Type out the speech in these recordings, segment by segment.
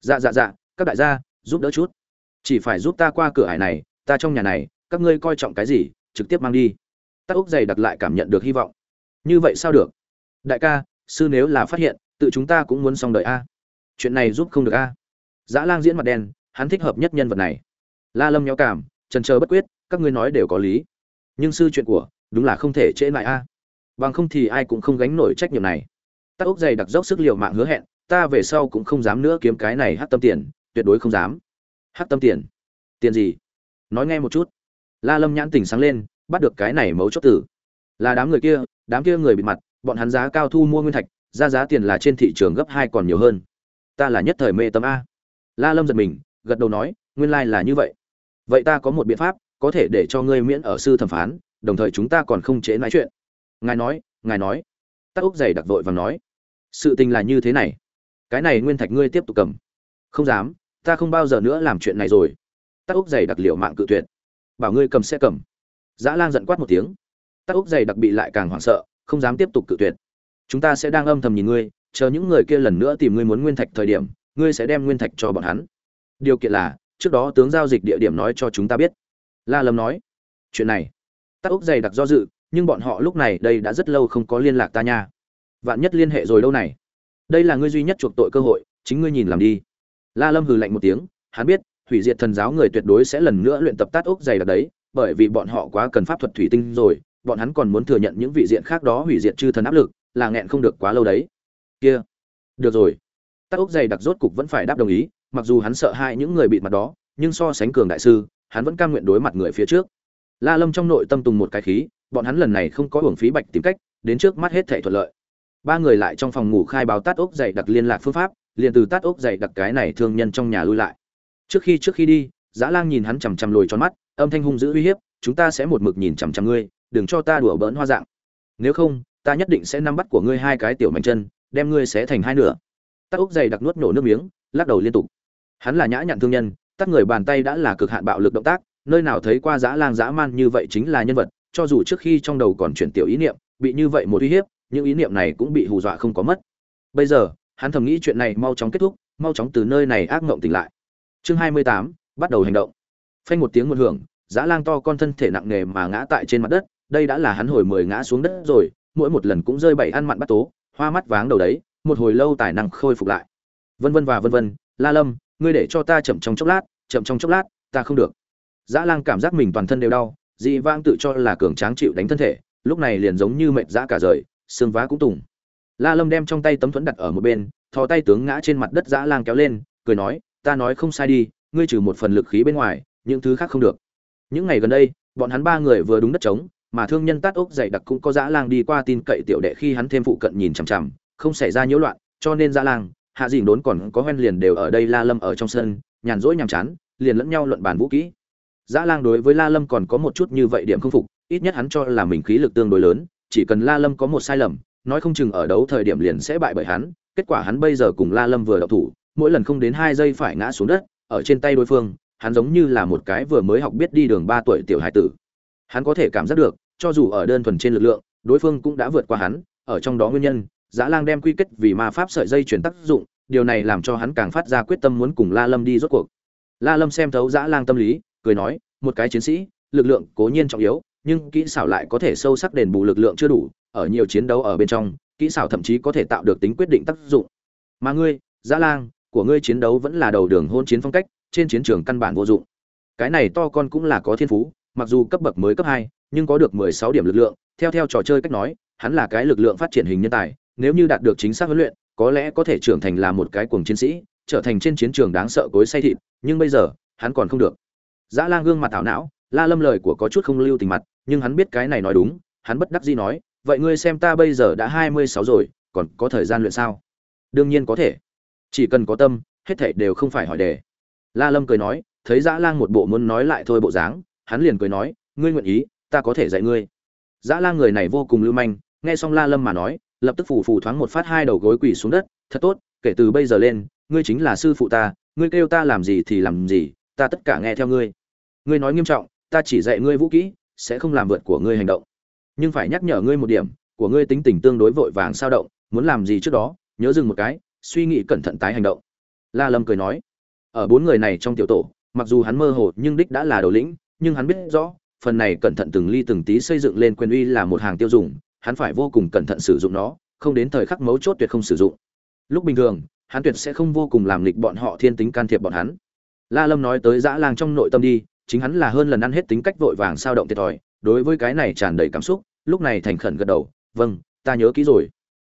dạ dạ dạ các đại gia, giúp đỡ chút. Chỉ phải giúp ta qua cửa hải này, ta trong nhà này, các ngươi coi trọng cái gì, trực tiếp mang đi. Tắc úc dày đặt lại cảm nhận được hy vọng. Như vậy sao được? Đại ca, sư nếu là phát hiện, tự chúng ta cũng muốn xong đợi a. Chuyện này giúp không được a. Dã lang diễn mặt đen, hắn thích hợp nhất nhân vật này. La lâm nhéo cảm, trần chờ bất quyết, các ngươi nói đều có lý. Nhưng sư chuyện của, đúng là không thể trễ lại a. Bằng không thì ai cũng không gánh nổi trách nhiệm này. Tắc úc dày đặc dốc sức liều mạng hứa hẹn ta về sau cũng không dám nữa kiếm cái này hát tâm tiền, tuyệt đối không dám. Hát tâm tiền? Tiền gì? Nói nghe một chút. La lâm nhãn tỉnh sáng lên, bắt được cái này mấu chốt tử là đám người kia, đám kia người bịt mặt, bọn hắn giá cao thu mua nguyên thạch, ra giá tiền là trên thị trường gấp hai còn nhiều hơn. Ta là nhất thời mê tâm a. La lâm giật mình, gật đầu nói, nguyên lai là như vậy. Vậy ta có một biện pháp, có thể để cho ngươi miễn ở sư thẩm phán, đồng thời chúng ta còn không chế nói chuyện. Ngài nói ngài nói. Tắc úc dày đặc vội và nói. Sự tình là như thế này cái này nguyên thạch ngươi tiếp tục cầm. Không dám, ta không bao giờ nữa làm chuyện này rồi. Tắc úc dày đặc liệu mạng cự tuyệt. Bảo ngươi cầm sẽ cầm. Dã lang giận quát một tiếng. Tắc úc dày đặc bị lại càng hoảng sợ, không dám tiếp tục cự tuyệt. Chúng ta sẽ đang âm thầm nhìn ngươi, chờ những người kia lần nữa tìm ngươi muốn nguyên thạch thời điểm, ngươi sẽ đem nguyên thạch cho bọn hắn. Điều kiện là, trước đó tướng giao dịch địa điểm nói cho chúng ta biết. La lâm nói, chuyện này. Tắc úc dày đặc do dự, nhưng bọn họ lúc này đây đã rất lâu không có liên lạc ta nha. Vạn nhất liên hệ rồi đâu này? Đây là ngươi duy nhất chuộc tội cơ hội, chính ngươi nhìn làm đi. La lâm hừ lạnh một tiếng, hắn biết, hủy diệt thần giáo người tuyệt đối sẽ lần nữa luyện tập tát ốc dày đặc đấy, bởi vì bọn họ quá cần pháp thuật thủy tinh rồi, bọn hắn còn muốn thừa nhận những vị diện khác đó hủy diệt chư thần áp lực, là nghẹn không được quá lâu đấy. Kia, được rồi. Tát ốc dày đặc rốt cục vẫn phải đáp đồng ý, mặc dù hắn sợ hai những người bị mặt đó, nhưng so sánh cường đại sư, hắn vẫn cam nguyện đối mặt người phía trước. La lâm trong nội tâm tùng một cái khí, bọn hắn lần này không có hưởng phí bạch tìm cách, đến trước mắt hết thể thuận lợi ba người lại trong phòng ngủ khai báo tát ốc dày đặc liên lạc phương pháp, liền từ tát ốc dày đặc cái này thương nhân trong nhà lui lại. Trước khi trước khi đi dã lang nhìn hắn chằm chằm lồi tròn mắt, âm thanh hung dữ uy hiếp, chúng ta sẽ một mực nhìn chằm chằm ngươi, đừng cho ta đùa bỡn hoa dạng. Nếu không, ta nhất định sẽ nắm bắt của ngươi hai cái tiểu mảnh chân, đem ngươi xé thành hai nửa. Tát ốc dày đặc nuốt nổ nước miếng, lắc đầu liên tục. Hắn là nhã nhặn thương nhân, tắt người bàn tay đã là cực hạn bạo lực động tác, nơi nào thấy qua dã lang dã man như vậy chính là nhân vật, cho dù trước khi trong đầu còn chuyển tiểu ý niệm, bị như vậy một uy hiếp những ý niệm này cũng bị hù dọa không có mất. Bây giờ, hắn thầm nghĩ chuyện này mau chóng kết thúc, mau chóng từ nơi này ác ngộng tỉnh lại. Chương hai mươi tám, bắt đầu hành động. Phanh một tiếng một hưởng, dã lang to con thân thể nặng nề mà ngã tại trên mặt đất, đây đã là hắn hồi mười ngã xuống đất rồi, mỗi một lần cũng rơi bảy ăn mặn bắt tố, hoa mắt váng đầu đấy, một hồi lâu tài năng khôi phục lại. Vân vân và vân vân, la lâm, ngươi để cho ta chậm trong chốc lát, chậm trong chốc lát, ta không được. Dã lang cảm giác mình toàn thân đều đau, dị vang tự cho là cường tráng chịu đánh thân thể, lúc này liền giống như mệt dã cả rời xương vá cũng tùng. La lâm đem trong tay tấm thuẫn đặt ở một bên, thò tay tướng ngã trên mặt đất dã lang kéo lên, cười nói, ta nói không sai đi, ngươi trừ một phần lực khí bên ngoài, những thứ khác không được. Những ngày gần đây, bọn hắn ba người vừa đúng đất trống, mà thương nhân tát ốc dày đặc cũng có dã lang đi qua tin cậy tiểu đệ khi hắn thêm phụ cận nhìn chằm chằm, không xảy ra nhiễu loạn, cho nên dã lang, hạ dình đốn còn có hoen liền đều ở đây la lâm ở trong sân, nhàn rỗi nhàm chán, liền lẫn nhau luận bàn vũ kỹ. Dã lang đối với la lâm còn có một chút như vậy điểm không phục, ít nhất hắn cho là mình khí lực tương đối lớn chỉ cần la lâm có một sai lầm nói không chừng ở đấu thời điểm liền sẽ bại bởi hắn kết quả hắn bây giờ cùng la lâm vừa động thủ mỗi lần không đến hai giây phải ngã xuống đất ở trên tay đối phương hắn giống như là một cái vừa mới học biết đi đường ba tuổi tiểu hải tử hắn có thể cảm giác được cho dù ở đơn thuần trên lực lượng đối phương cũng đã vượt qua hắn ở trong đó nguyên nhân Giá Lang đem quy kết vì ma pháp sợi dây chuyển tác dụng, điều này làm cho hắn càng phát ra quyết tâm muốn cùng La Lâm đi rốt cuộc. La Lâm xem thấu Giá Lang tâm lý, cười nói, một cái chiến sĩ, lực lượng cố nhiên trọng yếu, nhưng kỹ xảo lại có thể sâu sắc đền bù lực lượng chưa đủ, ở nhiều chiến đấu ở bên trong, kỹ xảo thậm chí có thể tạo được tính quyết định tác dụng. Mà ngươi, Dã Lang, của ngươi chiến đấu vẫn là đầu đường hôn chiến phong cách, trên chiến trường căn bản vô dụng. Cái này to con cũng là có thiên phú, mặc dù cấp bậc mới cấp hai, nhưng có được mười sáu điểm lực lượng, theo theo trò chơi cách nói, hắn là cái lực lượng phát triển hình nhân tài, nếu như đạt được chính xác huấn luyện, có lẽ có thể trưởng thành là một cái cuồng chiến sĩ, trở thành trên chiến trường đáng sợ cối say thịt, nhưng bây giờ, hắn còn không được. Dã Lang gương mặt thảo não, La Lâm lời của có chút không lưu tình mặt, nhưng hắn biết cái này nói đúng, hắn bất đắc dĩ nói, vậy ngươi xem ta bây giờ đã hai mươi sáu rồi, còn có thời gian luyện sao? Đương nhiên có thể. Chỉ cần có tâm, hết thảy đều không phải hỏi đề. La Lâm cười nói, thấy Dã Lang một bộ muốn nói lại thôi bộ dáng, hắn liền cười nói, ngươi nguyện ý, ta có thể dạy ngươi. Dã Lang người này vô cùng lưu manh, nghe xong La Lâm mà nói, lập tức phủ phủ thoáng một phát hai đầu gối quỳ xuống đất thật tốt kể từ bây giờ lên ngươi chính là sư phụ ta ngươi kêu ta làm gì thì làm gì ta tất cả nghe theo ngươi ngươi nói nghiêm trọng ta chỉ dạy ngươi vũ kỹ, sẽ không làm vượt của ngươi hành động. Nhưng phải nhắc nhở ngươi một điểm, của ngươi tính tình tương đối vội vàng sao động, muốn làm gì trước đó, nhớ dừng một cái, suy nghĩ cẩn thận tái hành động. La lâm cười nói. Ở bốn người này trong tiểu tổ, mặc dù hắn mơ hồ nhưng đích đã là đầu lĩnh, nhưng hắn biết rõ, phần này cẩn thận từng ly từng tí xây dựng lên quyền uy là một hàng tiêu dùng, hắn phải vô cùng cẩn thận sử dụng nó, không đến thời khắc mấu chốt tuyệt không sử dụng. Lúc bình thường, hắn tuyệt sẽ không vô cùng làm lịch bọn họ thiên tính can thiệp bọn hắn. La lâm nói tới dã lang trong nội tâm đi chính hắn là hơn lần ăn hết tính cách vội vàng sao động thiệt thòi, đối với cái này tràn đầy cảm xúc, lúc này thành khẩn gật đầu vâng ta nhớ kỹ rồi.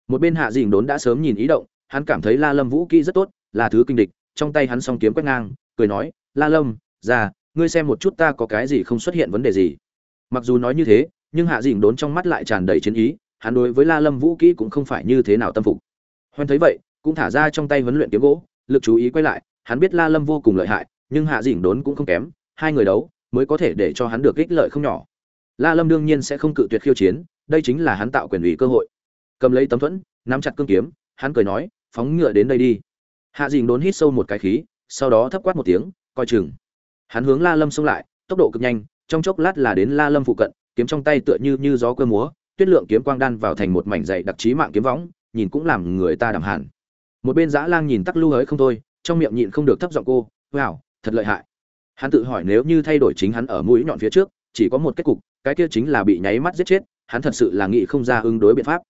Một bên hạ dình đốn đã sớm nhìn ý động, hắn cảm thấy la lâm vũ kỹ rất tốt, là thứ kinh địch, trong tay hắn song kiếm quét ngang, cười nói, la lâm ra ngươi xem một chút ta có cái gì không xuất hiện vấn đề gì. Mặc dù nói như thế, nhưng hạ dình đốn trong mắt lại tràn đầy chiến ý, hắn đối với la lâm vũ kỹ cũng không phải như thế nào tâm phục. Hoen thấy vậy, cũng thả ra trong tay huấn luyện kiếm gỗ, lực chú ý quay lại, hắn biết la lâm vô cùng lợi hại, nhưng hạ dình đốn cũng không kém hai người đấu, mới có thể để cho hắn được ích lợi không nhỏ. La lâm đương nhiên sẽ không cự tuyệt khiêu chiến, đây chính là hắn tạo quyền ủy cơ hội. Cầm lấy tấm thuẫn, nắm chặt cương kiếm, hắn cười nói, phóng ngựa đến đây đi. Hạ dình đốn hít sâu một cái khí, sau đó thấp quát một tiếng, coi chừng. Hắn hướng la lâm xông lại, tốc độ cực nhanh, trong chốc lát là đến la lâm phụ cận, kiếm trong tay tựa như như gió cơ múa, tuyết lượng kiếm quang đan vào thành một mảnh dày đặc trí mạng kiếm võng, nhìn cũng làm người ta đảm hẳn một bên dã lang nhìn tắc lưu hới không thôi, trong miệng nhịn không được thấp giọng cô, wow, thật lợi hại hắn tự hỏi nếu như thay đổi chính hắn ở mũi nhọn phía trước, chỉ có một kết cục, cái kia chính là bị nháy mắt giết chết, hắn thật sự là nghĩ không ra ứng đối biện pháp.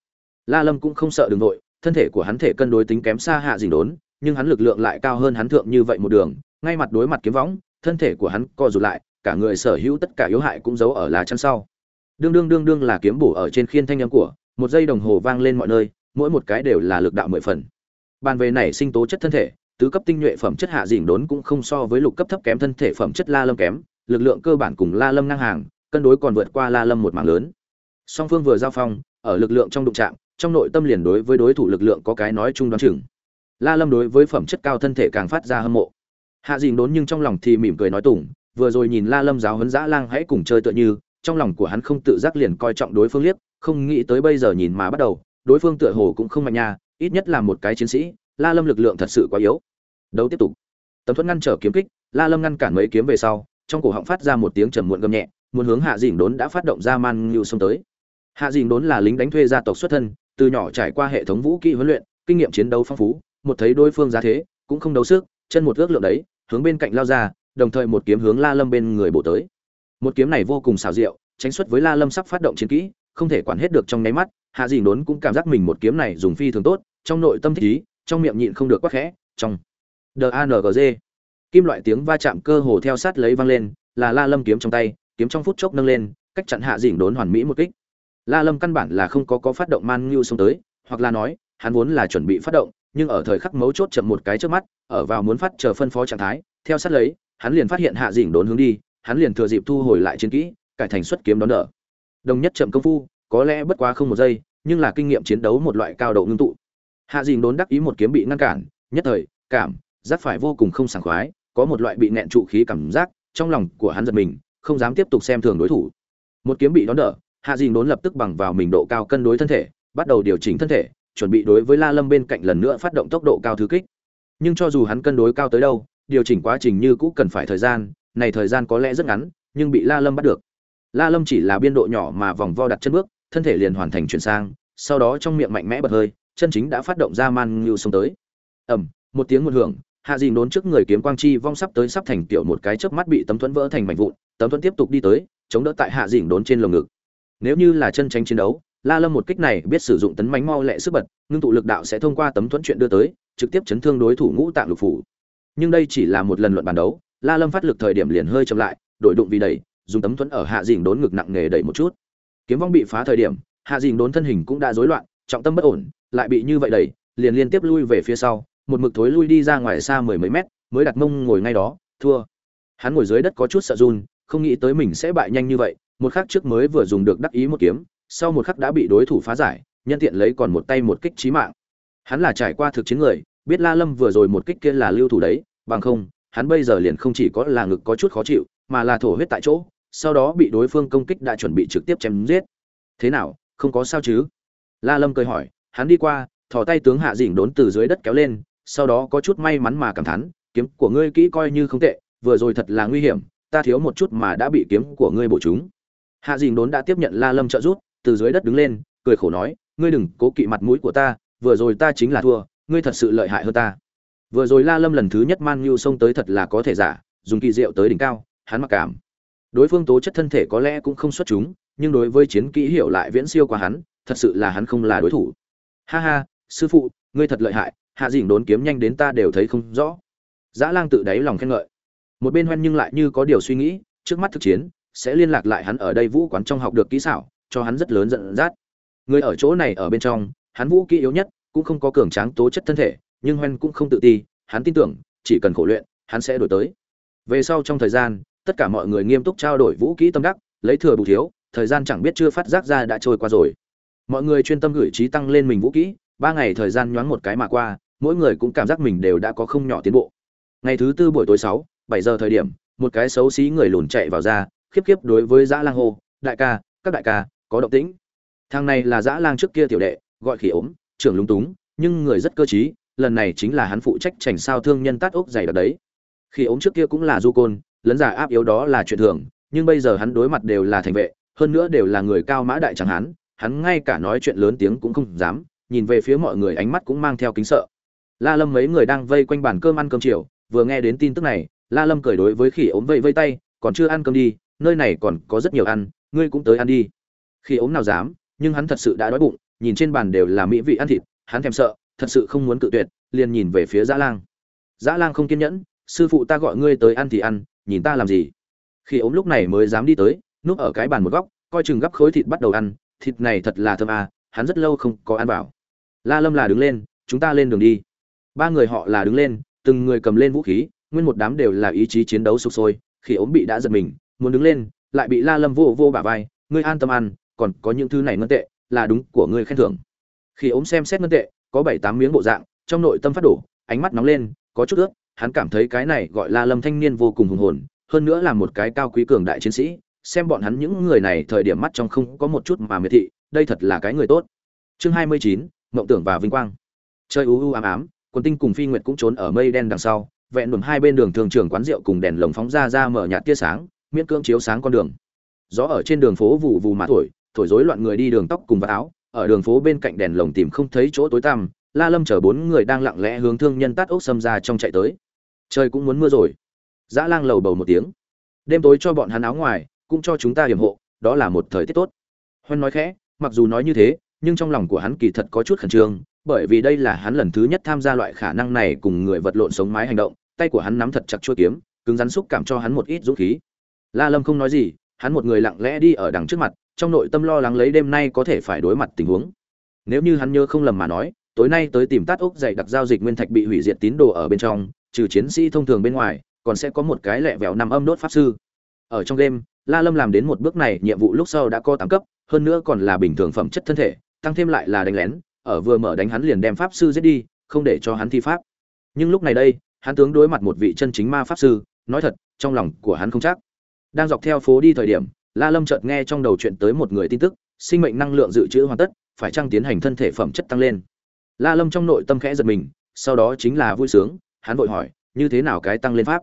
La lâm cũng không sợ đường nội, thân thể của hắn thể cân đối tính kém xa hạ dình đốn, nhưng hắn lực lượng lại cao hơn hắn thượng như vậy một đường, ngay mặt đối mặt kiếm võng, thân thể của hắn co rụt lại, cả người sở hữu tất cả yếu hại cũng giấu ở lá chắn sau. Đương đương đương đương là kiếm bổ ở trên khiên thanh âm của, một giây đồng hồ vang lên mọi nơi, mỗi một cái đều là lực đạo mười phần. Bàn về này sinh tố chất thân thể tứ cấp tinh nhuệ phẩm chất hạ dỉn đốn cũng không so với lục cấp thấp kém thân thể phẩm chất la lâm kém, lực lượng cơ bản cùng la lâm ngang hàng, cân đối còn vượt qua la lâm một mảng lớn. Song phương vừa giao phong, ở lực lượng trong đụng chạm, trong nội tâm liền đối với đối thủ lực lượng có cái nói chung đoán chừng. La lâm đối với phẩm chất cao thân thể càng phát ra hâm mộ. Hạ dỉn đốn nhưng trong lòng thì mỉm cười nói tủng vừa rồi nhìn la lâm giáo huấn dã lang hãy cùng chơi tựa như, trong lòng của hắn không tự giác liền coi trọng đối phương liếc, không nghĩ tới bây giờ nhìn mà bắt đầu, đối phương tựa hồ cũng không mạnh nha, ít nhất là một cái chiến sĩ la lâm lực lượng thật sự quá yếu. Đấu tiếp tục. Tấm thuẫn ngăn trở kiếm kích, la lâm ngăn cản mấy kiếm về sau, trong cổ họng phát ra một tiếng trầm muộn gầm nhẹ, muốn hướng hạ dình đốn đã phát động ra man ngưu xông tới. Hạ dình đốn là lính đánh thuê gia tộc xuất thân, từ nhỏ trải qua hệ thống vũ kỹ huấn luyện, kinh nghiệm chiến đấu phong phú, một thấy đối phương giá thế, cũng không đấu sức, chân một ước lượng đấy, hướng bên cạnh lao ra, đồng thời một kiếm hướng la lâm bên người bổ tới. Một kiếm này vô cùng xảo diệu, tránh xuất với la lâm sắp phát động chiến kỹ, không thể quản hết được trong nháy mắt, hạ dình đốn cũng cảm giác mình một kiếm này dùng phi thường tốt, trong nội tâm thích ý trong miệng nhịn không được quắc khẽ, trong dangg kim loại tiếng va chạm cơ hồ theo sát lấy vang lên, là la lâm kiếm trong tay, kiếm trong phút chốc nâng lên, cách chặn hạ dỉnh đốn hoàn mỹ một kích. La lâm căn bản là không có có phát động man ngưu xông tới, hoặc là nói, hắn vốn là chuẩn bị phát động, nhưng ở thời khắc mấu chốt chậm một cái trước mắt, ở vào muốn phát chờ phân phó trạng thái, theo sát lấy, hắn liền phát hiện hạ dỉnh đốn hướng đi, hắn liền thừa dịp thu hồi lại chiến kỹ, cải thành xuất kiếm đón đỡ. Đồng nhất chậm công phu, có lẽ bất quá không một giây, nhưng là kinh nghiệm chiến đấu một loại cao độ ngưng tụ hạ dĩnh đốn đắc ý một kiếm bị ngăn cản, nhất thời, cảm giác phải vô cùng không sảng khoái, có một loại bị nẹn trụ khí cảm giác trong lòng của hắn giật mình, không dám tiếp tục xem thường đối thủ. Một kiếm bị đón đỡ, hạ dìn đốn lập tức bằng vào mình độ cao cân đối thân thể, bắt đầu điều chỉnh thân thể, chuẩn bị đối với la lâm bên cạnh lần nữa phát động tốc độ cao thứ kích. Nhưng cho dù hắn cân đối cao tới đâu, điều chỉnh quá trình như cũ cần phải thời gian, này thời gian có lẽ rất ngắn, nhưng bị la lâm bắt được. La lâm chỉ là biên độ nhỏ mà vòng vo đặt chân bước, thân thể liền hoàn thành chuyển sang, sau đó trong miệng mạnh mẽ bật hơi chân chính đã phát động ra man ngưu xông tới. Ầm, một tiếng một hưởng, hạ dìn đốn trước người kiếm quang chi vong sắp tới sắp thành tiểu một cái chớp mắt bị tấm thuẫn vỡ thành mảnh vụn, tấm thuẫn tiếp tục đi tới, chống đỡ tại hạ dìn đốn trên lồng ngực. Nếu như là chân tranh chiến đấu, la lâm một kích này biết sử dụng tấn mánh mau lẹ sức bật, ngưng tụ lực đạo sẽ thông qua tấm thuẫn chuyện đưa tới, trực tiếp chấn thương đối thủ ngũ tạng lục phủ. Nhưng đây chỉ là một lần luận bàn đấu, la lâm phát lực thời điểm liền hơi chậm lại, đổi đụng vì đẩy, dùng tấm thuẫn ở hạ dìn đốn ngực nặng nề đẩy một chút. Kiếm vong bị phá thời điểm, hạ dìn đốn thân hình cũng đã rối loạn, trọng tâm bất ổn lại bị như vậy đẩy, liền liên tiếp lui về phía sau, một mực thối lui đi ra ngoài xa mười mấy mét, mới đặt mông ngồi ngay đó, thua. Hắn ngồi dưới đất có chút sợ run, không nghĩ tới mình sẽ bại nhanh như vậy, một khắc trước mới vừa dùng được đắc ý một kiếm, sau một khắc đã bị đối thủ phá giải, nhân tiện lấy còn một tay một kích chí mạng. Hắn là trải qua thực chiến người, biết la lâm vừa rồi một kích kia là lưu thủ đấy, bằng không, hắn bây giờ liền không chỉ có là ngực có chút khó chịu, mà là thổ huyết tại chỗ, sau đó bị đối phương công kích đã chuẩn bị trực tiếp chém giết. Thế nào, không có sao chứ? La lâm cười hỏi hắn đi qua, thò tay tướng hạ dỉnh đốn từ dưới đất kéo lên, sau đó có chút may mắn mà cảm thán, kiếm của ngươi kỹ coi như không tệ, vừa rồi thật là nguy hiểm, ta thiếu một chút mà đã bị kiếm của ngươi bổ chúng. Hạ dỉnh đốn đã tiếp nhận la lâm trợ giúp, từ dưới đất đứng lên, cười khổ nói, ngươi đừng cố kỵ mặt mũi của ta, vừa rồi ta chính là thua, ngươi thật sự lợi hại hơn ta. Vừa rồi la lâm lần thứ nhất man nhu xông tới thật là có thể giả, dùng kỳ diệu tới đỉnh cao, hắn mặc cảm. Đối phương tố chất thân thể có lẽ cũng không xuất chúng, nhưng đối với chiến kỹ hiểu lại viễn siêu qua hắn, thật sự là hắn không là đối thủ ha ha, sư phụ, ngươi thật lợi hại, hạ dỉnh đốn kiếm nhanh đến ta đều thấy không rõ. Dã lang tự đáy lòng khen ngợi. Một bên hoen nhưng lại như có điều suy nghĩ, trước mắt thực chiến, sẽ liên lạc lại hắn ở đây vũ quán trong học được kỹ xảo, cho hắn rất lớn giận dắt. Người ở chỗ này ở bên trong, hắn vũ kỹ yếu nhất, cũng không có cường tráng tố chất thân thể, nhưng hoen cũng không tự ti, hắn tin tưởng, chỉ cần khổ luyện, hắn sẽ đổi tới. Về sau trong thời gian, tất cả mọi người nghiêm túc trao đổi vũ kỹ tâm đắc, lấy thừa bù thiếu, thời gian chẳng biết chưa phát giác ra đã trôi qua rồi mọi người chuyên tâm gửi trí tăng lên mình vũ kỹ, ba ngày thời gian nhoáng một cái mà qua, mỗi người cũng cảm giác mình đều đã có không nhỏ tiến bộ. Ngày thứ tư buổi tối sáu, bảy giờ thời điểm, một cái xấu xí người lùn chạy vào ra, khiếp khiếp đối với dã lang hô, đại ca, các đại ca, có động tĩnh. Thằng này là dã lang trước kia tiểu đệ, gọi khỉ ốm, trưởng lúng túng, nhưng người rất cơ t lần này chính là hắn phụ trách chảnh sao thương nhân tát ốc dày đặc đấy. Khi ốm trước kia cũng là du côn, lấn giả áp yếu đó là chuyện thường, nhưng bây giờ hắn đối mặt đều là thành vệ, hơn nữa đều là người cao mã đại chẳng hắn hắn ngay cả nói chuyện lớn tiếng cũng không dám, nhìn về phía mọi người ánh mắt cũng mang theo kính sợ. La lâm mấy người đang vây quanh bàn cơm ăn cơm chiều, vừa nghe đến tin tức này, la lâm cười đối với khỉ ốm vây vây tay, còn chưa ăn cơm đi, nơi này còn có rất nhiều ăn, ngươi cũng tới ăn đi. Khi ốm nào dám, nhưng hắn thật sự đã đói bụng, nhìn trên bàn đều là mỹ vị ăn thịt, hắn thèm sợ, thật sự không muốn cự tuyệt, liền nhìn về phía dã lang. Dã lang không kiên nhẫn, sư phụ ta gọi ngươi tới ăn thì ăn, nhìn ta làm gì? Khi ốm lúc này mới dám đi tới, núp ở cái bàn một góc, coi chừng gắp khối thịt bắt đầu ăn thịt này thật là thơm à hắn rất lâu không có ăn vào la lâm là đứng lên, chúng ta lên đường đi ba người họ là đứng lên, từng người cầm lên vũ khí, nguyên một đám đều là ý chí chiến đấu sục sôi, khi ốm bị đã giật mình, muốn đứng lên, lại bị la lâm vô vô bả vai, ngươi an tâm ăn, còn có những thứ này ngân tệ, là đúng của ngươi khen thưởng khi ốm xem xét ngân tệ, có bảy tám miếng bộ dạng, trong nội tâm phát đổ, ánh mắt nóng lên, có chút ước. hắn cảm thấy cái này gọi là lâm thanh niên vô cùng hùng hồn, hơn nữa là một cái cao quý cường đại chiến sĩ xem bọn hắn những người này thời điểm mắt trong không có một chút mà miệt thị, đây thật là cái người tốt. Chương hai mươi chín, mộng tưởng và vinh quang. Chơi u u ám ám, quần tinh cùng phi nguyệt cũng trốn ở mây đen đằng sau, vẹn đồn hai bên đường thường trường quán rượu cùng đèn lồng phóng ra ra mở nhạt tia sáng, miễn cưỡng chiếu sáng con đường. Gió ở trên đường phố vụ vụ mà thổi thổi rối loạn người đi đường tóc cùng vạt áo, ở đường phố bên cạnh đèn lồng tìm không thấy chỗ tối tăm, la lâm chở bốn người đang lặng lẽ hướng thương nhân tát ốc xâm ra trong chạy tới. Trời cũng muốn mưa rồi. Dã lang lầu bầu một tiếng. Đêm tối cho bọn hắn áo ngoài cũng cho chúng ta hiểm hộ, đó là một thời tiết tốt. Hoan nói khẽ, mặc dù nói như thế, nhưng trong lòng của hắn kỳ thật có chút khẩn trương, bởi vì đây là hắn lần thứ nhất tham gia loại khả năng này cùng người vật lộn sống mái hành động, tay của hắn nắm thật chặt chuôi kiếm, cứng rắn xúc cảm cho hắn một ít dũng khí. La lâm không nói gì, hắn một người lặng lẽ đi ở đằng trước mặt, trong nội tâm lo lắng lấy đêm nay có thể phải đối mặt tình huống. Nếu như hắn nhớ không lầm mà nói, tối nay tới tìm tát ốc dạy đặc giao dịch nguyên thạch bị hủy diệt tín đồ ở bên trong, trừ chiến sĩ thông thường bên ngoài, còn sẽ có một cái lẹ vẹo nằm âm đốt pháp sư ở trong game, la lâm làm đến một bước này nhiệm vụ lúc sau đã có tám cấp hơn nữa còn là bình thường phẩm chất thân thể tăng thêm lại là đánh lén ở vừa mở đánh hắn liền đem pháp sư giết đi không để cho hắn thi pháp. Nhưng lúc này đây hắn tướng đối mặt một vị chân chính ma pháp sư nói thật trong lòng của hắn không chắc. Đang dọc theo phố đi thời điểm la lâm chợt nghe trong đầu chuyện tới một người tin tức sinh mệnh năng lượng dự trữ hoàn tất phải chăng tiến hành thân thể phẩm chất tăng lên? La lâm trong nội tâm khẽ giật mình sau đó chính là vui sướng hắn vội hỏi như thế nào cái tăng lên pháp?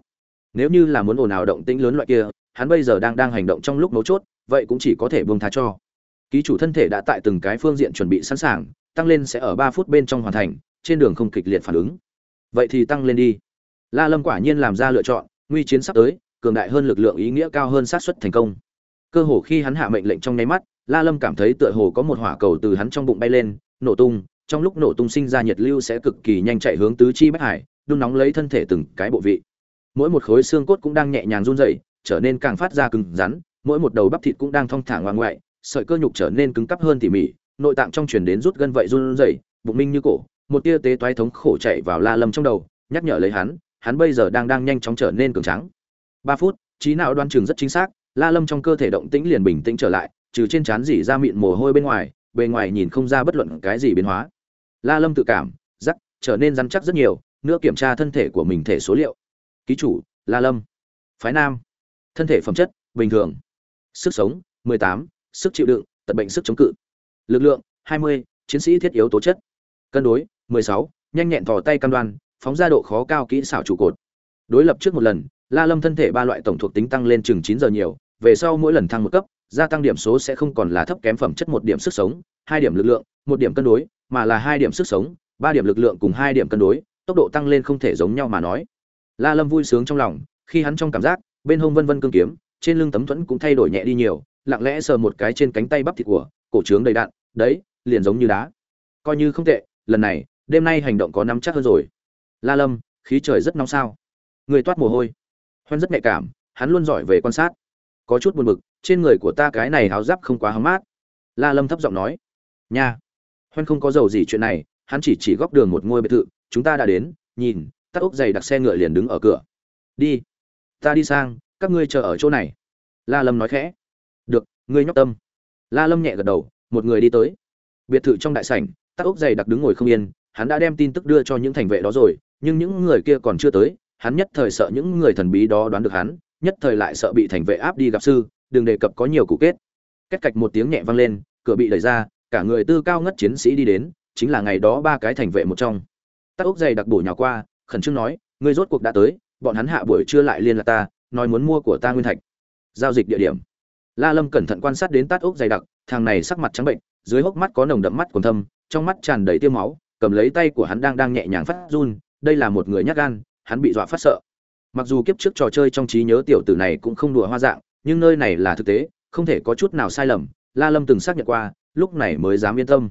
Nếu như là muốn ồn ào động tĩnh lớn loại kia hắn bây giờ đang đang hành động trong lúc mấu chốt, vậy cũng chỉ có thể buông tha cho. Ký chủ thân thể đã tại từng cái phương diện chuẩn bị sẵn sàng, tăng lên sẽ ở ba phút bên trong hoàn thành, trên đường không kịch liệt phản ứng. Vậy thì tăng lên đi. La lâm quả nhiên làm ra lựa chọn, nguy chiến sắp tới, cường đại hơn lực lượng ý nghĩa cao hơn xác suất thành công. Cơ hồ khi hắn hạ mệnh lệnh trong nháy mắt, la lâm cảm thấy tựa hồ có một hỏa cầu từ hắn trong bụng bay lên, nổ tung, trong lúc nổ tung sinh ra nhiệt lưu sẽ cực kỳ nhanh chạy hướng tứ chi bách hải, đun nóng lấy thân thể từng cái bộ vị. Mỗi một khối xương cốt cũng đang nhẹ nhàng run rẩy trở nên càng phát ra cứng rắn, mỗi một đầu bắp thịt cũng đang thong thả ngoan ngoại sợi cơ nhục trở nên cứng cắp hơn tỉ mỉ, nội tạng trong truyền đến rút gân vậy run rẩy, bụng minh như cổ, một tia tế toái thống khổ chạy vào la lâm trong đầu, nhắc nhở lấy hắn hắn bây giờ đang đang nhanh chóng trở nên cường trắng. ba phút, trí não đoan trường rất chính xác, la lâm trong cơ thể động tĩnh liền bình tĩnh trở lại, trừ trên trán dỉ ra mịn mồ hôi bên ngoài, bề ngoài nhìn không ra bất luận cái gì biến hóa. La lâm tự cảm, rắc, trở nên rắn chắc rất nhiều, nữa kiểm tra thân thể của mình thể số liệu. Ký chủ, la lâm. Phái nam thân thể phẩm chất bình thường. Sức sống 18, sức chịu đựng tật bệnh sức chống cự. Lực lượng 20, chiến sĩ thiết yếu tố chất. Cân đối 16, nhanh nhẹn thò tay cam đoan phóng ra độ khó cao kỹ xảo trụ cột. Đối lập trước một lần la lâm thân thể ba loại tổng thuộc tính tăng lên chừng chín giờ nhiều về sau mỗi lần thăng một cấp gia tăng điểm số sẽ không còn là thấp kém phẩm chất một điểm sức sống hai điểm lực lượng một điểm cân đối mà là hai điểm sức sống ba điểm lực lượng cùng hai điểm cân đối tốc độ tăng lên không thể giống nhau mà nói. La lâm vui sướng trong lòng khi hắn trong cảm giác bên hông vân vân cương kiếm, trên lưng tấm thuẫn cũng thay đổi nhẹ đi nhiều, lặng lẽ sờ một cái trên cánh tay bắp thịt của, cổ trướng đầy đạn, đấy, liền giống như đá. Coi như không tệ, lần này, đêm nay hành động có nắm chắc hơn rồi. La lâm, khí trời rất nóng sao? Người toát mồ hôi. Hoan rất nhạy cảm, hắn luôn giỏi về quan sát. Có chút buồn bực, trên người của ta cái này áo giáp không quá hóng mát. La lâm thấp giọng nói. Nha. Hoan không có dầu gì chuyện này, hắn chỉ chỉ góc đường một ngôi biệt thự, chúng ta đã đến, nhìn, tắt ốc giày đặt xe ngựa liền đứng ở cửa. Đi ta đi sang, các ngươi chờ ở chỗ này. La lâm nói khẽ. Được, ngươi nhóc tâm. La lâm nhẹ gật đầu, một người đi tới. Biệt thự trong đại sảnh, Tắc ốc giày đặc đứng ngồi không yên, hắn đã đem tin tức đưa cho những thành vệ đó rồi, nhưng những người kia còn chưa tới, hắn nhất thời sợ những người thần bí đó đoán được hắn, nhất thời lại sợ bị thành vệ áp đi gặp sư, đừng đề cập có nhiều cụ kết. Kết cạch một tiếng nhẹ vang lên, cửa bị đẩy ra, cả người tư cao ngất chiến sĩ đi đến, chính là ngày đó ba cái thành vệ một trong. Tắc ốc dày đặc bổ nhào qua, khẩn trương nói, ngươi rốt cuộc đã tới bọn hắn hạ buổi trưa lại liên lạc ta, nói muốn mua của ta nguyên thạch. Giao dịch địa điểm. La lâm cẩn thận quan sát đến tát ốc dày đặc, thằng này sắc mặt trắng bệnh, dưới hốc mắt có nồng đậm mắt còn thâm, trong mắt tràn đầy tiêu máu, cầm lấy tay của hắn đang đang nhẹ nhàng phát run, đây là một người nhát gan, hắn bị dọa phát sợ. Mặc dù kiếp trước trò chơi trong trí nhớ tiểu tử này cũng không đùa hoa dạng, nhưng nơi này là thực tế, không thể có chút nào sai lầm, la lâm từng xác nhận qua, lúc này mới dám yên tâm.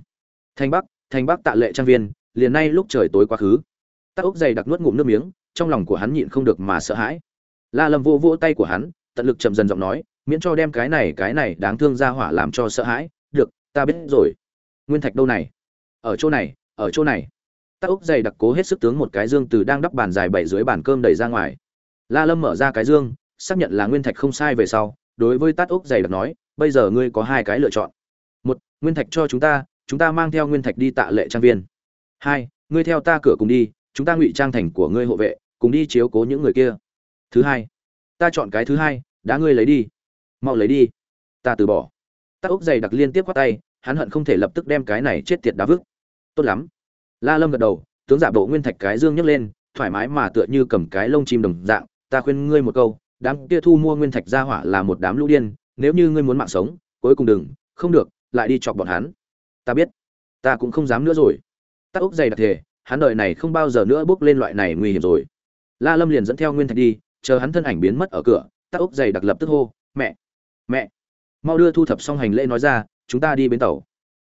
Thanh bắc thanh bắc tạ lệ trang viên, liền nay lúc trời tối quá khứ. Tắc ốc dày đặc nuốt ngụm nước miếng trong lòng của hắn nhịn không được mà sợ hãi. La lâm vô vỗ tay của hắn, tận lực chậm dần giọng nói, miễn cho đem cái này cái này đáng thương ra hỏa làm cho sợ hãi. Được, ta biết rồi. Nguyên thạch đâu này? Ở chỗ này, ở chỗ này. Tắc úc dày đặc cố hết sức tướng một cái dương từ đang đắp bàn dài bảy dưới bàn cơm đẩy ra ngoài. La lâm mở ra cái dương, xác nhận là nguyên thạch không sai về sau, đối với tát úc dày đặc nói, bây giờ ngươi có hai cái lựa chọn. Một, nguyên thạch cho chúng ta chúng ta mang theo nguyên thạch đi tạ lệ trang viên. Hai, ngươi theo ta cửa cùng đi, chúng ta ngụy trang thành của ngươi hộ vệ cùng đi chiếu cố những người kia. Thứ hai, ta chọn cái thứ hai đã ngươi lấy đi. Mau lấy đi. Ta từ bỏ. Ta ốc dày đặc liên tiếp quát tay, hắn hận không thể lập tức đem cái này chết tiệt đá vứt. Tốt lắm. La lâm gật đầu, tướng giả bộ nguyên thạch cái dương nhấc lên, thoải mái mà tựa như cầm cái lông chim đồng dạng. Ta khuyên ngươi một câu, đám kia thu mua nguyên thạch gia hỏa là một đám lũ điên, nếu như ngươi muốn mạng sống, cuối cùng đừng, không được, lại đi chọc bọn hắn. Ta biết. Ta cũng không dám nữa rồi. Ta ốc dày đặc thể, hắn đời này không bao giờ nữa bước lên loại này nguy hiểm rồi la lâm liền dẫn theo nguyên thạch đi, chờ hắn thân ảnh biến mất ở cửa, tắc ốc dày đặc lập tức hô, mẹ! Mẹ! Mau đưa thu thập xong hành lễ nói ra, chúng ta đi bến tàu.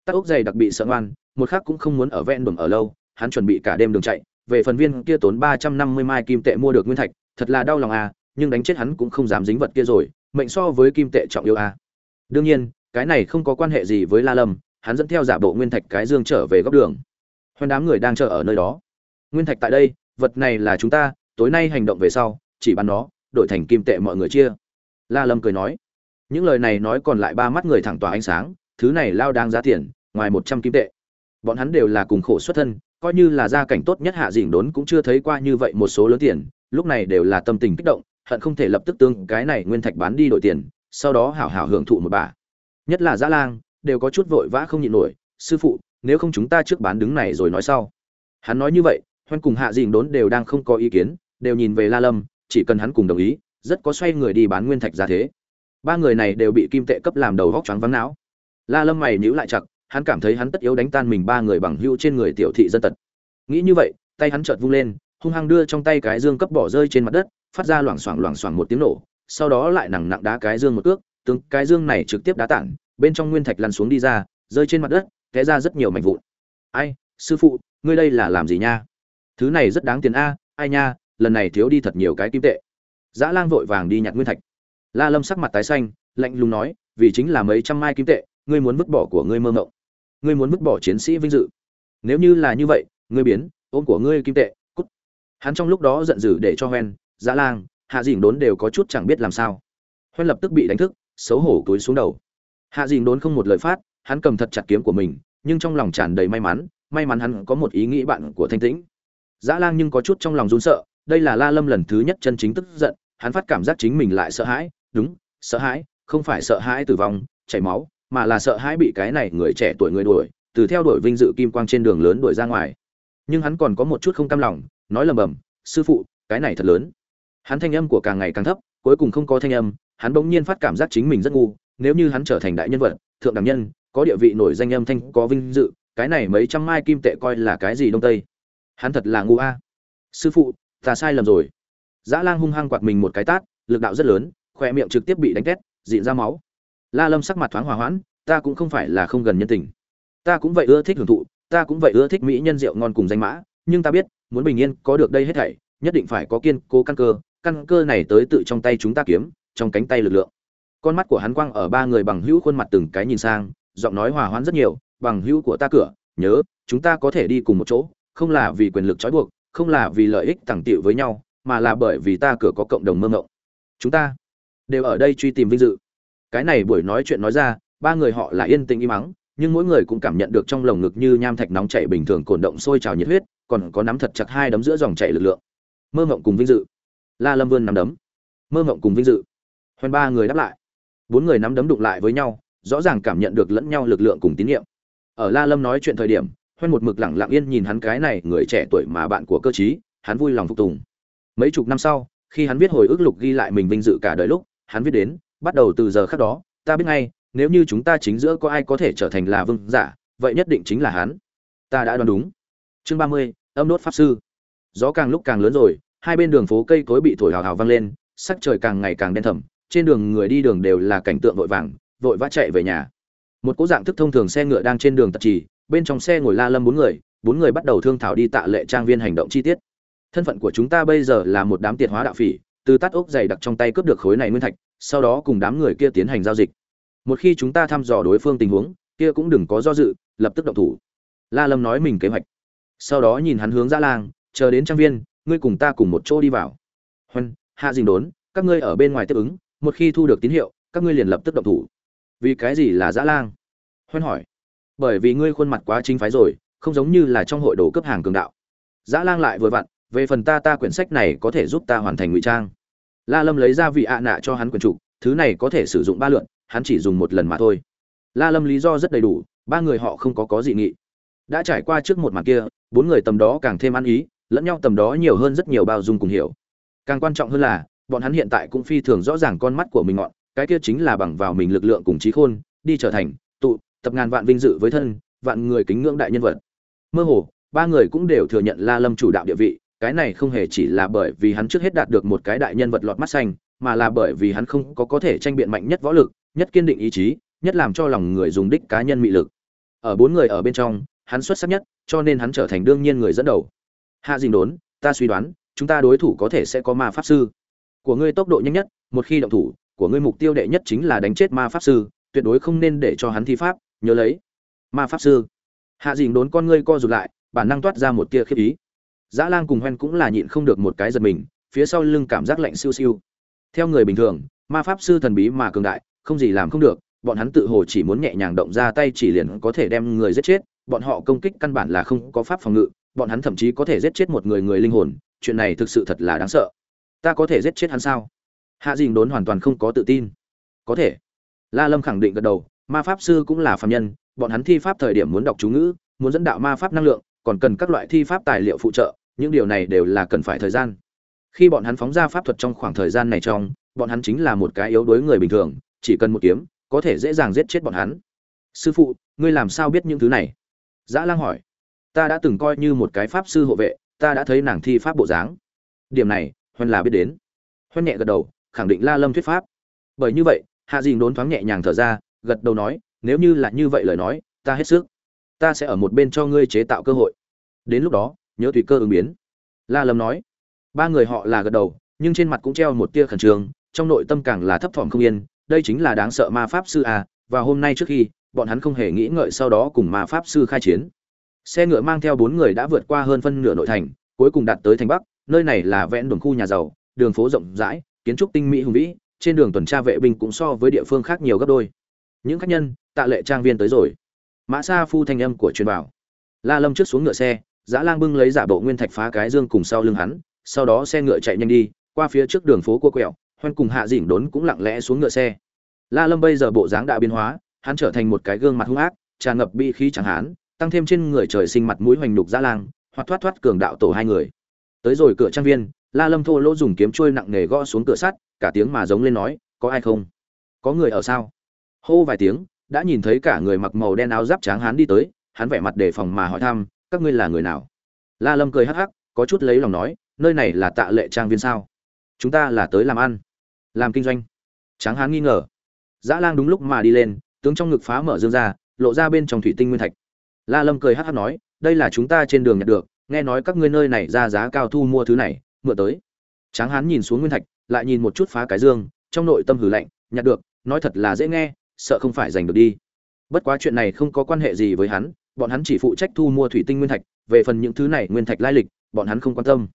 Tắc ốc dày đặc bị sợ ngoan, một khác cũng không muốn ở ven đường ở lâu, hắn chuẩn bị cả đêm đường chạy, về phần viên kia tốn ba trăm năm mươi mai kim tệ mua được nguyên thạch, thật là đau lòng à nhưng đánh chết hắn cũng không dám dính vật kia rồi, mệnh so với kim tệ trọng yêu à. Đương nhiên, cái này không có quan hệ gì với la lâm, hắn dẫn theo giả bộ nguyên thạch cái dương trở về góc đường. Hoen đám người đang chờ ở nơi đó. Nguyên thạch tại đây, vật này là chúng ta tối nay hành động về sau, chỉ bán nó, đổi thành kim tệ mọi người chia. La lâm cười nói. Những lời này nói còn lại ba mắt người thẳng tỏa ánh sáng, thứ này lao đang giá tiền, ngoài một trăm kim tệ. Bọn hắn đều là cùng khổ xuất thân, coi như là gia cảnh tốt nhất hạ dỉnh đốn cũng chưa thấy qua như vậy một số lớn tiền, lúc này đều là tâm tình kích động, hận không thể lập tức tương cái này nguyên thạch bán đi đổi tiền, sau đó hảo hảo hưởng thụ một bà. Nhất là dã lang, đều có chút vội vã không nhịn nổi, sư phụ, nếu không chúng ta trước bán đứng này rồi nói sau. Hắn nói như vậy hoan cùng hạ dìn đốn đều đang không có ý kiến, đều nhìn về la lâm, chỉ cần hắn cùng đồng ý, rất có xoay người đi bán nguyên thạch ra thế. Ba người này đều bị kim tệ cấp làm đầu vóc choáng vắng não. La lâm mày nhíu lại chặt, hắn cảm thấy hắn tất yếu đánh tan mình ba người bằng hưu trên người tiểu thị dân tật. Nghĩ như vậy, tay hắn chợt vung lên, hung hăng đưa trong tay cái dương cấp bỏ rơi trên mặt đất, phát ra loảng xoảng loảng xoảng một tiếng nổ, sau đó lại nặng nặng đá cái dương một cước tướng cái dương này trực tiếp đá tản, bên trong nguyên thạch lăn xuống đi ra, rơi trên mặt đất, té ra rất nhiều mảnh vụn. Ai, sư phụ, ngươi đây là làm gì nha? Thứ này rất đáng tiền a, ai nha, lần này thiếu đi thật nhiều cái kim tệ. Dã lang vội vàng đi nhặt nguyên thạch. La lâm sắc mặt tái xanh, lạnh lùng nói, vì chính là mấy trăm mai kim tệ, ngươi muốn vứt bỏ của ngươi mơ mộng. Ngươi muốn vứt bỏ chiến sĩ vinh dự. Nếu như là như vậy, ngươi biến, ôm của ngươi kim tệ, cút. Hắn trong lúc đó giận dữ để cho hoen dã lang, hạ dìn đốn đều có chút chẳng biết làm sao. Hoen lập tức bị đánh thức, xấu hổ túi xuống đầu. Hạ dìn đốn không một lời phát, hắn cầm thật chặt kiếm của mình, nhưng trong lòng tràn đầy may mắn may mắn hắn có một ý nghĩ bạn của thanh tĩnh dã lang nhưng có chút trong lòng run sợ, đây là la lâm lần thứ nhất chân chính tức giận, hắn phát cảm giác chính mình lại sợ hãi, đúng, sợ hãi, không phải sợ hãi tử vong, chảy máu, mà là sợ hãi bị cái này người trẻ tuổi người đuổi, từ theo đuổi vinh dự kim quang trên đường lớn đuổi ra ngoài. Nhưng hắn còn có một chút không cam lòng, nói lầm bầm, sư phụ, cái này thật lớn. Hắn thanh âm của càng ngày càng thấp, cuối cùng không có thanh âm, hắn bỗng nhiên phát cảm giác chính mình rất ngu, nếu như hắn trở thành đại nhân vật, thượng đẳng nhân, có địa vị nổi danh âm thanh, có vinh dự, cái này mấy trăm mai kim tệ coi là cái gì đông tây? Hắn thật là ngu a. Sư phụ, ta sai lầm rồi. Dã lang hung hăng quạt mình một cái tát, lực đạo rất lớn khoe miệng trực tiếp bị đánh tét dịn ra máu. La lâm sắc mặt thoáng hòa hoãn, ta cũng không phải là không gần nhân tình. Ta cũng vậy ưa thích hưởng thụ, ta cũng vậy ưa thích mỹ nhân rượu ngon cùng danh mã, nhưng ta biết, muốn bình yên có được đây hết thảy, nhất định phải có kiên cố căn cơ căn cơ này tới tự trong tay chúng ta kiếm, trong cánh tay lực lượng. Con mắt của hắn quang ở ba người bằng hữu khuôn mặt từng cái nhìn sang, giọng nói hòa hoãn rất nhiều, bằng hữu của ta cửa, nhớ, chúng ta có thể đi cùng một chỗ không là vì quyền lực trói buộc, không là vì lợi ích tẳng tiệu với nhau, mà là bởi vì ta cửa có cộng đồng mơ ngộng chúng ta đều ở đây truy tìm vinh dự. Cái này buổi nói chuyện nói ra, ba người họ là yên tĩnh im mắng nhưng mỗi người cũng cảm nhận được trong lồng ngực như nham thạch nóng chảy bình thường cổn động sôi trào nhiệt huyết, còn có nắm thật chặt hai đấm giữa dòng chảy lực lượng. Mơ ngộng cùng vinh dự. La lâm vươn nắm đấm. Mơ ngộng cùng vinh dự. Hoen ba người đáp lại. Bốn người nắm đấm đụng lại với nhau, rõ ràng cảm nhận được lẫn nhau lực lượng cùng tín nhiệm. Ở la lâm nói chuyện thời điểm hoen một mực lặng lặng yên nhìn hắn cái này người trẻ tuổi mà bạn của cơ chí hắn vui lòng phục tùng. Mấy chục năm sau, khi hắn viết hồi ức lục ghi lại mình vinh dự cả đời lúc, hắn viết đến, bắt đầu từ giờ khác đó, ta biết ngay, nếu như chúng ta chính giữa có ai có thể trở thành là vương giả, vậy nhất định chính là hắn. Ta đã đoán đúng. Chương ba mươi, âm đốt pháp sư. Gió càng lúc càng lớn rồi, hai bên đường phố cây cối bị thổi hào hào vang lên, sắc trời càng ngày càng đen thẳm trên đường người đi đường đều là cảnh tượng vội vàng, vội vã chạy về nhà. Một cỗ dạng thức thông thường xe ngựa đang trên đường tật trì bên trong xe ngồi la lâm bốn người bốn người bắt đầu thương thảo đi tạ lệ trang viên hành động chi tiết. Thân phận của chúng ta bây giờ là một đám tiệt hóa đạo phỉ, từ tắt ốc dày đặc trong tay cướp được khối này nguyên thạch, sau đó cùng đám người kia tiến hành giao dịch. Một khi chúng ta thăm dò đối phương tình huống, kia cũng đừng có do dự, lập tức động thủ. La lâm nói mình kế hoạch. Sau đó nhìn hắn hướng ra lang, chờ đến trang viên, ngươi cùng ta cùng một chỗ đi vào. Huân, hạ dình đốn, các ngươi ở bên ngoài tiếp ứng, một khi thu được tín hiệu, các ngươi liền lập tức động thủ. Vì cái gì là dã lang? Huân hỏi bởi vì ngươi khuôn mặt quá chính phái rồi, không giống như là trong hội đồ cấp hàng cường đạo. Dã lang lại vừa vặn, về phần ta ta quyển sách này có thể giúp ta hoàn thành ngụy trang. La lâm lấy ra vị ạ nạ cho hắn quyển trục thứ này có thể sử dụng ba lượn, hắn chỉ dùng một lần mà thôi. La lâm lý do rất đầy đủ, ba người họ không có có dị nghị. Đã trải qua trước một mặt kia, bốn người tầm đó càng thêm ăn ý, lẫn nhau tầm đó nhiều hơn rất nhiều bao dung cùng hiểu. Càng quan trọng hơn là, bọn hắn hiện tại cũng phi thường rõ ràng con mắt của mình ngọn, cái kia chính là bằng vào mình lực lượng cùng trí khôn, đi trở thành tập ngàn vạn vinh dự với thân, vạn người kính ngưỡng đại nhân vật. Mơ hồ, ba người cũng đều thừa nhận la lâm chủ đạo địa vị, cái này không hề chỉ là bởi vì hắn trước hết đạt được một cái đại nhân vật lọt mắt xanh, mà là bởi vì hắn không có có thể tranh biện mạnh nhất võ lực, nhất kiên định ý chí, nhất làm cho lòng người dùng đích cá nhân mị lực. Ở bốn người ở bên trong, hắn xuất sắc nhất, cho nên hắn trở thành đương nhiên người dẫn đầu. Hạ dình đốn, ta suy đoán, chúng ta đối thủ có thể sẽ có ma pháp sư. Của ngươi tốc độ nhanh nhất, một khi động thủ, của ngươi mục tiêu đệ nhất chính là đánh chết ma pháp sư, tuyệt đối không nên để cho hắn thi pháp nhớ lấy. Ma pháp sư. Hạ dình đốn con ngươi co rụt lại, bản năng toát ra một tia khiếp ý. Dã lang cùng hoen cũng là nhịn không được một cái giật mình, phía sau lưng cảm giác lạnh siêu siêu. Theo người bình thường, ma pháp sư thần bí mà cường đại, không gì làm không được, bọn hắn tự hồ chỉ muốn nhẹ nhàng động ra tay chỉ liền có thể đem người giết chết, bọn họ công kích căn bản là không có pháp phòng ngự, bọn hắn thậm chí có thể giết chết một người người linh hồn, chuyện này thực sự thật là đáng sợ. Ta có thể giết chết hắn sao? Hạ dình đốn hoàn toàn không có tự tin. Có thể. La lâm khẳng định gật đầu ma pháp sư cũng là phạm nhân, bọn hắn thi pháp thời điểm muốn đọc chú ngữ, muốn dẫn đạo ma pháp năng lượng, còn cần các loại thi pháp tài liệu phụ trợ, những điều này đều là cần phải thời gian. Khi bọn hắn phóng ra pháp thuật trong khoảng thời gian này trong, bọn hắn chính là một cái yếu đuối người bình thường, chỉ cần một kiếm, có thể dễ dàng giết chết bọn hắn. Sư phụ, ngươi làm sao biết những thứ này? Dã lang hỏi. Ta đã từng coi như một cái pháp sư hộ vệ, ta đã thấy nàng thi pháp bộ dáng. Điểm này, huân là biết đến. Huân nhẹ gật đầu, khẳng định la lâm thuyết pháp. Bởi như vậy, hạ dình đốn thoáng nhẹ nhàng thở ra gật đầu nói, nếu như là như vậy lời nói, ta hết sức. Ta sẽ ở một bên cho ngươi chế tạo cơ hội. Đến lúc đó, nhớ tùy cơ ứng biến. La lâm nói. Ba người họ là gật đầu, nhưng trên mặt cũng treo một tia khẩn trương, trong nội tâm càng là thấp thỏm không yên, đây chính là đáng sợ ma pháp sư à và hôm nay trước khi, bọn hắn không hề nghĩ ngợi sau đó cùng ma pháp sư khai chiến. Xe ngựa mang theo bốn người đã vượt qua hơn phân nửa nội thành, cuối cùng đạt tới thành bắc, nơi này là vẽn đường khu nhà giàu, đường phố rộng rãi, kiến trúc tinh mỹ hùng vĩ, trên đường tuần tra vệ binh cũng so với địa phương khác nhiều gấp đôi những khách nhân, tạ lệ trang viên tới rồi. Mã sa phu thanh âm của truyền bảo. La lâm trước xuống ngựa xe dã lang bưng lấy giả bộ nguyên thạch phá cái dương cùng sau lưng hắn, sau đó xe ngựa chạy nhanh đi, qua phía trước đường phố cua quẹo hoan cùng hạ dỉnh đốn cũng lặng lẽ xuống ngựa xe. La lâm bây giờ bộ dáng đã biến hóa, hắn trở thành một cái gương mặt hung ác, tràn ngập bi khí chẳng hán tăng thêm trên người trời sinh mặt mũi hoành đục dã lang, hoặc thoát thoát cường đạo tổ hai người. Tới rồi cửa trang viên, la lâm thô lỗ dùng kiếm trôi nặng nề gõ xuống cửa sắt, cả tiếng mà giống lên nói, có ai không? Có người ở sao? Hô vài tiếng, đã nhìn thấy cả người mặc màu đen áo giáp tráng hán đi tới, hắn vẻ mặt đề phòng mà hỏi thăm, các ngươi là người nào? La lâm cười hắc hắc, có chút lấy lòng nói, nơi này là tạ lệ trang viên sao? Chúng ta là tới làm ăn, làm kinh doanh. Tráng hán nghi ngờ. Dã lang đúng lúc mà đi lên, tướng trong ngực phá mở dương ra, lộ ra bên trong thủy tinh nguyên thạch. La lâm cười hắc hắc nói, đây là chúng ta trên đường nhặt được, nghe nói các ngươi nơi này ra giá cao thu mua thứ này, mượn tới. Tráng hán nhìn xuống nguyên thạch, lại nhìn một chút phá cái dương, trong nội tâm hử lạnh, nhặt được, nói thật là dễ nghe sợ không phải giành được đi. Bất quá chuyện này không có quan hệ gì với hắn, bọn hắn chỉ phụ trách thu mua thủy tinh nguyên thạch, về phần những thứ này nguyên thạch lai lịch, bọn hắn không quan tâm.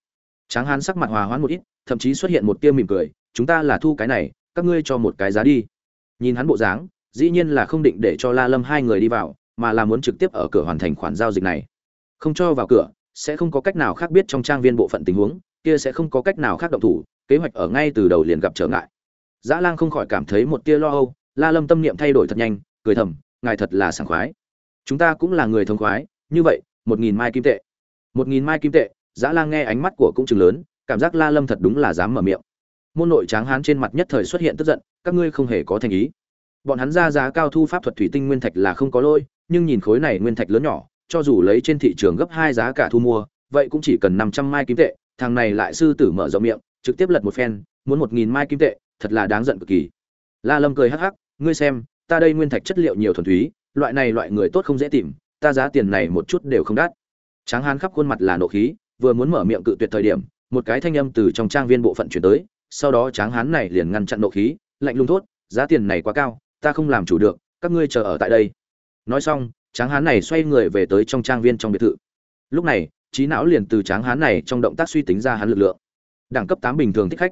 Tráng hán sắc mặt hòa hoãn một ít, thậm chí xuất hiện một tia mỉm cười, chúng ta là thu cái này, các ngươi cho một cái giá đi. Nhìn hắn bộ dáng, dĩ nhiên là không định để cho la lâm hai người đi vào, mà là muốn trực tiếp ở cửa hoàn thành khoản giao dịch này. Không cho vào cửa, sẽ không có cách nào khác biết trong trang viên bộ phận tình huống, kia sẽ không có cách nào khác động thủ, kế hoạch ở ngay từ đầu liền gặp trở ngại. Dã lang không khỏi cảm thấy một tia lo âu la lâm tâm niệm thay đổi thật nhanh, cười thầm, ngài thật là sảng khoái. Chúng ta cũng là người thông khoái, như vậy, một nghìn mai kim tệ. Một nghìn mai kim tệ dã lang nghe ánh mắt của cũng chừng lớn, cảm giác la lâm thật đúng là dám mở miệng. Môn nội tráng hán trên mặt nhất thời xuất hiện tức giận, các ngươi không hề có thành ý. Bọn hắn ra giá cao thu pháp thuật thủy tinh nguyên thạch là không có lôi nhưng nhìn khối này nguyên thạch lớn nhỏ, cho dù lấy trên thị trường gấp hai giá cả thu mua, vậy cũng chỉ cần năm trăm mai kim tệ, thằng này lại sư tử mở rộng miệng, trực tiếp lật một phen, muốn một nghìn mai kim tệ, thật là đáng giận cực kỳ. La lâm cười hắc hắc ngươi xem, ta đây nguyên thạch chất liệu nhiều thuần túy, loại này loại người tốt không dễ tìm, ta giá tiền này một chút đều không đắt. Tráng hán khắp khuôn mặt là nộ khí, vừa muốn mở miệng cự tuyệt thời điểm, một cái thanh âm từ trong trang viên bộ phận chuyển tới, sau đó tráng hán này liền ngăn chặn nộ khí, lạnh lùng thốt, giá tiền này quá cao, ta không làm chủ được, các ngươi chờ ở tại đây. Nói xong, tráng hán này xoay người về tới trong trang viên trong biệt thự. Lúc này, trí não liền từ tráng hán này trong động tác suy tính ra hắn lực lượng. Đẳng cấp tám bình thường thích khách.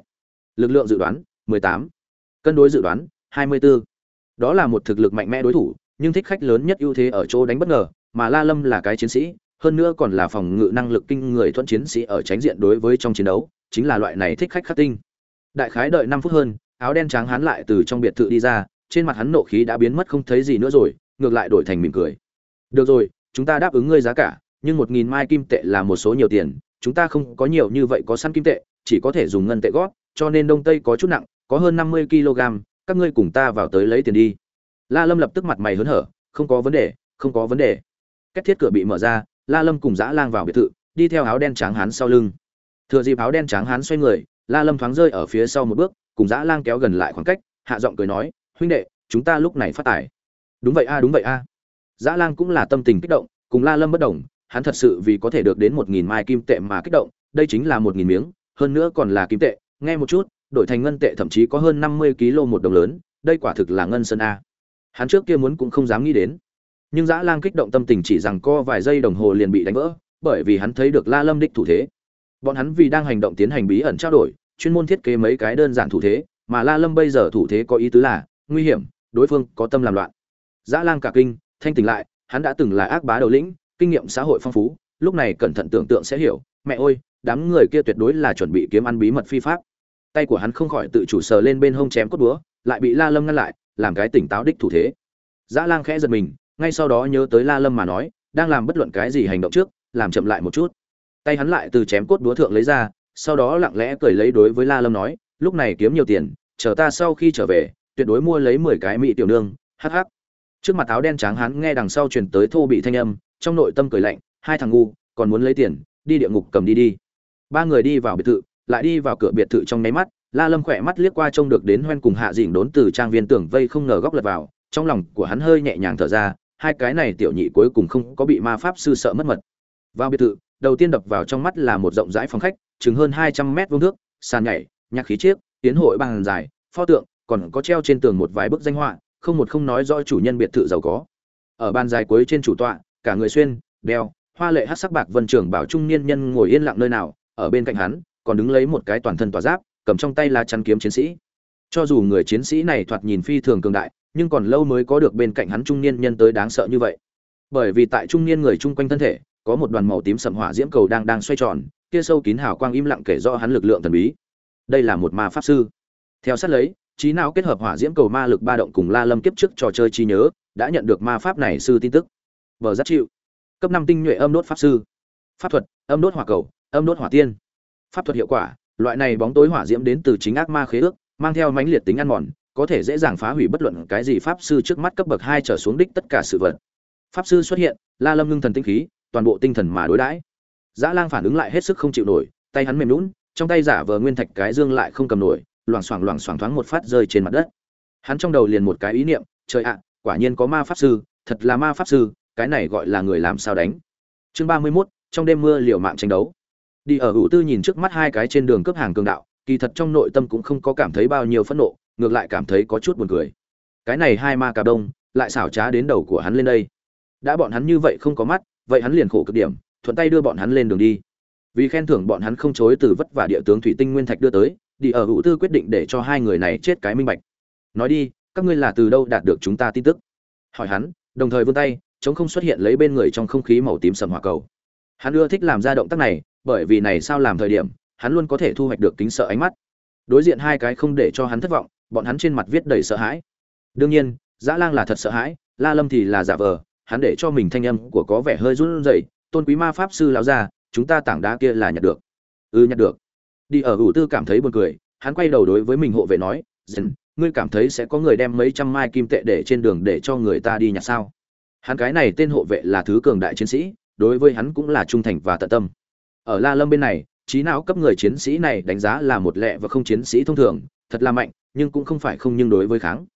Lực lượng dự đoán 18. cân đối dự đoán 24 đó là một thực lực mạnh mẽ đối thủ, nhưng thích khách lớn nhất ưu thế ở chỗ đánh bất ngờ, mà la lâm là cái chiến sĩ, hơn nữa còn là phòng ngự năng lực kinh người thuận chiến sĩ ở tránh diện đối với trong chiến đấu, chính là loại này thích khách khắc tinh. Đại khái đợi năm phút hơn, áo đen trắng hắn lại từ trong biệt thự đi ra, trên mặt hắn nộ khí đã biến mất không thấy gì nữa rồi, ngược lại đổi thành mỉm cười. Được rồi, chúng ta đáp ứng ngươi giá cả, nhưng một nghìn mai kim tệ là một số nhiều tiền, chúng ta không có nhiều như vậy có săn kim tệ, chỉ có thể dùng ngân tệ gót cho nên đông tây có chút nặng, có hơn năm mươi kg các ngươi cùng ta vào tới lấy tiền đi. La lâm lập tức mặt mày hớn hở không có vấn đề không có vấn đề. Cách thiết cửa bị mở ra la lâm cùng dã lang vào biệt thự đi theo áo đen trắng hán sau lưng. Thừa dịp áo đen trắng hán xoay người la lâm thoáng rơi ở phía sau một bước cùng dã lang kéo gần lại khoảng cách hạ giọng cười nói huynh đệ chúng ta lúc này phát tài. Đúng vậy a đúng vậy a. Dã lang cũng là tâm tình kích động cùng la lâm bất đồng, hắn thật sự vì có thể được đến một nghìn mai kim tệ mà kích động đây chính là một nghìn miếng hơn nữa còn là kim tệ nghe một chút đổi thành ngân tệ thậm chí có hơn năm mươi kg một đồng lớn, đây quả thực là ngân sơn a. Hắn trước kia muốn cũng không dám nghĩ đến. Nhưng dã lang kích động tâm tình chỉ rằng co vài giây đồng hồ liền bị đánh vỡ, bởi vì hắn thấy được la lâm đích thủ thế. Bọn hắn vì đang hành động tiến hành bí ẩn trao đổi, chuyên môn thiết kế mấy cái đơn giản thủ thế, mà la lâm bây giờ thủ thế có ý tứ là, nguy hiểm, đối phương có tâm làm loạn. Dã lang cả kinh, thanh tỉnh lại, hắn đã từng là ác bá đầu lĩnh, kinh nghiệm xã hội phong phú, lúc này cẩn thận tưởng tượng sẽ hiểu, mẹ ơi, đám người kia tuyệt đối là chuẩn bị kiếm ăn bí mật phi pháp tay của hắn không khỏi tự chủ sờ lên bên hông chém cốt búa, lại bị la lâm ngăn lại, làm cái tỉnh táo đích thủ thế. Dã lang khẽ giật mình, ngay sau đó nhớ tới la lâm mà nói, đang làm bất luận cái gì hành động trước, làm chậm lại một chút. Tay hắn lại từ chém cốt búa thượng lấy ra, sau đó lặng lẽ cười lấy đối với la lâm nói, lúc này kiếm nhiều tiền, chờ ta sau khi trở về, tuyệt đối mua lấy mười cái mỹ tiểu nương. Hắc hắc. Trước mặt áo đen trắng hắn nghe đằng sau truyền tới thô bị thanh âm, trong nội tâm cười lạnh, hai thằng ngu, còn muốn lấy tiền, đi địa ngục cầm đi đi. Ba người đi vào biệt thự lại đi vào cửa biệt thự trong nháy mắt, la lâm khỏe mắt liếc qua trông được đến hoen cùng hạ dỉnh đốn từ trang viên tưởng vây không ngờ góc lật vào, trong lòng của hắn hơi nhẹ nhàng thở ra, hai cái này tiểu nhị cuối cùng không có bị ma pháp sư sợ mất mật. Vào biệt thự, đầu tiên đập vào trong mắt là một rộng rãi phòng khách, chừng hơn hai trăm mét vuông nước, sàn nhảy, nhạc khí chiếc, tiến hội bàn dài, pho tượng, còn có treo trên tường một vài bức danh họa, không một không nói rõ chủ nhân biệt thự giàu có. Ở bàn dài cuối trên chủ tọa, cả người xuyên, đeo, hoa lệ hát sắc bạc vân trưởng bảo trung niên nhân ngồi yên lặng nơi nào, ở bên cạnh hắn còn đứng lấy một cái toàn thân tỏa giáp, cầm trong tay là chăn kiếm chiến sĩ. Cho dù người chiến sĩ này thoạt nhìn phi thường cường đại, nhưng còn lâu mới có được bên cạnh hắn trung niên nhân tới đáng sợ như vậy. Bởi vì tại trung niên người chung quanh thân thể, có một đoàn màu tím sầm hỏa diễm cầu đang đang xoay tròn, kia sâu kín hào quang im lặng kể rõ hắn lực lượng thần bí. Đây là một ma pháp sư. Theo sát lấy, trí não kết hợp hỏa diễm cầu ma lực ba động cùng la lâm kiếp trước trò chơi trí nhớ, đã nhận được ma pháp này sư tin tức. Vờ rất chịu. Cấp năm tinh nhuệ âm đốt pháp sư. Pháp thuật, âm đốt hỏa cầu, âm đốt hỏa tiên pháp thuật hiệu quả loại này bóng tối hỏa diễm đến từ chính ác ma khế ước mang theo mãnh liệt tính ăn mòn có thể dễ dàng phá hủy bất luận cái gì pháp sư trước mắt cấp bậc hai trở xuống đích tất cả sự vật. Pháp sư xuất hiện la lâm ngưng thần tinh khí toàn bộ tinh thần mà đối đãi. Dã lang phản ứng lại hết sức không chịu nổi tay hắn mềm lún trong tay giả vờ nguyên thạch cái dương lại không cầm nổi loảng xoảng loảng xoảng thoáng một phát rơi trên mặt đất. Hắn trong đầu liền một cái ý niệm trời ạ quả nhiên có ma pháp sư thật là ma pháp sư cái này gọi là người làm sao đánh. Chương ba mươi 31, trong đêm mưa liều mạng tranh đấu đi ở hữu tư nhìn trước mắt hai cái trên đường cướp hàng cường đạo, kỳ thật trong nội tâm cũng không có cảm thấy bao nhiêu phẫn nộ, ngược lại cảm thấy có chút buồn cười. Cái này hai ma cà đông, lại xảo trá đến đầu của hắn lên đây. Đã bọn hắn như vậy không có mắt, vậy hắn liền khổ cực điểm, thuận tay đưa bọn hắn lên đường đi. Vì khen thưởng bọn hắn không chối từ vất vả địa tướng thủy tinh nguyên thạch đưa tới, đi ở hữu tư quyết định để cho hai người này chết cái minh bạch. Nói đi, các ngươi là từ đâu đạt được chúng ta tin tức? Hỏi hắn, đồng thời vươn tay, chống không xuất hiện lấy bên người trong không khí màu tím sầm hỏa cầu hắn ưa thích làm ra động tác này, bởi vì này sao làm thời điểm, hắn luôn có thể thu hoạch được kính sợ ánh mắt. Đối diện hai cái không để cho hắn thất vọng, bọn hắn trên mặt viết đầy sợ hãi. Đương nhiên dã lang là thật sợ hãi, la lâm thì là giả vờ, hắn để cho mình thanh âm của có vẻ hơi run rẩy, tôn quý ma pháp sư lão ra chúng ta tảng đá kia là nhặt được. Ừ nhặt được. Đi ở ủ tư cảm thấy buồn cười, hắn quay đầu đối với mình hộ vệ nói, dần, ngươi cảm thấy sẽ có người đem mấy trăm mai kim tệ để trên đường để cho người ta đi nhặt sao? Hắn cái này tên hộ vệ là thứ cường đại chiến sĩ đối với hắn cũng là trung thành và tận tâm. Ở la lâm bên này, trí não cấp người chiến sĩ này đánh giá là một lệ và không chiến sĩ thông thường, thật là mạnh, nhưng cũng không phải không nhưng đối với kháng.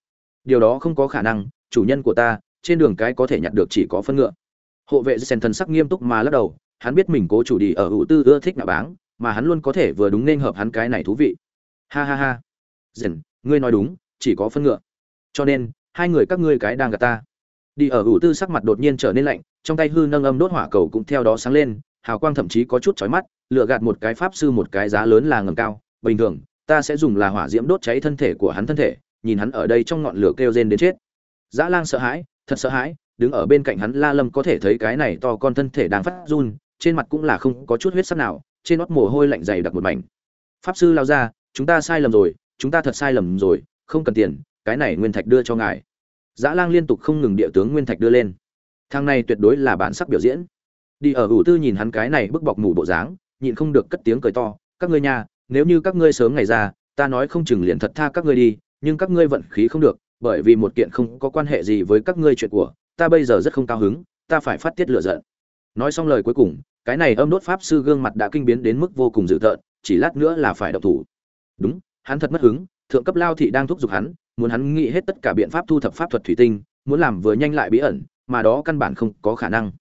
Điều đó không có khả năng, chủ nhân của ta, trên đường cái có thể nhặt được chỉ có phân ngựa. Hộ vệ sen thần sắc nghiêm túc mà lắc đầu, hắn biết mình cố chủ đi ở hữu tư ưa thích nạ báng, mà hắn luôn có thể vừa đúng nên hợp hắn cái này thú vị. Ha ha ha. Dần ngươi nói đúng, chỉ có phân ngựa. Cho nên, hai người các ngươi cái đang gặp ta. Đi ở hữu tư sắc mặt đột nhiên trở nên lạnh trong tay hư nâng âm đốt hỏa cầu cũng theo đó sáng lên, hào quang thậm chí có chút chói mắt lựa gạt một cái pháp sư một cái giá lớn là ngầm cao. Bình thường, ta sẽ dùng là hỏa diễm đốt cháy thân thể của hắn thân thể, nhìn hắn ở đây trong ngọn lửa kêu rên đến chết. Dã lang sợ hãi, thật sợ hãi, đứng ở bên cạnh hắn la lâm có thể thấy cái này to con thân thể đang phát run, trên mặt cũng là không có chút huyết sắc nào, trên nót mồ hôi lạnh dày đặc một mảnh. Pháp sư lao ra, chúng ta sai lầm rồi, chúng ta thật sai lầm rồi, không cần tiền, cái này nguyên thạch đưa cho ngài. Dã lang liên tục không ngừng địa tướng nguyên thạch đưa lên thang này tuyệt đối là bản sắc biểu diễn. Đi ở ủ tư nhìn hắn cái này bức bọc mù bộ dáng, nhịn không được cất tiếng cười to, các ngươi nha, nếu như các ngươi sớm ngày ra, ta nói không chừng liền thật tha các ngươi đi, nhưng các ngươi vận khí không được, bởi vì một kiện không có quan hệ gì với các ngươi chuyện của, ta bây giờ rất không cao hứng, ta phải phát tiết lửa giận. Nói xong lời cuối cùng, cái này âm đốt pháp sư gương mặt đã kinh biến đến mức vô cùng dữ tợn, chỉ lát nữa là phải động thủ. Đúng, hắn thật mất hứng, thượng cấp lao thị đang thúc giục hắn, muốn hắn nghĩ hết tất cả biện pháp thu thập pháp thuật thủy tinh, muốn làm vừa nhanh lại bí ẩn mà đó căn bản không có khả năng.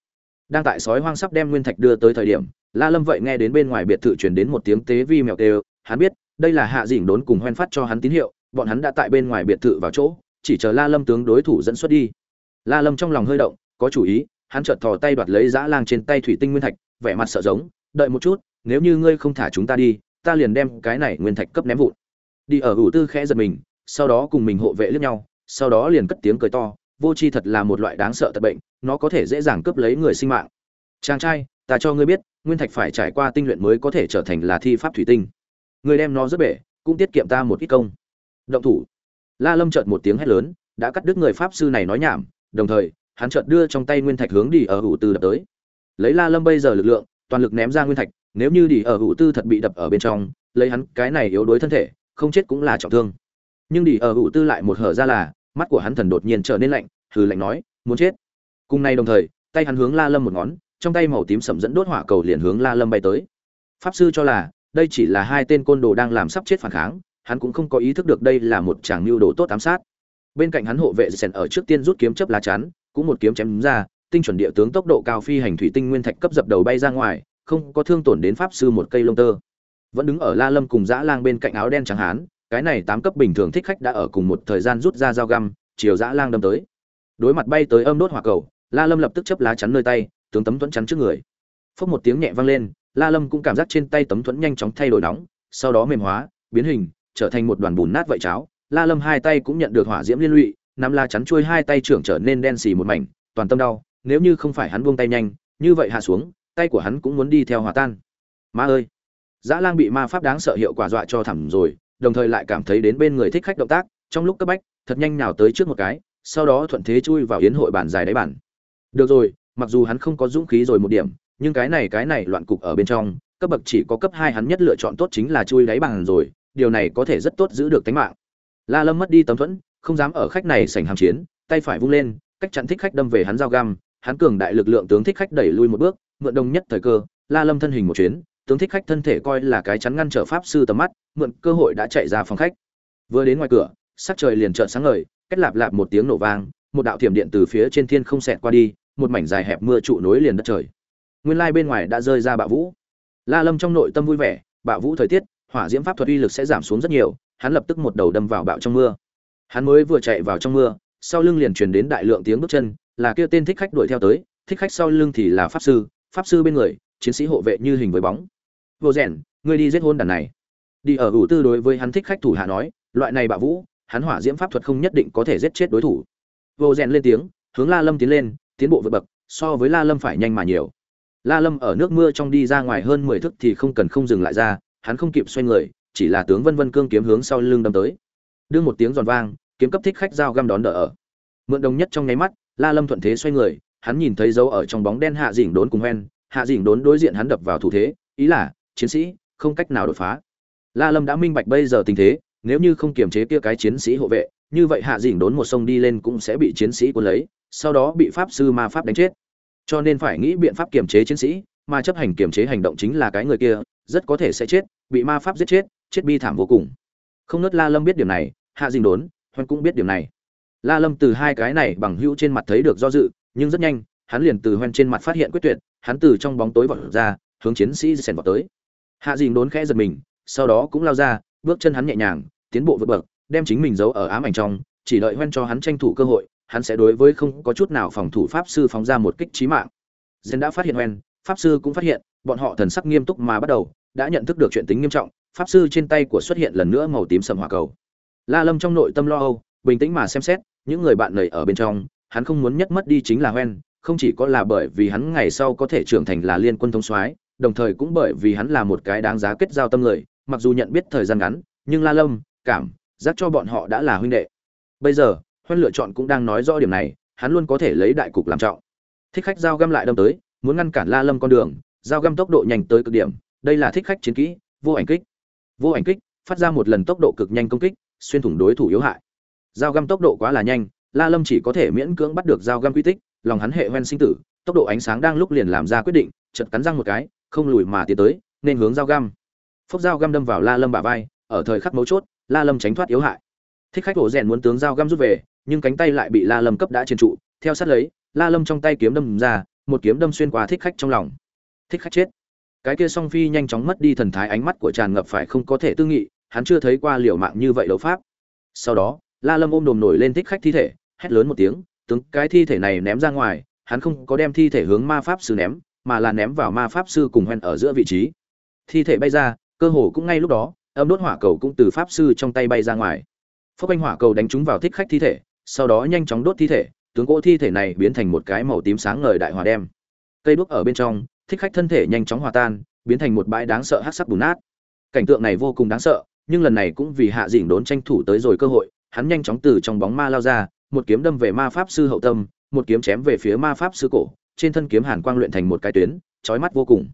Đang tại sói hoang sắp đem nguyên thạch đưa tới thời điểm, la lâm vậy nghe đến bên ngoài biệt thự truyền đến một tiếng tế vi mèo tê hắn biết, đây là hạ dỉnh đốn cùng hoen phát cho hắn tín hiệu, bọn hắn đã tại bên ngoài biệt thự vào chỗ, chỉ chờ la lâm tướng đối thủ dẫn xuất đi. La lâm trong lòng hơi động, có chủ ý, hắn chợt thò tay đoạt lấy dã lang trên tay thủy tinh nguyên thạch, vẻ mặt sợ giống, đợi một chút, nếu như ngươi không thả chúng ta đi, ta liền đem cái này nguyên thạch cấp ném vụn. Đi ở ủ tư khẽ giật mình, sau đó cùng mình hộ vệ liếc nhau, sau đó liền cất tiếng cười to vô chi thật là một loại đáng sợ tật bệnh, nó có thể dễ dàng cướp lấy người sinh mạng. Chàng trai, ta cho ngươi biết, nguyên thạch phải trải qua tinh luyện mới có thể trở thành là thi pháp thủy tinh. Người đem nó rất bể, cũng tiết kiệm ta một ít công. Động thủ. La lâm chợt một tiếng hét lớn, đã cắt đứt người pháp sư này nói nhảm, đồng thời, hắn chợt đưa trong tay nguyên thạch hướng đi ở hữu tư đập tới. Lấy la lâm bây giờ lực lượng, toàn lực ném ra nguyên thạch, nếu như đi ở hữu tư thật bị đập ở bên trong, lấy hắn cái này yếu đuối thân thể, không chết cũng là trọng thương. Nhưng đi ở hữu tư lại một hở ra là mắt của hắn thần đột nhiên trở nên lạnh, hừ lạnh nói, muốn chết. Cùng nay đồng thời, tay hắn hướng la lâm một ngón, trong tay màu tím sầm dẫn đốt hỏa cầu liền hướng la lâm bay tới. Pháp sư cho là, đây chỉ là hai tên côn đồ đang làm sắp chết phản kháng, hắn cũng không có ý thức được đây là một chàng mưu đồ tốt ám sát. Bên cạnh hắn hộ vệ sèn ở trước tiên rút kiếm chấp lá chắn, cũng một kiếm chém ra, tinh chuẩn địa tướng tốc độ cao phi hành thủy tinh nguyên thạch cấp dập đầu bay ra ngoài, không có thương tổn đến pháp sư một cây lông tơ. Vẫn đứng ở la lâm cùng dã lang bên cạnh áo đen trắng hán cái này tám cấp bình thường thích khách đã ở cùng một thời gian rút ra dao găm, chiều dã lang đâm tới. Đối mặt bay tới âm đốt hỏa cầu, la lâm lập tức chấp lá chắn nơi tay, tướng tấm thuẫn chắn trước người. Phốc một tiếng nhẹ vang lên, la lâm cũng cảm giác trên tay tấm thuẫn nhanh chóng thay đổi nóng, sau đó mềm hóa, biến hình, trở thành một đoàn bùn nát vậy cháo. La lâm hai tay cũng nhận được hỏa diễm liên lụy, nắm la chắn chui hai tay trưởng trở nên đen xì một mảnh, toàn tâm đau, nếu như không phải hắn buông tay nhanh, như vậy hạ xuống, tay của hắn cũng muốn đi theo hòa tan. Ma ơi! Dã lang bị ma pháp đáng sợ hiệu quả dọa cho thẳm rồi đồng thời lại cảm thấy đến bên người thích khách động tác, trong lúc cấp bách, thật nhanh nào tới trước một cái, sau đó thuận thế chui vào yến hội bản dài đáy bản được rồi, mặc dù hắn không có dũng khí rồi một điểm, nhưng cái này cái này loạn cục ở bên trong, cấp bậc chỉ có cấp hai hắn nhất lựa chọn tốt chính là chui đáy bàn rồi, điều này có thể rất tốt giữ được tính mạng. La lâm mất đi tấm thuẫn, không dám ở khách này sảnh hàm chiến, tay phải vung lên, cách chặn thích khách đâm về hắn dao găm, hắn cường đại lực lượng tướng thích khách đẩy lui một bước, mượn đồng nhất thời cơ, la lâm thân hình một chuyến tướng thích khách thân thể coi là cái chắn ngăn trở pháp sư tầm mắt, mượn cơ hội đã chạy ra phòng khách. Vừa đến ngoài cửa, sắc trời liền trợn sáng ngời kết lạp lạp một tiếng nổ vang, một đạo thiểm điện từ phía trên thiên không xẹt qua đi, một mảnh dài hẹp mưa trụ nối liền đất trời. Nguyên lai bên ngoài đã rơi ra bạo vũ. La lâm trong nội tâm vui vẻ, bạo vũ thời tiết, hỏa diễm pháp thuật uy lực sẽ giảm xuống rất nhiều, hắn lập tức một đầu đâm vào bạo trong mưa. Hắn mới vừa chạy vào trong mưa, sau lưng liền truyền đến đại lượng tiếng bước chân, là kia tên thích khách đuổi theo tới, thích khách sau lưng thì là pháp sư pháp sư bên người, chiến sĩ hộ vệ như hình với bóng vô rèn, ngươi đi giết hôn đàn này. Đi ở ủ tư đối với hắn thích khách thủ hạ nói, loại này bạo vũ, hắn hỏa diễm pháp thuật không nhất định có thể giết chết đối thủ. Vô rèn lên tiếng, hướng la lâm tiến lên, tiến bộ vượt bậc, so với la lâm phải nhanh mà nhiều. La lâm ở nước mưa trong đi ra ngoài hơn mười thước thì không cần không dừng lại ra, hắn không kịp xoay người, chỉ là tướng vân vân cương kiếm hướng sau lưng đâm tới. Đương một tiếng giòn vang, kiếm cấp thích khách dao găm đón đỡ ở. Mượn đồng nhất trong nháy mắt, la lâm thuận thế xoay người, hắn nhìn thấy dấu ở trong bóng đen hạ dỉnh đốn cùng hoen, hạ dỉnh đốn đối diện hắn đập vào thủ thế, ý là chiến sĩ, không cách nào đột phá. La lâm đã minh bạch bây giờ tình thế, nếu như không kiềm chế kia cái chiến sĩ hộ vệ, như vậy hạ dỉnh đốn một sông đi lên cũng sẽ bị chiến sĩ cuốn lấy, sau đó bị pháp sư ma pháp đánh chết. Cho nên phải nghĩ biện pháp kiềm chế chiến sĩ, mà chấp hành kiềm chế hành động chính là cái người kia, rất có thể sẽ chết, bị ma pháp giết chết chết bi thảm vô cùng. Không nớt la lâm biết điểm này, hạ dinh đốn hoan cũng biết điểm này. La lâm từ hai cái này bằng hữu trên mặt thấy được do dự, nhưng rất nhanh, hắn liền từ hoen trên mặt phát hiện quyết tuyệt, hắn từ trong bóng tối vọt ra, hướng chiến sĩ sèn vọt tới hạ dinh đốn khẽ giật mình, sau đó cũng lao ra, bước chân hắn nhẹ nhàng, tiến bộ vượt bậc, đem chính mình giấu ở ám ảnh trong, chỉ đợi hoen cho hắn tranh thủ cơ hội, hắn sẽ đối với không có chút nào phòng thủ pháp sư phóng ra một kích chí mạng. Zen đã phát hiện hoen, pháp sư cũng phát hiện, bọn họ thần sắc nghiêm túc mà bắt đầu, đã nhận thức được chuyện tính nghiêm trọng, pháp sư trên tay của xuất hiện lần nữa màu tím sầm hỏa cầu. La lâm trong nội tâm lo âu, bình tĩnh mà xem xét, những người bạn lầy ở bên trong, hắn không muốn nhất mất đi chính là hoen, không chỉ có là bởi vì hắn ngày sau có thể trưởng thành là liên quân thống soái đồng thời cũng bởi vì hắn là một cái đáng giá kết giao tâm người, mặc dù nhận biết thời gian ngắn, nhưng la lâm, cảm, giác cho bọn họ đã là huynh đệ. Bây giờ, Hoan lựa chọn cũng đang nói rõ điểm này, hắn luôn có thể lấy đại cục làm trọng. Thích khách giao găm lại đâm tới, muốn ngăn cản la lâm con đường, giao găm tốc độ nhanh tới cực điểm, đây là thích khách chiến kỹ, vô ảnh kích. Vô ảnh kích, phát ra một lần tốc độ cực nhanh công kích, xuyên thủng đối thủ yếu hại. Giao găm tốc độ quá là nhanh, la lâm chỉ có thể miễn cưỡng bắt được giao găm quy tích, lòng hắn hệ hoen sinh tử, tốc độ ánh sáng đang lúc liền làm ra quyết định, chợt cắn răng một cái không lùi mà tiến tới, nên hướng dao găm. Phốc dao găm đâm vào la lâm bả vai, ở thời khắc mấu chốt, la lâm tránh thoát yếu hại. Thích khách hổ rèn muốn tướng giao găm rút về, nhưng cánh tay lại bị la lâm cấp đã trên trụ, theo sát lấy, la lâm trong tay kiếm đâm ra, một kiếm đâm xuyên qua thích khách trong lòng. Thích khách chết. Cái kia song phi nhanh chóng mất đi thần thái ánh mắt của tràn ngập phải không có thể tư nghị, hắn chưa thấy qua liều mạng như vậy đấu pháp. Sau đó, la lâm ôm đồm nổi lên thích khách thi thể, hét lớn một tiếng, tướng, cái thi thể này ném ra ngoài, hắn không có đem thi thể hướng ma pháp sư ném mà là ném vào ma pháp sư cùng hoen ở giữa vị trí. Thi thể bay ra, cơ hồ cũng ngay lúc đó, âm đốt hỏa cầu cũng từ pháp sư trong tay bay ra ngoài. Phốc anh hỏa cầu đánh trúng vào thích khách thi thể, sau đó nhanh chóng đốt thi thể, tướng cỗ thi thể này biến thành một cái màu tím sáng ngời đại hỏa đem. Cây đuốc ở bên trong, thích khách thân thể nhanh chóng hòa tan, biến thành một bãi đáng sợ hắc sắc bùn nát. Cảnh tượng này vô cùng đáng sợ, nhưng lần này cũng vì hạ dỉnh đốn tranh thủ tới rồi cơ hội, hắn nhanh chóng từ trong bóng ma lao ra, một kiếm đâm về ma pháp sư hậu tâm, một kiếm chém về phía ma pháp sư cổ trên thân kiếm hàn quang luyện thành một cái tuyến, chói mắt vô cùng.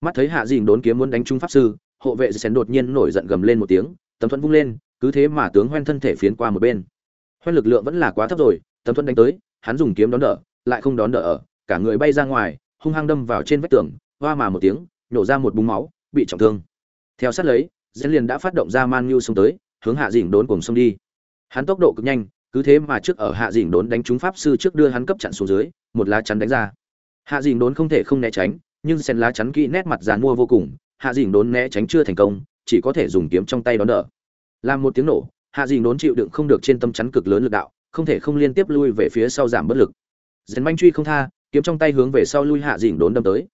Mắt thấy hạ dìn đốn kiếm muốn đánh trung pháp sư, hộ vệ xén đột nhiên nổi giận gầm lên một tiếng, tấm thuẫn vung lên, cứ thế mà tướng hoen thân thể phiến qua một bên. Hoen lực lượng vẫn là quá thấp rồi, tấm thuẫn đánh tới, hắn dùng kiếm đón đỡ, lại không đón đỡ ở, cả người bay ra ngoài, hung hăng đâm vào trên vách tường, hoa mà một tiếng nhổ ra một búng máu, bị trọng thương. Theo sát lấy diễn liền đã phát động ra man nhu xông tới, hướng hạ dìn đốn cùng xông đi. Hắn tốc độ cực nhanh cứ thế mà trước ở hạ dĩnh đốn đánh trúng pháp sư trước đưa hắn cấp chặn xuống dưới, một lá chắn đánh ra. Hạ dĩnh đốn không thể không né tránh, nhưng sen lá chắn kỹ nét mặt dàn mua vô cùng, hạ dĩnh đốn né tránh chưa thành công, chỉ có thể dùng kiếm trong tay đón đỡ. Làm một tiếng nổ, hạ dĩnh đốn chịu đựng không được trên tâm chắn cực lớn lực đạo, không thể không liên tiếp lui về phía sau giảm bất lực. Dần manh truy không tha, kiếm trong tay hướng về sau lui hạ dĩnh đốn đâm tới.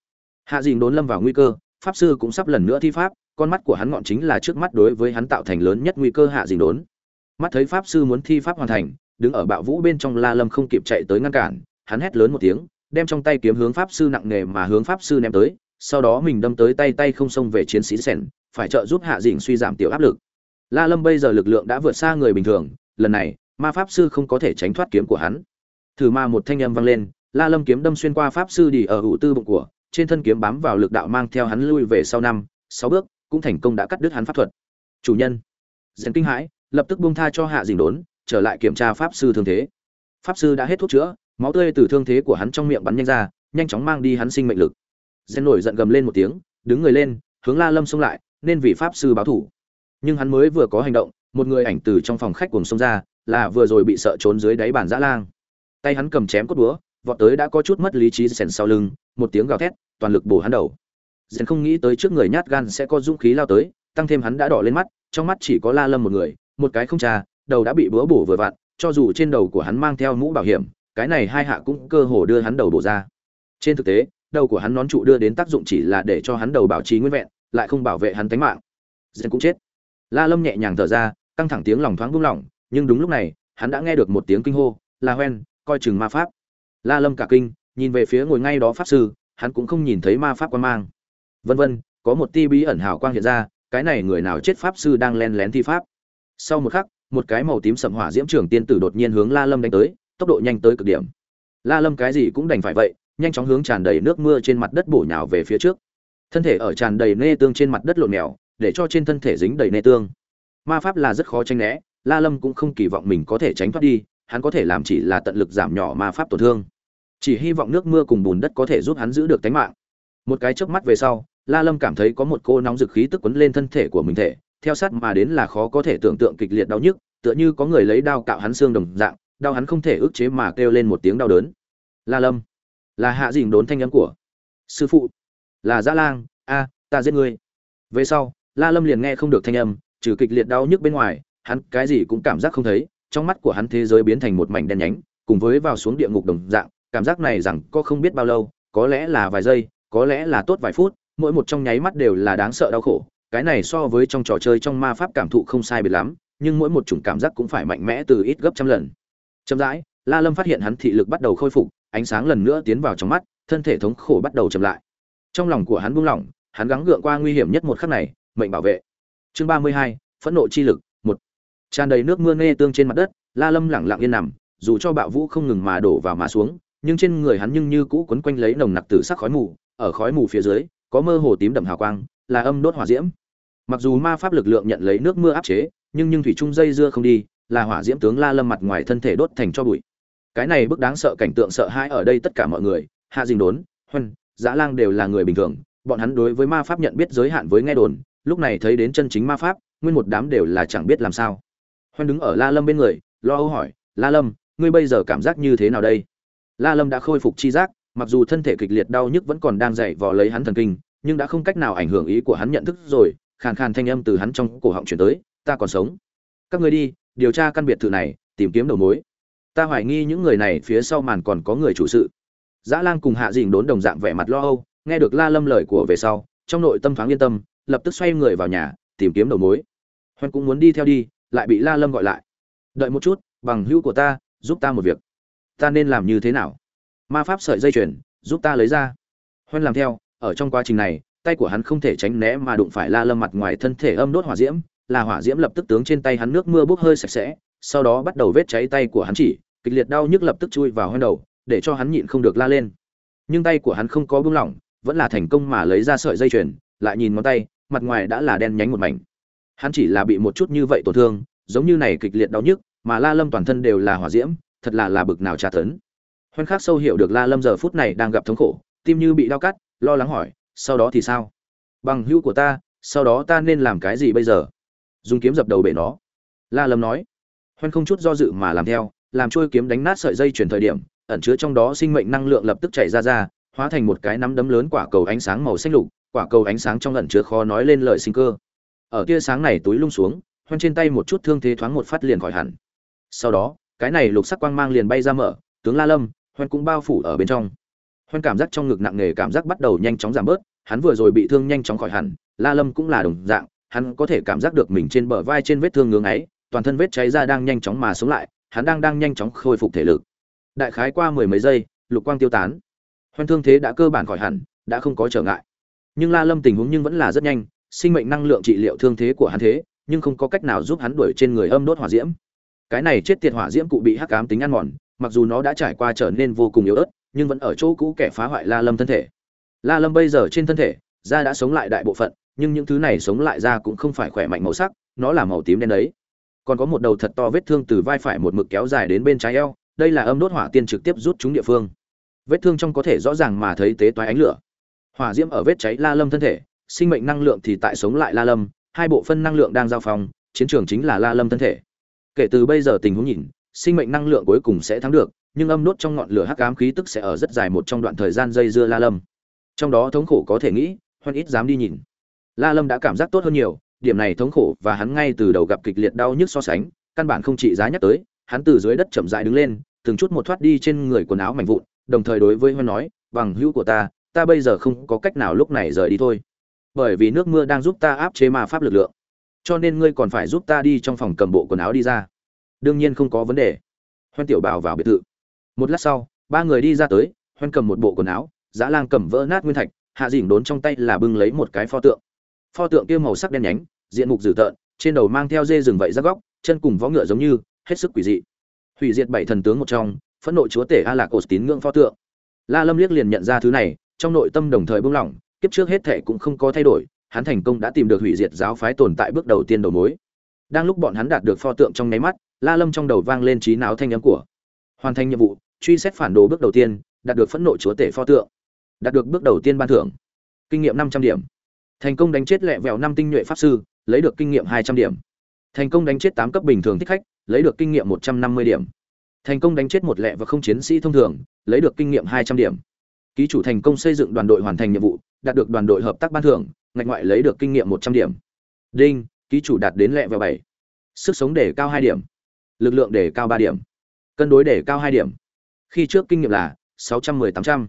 Hạ dĩnh đốn lâm vào nguy cơ, pháp sư cũng sắp lần nữa thi pháp, con mắt của hắn ngọn chính là trước mắt đối với hắn tạo thành lớn nhất nguy cơ hạ dĩnh đốn mắt thấy pháp sư muốn thi pháp hoàn thành, đứng ở bạo vũ bên trong la lâm không kịp chạy tới ngăn cản, hắn hét lớn một tiếng, đem trong tay kiếm hướng pháp sư nặng nề mà hướng pháp sư ném tới, sau đó mình đâm tới tay tay không xông về chiến sĩ sẻn phải trợ giúp hạ dình suy giảm tiểu áp lực. La lâm bây giờ lực lượng đã vượt xa người bình thường, lần này, ma pháp sư không có thể tránh thoát kiếm của hắn. Thử ma một thanh âm vang lên, la lâm kiếm đâm xuyên qua pháp sư đi ở hữu tư bụng của, trên thân kiếm bám vào lực đạo mang theo hắn lui về sau năm, sáu bước, cũng thành công đã cắt đứt hắn pháp thuật. Chủ nhân diễn kinh hãi lập tức buông tha cho hạ dình đốn trở lại kiểm tra pháp sư thương thế pháp sư đã hết thuốc chữa máu tươi từ thương thế của hắn trong miệng bắn nhanh ra nhanh chóng mang đi hắn sinh mệnh lực Gen nổi giận gầm lên một tiếng, đứng người lên, hướng La Lâm xông lại, nên vì pháp sư báo thủ. Nhưng hắn mới vừa có hành động, một người ảnh từ trong phòng khách cùng xông ra, là vừa rồi bị sợ trốn dưới đáy bàn dã lang. Tay hắn cầm chém cốt búa, vọt tới đã có chút mất lý trí sèn sau lưng, một tiếng gào thét, toàn lực bổ hắn đầu. Gen không nghĩ tới trước người nhát gan sẽ có dũng khí lao tới, tăng thêm hắn đã đỏ lên mắt, trong mắt chỉ có La Lâm một người, một cái không trà, đầu đã bị búa bổ vừa vặn, cho dù trên đầu của hắn mang theo mũ bảo hiểm, cái này hai hạ cũng cơ hồ đưa hắn đầu bổ ra. Trên thực tế, đầu của hắn nón trụ đưa đến tác dụng chỉ là để cho hắn đầu bảo trì nguyên vẹn, lại không bảo vệ hắn tính mạng. Dân cũng chết. La Lâm nhẹ nhàng thở ra, căng thẳng tiếng lòng thoáng buông lỏng, nhưng đúng lúc này, hắn đã nghe được một tiếng kinh hô, "La Hoen, coi chừng ma pháp." La Lâm cả kinh, nhìn về phía ngồi ngay đó pháp sư, hắn cũng không nhìn thấy ma pháp quan mang. Vân vân, có một tia bí ẩn hào quang hiện ra, cái này người nào chết pháp sư đang len lén thi pháp. Sau một khắc, một cái màu tím sầm hỏa diễm trưởng tiên tử đột nhiên hướng La Lâm đánh tới, tốc độ nhanh tới cực điểm. La Lâm cái gì cũng đành phải vậy, nhanh chóng hướng tràn đầy nước mưa trên mặt đất bổ nhào về phía trước. Thân thể ở tràn đầy nê tương trên mặt đất lộn mèo, để cho trên thân thể dính đầy nê tương. Ma pháp là rất khó tránh né, La Lâm cũng không kỳ vọng mình có thể tránh thoát đi, hắn có thể làm chỉ là tận lực giảm nhỏ ma pháp tổn thương. Chỉ hy vọng nước mưa cùng bùn đất có thể giúp hắn giữ được tính mạng. Một cái chớp mắt về sau, La Lâm cảm thấy có một cô nóng dực khí tức quấn lên thân thể của mình thể, theo sát mà đến là khó có thể tưởng tượng kịch liệt đau nhức, tựa như có người lấy đao cạo hắn xương đồng dạng, đau hắn không thể ức chế mà kêu lên một tiếng đau đớn. La Lâm, là hạ dình đốn thanh âm của sư phụ, là Dã Lang, a, ta giết ngươi. Về sau, La Lâm liền nghe không được thanh âm, trừ kịch liệt đau nhức bên ngoài, hắn cái gì cũng cảm giác không thấy, trong mắt của hắn thế giới biến thành một mảnh đen nhánh, cùng với vào xuống địa ngục đồng dạng, cảm giác này rằng có không biết bao lâu, có lẽ là vài giây, có lẽ là tốt vài phút, mỗi một trong nháy mắt đều là đáng sợ đau khổ, cái này so với trong trò chơi trong ma pháp cảm thụ không sai biệt lắm, nhưng mỗi một chủng cảm giác cũng phải mạnh mẽ từ ít gấp trăm lần. Chậm rãi, La Lâm phát hiện hắn thị lực bắt đầu khôi phục, ánh sáng lần nữa tiến vào trong mắt, thân thể thống khổ bắt đầu chậm lại. Trong lòng của hắn buông lỏng, hắn gắng gượng qua nguy hiểm nhất một khắc này, mệnh bảo vệ. Chương 32, phẫn nộ chi lực, một Tràn đầy nước mưa nghe tương trên mặt đất, La Lâm lẳng lặng yên nằm, dù cho bạo vũ không ngừng mà đổ vào mà xuống, nhưng trên người hắn nhưng như cũ quấn quanh lấy nồng nặc tử sắc khói mù, ở khói mù phía dưới, có mơ hồ tím đậm hào quang, là âm đốt hỏa diễm. Mặc dù ma pháp lực lượng nhận lấy nước mưa áp chế, nhưng nhưng thủy trung dây dưa không đi, là hỏa diễm tướng La Lâm mặt ngoài thân thể đốt thành cho bụi. Cái này bức đáng sợ cảnh tượng sợ hãi ở đây tất cả mọi người, Hạ dình Đốn, Huân, Dã Lang đều là người bình thường, bọn hắn đối với ma pháp nhận biết giới hạn với nghe đồn, lúc này thấy đến chân chính ma pháp, nguyên một đám đều là chẳng biết làm sao. Huân đứng ở La Lâm bên người, lo âu hỏi, "La Lâm, ngươi bây giờ cảm giác như thế nào đây?" La Lâm đã khôi phục chi giác, mặc dù thân thể kịch liệt đau nhức vẫn còn đang dậy vò lấy hắn thần kinh, nhưng đã không cách nào ảnh hưởng ý của hắn nhận thức rồi, khàn khàn thanh âm từ hắn trong cổ họng truyền tới, "Ta còn sống." Các ngươi đi, điều tra căn biệt thự này, tìm kiếm đầu mối. Ta hoài nghi những người này phía sau màn còn có người chủ sự. Dã Lang cùng Hạ dình đốn đồng dạng vẻ mặt lo âu, nghe được La Lâm lời của về sau, trong nội tâm thoáng yên tâm, lập tức xoay người vào nhà, tìm kiếm đầu mối. Hoan cũng muốn đi theo đi, lại bị La Lâm gọi lại. "Đợi một chút, bằng hữu của ta, giúp ta một việc." "Ta nên làm như thế nào?" "Ma pháp sợi dây chuyền, giúp ta lấy ra." Hoan làm theo, ở trong quá trình này, tay của hắn không thể tránh né mà đụng phải La Lâm mặt ngoài thân thể âm đốt hỏa diễm, là hỏa diễm lập tức tướng trên tay hắn nước mưa bốc hơi sạch sẽ, sau đó bắt đầu vết cháy tay của hắn chỉ, kịch liệt đau nhức lập tức chui vào hoen đầu, để cho hắn nhịn không được la lên. Nhưng tay của hắn không có buông lỏng, vẫn là thành công mà lấy ra sợi dây chuyền, lại nhìn ngón tay, mặt ngoài đã là đen nhánh một mảnh. Hắn chỉ là bị một chút như vậy tổn thương, giống như này kịch liệt đau nhức, mà La Lâm toàn thân đều là hỏa diễm, thật là là bực nào tra tấn. Hoen khắc sâu hiểu được La Lâm giờ phút này đang gặp thống khổ, tim như bị đau cắt, lo lắng hỏi, sau đó thì sao? Bằng hữu của ta, sau đó ta nên làm cái gì bây giờ? dùng kiếm dập đầu bể nó. La lâm nói. Hoan không chút do dự mà làm theo làm trôi kiếm đánh nát sợi dây chuyển thời điểm ẩn chứa trong đó sinh mệnh năng lượng lập tức chảy ra ra hóa thành một cái nắm đấm lớn quả cầu ánh sáng màu xanh lục quả cầu ánh sáng trong ẩn chứa khó nói lên lời sinh cơ. Ở tia sáng này túi lung xuống hoan trên tay một chút thương thế thoáng một phát liền khỏi hẳn. Sau đó cái này lục sắc quang mang liền bay ra mở tướng la lâm hoan cũng bao phủ ở bên trong hoan cảm giác trong ngực nặng nề cảm giác bắt đầu nhanh chóng giảm bớt hắn vừa rồi bị thương nhanh chóng khỏi hẳn la lâm cũng là đồng dạng hắn có thể cảm giác được mình trên bờ vai trên vết thương ngưỡng ấy, toàn thân vết cháy ra đang nhanh chóng mà sống lại, hắn đang đang nhanh chóng khôi phục thể lực. Đại khái qua mười mấy giây, lục quang tiêu tán. Hoan thương thế đã cơ bản khỏi hẳn, đã không có trở ngại. Nhưng La Lâm tình huống nhưng vẫn là rất nhanh, sinh mệnh năng lượng trị liệu thương thế của hắn thế, nhưng không có cách nào giúp hắn đuổi trên người âm đốt hỏa diễm. Cái này chết tiệt hỏa diễm cụ bị hắc ám tính ăn mòn, mặc dù nó đã trải qua trở nên vô cùng yếu ớt, nhưng vẫn ở chỗ cũ kẻ phá hoại La Lâm thân thể. La Lâm bây giờ trên thân thể, da đã sống lại đại bộ phận, nhưng những thứ này sống lại da cũng không phải khỏe mạnh màu sắc nó là màu tím đen đấy. Còn có một đầu thật to vết thương từ vai phải một mực kéo dài đến bên trái eo đây là âm đốt hỏa tiên trực tiếp rút chúng địa phương. Vết thương trong có thể rõ ràng mà thấy tế toái ánh lửa. Hỏa diễm ở vết cháy la lâm thân thể sinh mệnh năng lượng thì tại sống lại la lâm hai bộ phân năng lượng đang giao phong chiến trường chính là la lâm thân thể. Kể từ bây giờ tình huống nhìn sinh mệnh năng lượng cuối cùng sẽ thắng được, nhưng âm nốt trong ngọn lửa hắc ám khí tức sẽ ở rất dài một trong đoạn thời gian dây dưa la lâm. Trong đó thống khổ có thể nghĩ, hoan ít dám đi nhìn. La lâm đã cảm giác tốt hơn nhiều, điểm này thống khổ và hắn ngay từ đầu gặp kịch liệt đau nhức so sánh, căn bản không trị giá nhắc tới, hắn từ dưới đất chậm rãi đứng lên, từng chút một thoát đi trên người quần áo mảnh vụn, đồng thời đối với hoan nói, bằng hữu của ta ta bây giờ không có cách nào lúc này rời đi thôi. Bởi vì nước mưa đang giúp ta áp chế ma pháp lực lượng. Cho nên ngươi còn phải giúp ta đi trong phòng cầm bộ quần áo đi ra đương nhiên không có vấn đề. Hoan tiểu bảo vào biệt thự. Một lát sau, ba người đi ra tới, hoan cầm một bộ quần áo, dã lang cầm vỡ nát nguyên thạch, hạ dỉnh đốn trong tay là bưng lấy một cái pho tượng. Pho tượng kia màu sắc đen nhánh, diện mục dữ tợn, trên đầu mang theo dê rừng vậy ra góc, chân cùng vó ngựa giống như, hết sức quỷ dị. Hủy diệt bảy thần tướng một trong, phẫn nộ chúa tể a lạc ổ tín ngưỡng pho tượng. La lâm liếc liền nhận ra thứ này, trong nội tâm đồng thời buông lỏng kiếp trước hết thệ cũng không có thay đổi, hắn thành công đã tìm được hủy diệt giáo phái tồn tại bước đầu tiên đầu mối đang lúc bọn hắn đạt được pho tượng trong nháy mắt, la lâm trong đầu vang lên trí não thanh âm của hoàn thành nhiệm vụ, truy xét phản đồ bước đầu tiên, đạt được phẫn nộ chúa tể pho tượng, đạt được bước đầu tiên ban thưởng. Kinh nghiệm năm trăm điểm. Thành công đánh chết lẹ vẹo năm tinh nhuệ pháp sư, lấy được kinh nghiệm hai trăm điểm. Thành công đánh chết tám cấp bình thường thích khách, lấy được kinh nghiệm một trăm năm mươi điểm. Thành công đánh chết một lẹ và không chiến sĩ thông thường, lấy được kinh nghiệm hai trăm điểm. Ký chủ thành công xây dựng đoàn đội hoàn thành nhiệm vụ, đạt được đoàn đội hợp tác ban thưởng, ngạch ngoại lấy được kinh nghiệm một trăm điểm. Đinh ký chủ đạt đến lẹ và bảy. Sức sống để cao hai điểm. Lực lượng để cao ba điểm. Cân đối để cao hai điểm. Khi trước kinh nghiệm là sáu trăm mười tám trăm.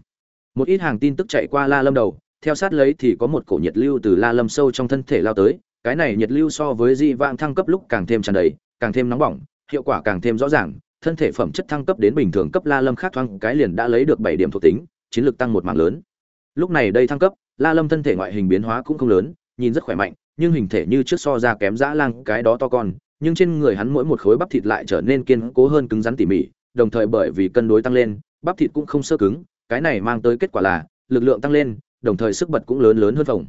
Một ít hàng tin tức chạy qua la lâm đầu, theo sát lấy thì có một cổ nhiệt lưu từ la lâm sâu trong thân thể lao tới, cái này nhiệt lưu so với di vang thăng cấp lúc càng thêm tràn đầy, càng thêm nóng bỏng, hiệu quả càng thêm rõ ràng, thân thể phẩm chất thăng cấp đến bình thường cấp la lâm khác thoáng cái liền đã lấy được bảy điểm thuộc tính, chiến lược tăng một mảng lớn. Lúc này đây thăng cấp, la lâm thân thể ngoại hình biến hóa cũng không lớn, nhìn rất khỏe mạnh nhưng hình thể như trước so ra kém dã lang cái đó to con, nhưng trên người hắn mỗi một khối bắp thịt lại trở nên kiên cố hơn cứng rắn tỉ mỉ, đồng thời bởi vì cân đối tăng lên, bắp thịt cũng không sơ cứng, cái này mang tới kết quả là, lực lượng tăng lên, đồng thời sức bật cũng lớn lớn hơn phòng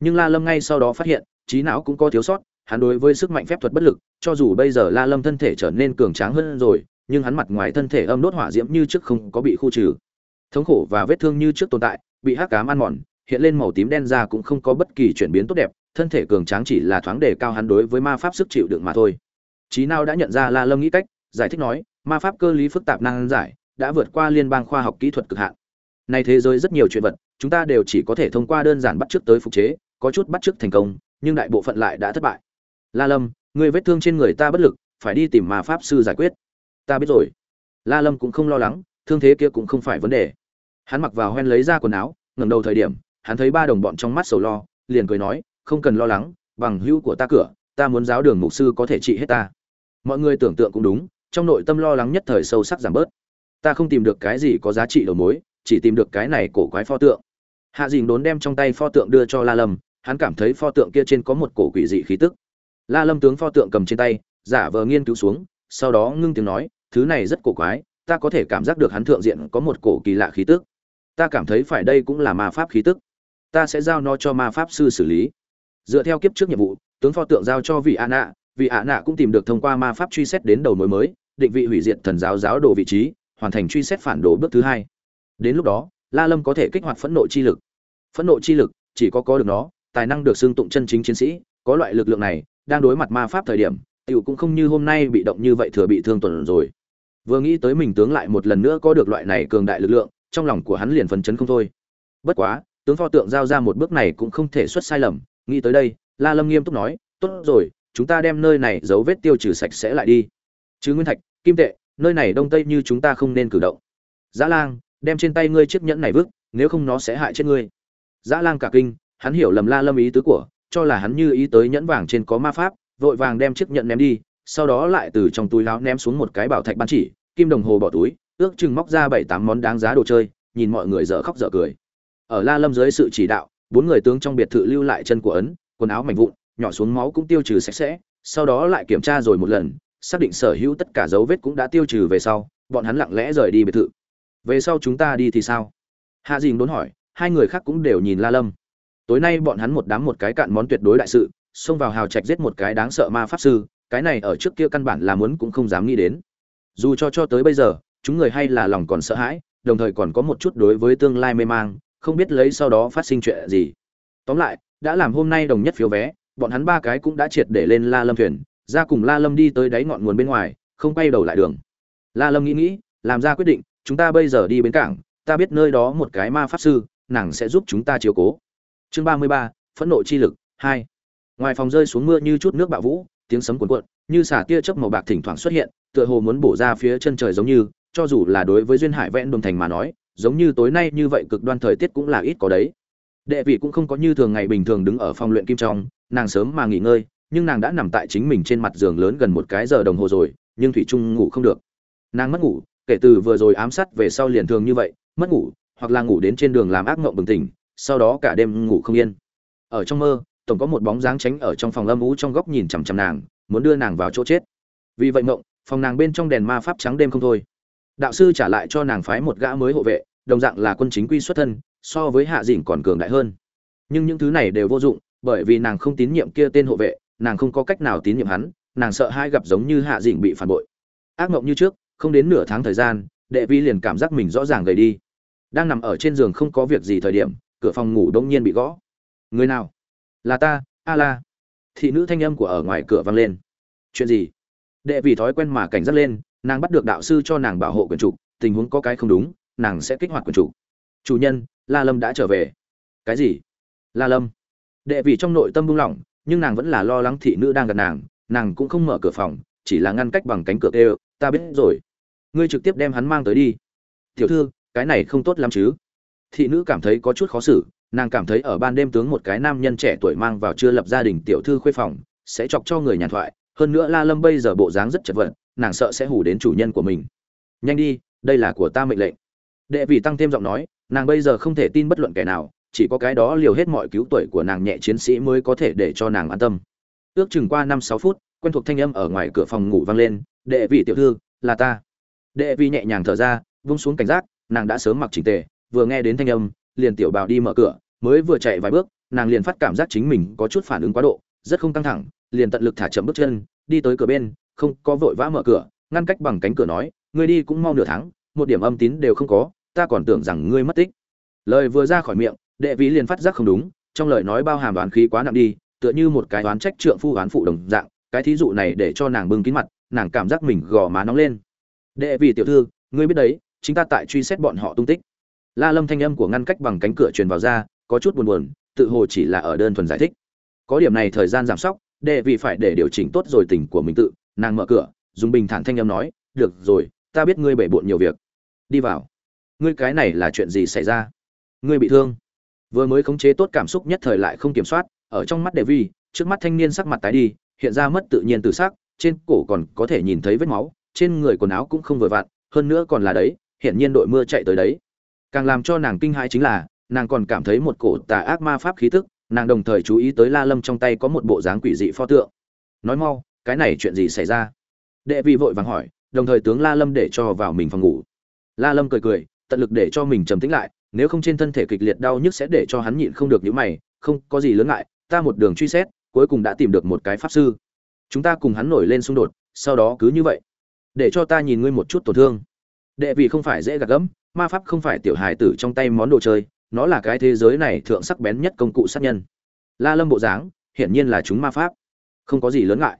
nhưng la lâm ngay sau đó phát hiện, trí não cũng có thiếu sót, hắn đối với sức mạnh phép thuật bất lực, cho dù bây giờ la lâm thân thể trở nên cường tráng hơn rồi, nhưng hắn mặt ngoài thân thể âm đốt hỏa diễm như trước không có bị khu trừ. Thống khổ và vết thương như trước tồn tại, bị hắc cám ăn mòn, hiện lên màu tím đen ra cũng không có bất kỳ chuyển biến tốt đẹp thân thể cường tráng chỉ là thoáng đề cao hắn đối với ma pháp sức chịu đựng mà thôi. Trí nào đã nhận ra la lâm nghĩ cách, giải thích nói, ma pháp cơ lý phức tạp năng giải, đã vượt qua liên bang khoa học kỹ thuật cực hạn. Nay thế giới rất nhiều chuyện vật, chúng ta đều chỉ có thể thông qua đơn giản bắt chước tới phục chế, có chút bắt chước thành công, nhưng đại bộ phận lại đã thất bại. La lâm, người vết thương trên người ta bất lực, phải đi tìm ma pháp sư giải quyết. Ta biết rồi. La lâm cũng không lo lắng, thương thế kia cũng không phải vấn đề. Hắn mặc vào hoen lấy ra quần áo, ngẩng đầu thời điểm, hắn thấy ba đồng bọn trong mắt sầu lo, liền cười nói không cần lo lắng, bằng hữu của ta cửa, ta muốn giáo đường mục sư có thể trị hết ta. Mọi người tưởng tượng cũng đúng, trong nội tâm lo lắng nhất thời sâu sắc giảm bớt. Ta không tìm được cái gì có giá trị đầu mối, chỉ tìm được cái này cổ quái pho tượng. Hạ dìn đốn đem trong tay pho tượng đưa cho la lâm, hắn cảm thấy pho tượng kia trên có một cổ quỷ dị khí tức. La lâm tướng pho tượng cầm trên tay, giả vờ nghiên cứu xuống, sau đó ngưng tiếng nói, thứ này rất cổ quái, ta có thể cảm giác được hắn thượng diện có một cổ kỳ lạ khí tức. Ta cảm thấy phải đây cũng là ma pháp khí tức. Ta sẽ giao nó cho ma pháp sư xử lý dựa theo kiếp trước nhiệm vụ, tướng pho tượng giao cho vị ạ nạ vị ạ nạ cũng tìm được thông qua ma pháp truy xét đến đầu mối mới, định vị hủy diệt thần giáo giáo đồ vị trí, hoàn thành truy xét phản đồ bước thứ hai. Đến lúc đó, la lâm có thể kích hoạt phẫn nộ chi lực. Phẫn nộ chi lực, chỉ có có được nó, tài năng được xưng tụng chân chính chiến sĩ, có loại lực lượng này, đang đối mặt ma pháp thời điểm, tiểu cũng không như hôm nay bị động như vậy thừa bị thương tuần rồi. Vừa nghĩ tới mình tướng lại một lần nữa có được loại này cường đại lực lượng, trong lòng của hắn liền phấn chấn không thôi. Bất quá, tướng pho tượng giao ra một bước này cũng không thể xuất sai lầm nghĩ tới đây, la lâm nghiêm túc nói, tốt rồi, chúng ta đem nơi này dấu vết tiêu trừ sạch sẽ lại đi. Chứ nguyên thạch, kim tệ, nơi này đông tây như chúng ta không nên cử động. Dã lang, đem trên tay ngươi chiếc nhẫn này vứt, nếu không nó sẽ hại chết ngươi. Dã lang cả kinh, hắn hiểu lầm la lâm ý tứ của, cho là hắn như ý tới nhẫn vàng trên có ma pháp, vội vàng đem chiếc nhẫn ném đi, sau đó lại từ trong túi láo ném xuống một cái bảo thạch ban chỉ, kim đồng hồ bỏ túi, ước chừng móc ra bảy tám món đáng giá đồ chơi, nhìn mọi người dở khóc dở cười. Ở la lâm dưới sự chỉ đạo bốn người tướng trong biệt thự lưu lại chân của ấn, quần áo mảnh vụn, nhỏ xuống máu cũng tiêu trừ sạch sẽ, sau đó lại kiểm tra rồi một lần, xác định sở hữu tất cả dấu vết cũng đã tiêu trừ về sau, bọn hắn lặng lẽ rời đi biệt thự. Về sau chúng ta đi thì sao? Hạ dìn đốn hỏi, hai người khác cũng đều nhìn la lâm. Tối nay bọn hắn một đám một cái cạn món tuyệt đối đại sự, xông vào hào trạch giết một cái đáng sợ ma pháp sư, cái này ở trước kia căn bản là muốn cũng không dám nghĩ đến. Dù cho cho tới bây giờ, chúng người hay là lòng còn sợ hãi, đồng thời còn có một chút đối với tương lai mê mang không biết lấy sau đó phát sinh chuyện gì. Tóm lại, đã làm hôm nay đồng nhất phiếu vé, bọn hắn ba cái cũng đã triệt để lên la lâm thuyền, ra cùng la lâm đi tới đáy ngọn nguồn bên ngoài, không quay đầu lại đường. La lâm nghĩ nghĩ, làm ra quyết định, chúng ta bây giờ đi bến cảng, ta biết nơi đó một cái ma pháp sư, nàng sẽ giúp chúng ta chiếu cố. Chương ba mươi ba, phẫn nộ chi lực, hai. Ngoài phòng rơi xuống mưa như chút nước bạo vũ, tiếng sấm cuồn cuộn, như xả tia chớp màu bạc thỉnh thoảng xuất hiện, tựa hồ muốn bổ ra phía chân trời giống như, cho dù là đối với duyên hải vẽn đồng thành mà nói giống như tối nay như vậy cực đoan thời tiết cũng là ít có đấy. Đệ vị cũng không có như thường ngày bình thường đứng ở phòng luyện kim trong, nàng sớm mà nghỉ ngơi, nhưng nàng đã nằm tại chính mình trên mặt giường lớn gần một cái giờ đồng hồ rồi, nhưng thủy trung ngủ không được. Nàng mất ngủ, kể từ vừa rồi ám sát về sau liền thường như vậy, mất ngủ, hoặc là ngủ đến trên đường làm ác mộng bừng tỉnh, sau đó cả đêm ngủ không yên. Ở trong mơ, tổng có một bóng dáng tránh ở trong phòng âm ú trong góc nhìn chằm chằm nàng, muốn đưa nàng vào chỗ chết. Vì vậy mộng, phòng nàng bên trong đèn ma pháp trắng đêm không thôi đạo sư trả lại cho nàng phái một gã mới hộ vệ, đồng dạng là quân chính quy xuất thân, so với hạ dĩnh còn cường đại hơn. Nhưng những thứ này đều vô dụng, bởi vì nàng không tín nhiệm kia tên hộ vệ, nàng không có cách nào tín nhiệm hắn, nàng sợ hai gặp giống như hạ dĩnh bị phản bội. Ác mộng như trước, không đến nửa tháng thời gian, đệ vi liền cảm giác mình rõ ràng gầy đi. Đang nằm ở trên giường không có việc gì thời điểm, cửa phòng ngủ đông nhiên bị gõ. Người nào? Là ta, a la. Thị nữ thanh âm của ở ngoài cửa vang lên. Chuyện gì? Đệ vì thói quen mà cảnh giác lên nàng bắt được đạo sư cho nàng bảo hộ quyền trục tình huống có cái không đúng, nàng sẽ kích hoạt quyền trục chủ nhân, la lâm đã trở về. Cái gì? La lâm. Đệ vì trong nội tâm buông lỏng, nhưng nàng vẫn là lo lắng thị nữ đang gần nàng nàng cũng không mở cửa phòng, chỉ là ngăn cách bằng cánh cửa kêu, ta biết rồi. Ngươi trực tiếp đem hắn mang tới đi. Tiểu thư, cái này không tốt lắm chứ. Thị nữ cảm thấy có chút khó xử, nàng cảm thấy ở ban đêm tướng một cái nam nhân trẻ tuổi mang vào chưa lập gia đình tiểu thư khuê phòng, sẽ chọc cho người nhàn thoại. Hơn nữa la lâm bây giờ bộ dáng rất chật vật nàng sợ sẽ hủ đến chủ nhân của mình. Nhanh đi, đây là của ta mệnh lệnh. Đệ vị tăng thêm giọng nói, nàng bây giờ không thể tin bất luận kẻ nào, chỉ có cái đó liều hết mọi cứu tuổi của nàng nhẹ chiến sĩ mới có thể để cho nàng an tâm. Ước chừng qua năm sáu phút, quen thuộc thanh âm ở ngoài cửa phòng ngủ vang lên, đệ vị tiểu thư, là ta. Đệ vị nhẹ nhàng thở ra, vung xuống cảnh giác, nàng đã sớm mặc chỉnh tề, vừa nghe đến thanh âm, liền tiểu bào đi mở cửa, mới vừa chạy vài bước, nàng liền phát cảm giác chính mình có chút phản ứng quá độ, rất không căng thẳng, liền tận lực thả chậm bước chân, đi tới cửa bên không có vội vã mở cửa, ngăn cách bằng cánh cửa nói, ngươi đi cũng mau nửa tháng, một điểm âm tín đều không có, ta còn tưởng rằng ngươi mất tích. Lời vừa ra khỏi miệng, đệ vĩ liền phát giác không đúng, trong lời nói bao hàm đoán khí quá nặng đi, tựa như một cái đoán trách trượng phu đoán phụ đồng dạng, cái thí dụ này để cho nàng bưng kín mặt, nàng cảm giác mình gò má nóng lên. Đệ vị tiểu thư, ngươi biết đấy chính ta tại truy xét bọn họ tung tích. La lâm thanh âm của ngăn cách bằng cánh cửa truyền vào ra, có chút buồn buồn, tự hồ chỉ là ở đơn thuần giải thích. Có điểm này thời gian giảm sóc, đệ vị phải để điều chỉnh tốt rồi tình của mình tự nàng mở cửa, dùng bình thản thanh âm nói, được rồi, ta biết ngươi bể bộn nhiều việc. Đi vào. Ngươi cái này là chuyện gì xảy ra? Ngươi bị thương. Vừa mới khống chế tốt cảm xúc nhất thời lại không kiểm soát, ở trong mắt đệ vi, trước mắt thanh niên sắc mặt tái đi, hiện ra mất tự nhiên từ sắc, trên cổ còn có thể nhìn thấy vết máu, trên người quần áo cũng không vừa vặn, hơn nữa còn là đấy, hiển nhiên đội mưa chạy tới đấy. Càng làm cho nàng kinh hãi chính là, nàng còn cảm thấy một cổ tà ác ma pháp khí tức, nàng đồng thời chú ý tới la lâm trong tay có một bộ dáng quỷ dị pho tượng. Nói mau cái này chuyện gì xảy ra? Đệ vị vội vàng hỏi, đồng thời tướng la lâm để cho vào mình phòng ngủ. La lâm cười cười, tận lực để cho mình trầm tĩnh lại, nếu không trên thân thể kịch liệt đau nhức sẽ để cho hắn nhịn không được những mày, không có gì lớn ngại, ta một đường truy xét, cuối cùng đã tìm được một cái pháp sư. Chúng ta cùng hắn nổi lên xung đột, sau đó cứ như vậy. Để cho ta nhìn ngươi một chút tổn thương. Đệ vị không phải dễ gạt gẫm, ma pháp không phải tiểu hài tử trong tay món đồ chơi, nó là cái thế giới này thượng sắc bén nhất công cụ sát nhân. La lâm bộ dáng, hiển nhiên là chúng ma pháp. Không có gì lớn ngại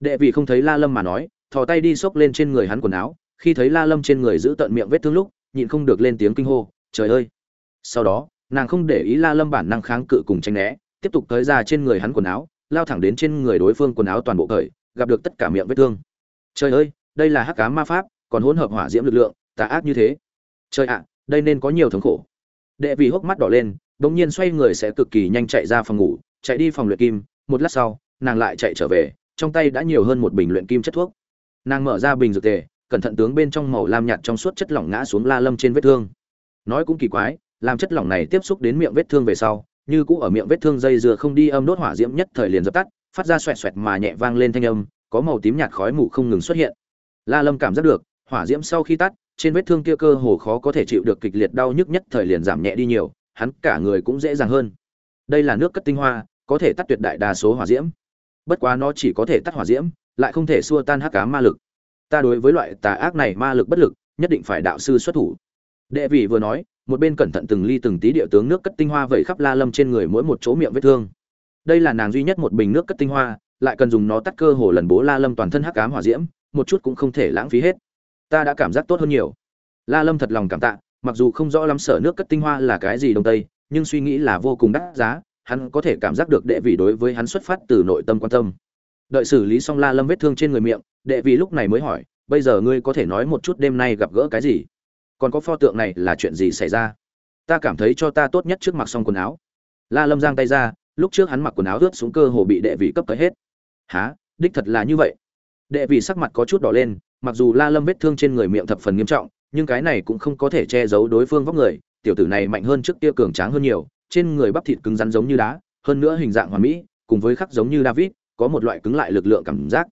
đệ vị không thấy la lâm mà nói, thò tay đi xốc lên trên người hắn quần áo, khi thấy la lâm trên người giữ tận miệng vết thương lúc, nhịn không được lên tiếng kinh hô, trời ơi! Sau đó, nàng không để ý la lâm bản năng kháng cự cùng tranh né, tiếp tục tới ra trên người hắn quần áo, lao thẳng đến trên người đối phương quần áo toàn bộ cởi, gặp được tất cả miệng vết thương. Trời ơi, đây là hắc cá ma pháp, còn hỗn hợp hỏa diễm lực lượng, tà ác như thế. Trời ạ, đây nên có nhiều thống khổ. Đệ vị hốc mắt đỏ lên bỗng nhiên xoay người sẽ cực kỳ nhanh chạy ra phòng ngủ, chạy đi phòng luyện kim, một lát sau, nàng lại chạy trở về trong tay đã nhiều hơn một bình luyện kim chất thuốc. Nàng mở ra bình dược tề, cẩn thận tướng bên trong màu lam nhạt trong suốt chất lỏng ngã xuống la lâm trên vết thương. Nói cũng kỳ quái, làm chất lỏng này tiếp xúc đến miệng vết thương về sau, như cũ ở miệng vết thương dây dừa không đi âm đốt hỏa diễm nhất thời liền dập tắt, phát ra xoẹt xoẹt mà nhẹ vang lên thanh âm, có màu tím nhạt khói mù không ngừng xuất hiện. La lâm cảm giác được, hỏa diễm sau khi tắt, trên vết thương kia cơ hồ khó có thể chịu được kịch liệt đau nhức nhất thời liền giảm nhẹ đi nhiều, hắn cả người cũng dễ dàng hơn. Đây là nước cất tinh hoa, có thể tắt tuyệt đại đa số hỏa diễm bất quá nó chỉ có thể tắt hỏa diễm, lại không thể xua tan hắc cá ma lực. Ta đối với loại tà ác này ma lực bất lực, nhất định phải đạo sư xuất thủ. Đệ vị vừa nói, một bên cẩn thận từng ly từng tí địa tướng nước cất tinh hoa vẩy khắp la lâm trên người mỗi một chỗ miệng vết thương. Đây là nàng duy nhất một bình nước cất tinh hoa, lại cần dùng nó tắt cơ hồ lần bố la lâm toàn thân hắc ám hỏa diễm, một chút cũng không thể lãng phí hết. Ta đã cảm giác tốt hơn nhiều. La lâm thật lòng cảm tạ, mặc dù không rõ lắm sở nước cất tinh hoa là cái gì đông tây, nhưng suy nghĩ là vô cùng đắt giá hắn có thể cảm giác được đệ vị đối với hắn xuất phát từ nội tâm quan tâm. Đợi xử lý xong la lâm vết thương trên người miệng, đệ vị lúc này mới hỏi, bây giờ ngươi có thể nói một chút đêm nay gặp gỡ cái gì? Còn có pho tượng này là chuyện gì xảy ra? Ta cảm thấy cho ta tốt nhất trước mặc xong quần áo. La lâm giang tay ra, lúc trước hắn mặc quần áo ướt xuống cơ hồ bị đệ vị cấp tới hết. Há đích thật là như vậy. Đệ vị sắc mặt có chút đỏ lên, mặc dù la lâm vết thương trên người miệng thập phần nghiêm trọng, nhưng cái này cũng không có thể che giấu đối phương vóc người, tiểu tử này mạnh hơn trước kia cường tráng hơn nhiều trên người bắp thịt cứng rắn giống như đá, hơn nữa hình dạng hoàn mỹ, cùng với khắc giống như david, có một loại cứng lại lực lượng cảm giác.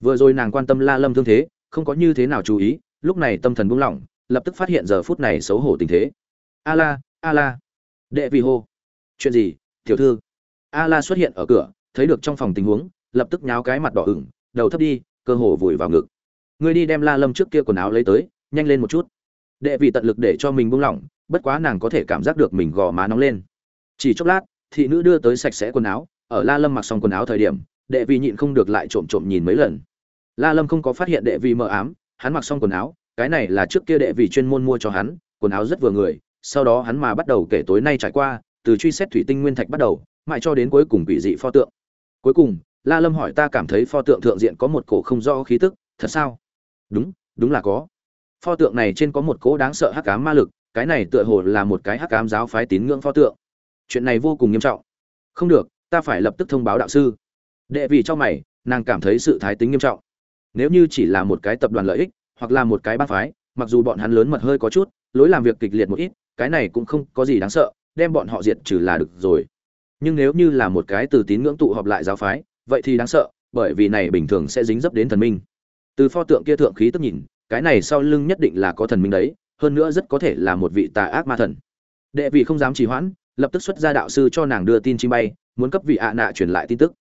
Vừa rồi nàng quan tâm la lâm thương thế, không có như thế nào chú ý, lúc này tâm thần buông lỏng, lập tức phát hiện giờ phút này xấu hổ tình thế. A la a la đệ vị hô chuyện gì, tiểu thư? A la xuất hiện ở cửa, thấy được trong phòng tình huống, lập tức nháo cái mặt đỏ ửng, đầu thấp đi, cơ hồ vùi vào ngực. Ngươi đi đem la lâm trước kia quần áo lấy tới, nhanh lên một chút. Đệ vị tận lực để cho mình buông lỏng, bất quá nàng có thể cảm giác được mình gò má nóng lên chỉ chốc lát, thị nữ đưa tới sạch sẽ quần áo, ở la lâm mặc xong quần áo thời điểm, đệ Vi nhịn không được lại trộm trộm nhìn mấy lần. La lâm không có phát hiện đệ Vi mờ ám, hắn mặc xong quần áo, cái này là trước kia đệ Vi chuyên môn mua cho hắn, quần áo rất vừa người, sau đó hắn mà bắt đầu kể tối nay trải qua, từ truy xét thủy tinh nguyên thạch bắt đầu, mãi cho đến cuối cùng quỷ dị pho tượng. Cuối cùng, la lâm hỏi ta cảm thấy pho tượng thượng diện có một cổ không rõ khí tức, thật sao? Đúng đúng là có. Pho tượng này trên có một cỗ đáng sợ hắc ám ma lực, cái này tựa hồ là một cái hắc ám giáo phái tín ngưỡng pho tượng chuyện này vô cùng nghiêm trọng. Không được, ta phải lập tức thông báo đạo sư. Đệ vì cho mày, nàng cảm thấy sự thái tính nghiêm trọng. Nếu như chỉ là một cái tập đoàn lợi ích, hoặc là một cái bang phái, mặc dù bọn hắn lớn mật hơi có chút, lối làm việc kịch liệt một ít, cái này cũng không có gì đáng sợ, đem bọn họ diệt trừ là được rồi. Nhưng nếu như là một cái từ tín ngưỡng tụ họp lại giáo phái, vậy thì đáng sợ, bởi vì này bình thường sẽ dính dấp đến thần minh. Từ pho tượng kia thượng khí tức nhìn, cái này sau lưng nhất định là có thần minh đấy, hơn nữa rất có thể là một vị tà ác ma thần. Đệ vị không dám trì hoãn lập tức xuất ra đạo sư cho nàng đưa tin chim bay, muốn cấp vị ạ nạ truyền lại tin tức.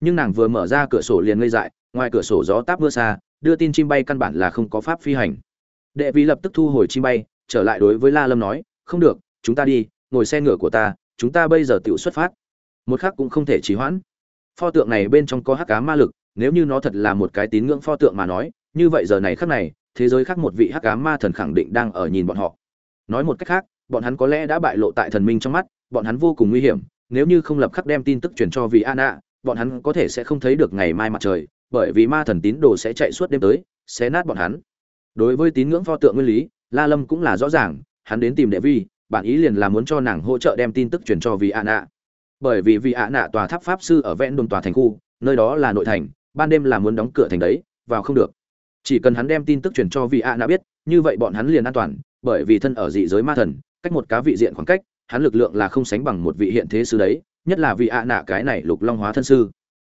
Nhưng nàng vừa mở ra cửa sổ liền ngây dại, ngoài cửa sổ gió táp mưa xa, đưa tin chim bay căn bản là không có pháp phi hành. Đệ vị lập tức thu hồi chim bay, trở lại đối với la lâm nói, không được, chúng ta đi, ngồi xe ngựa của ta, chúng ta bây giờ tự xuất phát. Một khắc cũng không thể trì hoãn. Pho tượng này bên trong có hắc cá ma lực, nếu như nó thật là một cái tín ngưỡng pho tượng mà nói, như vậy giờ này khắc này, thế giới khác một vị hắc cá ma thần khẳng định đang ở nhìn bọn họ. Nói một cách khác, bọn hắn có lẽ đã bại lộ tại thần minh trong mắt bọn hắn vô cùng nguy hiểm nếu như không lập khắc đem tin tức truyền cho vị Anna, bọn hắn có thể sẽ không thấy được ngày mai mặt trời, bởi vì ma thần tín đồ sẽ chạy suốt đêm tới, sẽ nát bọn hắn. Đối với tín ngưỡng pho tượng nguyên lý, La Lâm cũng là rõ ràng, hắn đến tìm Đệ Vi, bản ý liền là muốn cho nàng hỗ trợ đem tin tức truyền cho vị Anna. Bởi vì vị Anna tòa tháp pháp sư ở ven đồn tòa thành khu, nơi đó là nội thành, ban đêm là muốn đóng cửa thành đấy, vào không được. Chỉ cần hắn đem tin tức truyền cho vị Anna biết, như vậy bọn hắn liền an toàn, bởi vì thân ở dị giới ma thần, cách một cá vị diện khoảng cách, hắn lực lượng là không sánh bằng một vị hiện thế sư đấy, nhất là vị ạ nạ cái này lục long hóa thân sư.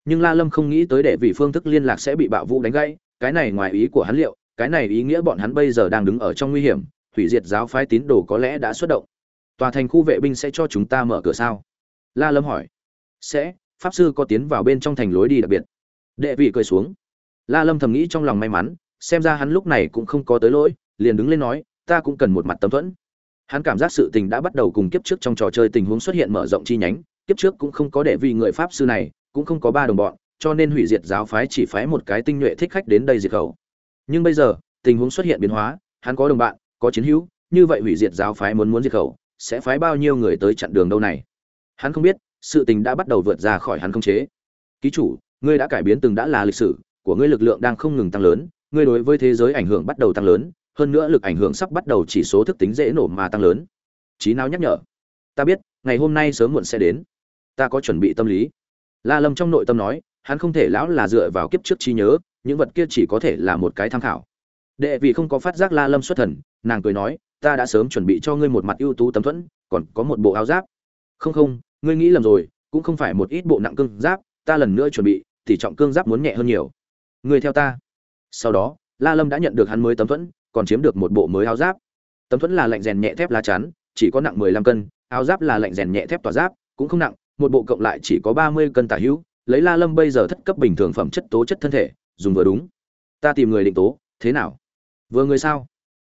Nhưng la lâm không nghĩ tới để vị phương thức liên lạc sẽ bị bạo vũ đánh gãy, cái này ngoài ý của hắn liệu, cái này ý nghĩa bọn hắn bây giờ đang đứng ở trong nguy hiểm, hủy diệt giáo phái tín đồ có lẽ đã xuất động. Tòa thành khu vệ binh sẽ cho chúng ta mở cửa sao? La lâm hỏi. Sẽ, pháp sư có tiến vào bên trong thành lối đi đặc biệt. Đệ vị cười xuống. La lâm thầm nghĩ trong lòng may mắn, xem ra hắn lúc này cũng không có tới lỗi, liền đứng lên nói, ta cũng cần một mặt tấm thuẫn hắn cảm giác sự tình đã bắt đầu cùng kiếp trước trong trò chơi tình huống xuất hiện mở rộng chi nhánh, kiếp trước cũng không có để vì người pháp sư này, cũng không có ba đồng bọn, cho nên hủy diệt giáo phái chỉ phái một cái tinh nhuệ thích khách đến đây diệt khẩu. Nhưng bây giờ, tình huống xuất hiện biến hóa, hắn có đồng bạn, có chiến hữu, như vậy hủy diệt giáo phái muốn muốn diệt khẩu, sẽ phái bao nhiêu người tới chặn đường đâu này? Hắn không biết, sự tình đã bắt đầu vượt ra khỏi hắn không chế. Ký chủ, ngươi đã cải biến từng đã là lịch sử, của ngươi lực lượng đang không ngừng tăng lớn, ngươi đối với thế giới ảnh hưởng bắt đầu tăng lớn hơn nữa lực ảnh hưởng sắp bắt đầu chỉ số thức tính dễ nổ mà tăng lớn. Trí não nhắc nhở? Ta biết, ngày hôm nay sớm muộn sẽ đến. Ta có chuẩn bị tâm lý. La lâm trong nội tâm nói, hắn không thể lão là dựa vào kiếp trước trí nhớ, những vật kia chỉ có thể là một cái tham khảo. Đệ vì không có phát giác la lâm xuất thần, nàng cười nói, ta đã sớm chuẩn bị cho ngươi một mặt ưu tú tấm thuẫn, còn có một bộ áo giáp. Không không, ngươi nghĩ lầm rồi, cũng không phải một ít bộ nặng cương giáp, ta lần nữa chuẩn bị, thì trọng cương giáp muốn nhẹ hơn nhiều. Ngươi theo ta. Sau đó, la lâm đã nhận được hắn mới tấm thuẫn còn chiếm được một bộ mới áo giáp. Tấm thuẫn là lạnh rèn nhẹ thép lá chắn, chỉ có nặng 15 cân, áo giáp là lạnh rèn nhẹ thép tỏa giáp, cũng không nặng, một bộ cộng lại chỉ có 30 cân tả hữu, lấy la lâm bây giờ thất cấp bình thường phẩm chất tố chất thân thể, dùng vừa đúng. Ta tìm người định tố, thế nào? Vừa người sao?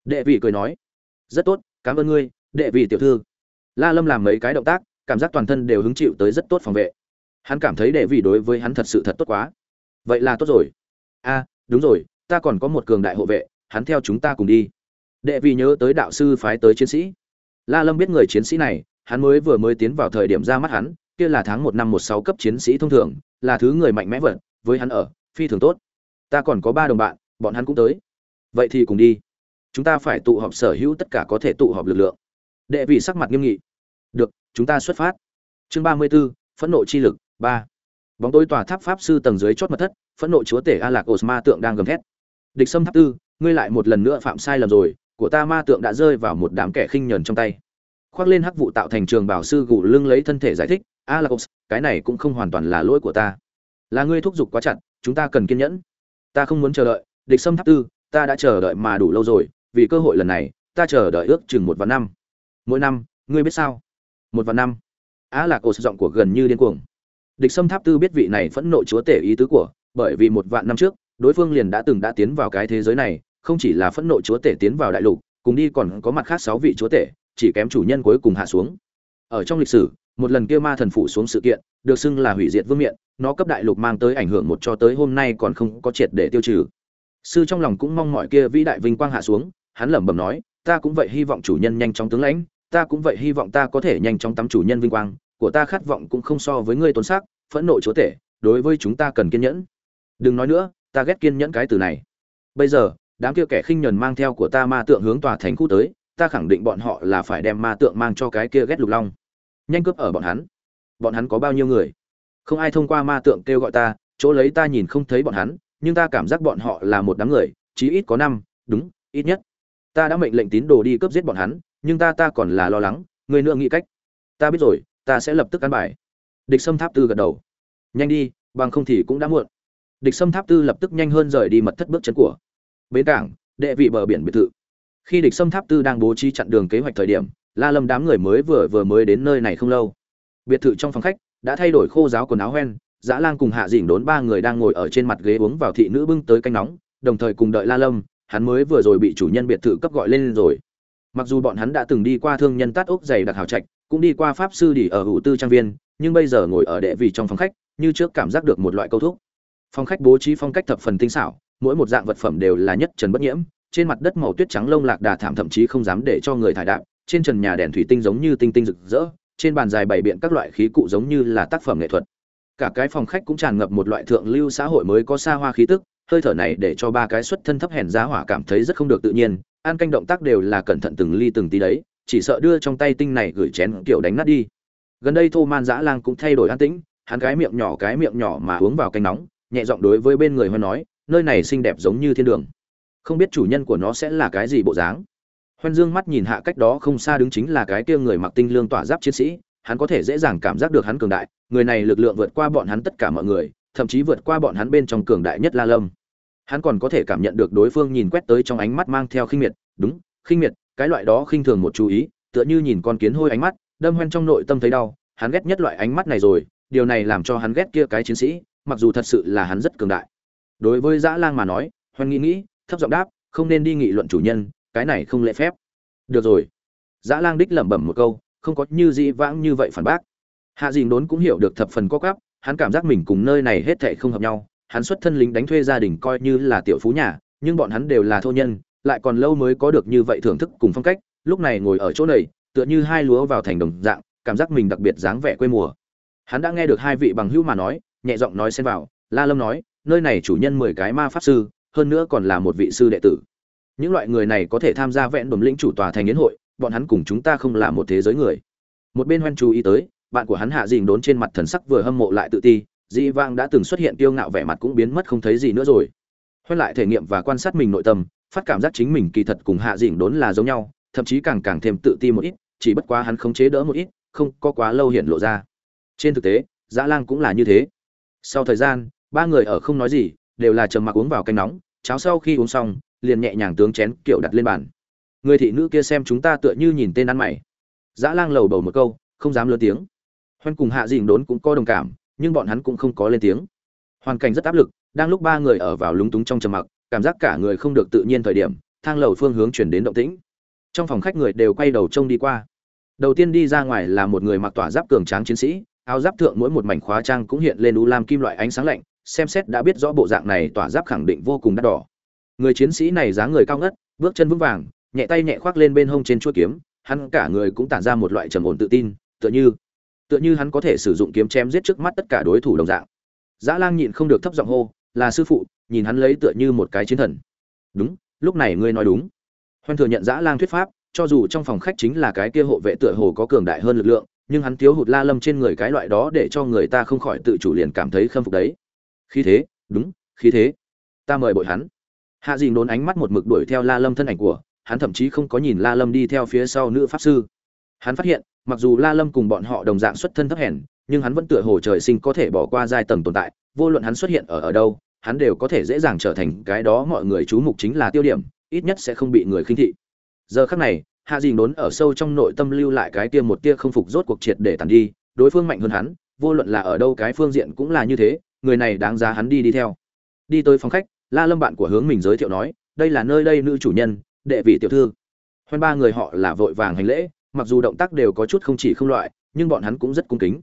Đệ vị cười nói. Rất tốt, cảm ơn ngươi, đệ vị tiểu thư. La lâm làm mấy cái động tác, cảm giác toàn thân đều hứng chịu tới rất tốt phòng vệ. Hắn cảm thấy đệ vị đối với hắn thật sự thật tốt quá. Vậy là tốt rồi. A đúng rồi, ta còn có một cường đại hộ vệ hắn theo chúng ta cùng đi. Đệ vì nhớ tới đạo sư phái tới chiến sĩ. La lâm biết người chiến sĩ này hắn mới vừa mới tiến vào thời điểm ra mắt hắn kia là tháng một năm một sáu cấp chiến sĩ thông thường là thứ người mạnh mẽ vật với hắn ở phi thường tốt. Ta còn có ba đồng bạn bọn hắn cũng tới. Vậy thì cùng đi. Chúng ta phải tụ họp sở hữu tất cả có thể tụ họp lực lượng. Đệ vị sắc mặt nghiêm nghị. Được chúng ta xuất phát. Chương ba mươi 34, phẫn nộ chi lực ba. Bóng tối tòa tháp pháp sư tầng dưới chót mật thất phẫn nộ chúa tể a lạc osma tượng đang gầm thét. Địch sâm tháp tư ngươi lại một lần nữa phạm sai lầm rồi, của ta ma tượng đã rơi vào một đám kẻ khinh nhờn trong tay. Khoác lên hắc vụ tạo thành trường bảo sư gù lưng lấy thân thể giải thích, a là lạc cái này cũng không hoàn toàn là lỗi của ta. Là ngươi thúc giục quá chặt, chúng ta cần kiên nhẫn. Ta không muốn chờ đợi, địch sâm tháp tư, ta đã chờ đợi mà đủ lâu rồi, vì cơ hội lần này, ta chờ đợi ước chừng một vạn năm. Mỗi năm, ngươi biết sao? Một vạn năm. Á là cổ giọng của gần như điên cuồng. Địch sâm tháp tư biết vị này phẫn nộ chúa tể ý tứ của, bởi vì một vạn năm trước đối phương liền đã từng đã tiến vào cái thế giới này, không chỉ là phẫn nộ chúa tể tiến vào đại lục, cùng đi còn có mặt khác sáu vị chúa tể, chỉ kém chủ nhân cuối cùng hạ xuống. Ở trong lịch sử, một lần kia ma thần phủ xuống sự kiện, được xưng là hủy diệt vương miện, nó cấp đại lục mang tới ảnh hưởng một cho tới hôm nay còn không có triệt để tiêu trừ. Sư trong lòng cũng mong mọi kia vĩ đại vinh quang hạ xuống, hắn lẩm bẩm nói, ta cũng vậy hy vọng chủ nhân nhanh chóng tướng lãnh, ta cũng vậy hy vọng ta có thể nhanh chóng tắm chủ nhân vinh quang, của ta khát vọng cũng không so với ngươi tốn sắc phẫn nộ chúa tể, đối với chúng ta cần kiên nhẫn. Đừng nói nữa ta ghét kiên nhẫn cái từ này. Bây giờ, đám kia kẻ khinh nhẫn mang theo của ta ma tượng hướng tòa thành khu tới, ta khẳng định bọn họ là phải đem ma tượng mang cho cái kia ghét lục long. Nhanh cướp ở bọn hắn. Bọn hắn có bao nhiêu người? Không ai thông qua ma tượng kêu gọi ta, chỗ lấy ta nhìn không thấy bọn hắn, nhưng ta cảm giác bọn họ là một đám người, chí ít có năm, đúng, ít nhất. Ta đã mệnh lệnh tín đồ đi cướp giết bọn hắn, nhưng ta ta còn là lo lắng, người nữa nghĩ cách. Ta biết rồi, ta sẽ lập tức căn bài. Địch sâm tháp tư gật đầu. Nhanh đi, bằng không thì cũng đã muộn địch sâm tháp tư lập tức nhanh hơn rời đi mật thất bước chân của bến cảng, đệ vị bờ biển biệt thự. Khi địch sâm tháp tư đang bố trí chặn đường kế hoạch thời điểm, la lâm đám người mới vừa vừa mới đến nơi này không lâu. Biệt thự trong phòng khách đã thay đổi khô giáo quần áo hoen, dã lang cùng hạ dỉnh đốn ba người đang ngồi ở trên mặt ghế uống vào thị nữ bưng tới canh nóng, đồng thời cùng đợi la lâm, hắn mới vừa rồi bị chủ nhân biệt thự cấp gọi lên rồi. Mặc dù bọn hắn đã từng đi qua thương nhân tát ốc dày đặc hào trạch, cũng đi qua pháp sư đỉ ở hữu tư trang viên, nhưng bây giờ ngồi ở đệ vị trong phòng khách, như trước cảm giác được một loại câu thúc phòng khách bố trí phong cách thập phần tinh xảo, mỗi một dạng vật phẩm đều là nhất trần bất nhiễm, trên mặt đất màu tuyết trắng lông lạc đà thảm thậm chí không dám để cho người thải đạp trên trần nhà đèn thủy tinh giống như tinh tinh rực rỡ, trên bàn dài bày biện các loại khí cụ giống như là tác phẩm nghệ thuật. Cả cái phòng khách cũng tràn ngập một loại thượng lưu xã hội mới có xa hoa khí tức, hơi thở này để cho ba cái xuất thân thấp hèn giá hỏa cảm thấy rất không được tự nhiên, an canh động tác đều là cẩn thận từng ly từng tí đấy, chỉ sợ đưa trong tay tinh này gửi chén kiểu đánh nát đi. Gần đây thô man dã lang cũng thay đổi an tĩnh, hắn cái miệng nhỏ cái miệng nhỏ mà uống vào canh nóng nhẹ giọng đối với bên người hoan nói, nơi này xinh đẹp giống như thiên đường. Không biết chủ nhân của nó sẽ là cái gì bộ dáng. Hoan dương mắt nhìn hạ cách đó không xa đứng chính là cái kia người mặc tinh lương tỏa giáp chiến sĩ, hắn có thể dễ dàng cảm giác được hắn cường đại, người này lực lượng vượt qua bọn hắn tất cả mọi người, thậm chí vượt qua bọn hắn bên trong cường đại nhất la lâm. Hắn còn có thể cảm nhận được đối phương nhìn quét tới trong ánh mắt mang theo khinh miệt, đúng, khinh miệt, cái loại đó khinh thường một chú ý, tựa như nhìn con kiến hôi ánh mắt, đâm hoen trong nội tâm thấy đau, hắn ghét nhất loại ánh mắt này rồi, điều này làm cho hắn ghét kia cái chiến sĩ mặc dù thật sự là hắn rất cường đại. Đối với dã lang mà nói, Hoan nghĩ nghĩ, thấp giọng đáp, không nên đi nghị luận chủ nhân, cái này không lễ phép. Được rồi. Dã lang đích lẩm bẩm một câu, không có như dĩ vãng như vậy phản bác. Hạ dìn đốn cũng hiểu được thập phần có cắp, hắn cảm giác mình cùng nơi này hết thệ không hợp nhau, hắn xuất thân lính đánh thuê gia đình coi như là tiểu phú nhà, nhưng bọn hắn đều là thô nhân, lại còn lâu mới có được như vậy thưởng thức cùng phong cách, lúc này ngồi ở chỗ này, tựa như hai lúa vào thành đồng dạng, cảm giác mình đặc biệt dáng vẻ quê mùa. Hắn đã nghe được hai vị bằng hữu mà nói nhẹ giọng nói xen vào, la lâm nói, nơi này chủ nhân mười cái ma pháp sư, hơn nữa còn là một vị sư đệ tử. Những loại người này có thể tham gia vẹn đồn lĩnh chủ tòa thành yến hội, bọn hắn cùng chúng ta không là một thế giới người. Một bên hoen chú ý tới, bạn của hắn hạ dình đốn trên mặt thần sắc vừa hâm mộ lại tự ti, dị vang đã từng xuất hiện tiêu ngạo vẻ mặt cũng biến mất không thấy gì nữa rồi. Hoen lại thể nghiệm và quan sát mình nội tâm, phát cảm giác chính mình kỳ thật cùng hạ dình đốn là giống nhau, thậm chí càng càng thêm tự ti một ít, chỉ bất quá hắn khống chế đỡ một ít, không có quá lâu hiện lộ ra. Trên thực tế dã lang cũng là như thế sau thời gian, ba người ở không nói gì, đều là trầm mặc uống vào canh nóng, cháo sau khi uống xong, liền nhẹ nhàng tướng chén kiểu đặt lên bàn. Người thị nữ kia xem chúng ta tựa như nhìn tên ăn mày. Dã lang lầu bầu một câu, không dám lớn tiếng. Hoan cùng hạ dình đốn cũng có đồng cảm, nhưng bọn hắn cũng không có lên tiếng. Hoàn cảnh rất áp lực, đang lúc ba người ở vào lúng túng trong trầm mặc, cảm giác cả người không được tự nhiên thời điểm, thang lầu phương hướng chuyển đến động tĩnh. Trong phòng khách người đều quay đầu trông đi qua. Đầu tiên đi ra ngoài là một người mặc tỏa giáp cường tráng chiến sĩ áo giáp thượng mỗi một mảnh khóa trang cũng hiện lên u lam kim loại ánh sáng lạnh, xem xét đã biết rõ bộ dạng này tỏa giáp khẳng định vô cùng đắt đỏ. Người chiến sĩ này dáng người cao ngất, bước chân vững vàng, nhẹ tay nhẹ khoác lên bên hông trên chuôi kiếm, hắn cả người cũng tản ra một loại trầm ổn tự tin, tựa như tựa như hắn có thể sử dụng kiếm chém giết trước mắt tất cả đối thủ đồng dạng. Dã lang nhịn không được thấp giọng hô, là sư phụ, nhìn hắn lấy tựa như một cái chiến thần. Đúng, lúc này ngươi nói đúng. Hoan thừa nhận dã lang thuyết pháp, cho dù trong phòng khách chính là cái kia hộ vệ tựa hồ có cường đại hơn lực lượng nhưng hắn thiếu hụt la lâm trên người cái loại đó để cho người ta không khỏi tự chủ liền cảm thấy khâm phục đấy. Khí thế, đúng, khí thế. Ta mời bội hắn. Hạ dìn đốn ánh mắt một mực đuổi theo la lâm thân ảnh của, hắn thậm chí không có nhìn la lâm đi theo phía sau nữ pháp sư. Hắn phát hiện, mặc dù la lâm cùng bọn họ đồng dạng xuất thân thấp hèn, nhưng hắn vẫn tựa hồ trời sinh có thể bỏ qua giai tầng tồn tại, vô luận hắn xuất hiện ở ở đâu, hắn đều có thể dễ dàng trở thành cái đó mọi người chú mục chính là tiêu điểm, ít nhất sẽ không bị người khinh thị. Giờ khắc này hạ dì đốn ở sâu trong nội tâm lưu lại cái tia một tia không phục rốt cuộc triệt để tàn đi, đối phương mạnh hơn hắn, vô luận là ở đâu cái phương diện cũng là như thế, người này đáng giá hắn đi đi theo. Đi tới phòng khách, la lâm bạn của hướng mình giới thiệu nói, đây là nơi đây nữ chủ nhân, đệ vị tiểu thư. Hoan ba người họ là vội vàng hành lễ, mặc dù động tác đều có chút không chỉ không loại, nhưng bọn hắn cũng rất cung kính.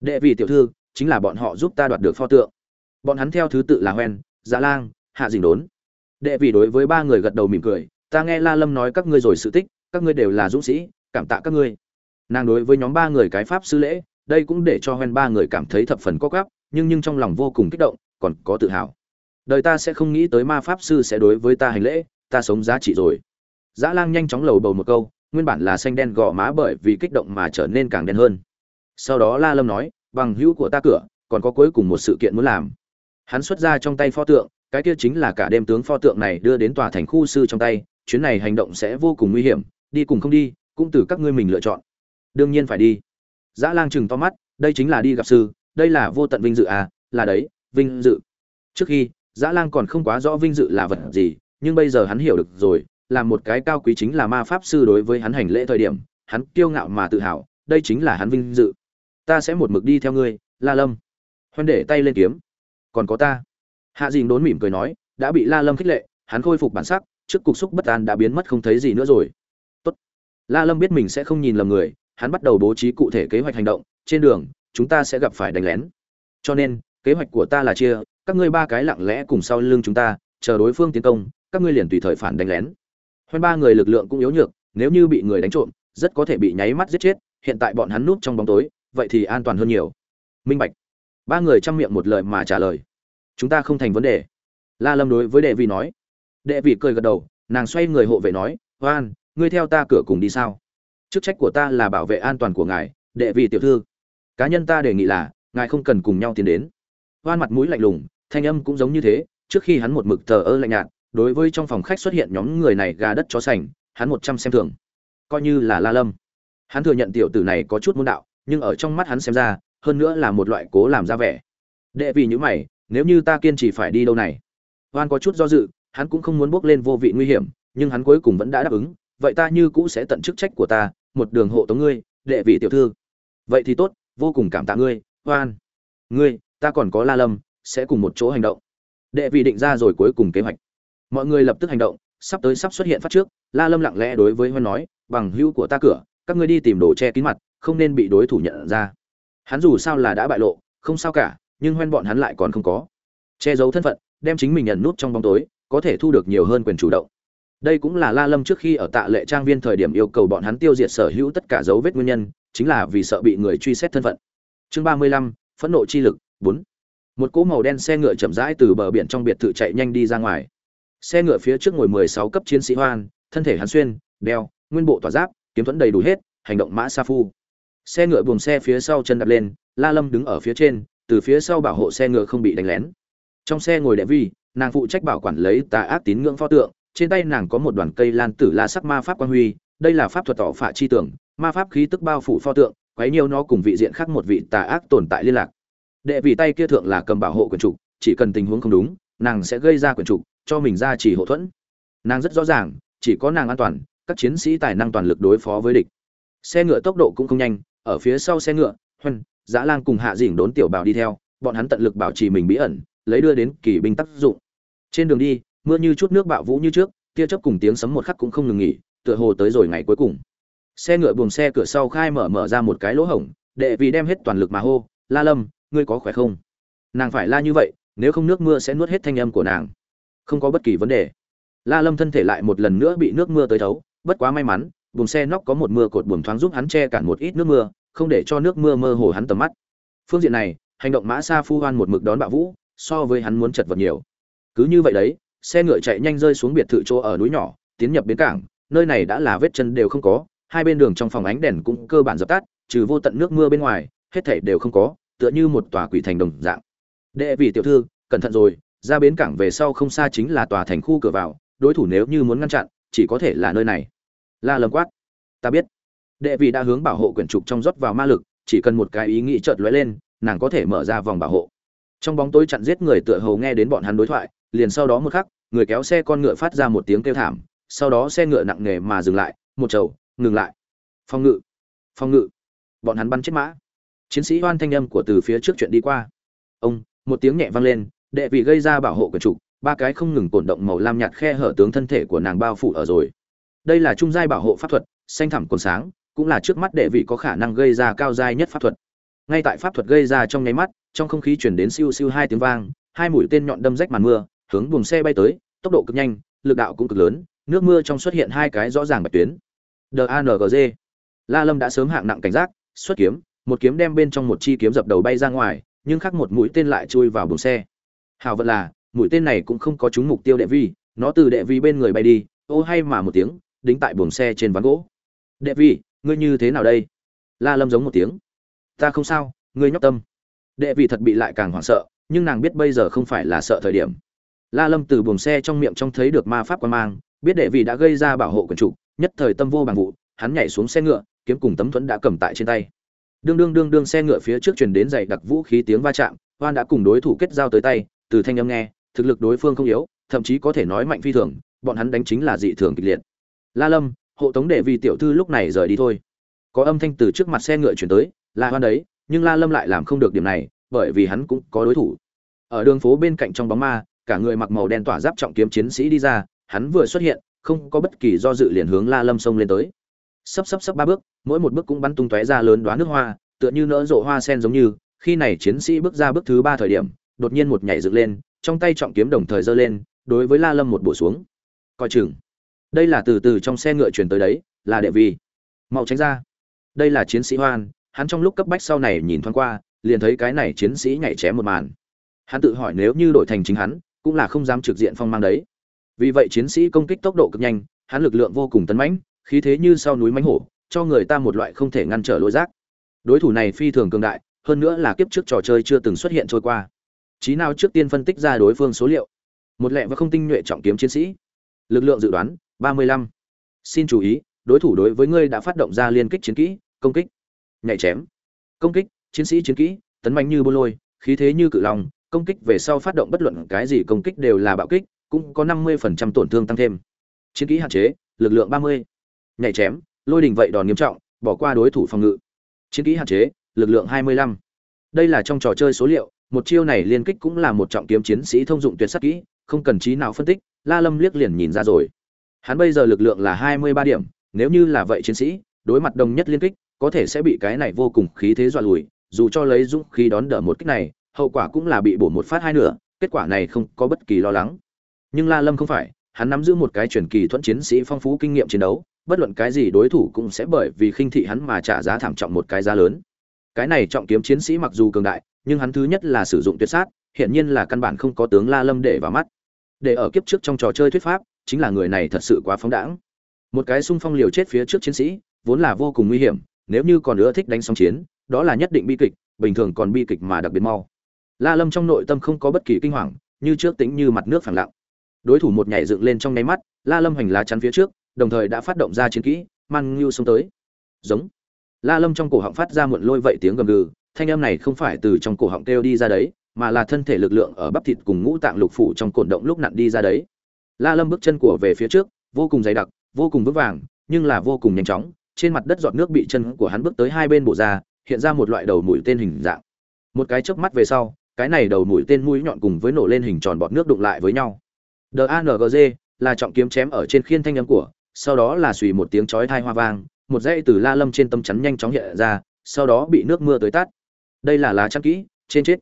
Đệ vị tiểu thư, chính là bọn họ giúp ta đoạt được pho tượng. Bọn hắn theo thứ tự là hoen dạ lang, hạ dình đốn đệ vị đối với ba người gật đầu mỉm cười, ta nghe la lâm nói các ngươi rồi sự tích các ngươi đều là dũng sĩ, cảm tạ các ngươi. Nàng đối với nhóm ba người cái pháp sư lễ, đây cũng để cho hoen ba người cảm thấy thập phần có gắp nhưng nhưng trong lòng vô cùng kích động, còn có tự hào. Đời ta sẽ không nghĩ tới ma pháp sư sẽ đối với ta hành lễ, ta sống giá trị rồi. Dã lang nhanh chóng lầu bầu một câu, nguyên bản là xanh đen gò má bởi vì kích động mà trở nên càng đen hơn. Sau đó la lâm nói, bằng hữu của ta cửa, còn có cuối cùng một sự kiện muốn làm. Hắn xuất ra trong tay pho tượng, cái kia chính là cả đêm tướng pho tượng này đưa đến tòa thành khu sư trong tay, chuyến này hành động sẽ vô cùng nguy hiểm đi cùng không đi, cũng từ các ngươi mình lựa chọn. Đương nhiên phải đi. Dã lang chừng to mắt, đây chính là đi gặp sư, đây là vô tận vinh dự à là đấy, vinh dự. Trước khi, dã lang còn không quá rõ vinh dự là vật gì, nhưng bây giờ hắn hiểu được rồi, là một cái cao quý chính là ma pháp sư đối với hắn hành lễ thời điểm, hắn kiêu ngạo mà tự hào, đây chính là hắn vinh dự. Ta sẽ một mực đi theo ngươi, la lâm. Hoan để tay lên kiếm. Còn có ta. Hạ dìn đốn mỉm cười nói, đã bị la lâm khích lệ, hắn khôi phục bản sắc, trước cục xúc bất an đã biến mất không thấy gì nữa rồi la lâm biết mình sẽ không nhìn lầm người, hắn bắt đầu bố trí cụ thể kế hoạch hành động, trên đường, chúng ta sẽ gặp phải đánh lén. Cho nên, kế hoạch của ta là chia, các ngươi ba cái lặng lẽ cùng sau lưng chúng ta, chờ đối phương tiến công, các ngươi liền tùy thời phản đánh lén. Hơn ba người lực lượng cũng yếu nhược, nếu như bị người đánh trộm, rất có thể bị nháy mắt giết chết, hiện tại bọn hắn núp trong bóng tối, vậy thì an toàn hơn nhiều. Minh bạch. Ba người trăm miệng một lời mà trả lời. Chúng ta không thành vấn đề. La lâm đối với đệ vị nói. Đệ vị cười gật đầu, nàng xoay người hộ vệ nói, hoan ngươi theo ta cửa cùng đi sao? Chức trách của ta là bảo vệ an toàn của ngài, đệ vị tiểu thư. Cá nhân ta đề nghị là, ngài không cần cùng nhau tiến đến. Hoan mặt mũi lạnh lùng, thanh âm cũng giống như thế, trước khi hắn một mực thờ ơ lạnh nhạt, đối với trong phòng khách xuất hiện nhóm người này gà đất chó sành, hắn một trăm xem thường. Coi như là la lâm. Hắn thừa nhận tiểu tử này có chút môn đạo, nhưng ở trong mắt hắn xem ra, hơn nữa là một loại cố làm ra vẻ. Đệ vì những mày, nếu như ta kiên trì phải đi đâu này? Hoan có chút do dự, hắn cũng không muốn bước lên vô vị nguy hiểm, nhưng hắn cuối cùng vẫn đã đáp ứng vậy ta như cũ sẽ tận chức trách của ta, một đường hộ tống ngươi, đệ vị tiểu thư. Vậy thì tốt, vô cùng cảm tạ ngươi, hoan. Ngươi, ta còn có la lâm, sẽ cùng một chỗ hành động. Đệ vị định ra rồi cuối cùng kế hoạch. Mọi người lập tức hành động, sắp tới sắp xuất hiện phát trước, la lâm lặng lẽ đối với hoan nói, bằng hữu của ta cửa, các ngươi đi tìm đồ che kín mặt, không nên bị đối thủ nhận ra. Hắn dù sao là đã bại lộ, không sao cả, nhưng hoen bọn hắn lại còn không có che giấu thân phận, đem chính mình nhận nút trong bóng tối, có thể thu được nhiều hơn quyền chủ động đây cũng là la lâm trước khi ở tạ lệ trang viên thời điểm yêu cầu bọn hắn tiêu diệt sở hữu tất cả dấu vết nguyên nhân, chính là vì sợ bị người truy xét thân phận. Chương ba mươi lăm, phẫn nộ chi lực, bốn. Một cỗ màu đen xe ngựa chậm rãi từ bờ biển trong biệt thự chạy nhanh đi ra ngoài. Xe ngựa phía trước ngồi mười sáu cấp chiến sĩ hoan, thân thể hắn xuyên, đeo, nguyên bộ tỏa giáp, kiếm thuẫn đầy đủ hết, hành động mã sa phu. Xe ngựa buồng xe phía sau chân đặt lên, la lâm đứng ở phía trên, từ phía sau bảo hộ xe ngựa không bị đánh lén. Trong xe ngồi đệ vi, nàng phụ trách bảo quản lấy tà ác tín ngưỡng pho tượng trên tay nàng có một đoàn cây lan tử la sắc ma pháp quan huy, đây là pháp thuật tỏ phạ chi tưởng, ma pháp khí tức bao phủ pho tượng, quấy nhiều nó cùng vị diện khác một vị tà ác tồn tại liên lạc. Đệ vị tay kia thượng là cầm bảo hộ quyền trục, chỉ cần tình huống không đúng, nàng sẽ gây ra quyền trục, cho mình ra chỉ hậu thuẫn. Nàng rất rõ ràng, chỉ có nàng an toàn, các chiến sĩ tài năng toàn lực đối phó với địch. Xe ngựa tốc độ cũng không nhanh, ở phía sau xe ngựa, huân dã lang cùng hạ dỉnh đốn tiểu bảo đi theo, bọn hắn tận lực bảo trì mình bí ẩn, lấy đưa đến kỳ binh tác dụng. Trên đường đi mưa như chút nước bạo vũ như trước, tia chớp cùng tiếng sấm một khắc cũng không ngừng nghỉ, tựa hồ tới rồi ngày cuối cùng. Xe ngựa buồng xe cửa sau khai mở mở ra một cái lỗ hổng, đệ vì đem hết toàn lực mà hô, la lâm, ngươi có khỏe không? Nàng phải la như vậy, nếu không nước mưa sẽ nuốt hết thanh âm của nàng. Không có bất kỳ vấn đề. La lâm thân thể lại một lần nữa bị nước mưa tới thấu, bất quá may mắn, buồng xe nóc có một mưa cột buồng thoáng giúp hắn che cản một ít nước mưa, không để cho nước mưa mơ hồ hắn tầm mắt. Phương diện này, hành động mã xa phu hoan một mực đón bạo vũ, so với hắn muốn chật vật nhiều. Cứ như vậy đấy xe ngựa chạy nhanh rơi xuống biệt thự chỗ ở núi nhỏ, tiến nhập bến cảng, nơi này đã là vết chân đều không có, hai bên đường trong phòng ánh đèn cũng cơ bản dập tắt, trừ vô tận nước mưa bên ngoài, hết thảy đều không có, tựa như một tòa quỷ thành đồng dạng. Đệ vị tiểu thư, cẩn thận rồi, ra bến cảng về sau không xa chính là tòa thành khu cửa vào, đối thủ nếu như muốn ngăn chặn, chỉ có thể là nơi này. La lầm quát. Ta biết. Đệ vị đã hướng bảo hộ quyển trục trong rót vào ma lực, chỉ cần một cái ý nghĩ chợt lóe lên, nàng có thể mở ra vòng bảo hộ. Trong bóng tối chặn giết người tựa hồ nghe đến bọn hắn đối thoại liền sau đó một khắc người kéo xe con ngựa phát ra một tiếng kêu thảm sau đó xe ngựa nặng nề mà dừng lại một chầu ngừng lại. Phong ngự phong ngự. Bọn hắn bắn chết mã. Chiến sĩ hoan thanh âm của từ phía trước chuyện đi qua. Ông một tiếng nhẹ vang lên đệ vị gây ra bảo hộ của chủ, ba cái không ngừng cổn động màu lam nhạt khe hở tướng thân thể của nàng bao phủ ở rồi. Đây là trung giai bảo hộ pháp thuật xanh thẳm còn sáng cũng là trước mắt đệ vị có khả năng gây ra cao giai nhất pháp thuật. Ngay tại pháp thuật gây ra trong nháy mắt trong không khí truyền đến siêu siêu hai tiếng vang hai mũi tên nhọn đâm rách màn mưa hướng buồng xe bay tới, tốc độ cực nhanh, lực đạo cũng cực lớn, nước mưa trong xuất hiện hai cái rõ ràng bạch tuyến. Dangg la lâm đã sớm hạng nặng cảnh giác, xuất kiếm, một kiếm đem bên trong một chi kiếm dập đầu bay ra ngoài, nhưng khác một mũi tên lại chui vào buồng xe. Hào vật là, mũi tên này cũng không có trúng mục tiêu đệ vi, nó từ đệ vi bên người bay đi, ô hay mà một tiếng, đính tại buồng xe trên ván gỗ. Đệ vi, ngươi như thế nào đây? La lâm giống một tiếng. Ta không sao, ngươi nhóc tâm. Đệ vi thật bị lại càng hoảng sợ, nhưng nàng biết bây giờ không phải là sợ thời điểm la lâm từ buồng xe trong miệng trông thấy được ma pháp quan mang, biết đệ vị đã gây ra bảo hộ quần chủ, nhất thời tâm vô bằng vụ, hắn nhảy xuống xe ngựa, kiếm cùng tấm thuẫn đã cầm tại trên tay. Đương đương đương đương xe ngựa phía trước truyền đến dày đặc vũ khí tiếng va chạm, hoan đã cùng đối thủ kết giao tới tay, từ thanh âm nghe, thực lực đối phương không yếu, thậm chí có thể nói mạnh phi thường, bọn hắn đánh chính là dị thường kịch liệt. La lâm, hộ tống đệ vị tiểu thư lúc này rời đi thôi. Có âm thanh từ trước mặt xe ngựa truyền tới là hoan đấy, nhưng la lâm lại làm không được điểm này, bởi vì hắn cũng có đối thủ. Ở đường phố bên cạnh trong bóng ma cả người mặc màu đen tỏa giáp trọng kiếm chiến sĩ đi ra, hắn vừa xuất hiện, không có bất kỳ do dự liền hướng la lâm sông lên tới. Sấp sấp sấp ba bước, mỗi một bước cũng bắn tung tóe ra lớn đóa nước hoa, tựa như nỡ rộ hoa sen giống như, khi này chiến sĩ bước ra bước thứ ba thời điểm, đột nhiên một nhảy dựng lên, trong tay trọng kiếm đồng thời giơ lên, đối với la lâm một bổ xuống. Coi chừng. Đây là từ từ trong xe ngựa chuyển tới đấy, là đệ vi. Mau tránh ra. Đây là chiến sĩ hoan, hắn trong lúc cấp bách sau này nhìn thoáng qua, liền thấy cái này chiến sĩ nhảy chém một màn. Hắn tự hỏi nếu như đổi thành chính hắn cũng là không dám trực diện phong mang đấy. Vì vậy chiến sĩ công kích tốc độ cực nhanh, hắn lực lượng vô cùng tấn mãnh, khí thế như sau núi mãnh hổ, cho người ta một loại không thể ngăn trở lối rác đối thủ này phi thường cường đại, hơn nữa là kiếp trước trò chơi chưa từng xuất hiện trôi qua. Trí nào trước tiên phân tích ra đối phương số liệu. Một lẹ và không tinh nhuệ trọng kiếm chiến sĩ. Lực lượng dự đoán 35. xin chú ý, đối thủ đối với ngươi đã phát động ra liên kích chiến kỹ, công kích. Nhảy chém. Công kích, chiến sĩ chiến kỹ, tấn mạnh như bô lôi, khí thế như cự long công kích về sau phát động bất luận cái gì công kích đều là bạo kích, cũng có 50% tổn thương tăng thêm chiến kỹ hạn chế, lực lượng 30. nhảy chém, lôi đình vậy đòn nghiêm trọng, bỏ qua đối thủ phòng ngự chiến kỹ hạn chế, lực lượng 25. đây là trong trò chơi số liệu, một chiêu này liên kích cũng là một trọng kiếm chiến sĩ thông dụng tuyệt sắc kỹ, không cần trí nào phân tích, la lâm liếc liền nhìn ra rồi hắn bây giờ lực lượng là 23 điểm, nếu như là vậy chiến sĩ, đối mặt đồng nhất liên kích, có thể sẽ bị cái này vô cùng khí thế dọa lùi, dù cho lấy dũng khí đón đỡ một kích này hậu quả cũng là bị bổ một phát hai nửa, kết quả này không có bất kỳ lo lắng. Nhưng la lâm không phải, hắn nắm giữ một cái truyền kỳ thuẫn chiến sĩ phong phú kinh nghiệm chiến đấu, bất luận cái gì đối thủ cũng sẽ bởi vì khinh thị hắn mà trả giá thảm trọng một cái giá lớn. Cái này trọng kiếm chiến sĩ mặc dù cường đại, nhưng hắn thứ nhất là sử dụng tuyệt sát hiện nhiên là căn bản không có tướng la lâm để vào mắt. Để ở kiếp trước trong trò chơi thuyết pháp, chính là người này thật sự quá phóng đãng. Một cái xung phong liều chết phía trước chiến sĩ, vốn là vô cùng nguy hiểm, nếu như còn nữa thích đánh song chiến, đó là nhất định bi kịch, bình thường còn bi kịch mà đặc biệt mau la lâm trong nội tâm không có bất kỳ kinh hoàng, như trước tính như mặt nước phẳng lặng. Đối thủ một nhảy dựng lên trong nháy mắt, la lâm hành lá chắn phía trước, đồng thời đã phát động ra chiến kỹ man ngưu xông tới. Giống. La lâm trong cổ họng phát ra muộn lôi vậy tiếng gầm gừ, thanh âm này không phải từ trong cổ họng kêu đi ra đấy, mà là thân thể lực lượng ở bắp thịt cùng ngũ tạng lục phủ trong cổn động lúc nặn đi ra đấy. La lâm bước chân của về phía trước, vô cùng dày đặc, vô cùng vững vàng, nhưng là vô cùng nhanh chóng, trên mặt đất giọt nước bị chân của hắn bước tới hai bên bộ ra, hiện ra một loại đầu mũi tên hình dạng. Một cái chớp mắt về sau cái này đầu mũi tên mũi nhọn cùng với nổ lên hình tròn bọt nước đụng lại với nhau. DANGG là trọng kiếm chém ở trên khiên thanh âm của, sau đó là xùy một tiếng chói tai hoa vang một dãy từ la lâm trên tâm chắn nhanh chóng hiện ra sau đó bị nước mưa tới tát. Đây là lá chắn kỹ trên chết.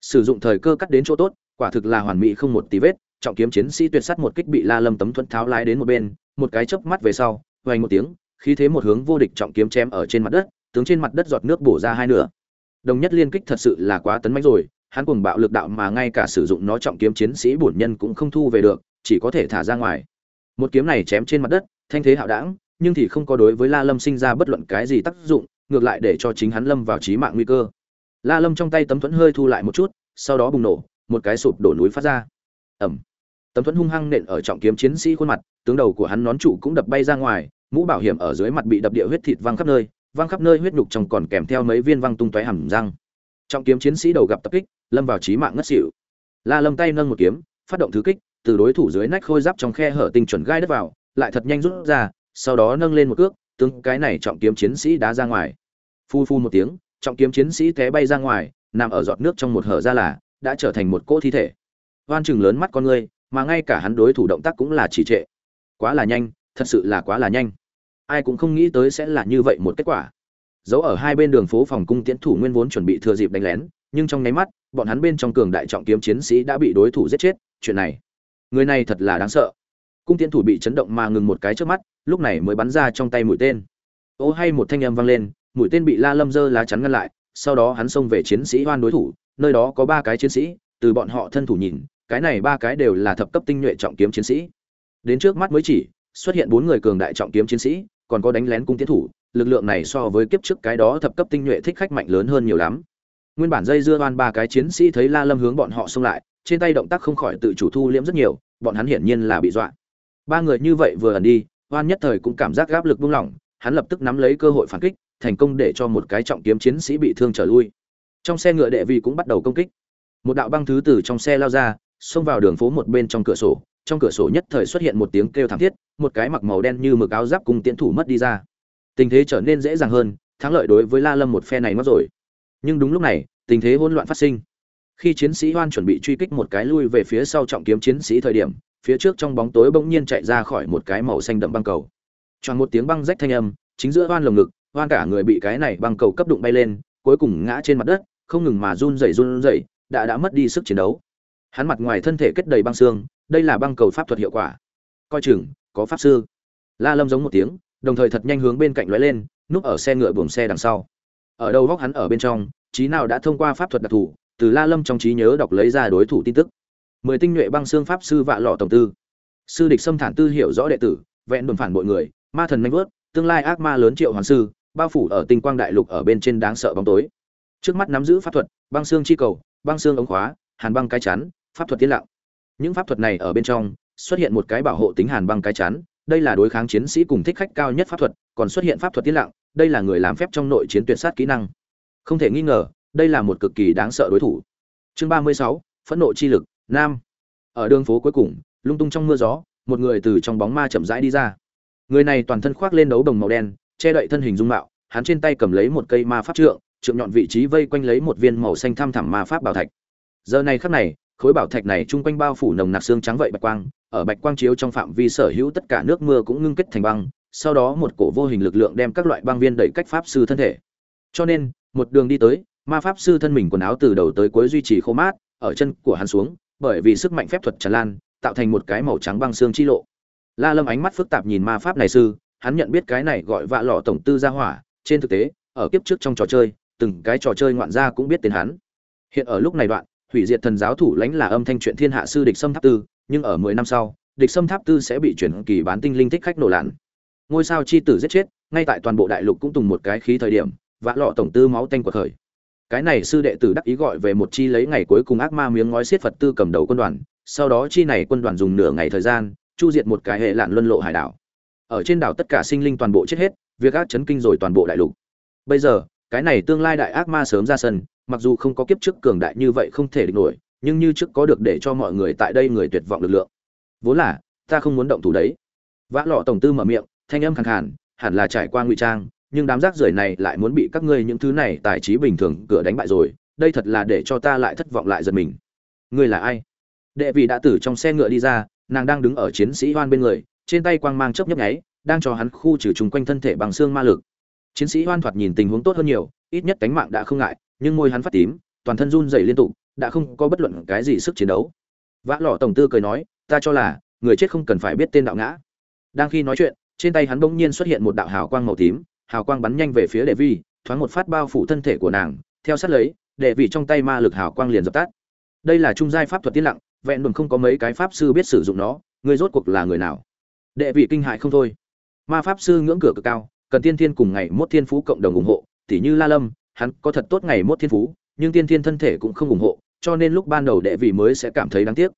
Sử dụng thời cơ cắt đến chỗ tốt quả thực là hoàn mỹ không một tí vết trọng kiếm chiến sĩ tuyệt sắt một kích bị la lâm tấm thuần tháo lái đến một bên một cái chớp mắt về sau vang một tiếng khí thế một hướng vô địch trọng kiếm chém ở trên mặt đất tướng trên mặt đất giọt nước bổ ra hai nửa. Đồng nhất liên kích thật sự là quá tấn mãnh rồi hắn cuồng bạo lực đạo mà ngay cả sử dụng nó trọng kiếm chiến sĩ bổn nhân cũng không thu về được chỉ có thể thả ra ngoài. Một kiếm này chém trên mặt đất thanh thế hạo đãng, nhưng thì không có đối với la lâm sinh ra bất luận cái gì tác dụng ngược lại để cho chính hắn lâm vào chí mạng nguy cơ. La lâm trong tay tấm thuẫn hơi thu lại một chút sau đó bùng nổ một cái sụp đổ núi phát ra. Ầm! tấm thuẫn hung hăng nện ở trọng kiếm chiến sĩ khuôn mặt tướng đầu của hắn nón trụ cũng đập bay ra ngoài mũ bảo hiểm ở dưới mặt bị đập địa huyết thịt văng khắp nơi văng khắp nơi huyết nhục trong còn kèm theo mấy viên văng tung tóe hầm răng trọng kiếm chiến sĩ đầu gặp tập kích, lâm vào chí mạng ngất xỉu. La lâm tay nâng một kiếm, phát động thứ kích, từ đối thủ dưới nách khôi giáp trong khe hở tinh chuẩn gai đất vào, lại thật nhanh rút ra, sau đó nâng lên một cước, tướng cái này trọng kiếm chiến sĩ đá ra ngoài. Phu phu một tiếng, trọng kiếm chiến sĩ té bay ra ngoài, nằm ở giọt nước trong một hở ra là, đã trở thành một cỗ thi thể. Oan chừng lớn mắt con ngươi mà ngay cả hắn đối thủ động tác cũng là chỉ trệ. Quá là nhanh, thật sự là quá là nhanh. Ai cũng không nghĩ tới sẽ là như vậy một kết quả dấu ở hai bên đường phố phòng cung tiễn thủ nguyên vốn chuẩn bị thừa dịp đánh lén, nhưng trong nháy mắt, bọn hắn bên trong cường đại trọng kiếm chiến sĩ đã bị đối thủ giết chết, chuyện này, người này thật là đáng sợ. Cung tiễn thủ bị chấn động mà ngừng một cái trước mắt, lúc này mới bắn ra trong tay mũi tên. Ô hay một thanh âm vang lên, mũi tên bị la lâm dơ lá chắn ngăn lại, sau đó hắn xông về chiến sĩ hoan đối thủ, nơi đó có ba cái chiến sĩ, từ bọn họ thân thủ nhìn, cái này ba cái đều là thập cấp tinh nhuệ trọng kiếm chiến sĩ. Đến trước mắt mới chỉ, xuất hiện bốn người cường đại trọng kiếm chiến sĩ, còn có đánh lén cung tiến thủ lực lượng này so với kiếp trước cái đó thập cấp tinh nhuệ thích khách mạnh lớn hơn nhiều lắm. Nguyên bản dây dưa oan ba cái chiến sĩ thấy la lâm hướng bọn họ xông lại, trên tay động tác không khỏi tự chủ thu liễm rất nhiều, bọn hắn hiển nhiên là bị dọa. Ba người như vậy vừa ẩn đi, oan nhất thời cũng cảm giác áp lực buông lỏng, hắn lập tức nắm lấy cơ hội phản kích, thành công để cho một cái trọng kiếm chiến sĩ bị thương trở lui. Trong xe ngựa đệ vị cũng bắt đầu công kích. Một đạo băng thứ từ trong xe lao ra, xông vào đường phố một bên trong cửa sổ, trong cửa sổ nhất thời xuất hiện một tiếng kêu thảm thiết, một cái mặc màu đen như mực áo giáp cùng tiến thủ mất đi ra tình thế trở nên dễ dàng hơn, thắng lợi đối với la lâm một phe này mất rồi. Nhưng đúng lúc này, tình thế hỗn loạn phát sinh. Khi chiến sĩ hoan chuẩn bị truy kích một cái lui về phía sau trọng kiếm chiến sĩ thời điểm, phía trước trong bóng tối bỗng nhiên chạy ra khỏi một cái màu xanh đậm băng cầu. Tròn một tiếng băng rách thanh âm, chính giữa hoan lồng ngực, hoan cả người bị cái này băng cầu cấp đụng bay lên, cuối cùng ngã trên mặt đất, không ngừng mà run rẩy run rẩy, đã đã mất đi sức chiến đấu. Hắn mặt ngoài thân thể kết đầy băng xương, đây là băng cầu pháp thuật hiệu quả. Coi chừng, có pháp sư. La lâm giống một tiếng đồng thời thật nhanh hướng bên cạnh lóe lên, núp ở xe ngựa buồng xe đằng sau. Ở đầu góc hắn ở bên trong, trí nào đã thông qua pháp thuật đặc thù, từ la lâm trong trí nhớ đọc lấy ra đối thủ tin tức. Mười tinh nhuệ băng xương pháp sư vạ lọ tổng tư. Sư địch xâm thản tư hiểu rõ đệ tử, vẹn đồn phản bội người, ma thần manh vớt tương lai ác ma lớn triệu hoàn sư, bao phủ ở tinh quang đại lục ở bên trên đáng sợ bóng tối. Trước mắt nắm giữ pháp thuật, băng xương chi cầu, băng xương ống khóa, hàn băng cái chắn, pháp thuật tiên lặng. Những pháp thuật này ở bên trong, xuất hiện một cái bảo hộ tính hàn băng cái chắn đây là đối kháng chiến sĩ cùng thích khách cao nhất pháp thuật, còn xuất hiện pháp thuật tiên lặng, đây là người làm phép trong nội chiến tuyệt sát kỹ năng. Không thể nghi ngờ, đây là một cực kỳ đáng sợ đối thủ. Chương ba mươi sáu, phẫn nộ chi lực, nam. Ở đường phố cuối cùng, lung tung trong mưa gió, một người từ trong bóng ma chậm rãi đi ra. Người này toàn thân khoác lên đấu đồng màu đen, che đậy thân hình dung mạo, hắn trên tay cầm lấy một cây ma pháp trượng trượng nhọn vị trí vây quanh lấy một viên màu xanh thăm thẳm ma pháp bảo thạch. Giờ này khắc này, khối bảo thạch này chung quanh bao phủ nồng nặc xương trắng vậy bạch quang ở bạch quang chiếu trong phạm vi sở hữu tất cả nước mưa cũng ngưng kết thành băng, sau đó một cổ vô hình lực lượng đem các loại băng viên đẩy cách pháp sư thân thể. Cho nên, một đường đi tới, ma pháp sư thân mình quần áo từ đầu tới cuối duy trì khô mát, ở chân của hắn xuống, bởi vì sức mạnh phép thuật tràn lan, tạo thành một cái màu trắng băng xương chi lộ. La lâm ánh mắt phức tạp nhìn ma pháp này sư, hắn nhận biết cái này gọi vạ lọ tổng tư gia hỏa, trên thực tế, ở kiếp trước trong trò chơi, từng cái trò chơi ngoạn gia cũng biết tên hắn. Hiện ở lúc này đoạn, hủy diệt thần giáo thủ lãnh là âm thanh chuyện thiên hạ sư địch xâm tháp tư nhưng ở mười năm sau, địch xâm tháp tư sẽ bị chuyển kỳ bán tinh linh thích khách nổ lạn. Ngôi sao chi tử giết chết, ngay tại toàn bộ đại lục cũng tùng một cái khí thời điểm, vã lọ tổng tư máu tanh của khởi. Cái này sư đệ tử đắc ý gọi về một chi lấy ngày cuối cùng ác ma miếng ngói xiết phật tư cầm đầu quân đoàn, sau đó chi này quân đoàn dùng nửa ngày thời gian, chu diệt một cái hệ lạn luân lộ hải đảo. Ở trên đảo tất cả sinh linh toàn bộ chết hết, việc ác chấn kinh rồi toàn bộ đại lục. Bây giờ, cái này tương lai đại ác ma sớm ra sân, mặc dù không có kiếp trước cường đại như vậy không thể địch nổi nhưng như trước có được để cho mọi người tại đây người tuyệt vọng lực lượng. Vốn là, ta không muốn động thủ đấy. Vã lọ tổng tư mở miệng, thanh âm khàn khàn, hẳn là trải qua ngụy trang, nhưng đám rác rưởi này lại muốn bị các ngươi những thứ này tài trí bình thường cửa đánh bại rồi, đây thật là để cho ta lại thất vọng lại giật mình. Ngươi là ai? Đệ vị đã tử trong xe ngựa đi ra, nàng đang đứng ở chiến sĩ hoan bên người, trên tay quang mang chớp nhấp nháy, đang cho hắn khu trừ trùng quanh thân thể bằng xương ma lực. Chiến sĩ hoan thoạt nhìn tình huống tốt hơn nhiều, ít nhất cánh mạng đã không ngại, nhưng môi hắn phát tím, toàn thân run rẩy liên tục đã không có bất luận cái gì sức chiến đấu. Vã lọ tổng tư cười nói, ta cho là, người chết không cần phải biết tên đạo ngã. Đang khi nói chuyện, trên tay hắn bỗng nhiên xuất hiện một đạo hào quang màu tím, hào quang bắn nhanh về phía đệ vi, thoáng một phát bao phủ thân thể của nàng, theo sát lấy, đệ vị trong tay ma lực hào quang liền dập tắt. Đây là trung giai pháp thuật tiên lặng, vẹn đồn không có mấy cái pháp sư biết sử dụng nó, người rốt cuộc là người nào? Đệ vị kinh hại không thôi. Ma pháp sư ngưỡng cửa cực cao, cần tiên thiên cùng ngày mốt thiên phú cộng đồng ủng hộ, tỉ như la lâm, hắn có thật tốt ngày mốt thiên phú, nhưng tiên thiên thân thể cũng không ủng hộ cho nên lúc ban đầu đệ vị mới sẽ cảm thấy đáng tiếc.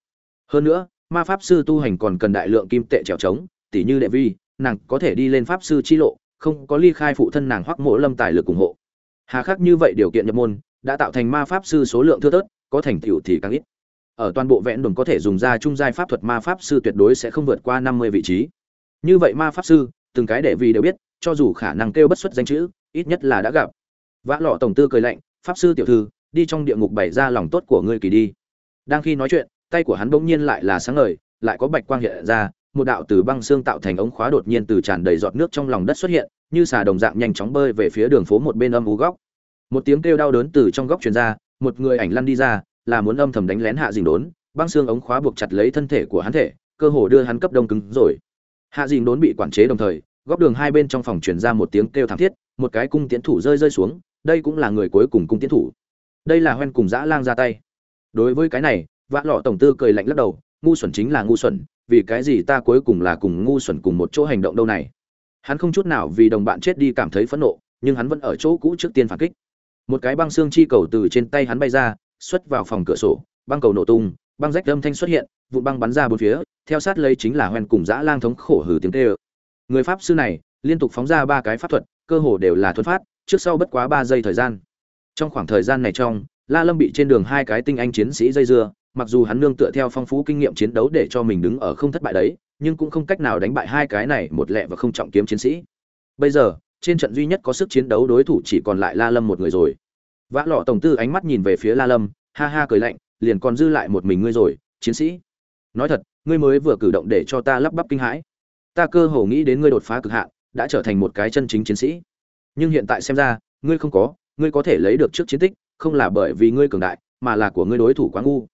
Hơn nữa, ma pháp sư tu hành còn cần đại lượng kim tệ trèo trống, tỉ như đệ vi, nàng có thể đi lên pháp sư chi lộ, không có ly khai phụ thân nàng hoắc mộ lâm tài lực ủng hộ. Hà khắc như vậy điều kiện nhập môn, đã tạo thành ma pháp sư số lượng thưa thớt, có thành tựu thì càng ít. Ở toàn bộ vẹn đồn có thể dùng ra trung giai pháp thuật ma pháp sư tuyệt đối sẽ không vượt qua năm mươi vị trí. Như vậy ma pháp sư, từng cái đệ vi đều biết, cho dù khả năng kêu bất xuất danh chữ, ít nhất là đã gặp. Vã lọ tổng tư cười lạnh, pháp sư tiểu thư đi trong địa ngục bày ra lòng tốt của ngươi kỳ đi. Đang khi nói chuyện, tay của hắn bỗng nhiên lại là sáng ngời, lại có bạch quang hiện ra, một đạo từ băng xương tạo thành ống khóa đột nhiên từ tràn đầy giọt nước trong lòng đất xuất hiện, như xà đồng dạng nhanh chóng bơi về phía đường phố một bên âm u góc. Một tiếng kêu đau đớn từ trong góc truyền ra, một người ảnh lăn đi ra, là muốn âm thầm đánh lén hạ dình đốn, băng xương ống khóa buộc chặt lấy thân thể của hắn thể, cơ hồ đưa hắn cấp đông cứng rồi. Hạ dình đốn bị quản chế đồng thời, góc đường hai bên trong phòng truyền ra một tiếng kêu thảm thiết, một cái cung tiến thủ rơi rơi xuống, đây cũng là người cuối cùng cung tiến thủ đây là hoen cùng dã lang ra tay. Đối với cái này vã lọ tổng tư cười lạnh lắc đầu, ngu xuẩn chính là ngu xuẩn, vì cái gì ta cuối cùng là cùng ngu xuẩn cùng một chỗ hành động đâu này? Hắn không chút nào vì đồng bạn chết đi cảm thấy phẫn nộ, nhưng hắn vẫn ở chỗ cũ trước tiên phản kích. Một cái băng xương chi cầu từ trên tay hắn bay ra, xuất vào phòng cửa sổ, băng cầu nổ tung, băng rách âm thanh xuất hiện vụ băng bắn ra bốn phía, theo sát lấy chính là hoen cùng dã lang thống khổ hừ tiếng tê ơ người pháp sư này, liên tục phóng ra ba cái pháp thuật, cơ hồ đều là thuật phát trước sau bất quá ba giây thời gian trong khoảng thời gian này trong, la lâm bị trên đường hai cái tinh anh chiến sĩ dây dưa, mặc dù hắn nương tựa theo phong phú kinh nghiệm chiến đấu để cho mình đứng ở không thất bại đấy, nhưng cũng không cách nào đánh bại hai cái này một lẹ và không trọng kiếm chiến sĩ. Bây giờ, trên trận duy nhất có sức chiến đấu đối thủ chỉ còn lại la lâm một người rồi. Vã lọ tổng tư ánh mắt nhìn về phía la lâm, ha ha cười lạnh, liền còn dư lại một mình ngươi rồi, chiến sĩ. Nói thật, ngươi mới vừa cử động để cho ta lắp bắp kinh hãi. Ta cơ hồ nghĩ đến ngươi đột phá cực hạn, đã trở thành một cái chân chính chiến sĩ. Nhưng hiện tại xem ra, ngươi không có ngươi có thể lấy được trước chiến tích, không là bởi vì ngươi cường đại, mà là của ngươi đối thủ quá ngu.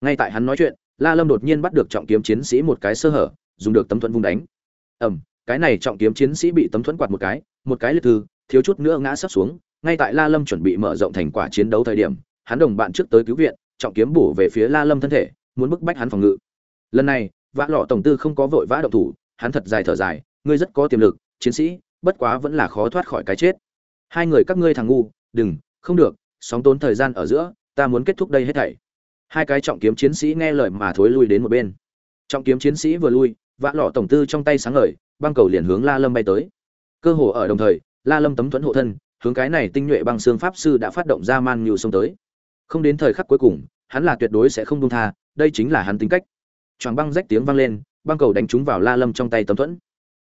Ngay tại hắn nói chuyện, la lâm đột nhiên bắt được trọng kiếm chiến sĩ một cái sơ hở, dùng được tấm thuẫn vung đánh. Ẩm cái này trọng kiếm chiến sĩ bị tấm thuẫn quạt một cái một cái liệt thư, thiếu chút nữa ngã sắp xuống. Ngay tại la lâm chuẩn bị mở rộng thành quả chiến đấu thời điểm, hắn đồng bạn trước tới cứu viện, trọng kiếm bổ về phía la lâm thân thể, muốn bức bách hắn phòng ngự. Lần này, vã lọ tổng tư không có vội vã động thủ, hắn thật dài thở dài, ngươi rất có tiềm lực, chiến sĩ, bất quá vẫn là khó thoát khỏi cái chết. Hai người các ngươi thằng ngu đừng, không được, sóng tốn thời gian ở giữa, ta muốn kết thúc đây hết thảy. Hai cái trọng kiếm chiến sĩ nghe lời mà thối lui đến một bên. Trọng kiếm chiến sĩ vừa lui, vã lọ tổng tư trong tay sáng ngời, băng cầu liền hướng la lâm bay tới. Cơ hồ ở đồng thời, la lâm tấm thuẫn hộ thân, hướng cái này tinh nhuệ băng xương pháp sư đã phát động ra man nhiều xông tới. Không đến thời khắc cuối cùng, hắn là tuyệt đối sẽ không buông tha, đây chính là hắn tính cách. Choàng băng rách tiếng vang lên, băng cầu đánh trúng vào la lâm trong tay tấm thuẫn.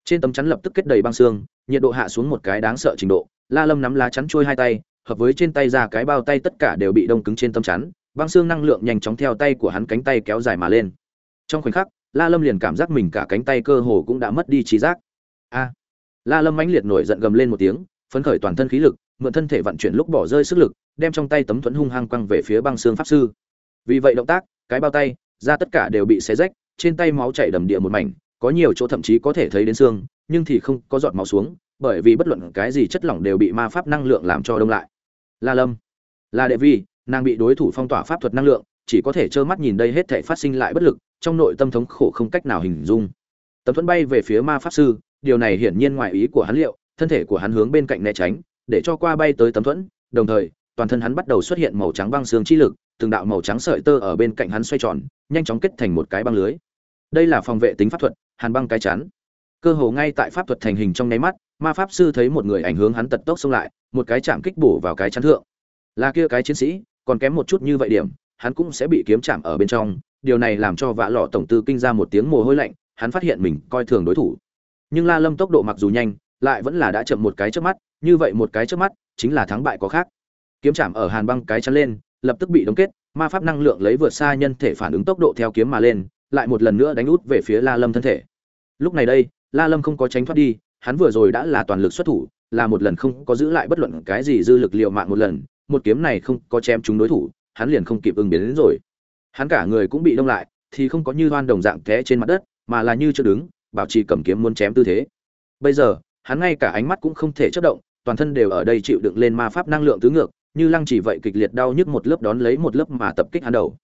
Trên tấm chắn lập tức kết đầy băng xương, nhiệt độ hạ xuống một cái đáng sợ trình độ. La lâm nắm lá chắn trôi hai tay hợp với trên tay ra cái bao tay tất cả đều bị đông cứng trên tâm chắn, băng xương năng lượng nhanh chóng theo tay của hắn cánh tay kéo dài mà lên. Trong khoảnh khắc, la lâm liền cảm giác mình cả cánh tay cơ hồ cũng đã mất đi trí giác. A! La lâm mãnh liệt nổi giận gầm lên một tiếng, phấn khởi toàn thân khí lực, mượn thân thể vận chuyển lúc bỏ rơi sức lực, đem trong tay tấm thuẫn hung hăng quăng về phía băng xương pháp sư. Vì vậy động tác, cái bao tay ra tất cả đều bị xé rách, trên tay máu chảy đầm địa một mảnh, có nhiều chỗ thậm chí có thể thấy đến xương, nhưng thì không có giọt máu xuống, bởi vì bất luận cái gì chất lỏng đều bị ma pháp năng lượng làm cho đông lại la lâm. Là đệ vi, nàng bị đối thủ phong tỏa pháp thuật năng lượng, chỉ có thể trơ mắt nhìn đây hết thể phát sinh lại bất lực, trong nội tâm thống khổ không cách nào hình dung. Tấm thuẫn bay về phía ma pháp sư, điều này hiển nhiên ngoài ý của hắn liệu, thân thể của hắn hướng bên cạnh né tránh, để cho qua bay tới tấm thuẫn, đồng thời, toàn thân hắn bắt đầu xuất hiện màu trắng băng xương chi lực, từng đạo màu trắng sợi tơ ở bên cạnh hắn xoay tròn, nhanh chóng kết thành một cái băng lưới. Đây là phòng vệ tính pháp thuật, hàn băng cái chắn cơ hồ ngay tại pháp thuật thành hình trong nháy mắt ma pháp sư thấy một người ảnh hướng hắn tật tốc xông lại, một cái chạm kích bổ vào cái chắn thượng. Là kia cái chiến sĩ, còn kém một chút như vậy điểm, hắn cũng sẽ bị kiếm chạm ở bên trong, điều này làm cho vạ lọ tổng tư kinh ra một tiếng mồ hôi lạnh, hắn phát hiện mình coi thường đối thủ. Nhưng la lâm tốc độ mặc dù nhanh, lại vẫn là đã chậm một cái trước mắt, như vậy một cái trước mắt, chính là thắng bại có khác. Kiếm chạm ở hàn băng cái chắn lên, lập tức bị đóng kết, ma pháp năng lượng lấy vượt xa nhân thể phản ứng tốc độ theo kiếm mà lên, lại một lần nữa đánh út về phía la lâm thân thể. Lúc này đây, la lâm không có tránh thoát đi hắn vừa rồi đã là toàn lực xuất thủ, là một lần không có giữ lại bất luận cái gì dư lực liệu mạng một lần, một kiếm này không có chém trúng đối thủ, hắn liền không kịp ứng biến đến rồi. Hắn cả người cũng bị đông lại, thì không có như hoan đồng dạng té trên mặt đất, mà là như chưa đứng, bảo trì cầm kiếm muốn chém tư thế. Bây giờ, hắn ngay cả ánh mắt cũng không thể chớp động, toàn thân đều ở đây chịu đựng lên ma pháp năng lượng tứ ngược, như lăng chỉ vậy kịch liệt đau nhức một lớp đón lấy một lớp mà tập kích hắn đầu.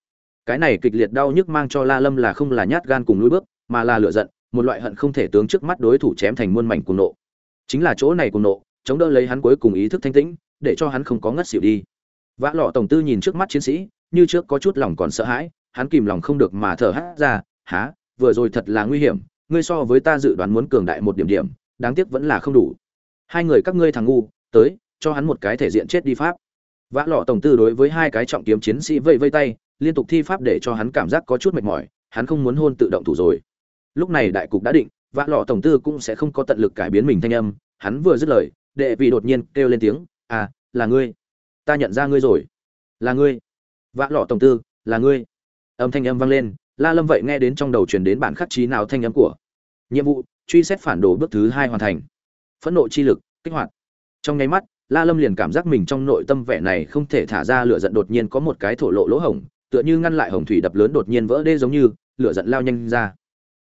Cái này kịch liệt đau nhức mang cho la lâm là không là nhát gan cùng lùi bước, mà là lửa giận một loại hận không thể tướng trước mắt đối thủ chém thành muôn mảnh cuồng nộ. Chính là chỗ này cuồng nộ, chống đỡ lấy hắn cuối cùng ý thức thanh tĩnh, để cho hắn không có ngất xỉu đi. Vã lọ tổng tư nhìn trước mắt chiến sĩ, như trước có chút lòng còn sợ hãi, hắn kìm lòng không được mà thở hắt ra, hả? Vừa rồi thật là nguy hiểm, ngươi so với ta dự đoán muốn cường đại một điểm điểm, đáng tiếc vẫn là không đủ. Hai người các ngươi thằng ngu, tới, cho hắn một cái thể diện chết đi pháp. Vã lọ tổng tư đối với hai cái trọng kiếm chiến sĩ vây vây tay, liên tục thi pháp để cho hắn cảm giác có chút mệt mỏi, hắn không muốn hôn tự động thủ rồi lúc này đại cục đã định, vạ lọ tổng tư cũng sẽ không có tận lực cải biến mình thanh âm, hắn vừa dứt lời, đệ vị đột nhiên kêu lên tiếng à là ngươi. Ta nhận ra ngươi rồi. Là ngươi. Vạ lọ tổng tư, là ngươi. Âm thanh âm vang lên, la lâm vậy nghe đến trong đầu truyền đến bản khắc trí nào thanh âm của nhiệm vụ, truy xét phản đồ bước thứ hai hoàn thành. Phẫn nộ chi lực, kích hoạt. Trong nháy mắt, la lâm liền cảm giác mình trong nội tâm vẻ này không thể thả ra lửa giận đột nhiên có một cái thổ lộ lỗ hổng, tựa như ngăn lại hồng thủy đập lớn đột nhiên vỡ đê giống như, lửa giận lao nhanh ra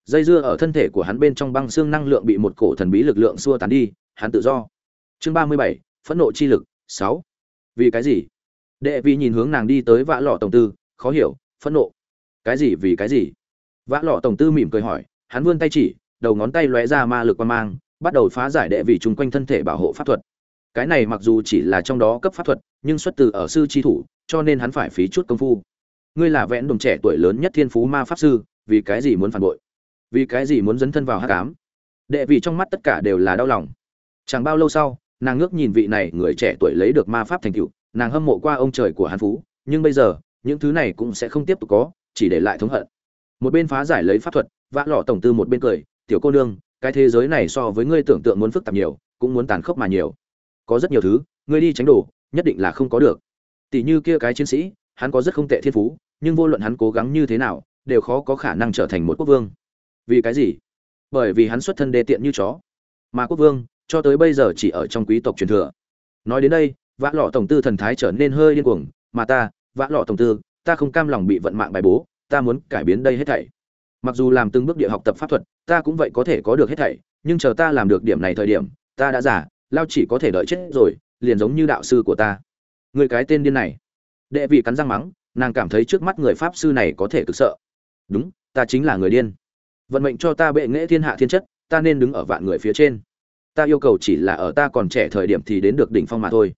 dây dưa ở thân thể của hắn bên trong băng xương năng lượng bị một cổ thần bí lực lượng xua tán đi, hắn tự do. Chương ba mươi bảy, phẫn nộ chi lực, sáu. Vì cái gì? Đệ vi nhìn hướng nàng đi tới vã lọ tổng tư, khó hiểu, phẫn nộ. Cái gì vì cái gì? Vã lọ tổng tư mỉm cười hỏi, hắn vươn tay chỉ, đầu ngón tay lóe ra ma lực quan mang, bắt đầu phá giải đệ vị chung quanh thân thể bảo hộ pháp thuật. Cái này mặc dù chỉ là trong đó cấp pháp thuật, nhưng xuất từ ở sư tri thủ, cho nên hắn phải phí chút công phu. Ngươi là vẽn đồng trẻ tuổi lớn nhất thiên phú ma pháp sư, vì cái gì muốn phản bội? Vì cái gì muốn dấn thân vào hát cám đệ vị trong mắt tất cả đều là đau lòng. Chẳng bao lâu sau, nàng ngước nhìn vị này người trẻ tuổi lấy được ma pháp thành tựu, nàng hâm mộ qua ông trời của hàn phú, nhưng bây giờ, những thứ này cũng sẽ không tiếp tục có, chỉ để lại thống hận. Một bên phá giải lấy pháp thuật, vã lọ tổng tư một bên cười, tiểu cô nương, cái thế giới này so với ngươi tưởng tượng muốn phức tạp nhiều, cũng muốn tàn khốc mà nhiều. Có rất nhiều thứ, ngươi đi tránh đồ, nhất định là không có được. Tỷ như kia cái chiến sĩ, hắn có rất không tệ thiên phú, nhưng vô luận hắn cố gắng như thế nào, đều khó có khả năng trở thành một quốc vương vì cái gì? Bởi vì hắn xuất thân đê tiện như chó. Mà quốc vương, cho tới bây giờ chỉ ở trong quý tộc truyền thừa. Nói đến đây, vã lọ tổng tư thần thái trở nên hơi điên cuồng, mà ta, vã lọ tổng tư, ta không cam lòng bị vận mạng bài bố, ta muốn cải biến đây hết thảy. Mặc dù làm từng bước địa học tập pháp thuật, ta cũng vậy có thể có được hết thảy, nhưng chờ ta làm được điểm này thời điểm, ta đã giả lao chỉ có thể đợi chết rồi, liền giống như đạo sư của ta. Người cái tên điên này. Đệ vị cắn răng mắng, nàng cảm thấy trước mắt người pháp sư này có thể cực sợ. Đúng, ta chính là người điên vận mệnh cho ta bệ nghệ thiên hạ thiên chất, ta nên đứng ở vạn người phía trên. Ta yêu cầu chỉ là ở ta còn trẻ thời điểm thì đến được đỉnh phong mà thôi.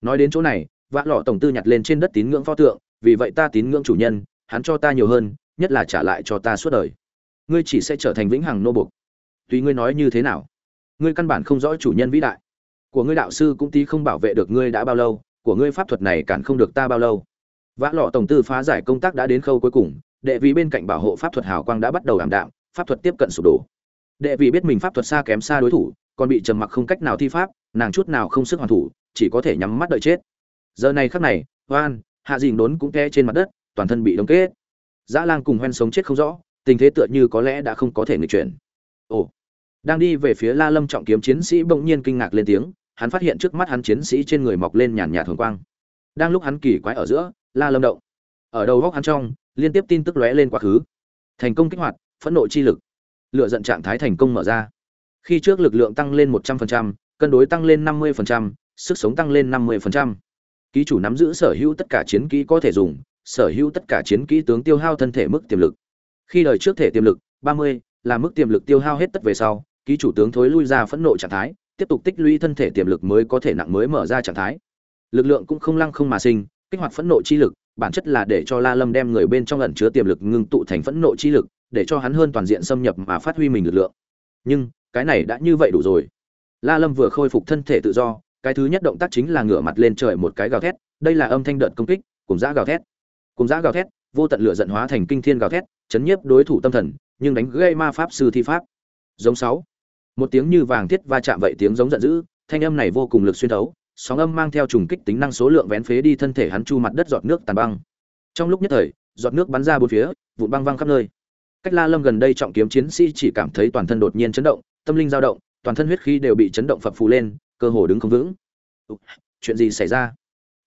Nói đến chỗ này vạn lọ tổng tư nhặt lên trên đất tín ngưỡng pho tượng, vì vậy ta tín ngưỡng chủ nhân, hắn cho ta nhiều hơn, nhất là trả lại cho ta suốt đời. Ngươi chỉ sẽ trở thành vĩnh hằng nô bục tùy ngươi nói như thế nào, ngươi căn bản không rõ chủ nhân vĩ đại. Của ngươi đạo sư cũng tí không bảo vệ được ngươi đã bao lâu, của ngươi pháp thuật này cản không được ta bao lâu. Vã lọ tổng tư phá giải công tác đã đến khâu cuối cùng, đệ vị bên cạnh bảo hộ pháp thuật hào quang đã bắt đầu ảm đạm pháp thuật tiếp cận sụp đổ. Đệ vị biết mình pháp thuật xa kém xa đối thủ, còn bị trầm mặc không cách nào thi pháp, nàng chút nào không sức hoàn thủ, chỉ có thể nhắm mắt đợi chết. Giờ này khắc này hoan hạ dình đốn cũng té trên mặt đất, toàn thân bị đóng kết. Dã lang cùng hoen sống chết không rõ, tình thế tựa như có lẽ đã không có thể nghịch chuyển. Ồ. Đang đi về phía la lâm trọng kiếm chiến sĩ bỗng nhiên kinh ngạc lên tiếng, hắn phát hiện trước mắt hắn chiến sĩ trên người mọc lên nhàn nhạt thường quang. Đang lúc hắn kỳ quái ở giữa, la lâm động. Ở đầu góc hắn trong, liên tiếp tin tức lóe lên quá khứ. Thành công kích hoạt phẫn nộ chi lực lựa giận trạng thái thành công mở ra khi trước lực lượng tăng lên 100%, cân đối tăng lên 50%, sức sống tăng lên 50%. Ký chủ nắm giữ sở hữu tất cả chiến kỹ có thể dùng, sở hữu tất cả chiến kỹ tướng tiêu hao thân thể mức tiềm lực. Khi đời trước thể tiềm lực 30, là mức tiềm lực tiêu hao hết tất về sau, ký chủ tướng thối lui ra phẫn nộ trạng thái, tiếp tục tích lũy thân thể tiềm lực mới có thể nặng mới mở ra trạng thái. Lực lượng cũng không lăng không mà sinh, kích hoạt phẫn nộ chi lực, bản chất là để cho La Lâm đem người bên trong ẩn chứa tiềm lực ngưng tụ thành phẫn nộ chi lực, để cho hắn hơn toàn diện xâm nhập mà phát huy mình lực lượng. Nhưng, cái này đã như vậy đủ rồi. La Lâm vừa khôi phục thân thể tự do, cái thứ nhất động tác chính là ngửa mặt lên trời một cái gào thét, đây là âm thanh đợt công kích, cùng dã gào thét. Cùng dã gào thét, vô tận lửa giận hóa thành kinh thiên gào thét, chấn nhiếp đối thủ tâm thần, nhưng đánh gây ma pháp sư thi pháp. Giống sáu. Một tiếng như vàng thiết va chạm vậy tiếng giống giận dữ, thanh âm này vô cùng lực xuyên thấu, sóng âm mang theo trùng kích tính năng số lượng vén phế đi thân thể hắn chu mặt đất giọt nước tàn băng. Trong lúc nhất thời, giọt nước bắn ra bốn phía, vụn băng văng khắp nơi cách la lâm gần đây trọng kiếm chiến sĩ chỉ cảm thấy toàn thân đột nhiên chấn động, tâm linh dao động, toàn thân huyết khí đều bị chấn động phập phù lên, cơ hồ đứng không vững. Chuyện gì xảy ra?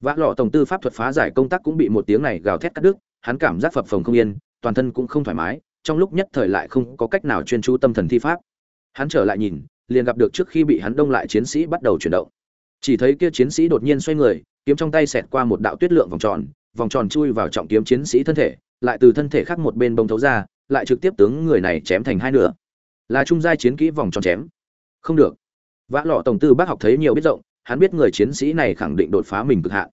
Vã lọ tổng tư pháp thuật phá giải công tác cũng bị một tiếng này gào thét cắt đứt, hắn cảm giác phập phồng không yên, toàn thân cũng không thoải mái, trong lúc nhất thời lại không có cách nào chuyên chú tâm thần thi pháp. Hắn trở lại nhìn, liền gặp được trước khi bị hắn đông lại chiến sĩ bắt đầu chuyển động. Chỉ thấy kia chiến sĩ đột nhiên xoay người, kiếm trong tay xẹt qua một đạo tuyết lượng vòng tròn vòng tròn chui vào trọng kiếm chiến sĩ thân thể, lại từ thân thể khác một bên bông thấu ra lại trực tiếp tướng người này chém thành hai nửa. Là trung giai chiến kỹ vòng tròn chém. Không được. Vã lọ tổng tư bác học thấy nhiều biết rộng, hắn biết người chiến sĩ này khẳng định đột phá mình cực hạn.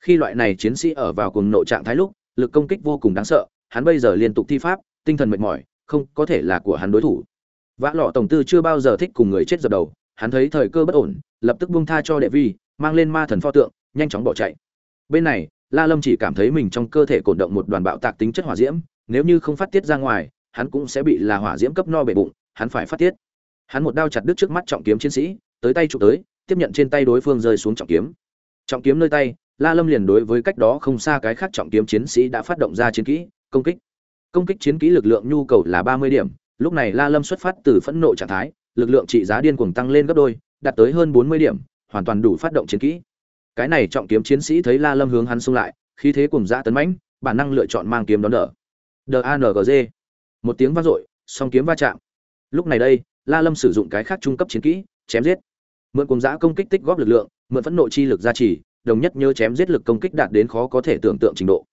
Khi loại này chiến sĩ ở vào cùng nội trạng thái lúc, lực công kích vô cùng đáng sợ, hắn bây giờ liên tục thi pháp, tinh thần mệt mỏi, không có thể là của hắn đối thủ. Vã lọ tổng tư chưa bao giờ thích cùng người chết dập đầu, hắn thấy thời cơ bất ổn, lập tức buông tha cho đệ vi, mang lên ma thần pho tượng, nhanh chóng bỏ chạy. Bên này, la lâm chỉ cảm thấy mình trong cơ thể cổn động một đoàn bạo tạc tính chất hỏa diễm nếu như không phát tiết ra ngoài, hắn cũng sẽ bị là hỏa diễm cấp no bể bụng, hắn phải phát tiết. Hắn một đao chặt đứt trước mắt trọng kiếm chiến sĩ, tới tay chụp tới, tiếp nhận trên tay đối phương rơi xuống trọng kiếm. Trọng kiếm nơi tay, la lâm liền đối với cách đó không xa cái khác trọng kiếm chiến sĩ đã phát động ra chiến kỹ, công kích. Công kích chiến kỹ lực lượng nhu cầu là ba mươi điểm, lúc này la lâm xuất phát từ phẫn nộ trạng thái, lực lượng trị giá điên cuồng tăng lên gấp đôi, đạt tới hơn bốn mươi điểm, hoàn toàn đủ phát động chiến kỹ. Cái này trọng kiếm chiến sĩ thấy la lâm hướng hắn xung lại, khí thế cùng dã tấn mãnh, bản năng lựa chọn mang kiếm đón đỡ đangg một tiếng vang dội, song kiếm va chạm. Lúc này đây, la lâm sử dụng cái khác trung cấp chiến kỹ, chém giết. Mượn cùng dã công kích tích góp lực lượng, mượn phẫn nộ chi lực gia trì, đồng nhất nhớ chém giết lực công kích đạt đến khó có thể tưởng tượng trình độ.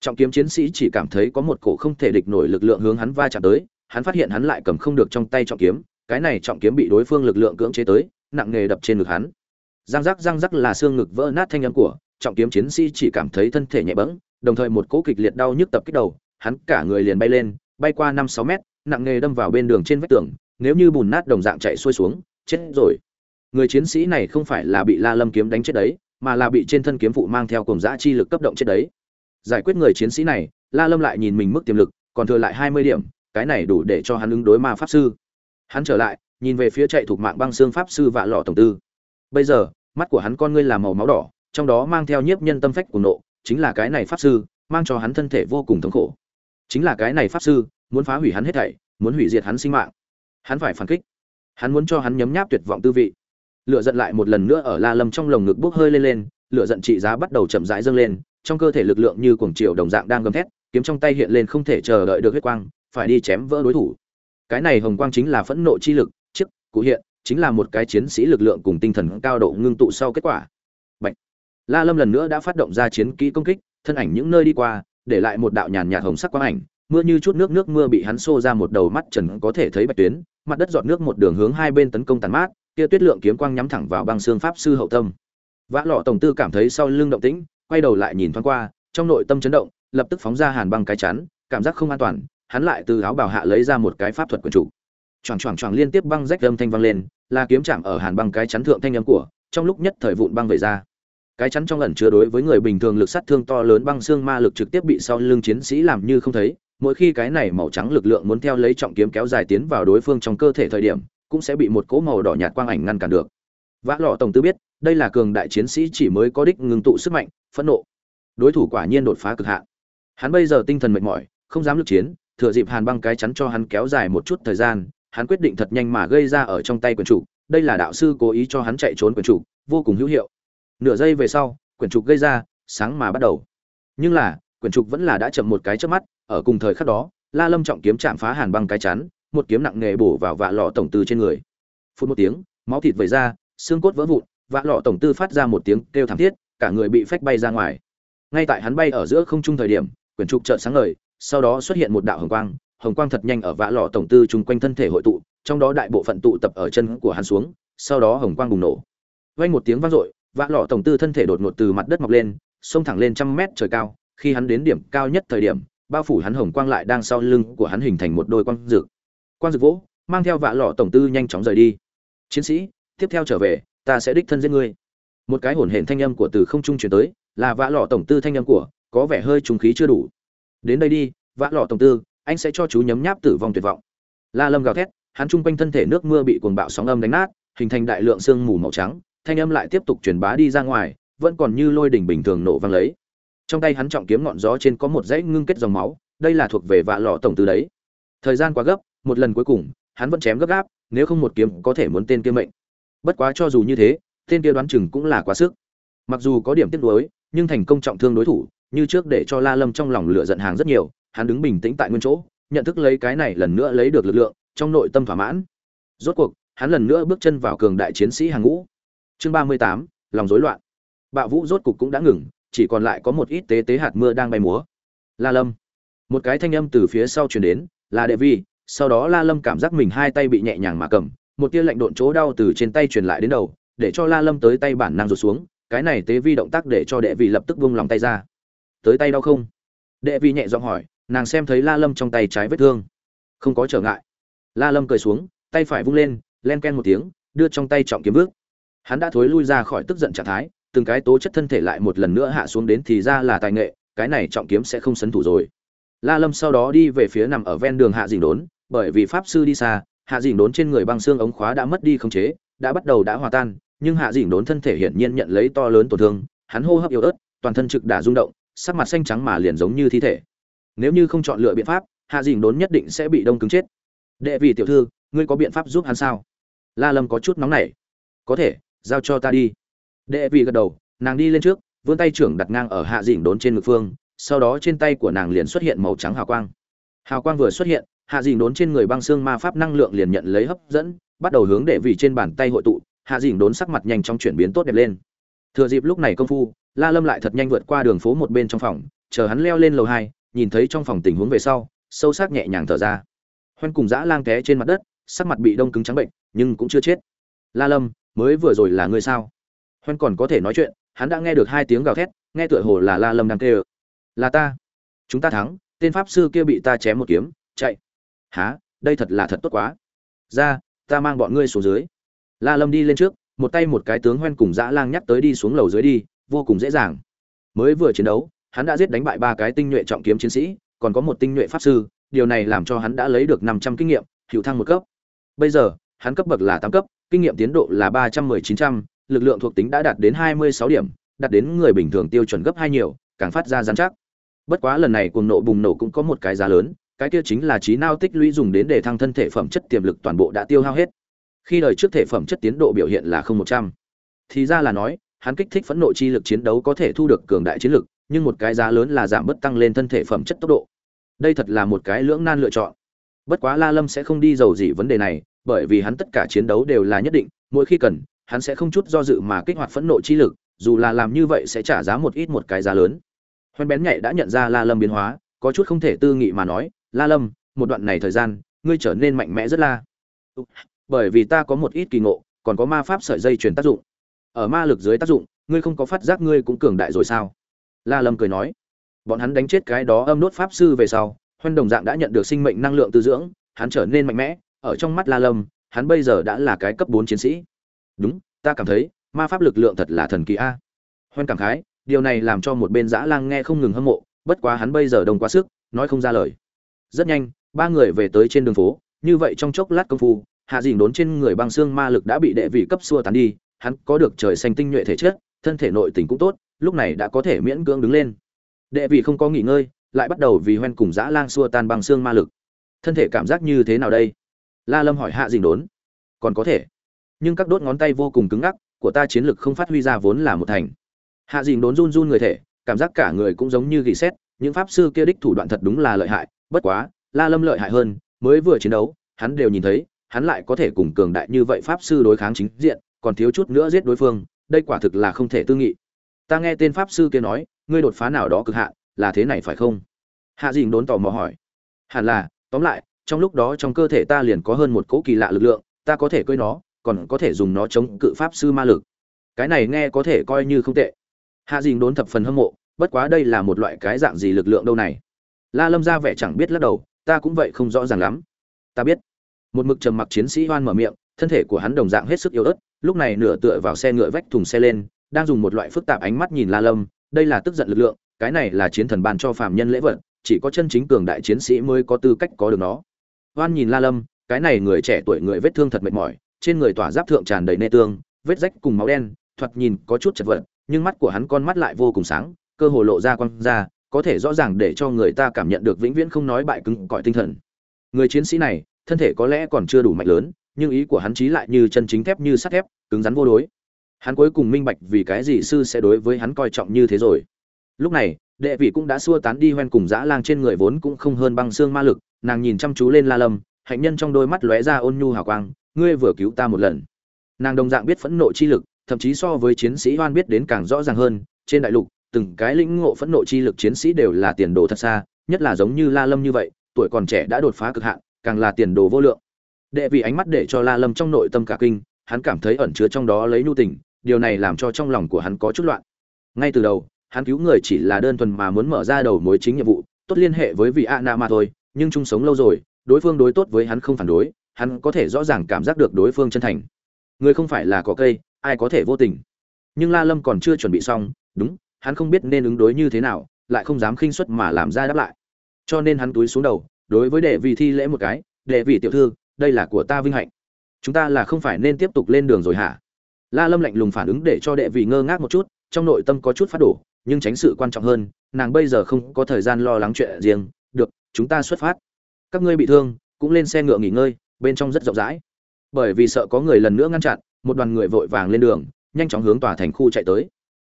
Trọng kiếm chiến sĩ chỉ cảm thấy có một cổ không thể địch nổi lực lượng hướng hắn va chạm tới, hắn phát hiện hắn lại cầm không được trong tay trọng kiếm, cái này trọng kiếm bị đối phương lực lượng cưỡng chế tới, nặng nề đập trên ngực hắn. Răng rắc răng rắc là xương ngực vỡ nát thanh âm của, trọng kiếm chiến sĩ chỉ cảm thấy thân thể nhẹ bẫng, đồng thời một cỗ kịch liệt đau nhức tập kích đầu hắn cả người liền bay lên, bay qua năm sáu mét, nặng nề đâm vào bên đường trên vách tường, nếu như bùn nát đồng dạng chạy xuôi xuống, chết rồi. Người chiến sĩ này không phải là bị la lâm kiếm đánh chết đấy, mà là bị trên thân kiếm phụ mang theo cùng dã chi lực cấp động chết đấy. Giải quyết người chiến sĩ này, la lâm lại nhìn mình mức tiềm lực, còn thừa lại hai mươi điểm, cái này đủ để cho hắn ứng đối ma pháp sư. Hắn trở lại, nhìn về phía chạy thuộc mạng băng xương pháp sư vạ lọ tổng tư. Bây giờ, mắt của hắn con ngươi là màu máu đỏ, trong đó mang theo nhiếp nhân tâm phách của nộ, chính là cái này pháp sư, mang cho hắn thân thể vô cùng thống khổ chính là cái này pháp sư, muốn phá hủy hắn hết thảy, muốn hủy diệt hắn sinh mạng. Hắn phải phản kích. Hắn muốn cho hắn nhấm nháp tuyệt vọng tư vị. Lửa giận lại một lần nữa ở la lâm trong lồng ngực bốc hơi lên lên, lửa giận trị giá bắt đầu chậm rãi dâng lên, trong cơ thể lực lượng như cuồng triều đồng dạng đang gầm thét, kiếm trong tay hiện lên không thể chờ đợi được huyết quang, phải đi chém vỡ đối thủ. Cái này hồng quang chính là phẫn nộ chi lực chức cụ hiện, chính là một cái chiến sĩ lực lượng cùng tinh thần cao độ ngưng tụ sau kết quả. Bạch. la lâm lần nữa đã phát động ra chiến kỹ công kích, thân ảnh những nơi đi qua để lại một đạo nhàn nhạt hồng sắc quang ảnh, mưa như chút nước nước mưa bị hắn xô ra một đầu mắt trần có thể thấy bạch tuyến, mặt đất giọt nước một đường hướng hai bên tấn công tàn mát, kia tuyết lượng kiếm quang nhắm thẳng vào băng xương pháp sư hậu tâm. Vã lọ tổng tư cảm thấy sau lưng động tĩnh, quay đầu lại nhìn thoáng qua, trong nội tâm chấn động, lập tức phóng ra hàn băng cái chắn, cảm giác không an toàn, hắn lại từ áo bào hạ lấy ra một cái pháp thuật quần chủ. Choàng choàng choàng liên tiếp băng rách âm thanh vang lên, là kiếm chạm ở hàn băng cái chắn thượng thanh âm của, trong lúc nhất thời vụn băng về ra cái chắn trong ẩn chứa đối với người bình thường lực sát thương to lớn băng xương ma lực trực tiếp bị sau lưng chiến sĩ làm như không thấy mỗi khi cái này màu trắng lực lượng muốn theo lấy trọng kiếm kéo dài tiến vào đối phương trong cơ thể thời điểm cũng sẽ bị một cỗ màu đỏ nhạt quang ảnh ngăn cản được. Vã lọ tổng tư biết đây là cường đại chiến sĩ chỉ mới có đích ngưng tụ sức mạnh phẫn nộ. Đối thủ quả nhiên đột phá cực hạn. Hắn bây giờ tinh thần mệt mỏi không dám lực chiến thừa dịp hàn băng cái chắn cho hắn kéo dài một chút thời gian hắn quyết định thật nhanh mà gây ra ở trong tay quyền chủ, đây là đạo sư cố ý cho hắn chạy trốn quyền chủ, vô cùng hữu hiệu nửa giây về sau, quyển trục gây ra, sáng mà bắt đầu. Nhưng là, quyển trục vẫn là đã chậm một cái trước mắt, ở cùng thời khắc đó, la lâm trọng kiếm chạm phá hàn băng cái chắn, một kiếm nặng nề bổ vào vạ lọ tổng tư trên người. Phút một tiếng, máu thịt vẩy ra, xương cốt vỡ vụn, vạ lọ tổng tư phát ra một tiếng kêu thảm thiết, cả người bị phách bay ra ngoài. Ngay tại hắn bay ở giữa không trung thời điểm, quyển trục chợt sáng ngời, sau đó xuất hiện một đạo hồng quang hồng quang thật nhanh ở vạ lọ tổng tư chung quanh thân thể hội tụ, trong đó đại bộ phận tụ tập ở chân của hắn xuống, sau đó hồng quang bùng nổ. Vang một tiếng vang dội Vạ lọ tổng tư thân thể đột ngột từ mặt đất mọc lên, xông thẳng lên trăm mét trời cao, khi hắn đến điểm cao nhất thời điểm, bao phủ hắn hồng quang lại đang sau lưng của hắn hình thành một đôi quang dược quang dược vỗ, mang theo vạ lọ tổng tư nhanh chóng rời đi. Chiến sĩ, tiếp theo trở về, ta sẽ đích thân giết ngươi. Một cái hổn hển thanh âm của từ không trung truyền tới, là vạ lọ tổng tư thanh âm của, có vẻ hơi trùng khí chưa đủ. Đến đây đi vạ lọ tổng tư, anh sẽ cho chú nhấm nháp tử vong tuyệt vọng. La lâm gào thét, hắn chung quanh thân thể nước mưa bị cuồng bạo sóng âm đánh nát, hình thành đại lượng sương mù màu trắng thanh âm lại tiếp tục truyền bá đi ra ngoài, vẫn còn như lôi đỉnh bình thường nổ vang lấy. Trong tay hắn trọng kiếm ngọn gió trên có một dãy ngưng kết dòng máu, đây là thuộc về vạ lọ tổng tư đấy. Thời gian quá gấp, một lần cuối cùng, hắn vẫn chém gấp gáp, nếu không một kiếm có thể muốn tên kia mệnh. Bất quá cho dù như thế, tên kia đoán chừng cũng là quá sức. Mặc dù có điểm tiếc nuối, nhưng thành công trọng thương đối thủ, như trước để cho la lâm trong lòng lửa giận hàng rất nhiều, hắn đứng bình tĩnh tại nguyên chỗ, nhận thức lấy cái này lần nữa lấy được lực lượng, trong nội tâm thỏa mãn. Rốt cuộc, hắn lần nữa bước chân vào cường đại chiến sĩ hàng ngũ chương ba mươi tám, lòng rối loạn. Bạo vũ rốt cục cũng đã ngừng, chỉ còn lại có một ít tế tế hạt mưa đang bay múa. La lâm. Một cái thanh âm từ phía sau truyền đến là đệ vi. Sau đó la lâm cảm giác mình hai tay bị nhẹ nhàng mà cầm, một tia lạnh độn chỗ đau từ trên tay truyền lại đến đầu, để cho la lâm tới tay bản năng rụt xuống, cái này tế vi động tác để cho đệ vi lập tức vung lòng tay ra. Tới tay đau không? Đệ vi nhẹ giọng hỏi, nàng xem thấy la lâm trong tay trái vết thương. Không có trở ngại. La lâm cười xuống, tay phải vung lên, len ken một tiếng, đưa trong tay trọng kiếm bước hắn đã thối lui ra khỏi tức giận trạng thái, từng cái tố chất thân thể lại một lần nữa hạ xuống đến thì ra là tài nghệ, cái này trọng kiếm sẽ không sấn thủ rồi. La lâm sau đó đi về phía nằm ở ven đường hạ dình đốn, bởi vì pháp sư đi xa, hạ dình đốn trên người băng xương ống khóa đã mất đi khống chế, đã bắt đầu đã hòa tan, nhưng hạ dình đốn thân thể hiển nhiên nhận lấy to lớn tổn thương, hắn hô hấp yếu ớt, toàn thân trực đã rung động, sắc mặt xanh trắng mà liền giống như thi thể. Nếu như không chọn lựa biện pháp, hạ dình đốn nhất định sẽ bị đông cứng chết. Đệ vị tiểu thư, ngươi có biện pháp giúp hắn sao? La lâm có chút nóng nảy. Có thể giao cho ta đi. Đệ vị gật đầu, nàng đi lên trước, vươn tay trưởng đặt ngang ở hạ dỉnh đốn trên ngực phương, sau đó trên tay của nàng liền xuất hiện màu trắng hào quang. Hào quang vừa xuất hiện, hạ dỉnh đốn trên người băng xương ma pháp năng lượng liền nhận lấy hấp dẫn, bắt đầu hướng đệ vị trên bàn tay hội tụ, hạ dỉnh đốn sắc mặt nhanh chóng chuyển biến tốt đẹp lên. Thừa dịp lúc này công phu, la lâm lại thật nhanh vượt qua đường phố một bên trong phòng, chờ hắn leo lên lầu hai, nhìn thấy trong phòng tình huống về sau, sâu sắc nhẹ nhàng thở ra. Hoen cùng dã lang té trên mặt đất, sắc mặt bị đông cứng trắng bệnh, nhưng cũng chưa chết. La lâm mới vừa rồi là ngươi sao? Hoen còn có thể nói chuyện, hắn đã nghe được hai tiếng gào thét, nghe tựa hồ là la lâm đang kêu. Là ta. Chúng ta thắng, tên pháp sư kia bị ta chém một kiếm, chạy. Há đây thật là thật tốt quá. Ra, ta mang bọn ngươi xuống dưới. La lâm đi lên trước, một tay một cái tướng hoen cùng dã lang nhắc tới đi xuống lầu dưới đi, vô cùng dễ dàng. Mới vừa chiến đấu, hắn đã giết đánh bại ba cái tinh nhuệ trọng kiếm chiến sĩ, còn có một tinh nhuệ pháp sư, điều này làm cho hắn đã lấy được năm trăm kinh nghiệm hiệu thăng một cấp. Bây giờ hắn cấp bậc là tám cấp, kinh nghiệm tiến độ là ba trăm mười chín trăm, lực lượng thuộc tính đã đạt đến hai mươi sáu điểm, đạt đến người bình thường tiêu chuẩn gấp hai nhiều, càng phát ra giám chắc. Bất quá lần này cuồng nộ bùng nổ cũng có một cái giá lớn, cái kia chính là trí nao tích lũy dùng đến để thăng thân thể phẩm chất tiềm lực toàn bộ đã tiêu hao hết. Khi đời trước thể phẩm chất tiến độ biểu hiện là không một trăm, thì ra là nói, hắn kích thích phẫn nộ chi lực chiến đấu có thể thu được cường đại chiến lực, nhưng một cái giá lớn là giảm bớt tăng lên thân thể phẩm chất tốc độ. Đây thật là một cái lưỡng nan lựa chọn. Bất quá la lâm sẽ không đi giàu gì vấn đề này bởi vì hắn tất cả chiến đấu đều là nhất định, mỗi khi cần, hắn sẽ không chút do dự mà kích hoạt phẫn nộ chi lực, dù là làm như vậy sẽ trả giá một ít một cái giá lớn. Hoen bén nhạy đã nhận ra la lâm biến hóa, có chút không thể tư nghị mà nói, la lâm, một đoạn này thời gian, ngươi trở nên mạnh mẽ rất la. Bởi vì ta có một ít kỳ ngộ, còn có ma pháp sợi dây truyền tác dụng. Ở ma lực dưới tác dụng, ngươi không có phát giác ngươi cũng cường đại rồi sao? La lâm cười nói. Bọn hắn đánh chết cái đó âm nốt pháp sư về sau, hoen đồng dạng đã nhận được sinh mệnh năng lượng từ dưỡng, hắn trở nên mạnh mẽ ở trong mắt la lâm, hắn bây giờ đã là cái cấp bốn chiến sĩ. Đúng, ta cảm thấy, ma pháp lực lượng thật là thần kỳ a. Hoan cảm khái, điều này làm cho một bên dã lang nghe không ngừng hâm mộ, bất quá hắn bây giờ đông quá sức, nói không ra lời. Rất nhanh, ba người về tới trên đường phố, như vậy trong chốc lát công phu, hạ dìn đốn trên người băng xương ma lực đã bị đệ vị cấp xua tán đi, hắn có được trời xanh tinh nhuệ thể chất, thân thể nội tình cũng tốt, lúc này đã có thể miễn cưỡng đứng lên. Đệ vị không có nghỉ ngơi, lại bắt đầu vì hoen cùng dã lang xua tan băng xương ma lực. Thân thể cảm giác như thế nào đây? La lâm hỏi hạ dìn đốn. Còn có thể. Nhưng các đốt ngón tay vô cùng cứng ngắc, của ta chiến lực không phát huy ra vốn là một thành. Hạ dìn đốn run run người thể, cảm giác cả người cũng giống như gỉ xét những pháp sư kia đích thủ đoạn thật đúng là lợi hại, bất quá, la lâm lợi hại hơn, mới vừa chiến đấu, hắn đều nhìn thấy, hắn lại có thể cùng cường đại như vậy pháp sư đối kháng chính diện, còn thiếu chút nữa giết đối phương, đây quả thực là không thể tư nghị. Ta nghe tên pháp sư kia nói, ngươi đột phá nào đó cực hạn, là thế này phải không? Hạ dìn đốn tò mò hỏi. Hẳn là, tóm lại trong lúc đó trong cơ thể ta liền có hơn một cỗ kỳ lạ lực lượng, ta có thể cưỡi nó, còn có thể dùng nó chống cự pháp sư ma lực. Cái này nghe có thể coi như không tệ. Hạ dình đốn thập phần hâm mộ, bất quá đây là một loại cái dạng gì lực lượng đâu này? La lâm ra vẻ chẳng biết lắc đầu, ta cũng vậy không rõ ràng lắm. Ta biết. Một mực trầm mặc chiến sĩ hoan mở miệng, thân thể của hắn đồng dạng hết sức yếu ớt, lúc này nửa tựa vào xe ngựa vách thùng xe lên, đang dùng một loại phức tạp ánh mắt nhìn la lâm, đây là tức giận lực lượng, cái này là chiến thần ban cho phàm nhân lễ vật, chỉ có chân chính cường đại chiến sĩ mới có tư cách có được nó hoan nhìn la lâm, cái này người trẻ tuổi người vết thương thật mệt mỏi, trên người tỏa giáp thượng tràn đầy nê tương, vết rách cùng máu đen, thoạt nhìn có chút chật vật, nhưng mắt của hắn con mắt lại vô cùng sáng, cơ hồ lộ ra quang ra, có thể rõ ràng để cho người ta cảm nhận được vĩnh viễn không nói bại cứng cỏi tinh thần. Người chiến sĩ này, thân thể có lẽ còn chưa đủ mạnh lớn, nhưng ý của hắn chí lại như chân chính thép như sắt thép, cứng rắn vô đối. Hắn cuối cùng minh bạch vì cái gì sư sẽ đối với hắn coi trọng như thế rồi. Lúc này, đệ vị cũng đã xua tán đi hoen cùng dã lang trên người vốn cũng không hơn băng xương ma lực nàng nhìn chăm chú lên la lâm, hạnh nhân trong đôi mắt lóe ra ôn nhu hào quang, ngươi vừa cứu ta một lần. Nàng đồng dạng biết phẫn nộ chi lực, thậm chí so với chiến sĩ hoan biết đến càng rõ ràng hơn, trên đại lục, từng cái lĩnh ngộ phẫn nộ chi lực chiến sĩ đều là tiền đồ thật xa, nhất là giống như la lâm như vậy, tuổi còn trẻ đã đột phá cực hạn, càng là tiền đồ vô lượng. Đệ vì ánh mắt để cho la lâm trong nội tâm cả kinh, hắn cảm thấy ẩn chứa trong đó lấy nhu tình, điều này làm cho trong lòng của hắn có chút loạn. Ngay từ đầu, hắn cứu người chỉ là đơn thuần mà muốn mở ra đầu mối chính nhiệm vụ, tốt liên hệ với vị a mà thôi nhưng chung sống lâu rồi, đối phương đối tốt với hắn không phản đối, hắn có thể rõ ràng cảm giác được đối phương chân thành. Người không phải là có cây, ai có thể vô tình. Nhưng la lâm còn chưa chuẩn bị xong, đúng, hắn không biết nên ứng đối như thế nào, lại không dám khinh suất mà làm ra đáp lại. Cho nên hắn túi xuống đầu, đối với đệ vị thi lễ một cái, đệ vị tiểu thư, đây là của ta vinh hạnh. Chúng ta là không phải nên tiếp tục lên đường rồi hả? La lâm lạnh lùng phản ứng để cho đệ vị ngơ ngác một chút, trong nội tâm có chút phát đổ, nhưng tránh sự quan trọng hơn, nàng bây giờ không có thời gian lo lắng chuyện riêng, được chúng ta xuất phát. Các ngươi bị thương, cũng lên xe ngựa nghỉ ngơi, bên trong rất rộng rãi. Bởi vì sợ có người lần nữa ngăn chặn, một đoàn người vội vàng lên đường, nhanh chóng hướng tòa thành khu chạy tới.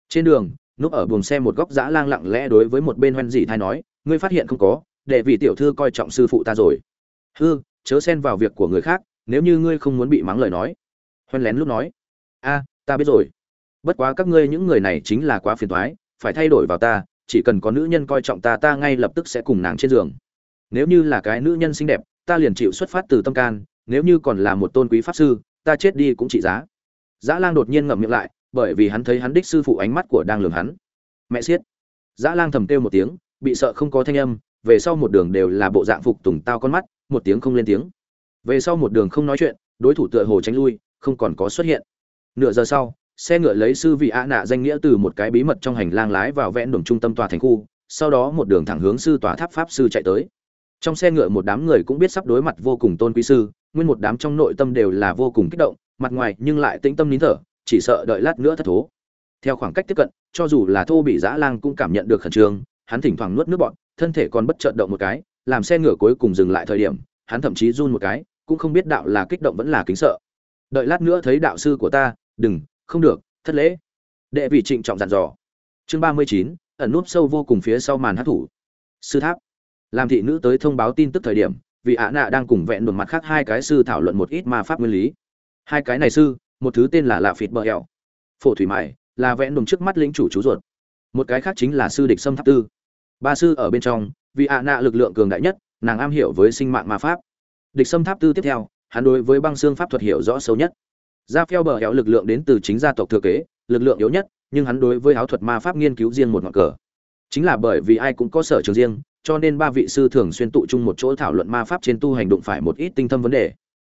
Trên đường, núp ở buồng xe một góc dã lang lặng lẽ đối với một bên hoen dỉ thai nói, ngươi phát hiện không có, để vì tiểu thư coi trọng sư phụ ta rồi. Hư, chớ xen vào việc của người khác, nếu như ngươi không muốn bị mắng lời nói. Hoen lén lúc nói, a, ta biết rồi. Bất quá các ngươi những người này chính là quá phiền toái, phải thay đổi vào ta, chỉ cần có nữ nhân coi trọng ta ta ngay lập tức sẽ cùng nàng trên giường nếu như là cái nữ nhân xinh đẹp, ta liền chịu xuất phát từ tâm can, nếu như còn là một tôn quý pháp sư, ta chết đi cũng trị giá. Dã lang đột nhiên ngậm miệng lại, bởi vì hắn thấy hắn đích sư phụ ánh mắt của đang lường hắn. Mẹ siết dã lang thầm kêu một tiếng, bị sợ không có thanh âm, về sau một đường đều là bộ dạng phục tùng tao con mắt, một tiếng không lên tiếng. Về sau một đường không nói chuyện, đối thủ tựa hồ tránh lui, không còn có xuất hiện. Nửa giờ sau, xe ngựa lấy sư vị ạ nạ danh nghĩa từ một cái bí mật trong hành lang lái vào vẽn đường trung tâm tòa thành khu, sau đó một đường thẳng hướng sư tòa tháp pháp sư chạy tới trong xe ngựa một đám người cũng biết sắp đối mặt vô cùng tôn quý sư, nguyên một đám trong nội tâm đều là vô cùng kích động, mặt ngoài nhưng lại tĩnh tâm nín thở, chỉ sợ đợi lát nữa thất thố. Theo khoảng cách tiếp cận, cho dù là thô bị dã lang cũng cảm nhận được khẩn trương, hắn thỉnh thoảng nuốt nước bọt, thân thể còn bất chợt động một cái, làm xe ngựa cuối cùng dừng lại thời điểm, hắn thậm chí run một cái, cũng không biết đạo là kích động vẫn là kính sợ. Đợi lát nữa thấy đạo sư của ta, đừng, không được, thất lễ. Đệ vị trịnh trọng dặn dò. Chương ba mươi chín, ẩn núp sâu vô cùng phía sau màn hát thủ. Sư tháp làm thị nữ tới thông báo tin tức thời điểm vị ạ nạ đang cùng vẹn đồn mặt khác hai cái sư thảo luận một ít ma pháp nguyên lý. Hai cái này sư, một thứ tên là lạ phịt bờ hẹo. Phổ thủy mải là vẹn đồn trước mắt lĩnh chủ chú ruột. Một cái khác chính là sư địch sâm tháp tư. Ba sư ở bên trong vị ạ nạ lực lượng cường đại nhất, nàng am hiểu với sinh mạng ma pháp. Địch sâm tháp tư tiếp theo, hắn đối với băng xương pháp thuật hiểu rõ sâu nhất. Ra phèo bờ hẹo lực lượng đến từ chính gia tộc thừa kế, lực lượng yếu nhất, nhưng hắn đối với áo thuật ma pháp nghiên cứu riêng một ngọn cờ. Chính là bởi vì ai cũng có sở trường riêng cho nên ba vị sư thường xuyên tụ chung một chỗ thảo luận ma pháp trên tu hành đụng phải một ít tinh thâm vấn đề.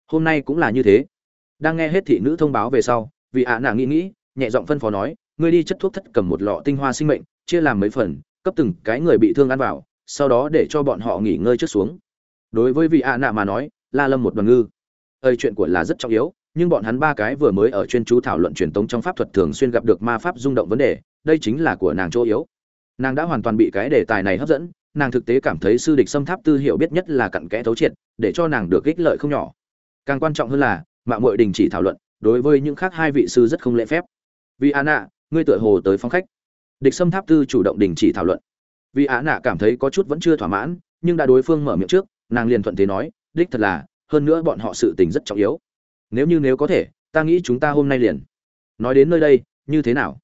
Hôm nay cũng là như thế. Đang nghe hết thị nữ thông báo về sau, vị ạ nàng nghĩ nghĩ, nhẹ giọng phân phó nói, ngươi đi chất thuốc thất cầm một lọ tinh hoa sinh mệnh, chia làm mấy phần, cấp từng cái người bị thương ăn vào, sau đó để cho bọn họ nghỉ ngơi trước xuống. Đối với vị ạ nạ mà nói, la lâm một đoàn ngư. Ơi, chuyện của là rất trọng yếu, nhưng bọn hắn ba cái vừa mới ở chuyên chú thảo luận truyền tống trong pháp thuật thường xuyên gặp được ma pháp rung động vấn đề, đây chính là của nàng chỗ yếu. Nàng đã hoàn toàn bị cái đề tài này hấp dẫn nàng thực tế cảm thấy sư địch xâm tháp tư hiểu biết nhất là cặn kẽ thấu triệt, để cho nàng được ích lợi không nhỏ. Càng quan trọng hơn là mạng mội đình chỉ thảo luận, đối với những khác hai vị sư rất không lễ phép. Vì á nạ, ngươi tựa hồ tới phong khách. Địch xâm tháp tư chủ động đình chỉ thảo luận. Vì á nạ cảm thấy có chút vẫn chưa thỏa mãn, nhưng đã đối phương mở miệng trước, nàng liền thuận thế nói, đích thật là, hơn nữa bọn họ sự tình rất trọng yếu. Nếu như nếu có thể, ta nghĩ chúng ta hôm nay liền. Nói đến nơi đây, như thế nào?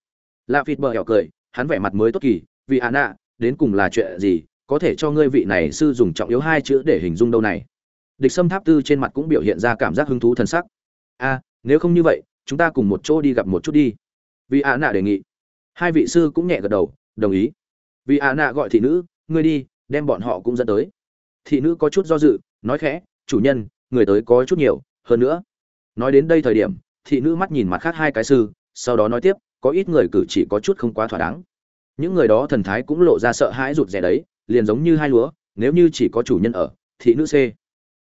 Lạ phịt bờ hẻo cười, hắn vẻ mặt mới tốt kỳ, vì á nạ, đến cùng là chuyện gì? Có thể cho ngươi vị này sư dùng trọng yếu hai chữ để hình dung đâu này. Địch sâm tháp tư trên mặt cũng biểu hiện ra cảm giác hứng thú thân sắc. A, nếu không như vậy, chúng ta cùng một chỗ đi gặp một chút đi. Vì ạ nạ đề nghị. Hai vị sư cũng nhẹ gật đầu, đồng ý. Vì ạ nạ gọi thị nữ, ngươi đi, đem bọn họ cũng dẫn tới. Thị nữ có chút do dự, nói khẽ, chủ nhân, người tới có chút nhiều, hơn nữa. Nói đến đây thời điểm, thị nữ mắt nhìn mặt khác hai cái sư, sau đó nói tiếp, có ít người cử chỉ có chút không quá thỏa đáng. Những người đó thần thái cũng lộ ra sợ hãi rụt rè đấy liền giống như hai lúa, nếu như chỉ có chủ nhân ở, thị nữ c.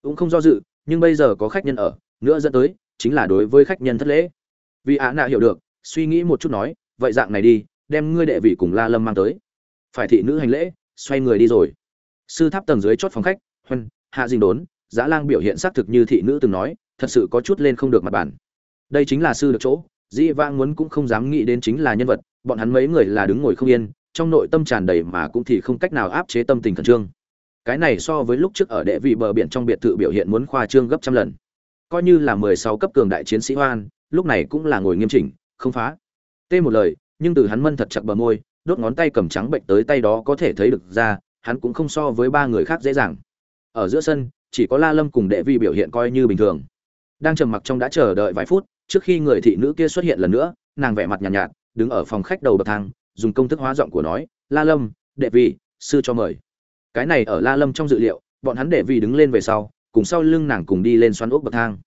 Cũng không do dự, nhưng bây giờ có khách nhân ở, nữa dẫn tới, chính là đối với khách nhân thất lễ. Vì ạ nạ hiểu được, suy nghĩ một chút nói, vậy dạng này đi, đem ngươi đệ vị cùng la lâm mang tới. Phải thị nữ hành lễ, xoay người đi rồi. Sư tháp tầng dưới chót phòng khách, huân, hạ dinh đốn dã lang biểu hiện xác thực như thị nữ từng nói, thật sự có chút lên không được mặt bàn. đây chính là sư được chỗ dĩ vang muốn cũng không dám nghĩ đến chính là nhân vật, bọn hắn mấy người là đứng ngồi không yên trong nội tâm tràn đầy mà cũng thì không cách nào áp chế tâm tình khẩn trương. Cái này so với lúc trước ở đệ vị bờ biển trong biệt thự biểu hiện muốn khoa trương gấp trăm lần. Coi như là mười sáu cấp cường đại chiến sĩ hoan lúc này cũng là ngồi nghiêm chỉnh không phá. Tê một lời nhưng từ hắn mân thật chặt bờ môi đốt ngón tay cầm trắng bệnh tới tay đó có thể thấy được ra hắn cũng không so với ba người khác dễ dàng. Ở giữa sân chỉ có la lâm cùng đệ vị biểu hiện coi như bình thường. Đang trầm mặc trong đã chờ đợi vài phút trước khi người thị nữ kia xuất hiện lần nữa nàng vẻ mặt nhàn nhạt, nhạt đứng ở phòng khách đầu bậc thang dùng công thức hóa giọng của nói, la lâm, đệ vị sư cho mời. Cái này ở la lâm trong dự liệu, bọn hắn đệ vị đứng lên về sau, cùng sau lưng nàng cùng đi lên xoắn ốc bậc thang.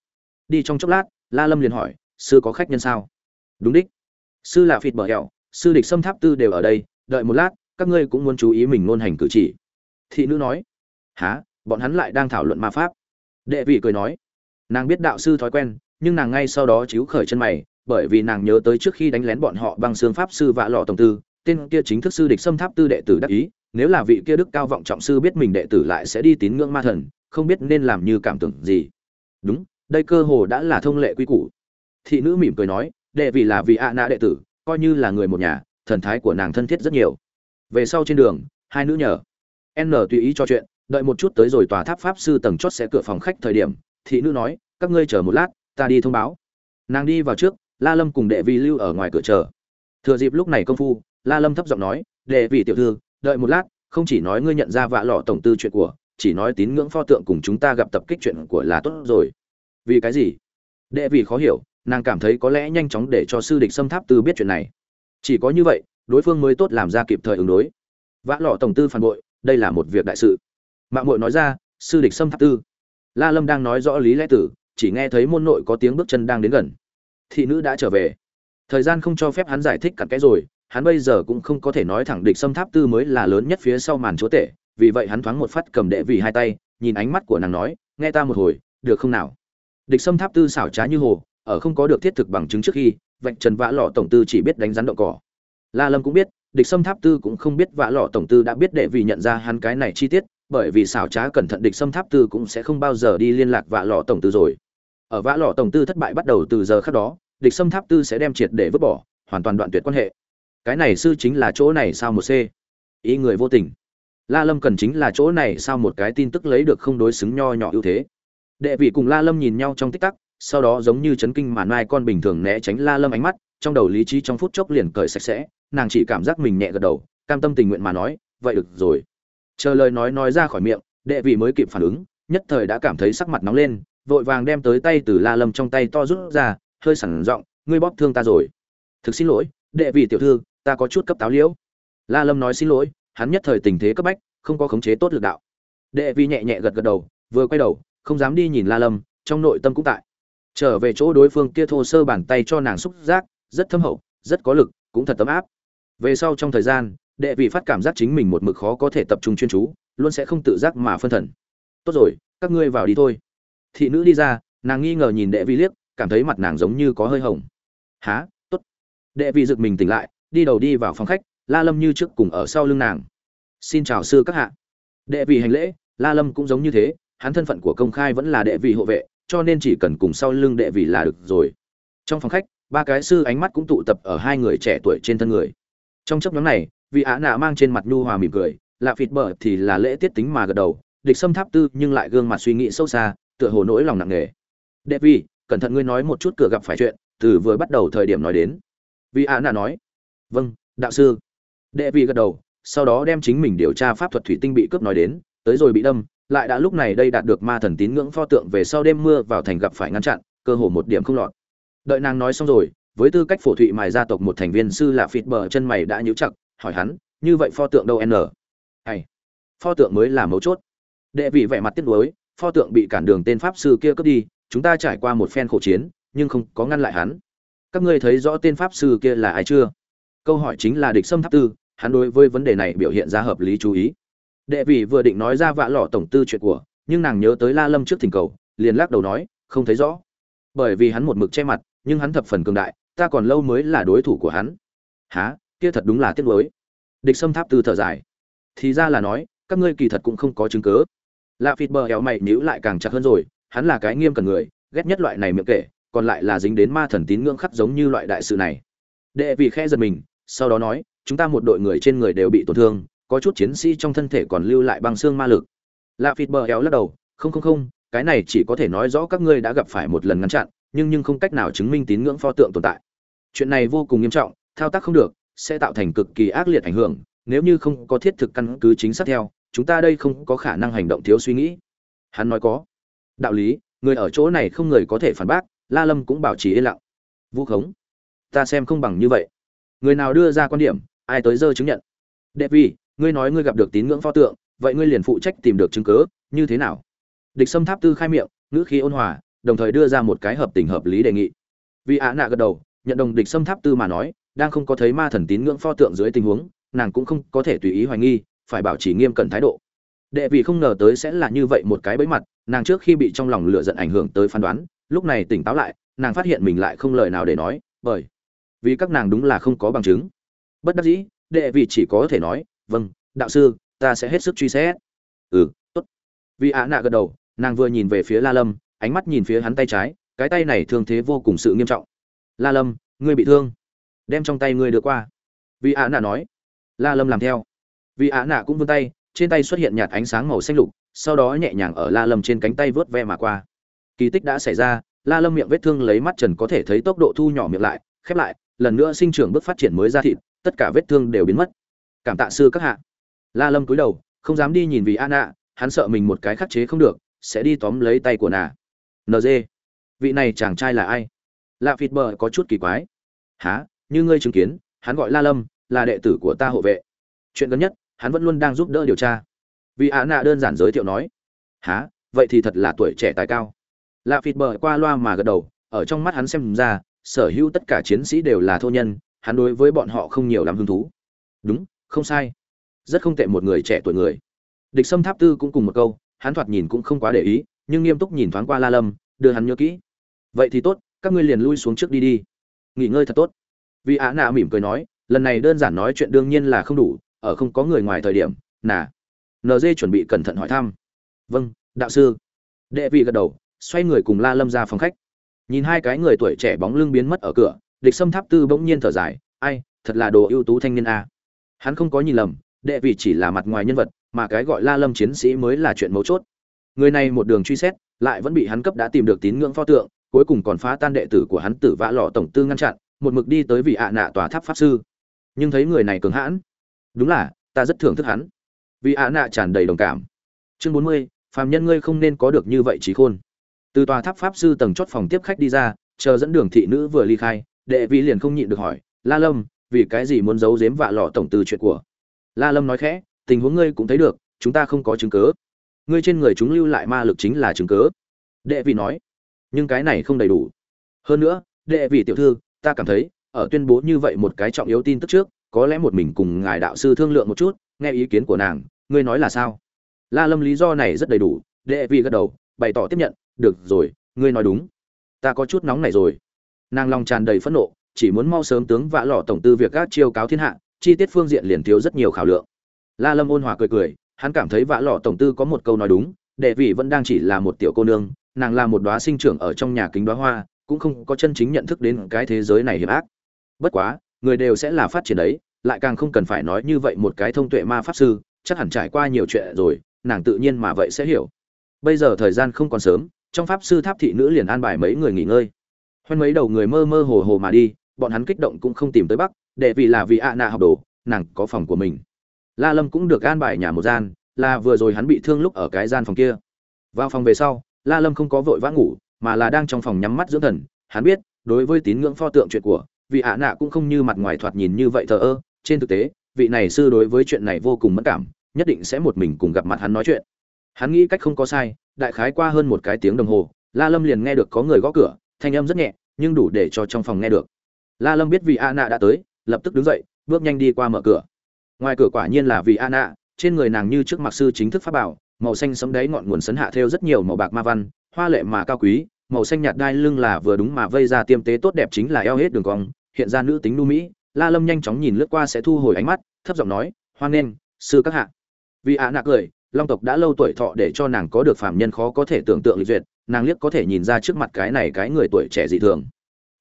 Đi trong chốc lát, la lâm liền hỏi, sư có khách nhân sao? Đúng đích. Sư là phịt bờ hẹo, sư địch xâm tháp tư đều ở đây, đợi một lát, các ngươi cũng muốn chú ý mình ngôn hành cử chỉ. Thị nữ nói há bọn hắn lại đang thảo luận ma pháp. Đệ vị cười nói, nàng biết đạo sư thói quen, nhưng nàng ngay sau đó chiếu khởi chân mày bởi vì nàng nhớ tới trước khi đánh lén bọn họ bằng xương pháp sư vạ lọ tổng tư, tên kia chính thức sư địch xâm tháp tư đệ tử đắc ý, nếu là vị kia đức cao vọng trọng sư biết mình đệ tử lại sẽ đi tín ngưỡng ma thần, không biết nên làm như cảm tưởng gì. Đúng, đây cơ hồ đã là thông lệ quy củ. Thị nữ mỉm cười nói, đệ vì là vị ạ nạ đệ tử, coi như là người một nhà, thần thái của nàng thân thiết rất nhiều. Về sau trên đường, hai nữ nhờ. N tùy ý cho chuyện, đợi một chút tới rồi tòa tháp pháp sư tầng chót sẽ cửa phòng khách thời điểm, thị nữ nói, các ngươi chờ một lát, ta đi thông báo. Nàng đi vào trước la lâm cùng đệ vi lưu ở ngoài cửa chờ. Thừa dịp lúc này công phu, la lâm thấp giọng nói, đệ vị tiểu thư, đợi một lát, không chỉ nói ngươi nhận ra vạ lọ tổng tư chuyện của, chỉ nói tín ngưỡng pho tượng cùng chúng ta gặp tập kích chuyện của là tốt rồi. Vì cái gì? Đệ vị khó hiểu, nàng cảm thấy có lẽ nhanh chóng để cho sư địch xâm tháp tư biết chuyện này. Chỉ có như vậy, đối phương mới tốt làm ra kịp thời ứng đối. Vã lọ tổng tư phản bội, đây là một việc đại sự. Mạng mội nói ra, sư địch xâm tháp tư. La lâm đang nói rõ lý lẽ tử, chỉ nghe thấy môn nội có tiếng bước chân đang đến gần thị nữ đã trở về. Thời gian không cho phép hắn giải thích cặn cái rồi, hắn bây giờ cũng không có thể nói thẳng địch xâm tháp tư mới là lớn nhất phía sau màn chúa tể, vì vậy hắn thoáng một phát cầm đệ vì hai tay, nhìn ánh mắt của nàng nói, nghe ta một hồi, được không nào? Địch xâm tháp tư xảo trá như hồ, ở không có được thiết thực bằng chứng trước khi, vạch trần vã lọ tổng tư chỉ biết đánh rắn động cỏ. La lâm cũng biết, địch xâm tháp tư cũng không biết vã lọ tổng tư đã biết đệ vì nhận ra hắn cái này chi tiết, bởi vì xảo trá cẩn thận địch xâm tháp tư cũng sẽ không bao giờ đi liên lạc vã lọ tổng tư rồi ở vã lọ tổng tư thất bại bắt đầu từ giờ khác đó, địch xâm tháp tư sẽ đem triệt để vứt bỏ, hoàn toàn đoạn tuyệt quan hệ. Cái này sư chính là chỗ này sao một c? Ý người vô tình. La lâm cần chính là chỗ này sao một cái tin tức lấy được không đối xứng nho nhỏ ưu thế. Đệ vị cùng la lâm nhìn nhau trong tích tắc, sau đó giống như chấn kinh màn mai con bình thường né tránh la lâm ánh mắt, trong đầu lý trí trong phút chốc liền cởi sạch sẽ, nàng chỉ cảm giác mình nhẹ gật đầu, cam tâm tình nguyện mà nói, vậy được rồi. Chờ lời nói nói ra khỏi miệng, đệ vị mới kịp phản ứng, nhất thời đã cảm thấy sắc mặt nóng lên vội vàng đem tới tay từ la lâm trong tay to rút ra, hơi sẵn giọng, ngươi bóp thương ta rồi. Thực xin lỗi, đệ vị tiểu thư, ta có chút cấp táo liễu. La lâm nói xin lỗi, hắn nhất thời tình thế cấp bách, không có khống chế tốt lực đạo. Đệ vị nhẹ nhẹ gật gật đầu, vừa quay đầu, không dám đi nhìn la lâm, trong nội tâm cũng tại. Trở về chỗ đối phương kia thô sơ bàn tay cho nàng xúc giác, rất thâm hậu, rất có lực, cũng thật tấm áp. Về sau trong thời gian, đệ vị phát cảm giác chính mình một mực khó có thể tập trung chuyên chú, luôn sẽ không tự giác mà phân thần. Tốt rồi, các ngươi vào đi thôi thị nữ đi ra, nàng nghi ngờ nhìn đệ vi liếc, cảm thấy mặt nàng giống như có hơi hồng. Há, tốt. Đệ vị giựt mình tỉnh lại, đi đầu đi vào phòng khách, la lâm như trước cùng ở sau lưng nàng. Xin chào sư các hạ. Đệ vị hành lễ, la lâm cũng giống như thế, hắn thân phận của công khai vẫn là đệ vị hộ vệ, cho nên chỉ cần cùng sau lưng đệ vị là được rồi. Trong phòng khách, ba cái sư ánh mắt cũng tụ tập ở hai người trẻ tuổi trên thân người. Trong chấp nhóm này vị ả nạ mang trên mặt nhu hòa mỉm cười, lạ phịt bở thì là lễ tiết tính mà gật đầu, địch xâm tháp tư nhưng lại gương mặt suy nghĩ sâu xa tựa hồ nỗi lòng nặng nề. Đệ vi, cẩn thận ngươi nói một chút cửa gặp phải chuyện từ vừa bắt đầu thời điểm nói đến. Vi á nạ nói. Vâng đạo sư. Đệ vi gật đầu sau đó đem chính mình điều tra pháp thuật thủy tinh bị cướp nói đến tới rồi bị đâm lại đã lúc này đây đạt được ma thần tín ngưỡng pho tượng về sau đêm mưa vào thành gặp phải ngăn chặn cơ hồ một điểm không lọt. Đợi nàng nói xong rồi với tư cách phổ thụy mài gia tộc một thành viên sư là phịt bờ chân mày đã nhíu chặt hỏi hắn như vậy pho tượng đâu n? Hay pho tượng mới là mấu chốt. Đệ vị vẻ mặt tiếc nuối pho tượng bị cản đường tên pháp sư kia cướp đi, chúng ta trải qua một phen khổ chiến, nhưng không có ngăn lại hắn. Các ngươi thấy rõ tên pháp sư kia là ai chưa? Câu hỏi chính là địch xâm tháp tư, hắn đối với vấn đề này biểu hiện ra hợp lý chú ý. Đệ vị vừa định nói ra vạ lọ tổng tư chuyện của, nhưng nàng nhớ tới la lâm trước thỉnh cầu, liền lắc đầu nói, không thấy rõ. Bởi vì hắn một mực che mặt, nhưng hắn thập phần cường đại, ta còn lâu mới là đối thủ của hắn. Há kia thật đúng là tiếc nuối. Địch xâm tháp tư thở dài. Thì ra là nói, các ngươi kỳ thật cũng không có chứng cứ lạ phịt bờ éo mày nhíu lại càng chặt hơn rồi, hắn là cái nghiêm cần người, ghét nhất loại này miệng kể, còn lại là dính đến ma thần tín ngưỡng khắc giống như loại đại sự này. Đệ vị khẽ giật mình, sau đó nói, chúng ta một đội người trên người đều bị tổn thương, có chút chiến sĩ trong thân thể còn lưu lại băng xương ma lực. Lạ phịt bờ éo lắc đầu, không không không, cái này chỉ có thể nói rõ các ngươi đã gặp phải một lần ngăn chặn, nhưng nhưng không cách nào chứng minh tín ngưỡng pho tượng tồn tại. Chuyện này vô cùng nghiêm trọng, thao tác không được, sẽ tạo thành cực kỳ ác liệt ảnh hưởng, nếu như không có thiết thực căn cứ chính xác theo chúng ta đây không có khả năng hành động thiếu suy nghĩ. Hắn nói có. Đạo lý, người ở chỗ này không người có thể phản bác, la lâm cũng bảo trì yên lặng. Vu khống, ta xem không bằng như vậy. Người nào đưa ra quan điểm, ai tới dơ chứng nhận? Đệ vi ngươi nói ngươi gặp được tín ngưỡng pho tượng, vậy ngươi liền phụ trách tìm được chứng cứ, như thế nào? Địch sâm tháp tư khai miệng, ngữ khí ôn hòa, đồng thời đưa ra một cái hợp tình hợp lý đề nghị. Vì ạ nạ gật đầu, nhận đồng địch sâm tháp tư mà nói, đang không có thấy ma thần tín ngưỡng pho tượng dưới tình huống, nàng cũng không có thể tùy ý hoài nghi phải bảo trì nghiêm cẩn thái độ. Đệ vị không ngờ tới sẽ là như vậy một cái bẫy mặt, nàng trước khi bị trong lòng lửa giận ảnh hưởng tới phán đoán, lúc này tỉnh táo lại, nàng phát hiện mình lại không lời nào để nói, bởi vì các nàng đúng là không có bằng chứng. Bất đắc dĩ, đệ vị chỉ có thể nói vâng đạo sư, ta sẽ hết sức truy xét. Ừ tốt. Vì ạ nạ gật đầu, nàng vừa nhìn về phía la lâm, ánh mắt nhìn phía hắn tay trái, cái tay này thương thế vô cùng sự nghiêm trọng. La lâm, ngươi bị thương. Đem trong tay ngươi đưa qua. Vì ạ nạ nói. La lâm làm theo vì ạ nạ cũng vươn tay, trên tay xuất hiện nhạt ánh sáng màu xanh lục, sau đó nhẹ nhàng ở la lâm trên cánh tay vớt ve mà qua. Kỳ tích đã xảy ra, la lâm miệng vết thương lấy mắt trần có thể thấy tốc độ thu nhỏ miệng lại, khép lại, lần nữa sinh trưởng bước phát triển mới ra thịt, tất cả vết thương đều biến mất. Cảm tạ sư các hạ. La lâm cúi đầu, không dám đi nhìn vì an nạ, hắn sợ mình một cái khắc chế không được, sẽ đi tóm lấy tay của nà. Nd vị này chàng trai là ai? Lạ phịt bờ có chút kỳ quái. Há như ngươi chứng kiến, hắn gọi la lâm, là đệ tử của ta hộ vệ. Chuyện gần nhất hắn vẫn luôn đang giúp đỡ điều tra. Vì ạ nạ đơn giản giới thiệu nói há vậy thì thật là tuổi trẻ tài cao. Lạ phịt bờ qua loa mà gật đầu, ở trong mắt hắn xem ra, sở hữu tất cả chiến sĩ đều là thô nhân, hắn đối với bọn họ không nhiều lắm hứng thú. Đúng, không sai. Rất không tệ một người trẻ tuổi người. Địch sâm tháp tư cũng cùng một câu, hắn thoạt nhìn cũng không quá để ý, nhưng nghiêm túc nhìn thoáng qua la lâm, đưa hắn nhớ kỹ. Vậy thì tốt, các ngươi liền lui xuống trước đi đi. Nghỉ ngơi thật tốt. Vì ạ nạ mỉm cười nói, lần này đơn giản nói chuyện đương nhiên là không đủ ở không có người ngoài thời điểm, nà. Nd chuẩn bị cẩn thận hỏi thăm. Vâng đạo sư. Đệ vị gật đầu, xoay người cùng la lâm ra phòng khách. Nhìn hai cái người tuổi trẻ bóng lưng biến mất ở cửa, địch sâm tháp tư bỗng nhiên thở dài, ai, thật là đồ ưu tú thanh niên a. Hắn không có nhìn lầm, đệ vị chỉ là mặt ngoài nhân vật, mà cái gọi la lâm chiến sĩ mới là chuyện mấu chốt. Người này một đường truy xét, lại vẫn bị hắn cấp đã tìm được tín ngưỡng pho tượng, cuối cùng còn phá tan đệ tử của hắn tử vã lọ tổng tư ngăn chặn, một mực đi tới vị ạ nạ tòa tháp pháp sư. Nhưng thấy người này cường hãn đúng là, ta rất thưởng thức hắn. Vì ạ nạ tràn đầy đồng cảm. Chương bốn mươi, phàm nhân ngươi không nên có được như vậy trí khôn. Từ tòa tháp pháp sư tầng chót phòng tiếp khách đi ra, chờ dẫn đường thị nữ vừa ly khai, đệ vị liền không nhịn được hỏi, la lâm, vì cái gì muốn giấu giếm vạ lọ tổng từ chuyện của? La lâm nói khẽ, tình huống ngươi cũng thấy được, chúng ta không có chứng cớ ngươi trên người chúng lưu lại ma lực chính là chứng cớ đệ vị nói, nhưng cái này không đầy đủ. Hơn nữa, đệ vị tiểu thư, ta cảm thấy, ở tuyên bố như vậy một cái trọng yếu tin tức trước có lẽ một mình cùng ngài đạo sư thương lượng một chút, nghe ý kiến của nàng, ngươi nói là sao? La lâm lý do này rất đầy đủ, đệ Vi gật đầu, bày tỏ tiếp nhận, được rồi, ngươi nói đúng. Ta có chút nóng này rồi. Nàng lòng tràn đầy phẫn nộ, chỉ muốn mau sớm tướng vạ lọ tổng tư việc các chiêu cáo thiên hạ, chi tiết phương diện liền thiếu rất nhiều khảo lượng. La lâm ôn hòa cười cười, hắn cảm thấy vạ lọ tổng tư có một câu nói đúng, đệ vị vẫn đang chỉ là một tiểu cô nương, nàng là một đóa sinh trưởng ở trong nhà kính đóa hoa, cũng không có chân chính nhận thức đến cái thế giới này hiểm ác. Bất quá người đều sẽ là phát triển đấy, lại càng không cần phải nói như vậy một cái thông tuệ ma pháp sư, chắc hẳn trải qua nhiều chuyện rồi, nàng tự nhiên mà vậy sẽ hiểu. Bây giờ thời gian không còn sớm, trong pháp sư tháp thị nữ liền an bài mấy người nghỉ ngơi. Hoen mấy đầu người mơ mơ hồ hồ mà đi, bọn hắn kích động cũng không tìm tới bắc, để vì là vì ạ à nạ học đồ, nàng có phòng của mình. La lâm cũng được an bài nhà một gian, là vừa rồi hắn bị thương lúc ở cái gian phòng kia. Vào phòng về sau, la lâm không có vội vã ngủ, mà là đang trong phòng nhắm mắt dưỡng thần. Hắn biết, đối với tín ngưỡng pho tượng chuyện của vị ạ nạ cũng không như mặt ngoài thoạt nhìn như vậy thờ ơ. Trên thực tế, vị này sư đối với chuyện này vô cùng mất cảm, nhất định sẽ một mình cùng gặp mặt hắn nói chuyện. Hắn nghĩ cách không có sai, đại khái qua hơn một cái tiếng đồng hồ, la lâm liền nghe được có người gõ cửa, thanh âm rất nhẹ, nhưng đủ để cho trong phòng nghe được. La lâm biết vị a nạ đã tới, lập tức đứng dậy, bước nhanh đi qua mở cửa. Ngoài cửa quả nhiên là vị a nạ, trên người nàng như trước mặc sư chính thức pháp bảo, màu xanh sấm đáy ngọn nguồn sấn hạ theo rất nhiều màu bạc ma văn, hoa lệ mà cao quý màu xanh nhạt đai lưng là vừa đúng mà vây ra tiêm tế tốt đẹp chính là eo hết đường cong, hiện ra nữ tính nu mỹ. La lâm nhanh chóng nhìn lướt qua sẽ thu hồi ánh mắt, thấp giọng nói, hoan nghênh, sư các hạ. Vì ạ nạ cười, long tộc đã lâu tuổi thọ để cho nàng có được phàm nhân khó có thể tưởng tượng lịch duyệt, nàng liếc có thể nhìn ra trước mặt cái này cái người tuổi trẻ dị thường.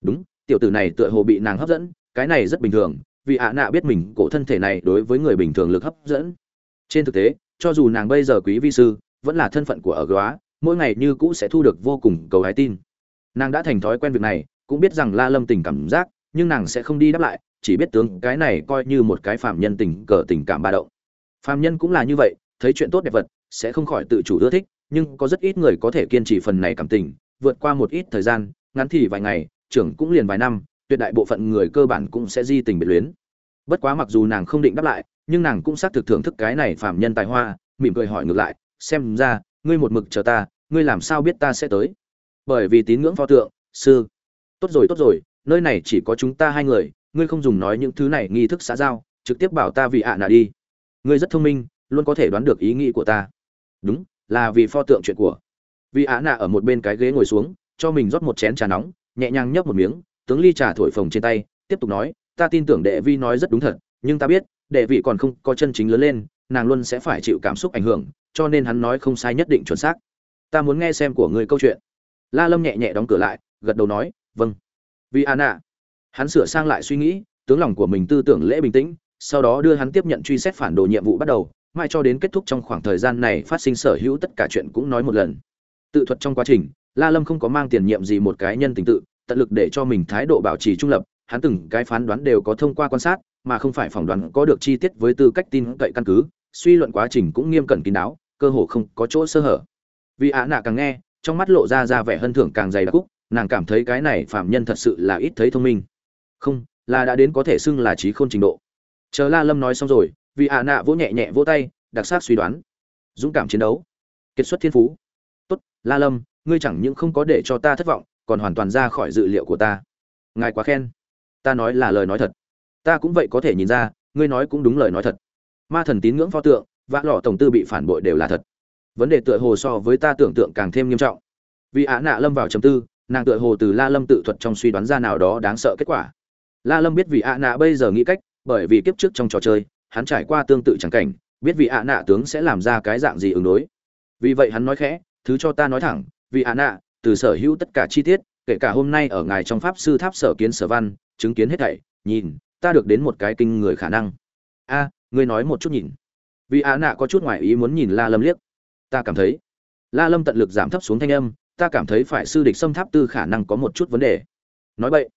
Đúng, tiểu tử này tựa hồ bị nàng hấp dẫn, cái này rất bình thường, vì ạ nạ biết mình cổ thân thể này đối với người bình thường lực hấp dẫn. Trên thực tế, cho dù nàng bây giờ quý vi sư, vẫn là thân phận của ở góa mỗi ngày như cũ sẽ thu được vô cùng cầu hái tin. Nàng đã thành thói quen việc này, cũng biết rằng la lâm tình cảm giác, nhưng nàng sẽ không đi đáp lại, chỉ biết tướng cái này coi như một cái phạm nhân tình cờ tình cảm ba động. Phạm nhân cũng là như vậy, thấy chuyện tốt đẹp vật, sẽ không khỏi tự chủ ưa thích, nhưng có rất ít người có thể kiên trì phần này cảm tình, vượt qua một ít thời gian, ngắn thì vài ngày, trưởng cũng liền vài năm, tuyệt đại bộ phận người cơ bản cũng sẽ di tình biệt luyến. Bất quá mặc dù nàng không định đáp lại, nhưng nàng cũng xác thực thưởng thức cái này phạm nhân tài hoa, mỉm cười hỏi ngược lại, xem ra ngươi một mực chờ ta, ngươi làm sao biết ta sẽ tới? Bởi vì tín ngưỡng pho tượng, sư. Tốt rồi tốt rồi, nơi này chỉ có chúng ta hai người, ngươi không dùng nói những thứ này, nghi thức xã giao, trực tiếp bảo ta vì ạ à nạ đi. Ngươi rất thông minh, luôn có thể đoán được ý nghĩ của ta. Đúng, là vì pho tượng chuyện của. Vì ạ nạ ở một bên cái ghế ngồi xuống, cho mình rót một chén trà nóng, nhẹ nhàng nhấp một miếng, tướng ly trà thổi phồng trên tay, tiếp tục nói, ta tin tưởng đệ vi nói rất đúng thật, nhưng ta biết, đệ vị còn không có chân chính lớn lên, nàng luôn sẽ phải chịu cảm xúc ảnh hưởng cho nên hắn nói không sai nhất định chuẩn xác. Ta muốn nghe xem của ngươi câu chuyện. La lâm nhẹ nhẹ đóng cửa lại, gật đầu nói vâng. Vì an ạ, hắn sửa sang lại suy nghĩ, tướng lòng của mình tư tưởng lễ bình tĩnh, sau đó đưa hắn tiếp nhận truy xét phản đồ nhiệm vụ bắt đầu, mãi cho đến kết thúc trong khoảng thời gian này phát sinh sở hữu tất cả chuyện cũng nói một lần. Tự thuật trong quá trình, la lâm không có mang tiền nhiệm gì một cái nhân tình tự, tận lực để cho mình thái độ bảo trì trung lập, hắn từng cái phán đoán đều có thông qua quan sát, mà không phải phỏng đoán có được chi tiết với tư cách tin cậy căn cứ, suy luận quá trình cũng nghiêm cẩn kín đáo cơ hồ không có chỗ sơ hở. Vì ạ nạ càng nghe, trong mắt lộ ra ra vẻ hân thưởng càng dày đặc cúc nàng cảm thấy cái này phạm nhân thật sự là ít thấy thông minh. Không, là đã đến có thể xưng là trí khôn trình độ. Chờ la lâm nói xong rồi, vì ạ nạ vỗ nhẹ nhẹ vỗ tay, đặc sắc suy đoán. Dũng cảm chiến đấu. Kiệt xuất thiên phú. Tốt, la lâm, ngươi chẳng những không có để cho ta thất vọng, còn hoàn toàn ra khỏi dự liệu của ta. Ngài quá khen. Ta nói là lời nói thật. Ta cũng vậy có thể nhìn ra, ngươi nói cũng đúng lời nói thật. Ma thần tín ngưỡng pho tượng vã lọ tổng tư bị phản bội đều là thật. Vấn đề tựa hồ so với ta tưởng tượng càng thêm nghiêm trọng. Vì ạ nạ lâm vào chấm tư, nàng tựa hồ từ la lâm tự thuật trong suy đoán ra nào đó đáng sợ kết quả. La lâm biết vì ạ nạ bây giờ nghĩ cách, bởi vì kiếp trước trong trò chơi, hắn trải qua tương tự chẳng cảnh, biết vì ạ nạ tướng sẽ làm ra cái dạng gì ứng đối. Vì vậy hắn nói khẽ, thứ cho ta nói thẳng, vì ạ nạ, từ sở hữu tất cả chi tiết, kể cả hôm nay ở ngài trong pháp sư tháp sở kiến sở văn, chứng kiến hết thảy, nhìn, ta được đến một cái kinh người khả năng. A, ngươi nói một chút nhìn vì ạ nạ có chút ngoại ý muốn nhìn la lâm liếc. Ta cảm thấy, la lâm tận lực giảm thấp xuống thanh âm, ta cảm thấy phải sư địch xâm tháp tư khả năng có một chút vấn đề. Nói vậy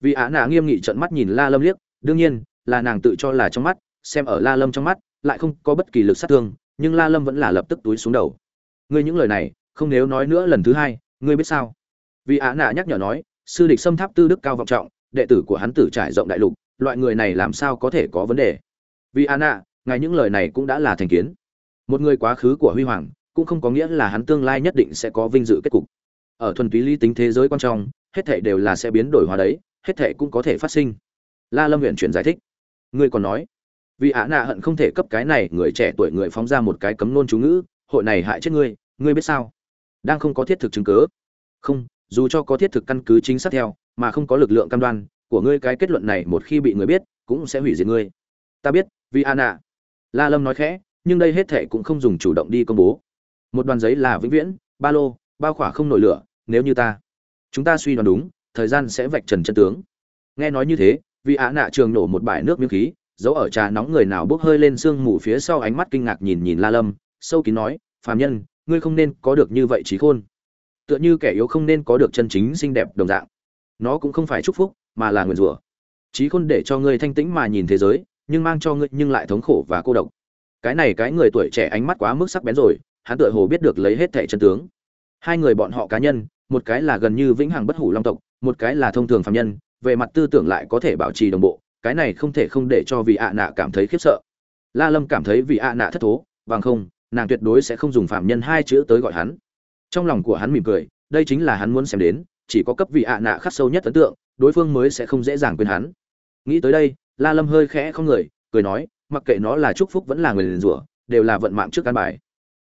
vì ạ nạ nghiêm nghị trợn mắt nhìn la lâm liếc, đương nhiên, là nàng tự cho là trong mắt, xem ở la lâm trong mắt, lại không có bất kỳ lực sát thương, nhưng la lâm vẫn là lập tức túi xuống đầu. Ngươi những lời này, không nếu nói nữa lần thứ hai, ngươi biết sao? Vì ạ nạ nhắc nhở nói, sư địch xâm tháp tư đức cao vọng trọng, đệ tử của hắn tử trải rộng đại lục, loại người này làm sao có thể có vấn đề? Vì ạ nạ ngài những lời này cũng đã là thành kiến. Một người quá khứ của huy hoàng, cũng không có nghĩa là hắn tương lai nhất định sẽ có vinh dự kết cục. Ở thuần túy lý tính thế giới quan trọng hết thảy đều là sẽ biến đổi hóa đấy, hết thảy cũng có thể phát sinh. La lâm huyện chuyển giải thích. Ngươi còn nói, vì ạ nạ hận không thể cấp cái này người trẻ tuổi người phóng ra một cái cấm nôn chú ngữ, hội này hại chết ngươi ngươi biết sao? Đang không có thiết thực chứng cứ. Không, dù cho có thiết thực căn cứ chính xác theo, mà không có lực lượng cam đoan, của ngươi cái kết luận này một khi bị người biết, cũng sẽ hủy diệt ngươi. Ta biết, vì an ạ la lâm nói khẽ, nhưng đây hết thệ cũng không dùng chủ động đi công bố. Một đoàn giấy là vĩnh viễn, ba lô, bao khỏa không nổi lửa, nếu như ta, chúng ta suy đoán đúng, thời gian sẽ vạch trần chân tướng. Nghe nói như thế, vì ạ nạ trường nổ một bãi nước miếng khí giấu ở trà nóng người nào bốc hơi lên sương mù phía sau ánh mắt kinh ngạc nhìn nhìn la lâm, sâu kín nói, phàm nhân, ngươi không nên có được như vậy trí khôn. Tựa như kẻ yếu không nên có được chân chính xinh đẹp đồng dạng. Nó cũng không phải chúc phúc, mà là nguyền rủa. Trí khôn để cho ngươi thanh tĩnh mà nhìn thế giới nhưng mang cho ngươi nhưng lại thống khổ và cô độc. Cái này cái người tuổi trẻ ánh mắt quá mức sắc bén rồi, hắn tựa hồ biết được lấy hết thẻ chân tướng. Hai người bọn họ cá nhân, một cái là gần như vĩnh hằng bất hủ long tộc, một cái là thông thường phạm nhân, về mặt tư tưởng lại có thể bảo trì đồng bộ, cái này không thể không để cho vị ạ nạ cảm thấy khiếp sợ. La lâm cảm thấy vị ạ nạ thất thố, bằng không, nàng tuyệt đối sẽ không dùng phạm nhân hai chữ tới gọi hắn. Trong lòng của hắn mỉm cười, đây chính là hắn muốn xem đến, chỉ có cấp vị ạ nạ khắc sâu nhất ấn tượng, đối phương mới sẽ không dễ dàng quên hắn. Nghĩ tới đây la lâm hơi khẽ không người cười nói mặc kệ nó là chúc phúc vẫn là người liền rủa đều là vận mạng trước căn bài.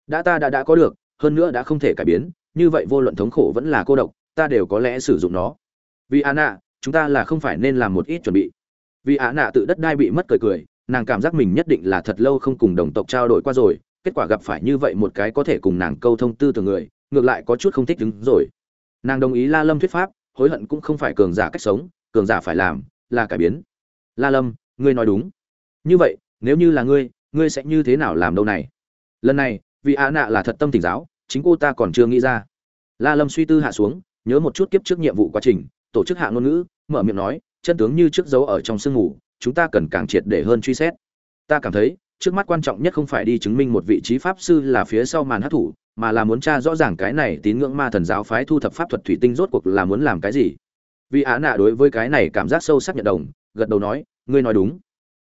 Đã ta đã đã có được hơn nữa đã không thể cải biến như vậy vô luận thống khổ vẫn là cô độc ta đều có lẽ sử dụng nó. Vì Anna, nạ chúng ta là không phải nên làm một ít chuẩn bị. Vì Anna nạ tự đất đai bị mất cười cười nàng cảm giác mình nhất định là thật lâu không cùng đồng tộc trao đổi qua rồi kết quả gặp phải như vậy một cái có thể cùng nàng câu thông tư tưởng người ngược lại có chút không thích đứng rồi. Nàng đồng ý la lâm thuyết pháp hối hận cũng không phải cường giả cách sống cường giả phải làm là cải biến la lâm, ngươi nói đúng. Như vậy, nếu như là ngươi ngươi sẽ như thế nào làm đâu này? Lần này, vì á nạ là thật tâm tỉnh giáo, chính cô ta còn chưa nghĩ ra. La lâm suy tư hạ xuống, nhớ một chút kiếp trước nhiệm vụ quá trình, tổ chức hạ ngôn ngữ, mở miệng nói, chân tướng như trước dấu ở trong sương ngủ chúng ta cần càng triệt để hơn truy xét. Ta cảm thấy, trước mắt quan trọng nhất không phải đi chứng minh một vị trí pháp sư là phía sau màn hát thủ mà là muốn tra rõ ràng cái này tín ngưỡng ma thần giáo phái thu thập pháp thuật thủy tinh rốt cuộc là muốn làm cái gì. Vì á nạ đối với cái này cảm giác sâu sắc nhận đồng gật đầu nói, ngươi nói đúng.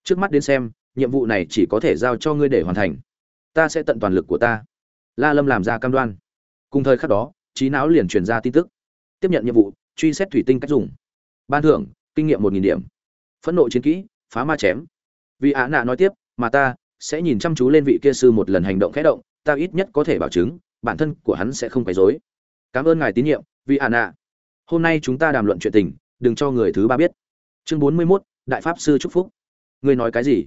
Trước mắt đến xem, nhiệm vụ này chỉ có thể giao cho ngươi để hoàn thành. Ta sẽ tận toàn lực của ta. La lâm làm ra cam đoan. Cùng thời khắc đó, trí não liền truyền ra tin tức. Tiếp nhận nhiệm vụ, truy xét thủy tinh cách dùng. Ban thưởng, kinh nghiệm một nghìn điểm. Phẫn nộ chiến kỹ, phá ma chém. Vì ả nạ nói tiếp, mà ta sẽ nhìn chăm chú lên vị kia sư một lần hành động khẽ động, ta ít nhất có thể bảo chứng, bản thân của hắn sẽ không quấy rối. Cảm ơn ngài tín nhiệm, vì ả nạ. Hôm nay chúng ta đàm luận chuyện tình, đừng cho người thứ ba biết chương bốn mươi mốt, đại pháp sư chúc phúc. Ngươi nói cái gì?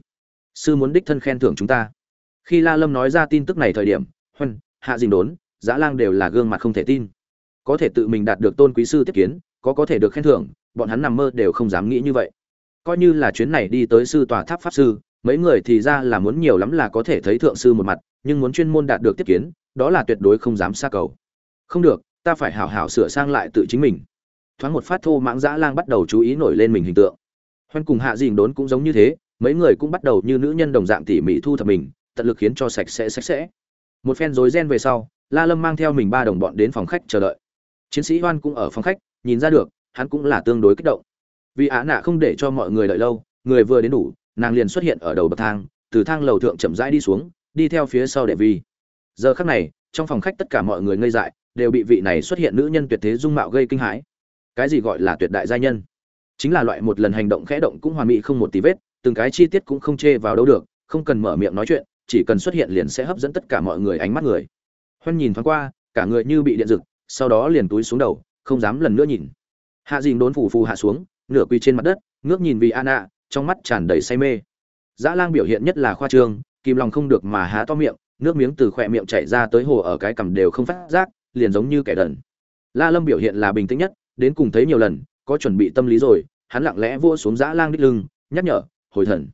Sư muốn đích thân khen thưởng chúng ta. Khi la lâm nói ra tin tức này thời điểm, huân, hạ dình đốn dã lang đều là gương mặt không thể tin. Có thể tự mình đạt được tôn quý sư tiếp kiến, có có thể được khen thưởng, bọn hắn nằm mơ đều không dám nghĩ như vậy. Coi như là chuyến này đi tới sư tòa tháp pháp sư, mấy người thì ra là muốn nhiều lắm là có thể thấy thượng sư một mặt, nhưng muốn chuyên môn đạt được tiếp kiến, đó là tuyệt đối không dám xa cầu. Không được, ta phải hảo hảo sửa sang lại tự chính mình thoáng một phát thô mãng dã lang bắt đầu chú ý nổi lên mình hình tượng. Hoan cùng hạ dìn đốn cũng giống như thế, mấy người cũng bắt đầu như nữ nhân đồng dạng tỉ mỉ thu thập mình, tận lực khiến cho sạch sẽ sạch sẽ. Một phen rối ren về sau, la lâm mang theo mình ba đồng bọn đến phòng khách chờ đợi. Chiến sĩ hoan cũng ở phòng khách, nhìn ra được, hắn cũng là tương đối kích động. Vì á nạ không để cho mọi người đợi lâu, người vừa đến đủ, nàng liền xuất hiện ở đầu bậc thang, từ thang lầu thượng chậm rãi đi xuống, đi theo phía sau đệ vi. Giờ khắc này, trong phòng khách tất cả mọi người ngây dại, đều bị vị này xuất hiện nữ nhân tuyệt thế dung mạo gây kinh hãi cái gì gọi là tuyệt đại gia nhân? Chính là loại một lần hành động khẽ động cũng hoàn mỹ không một tí vết, từng cái chi tiết cũng không chê vào đâu được, không cần mở miệng nói chuyện, chỉ cần xuất hiện liền sẽ hấp dẫn tất cả mọi người ánh mắt người. Hoan nhìn thoáng qua, cả người như bị điện rực sau đó liền túi xuống đầu, không dám lần nữa nhìn. Hạ dìn đốn phù phù hạ xuống, nửa quỳ trên mặt đất, ngước nhìn vì an ạ trong mắt tràn đầy say mê. Dã lang biểu hiện nhất là khoa trương, kìm lòng không được mà há to miệng, nước miếng từ khỏe miệng chảy ra tới hồ ở cái cằm đều không phát giác, liền giống như kẻ đần. La lâm biểu hiện là bình tĩnh nhất đến cùng thấy nhiều lần, có chuẩn bị tâm lý rồi, hắn lặng lẽ vua xuống dã lang đích lưng, nhắc nhở, hồi thần.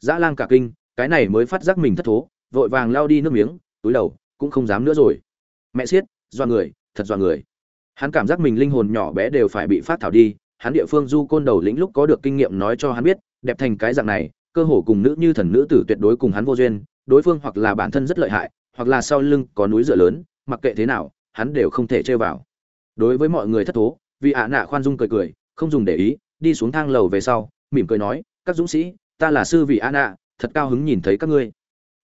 Dã lang cả kinh, cái này mới phát giác mình thất thố, vội vàng lao đi nước miếng, túi đầu, cũng không dám nữa rồi. Mẹ siết do người, thật do người. Hắn cảm giác mình linh hồn nhỏ bé đều phải bị phát thảo đi, hắn địa phương du côn đầu lĩnh lúc có được kinh nghiệm nói cho hắn biết, đẹp thành cái dạng này, cơ hồ cùng nữ như thần nữ tử tuyệt đối cùng hắn vô duyên, đối phương hoặc là bản thân rất lợi hại, hoặc là sau lưng có núi dựa lớn, mặc kệ thế nào, hắn đều không thể chơi vào. Đối với mọi người thất thố vì ạ nạ khoan dung cười cười, không dùng để ý, đi xuống thang lầu về sau, mỉm cười nói, các dũng sĩ, ta là sư vị ạ nạ, thật cao hứng nhìn thấy các ngươi.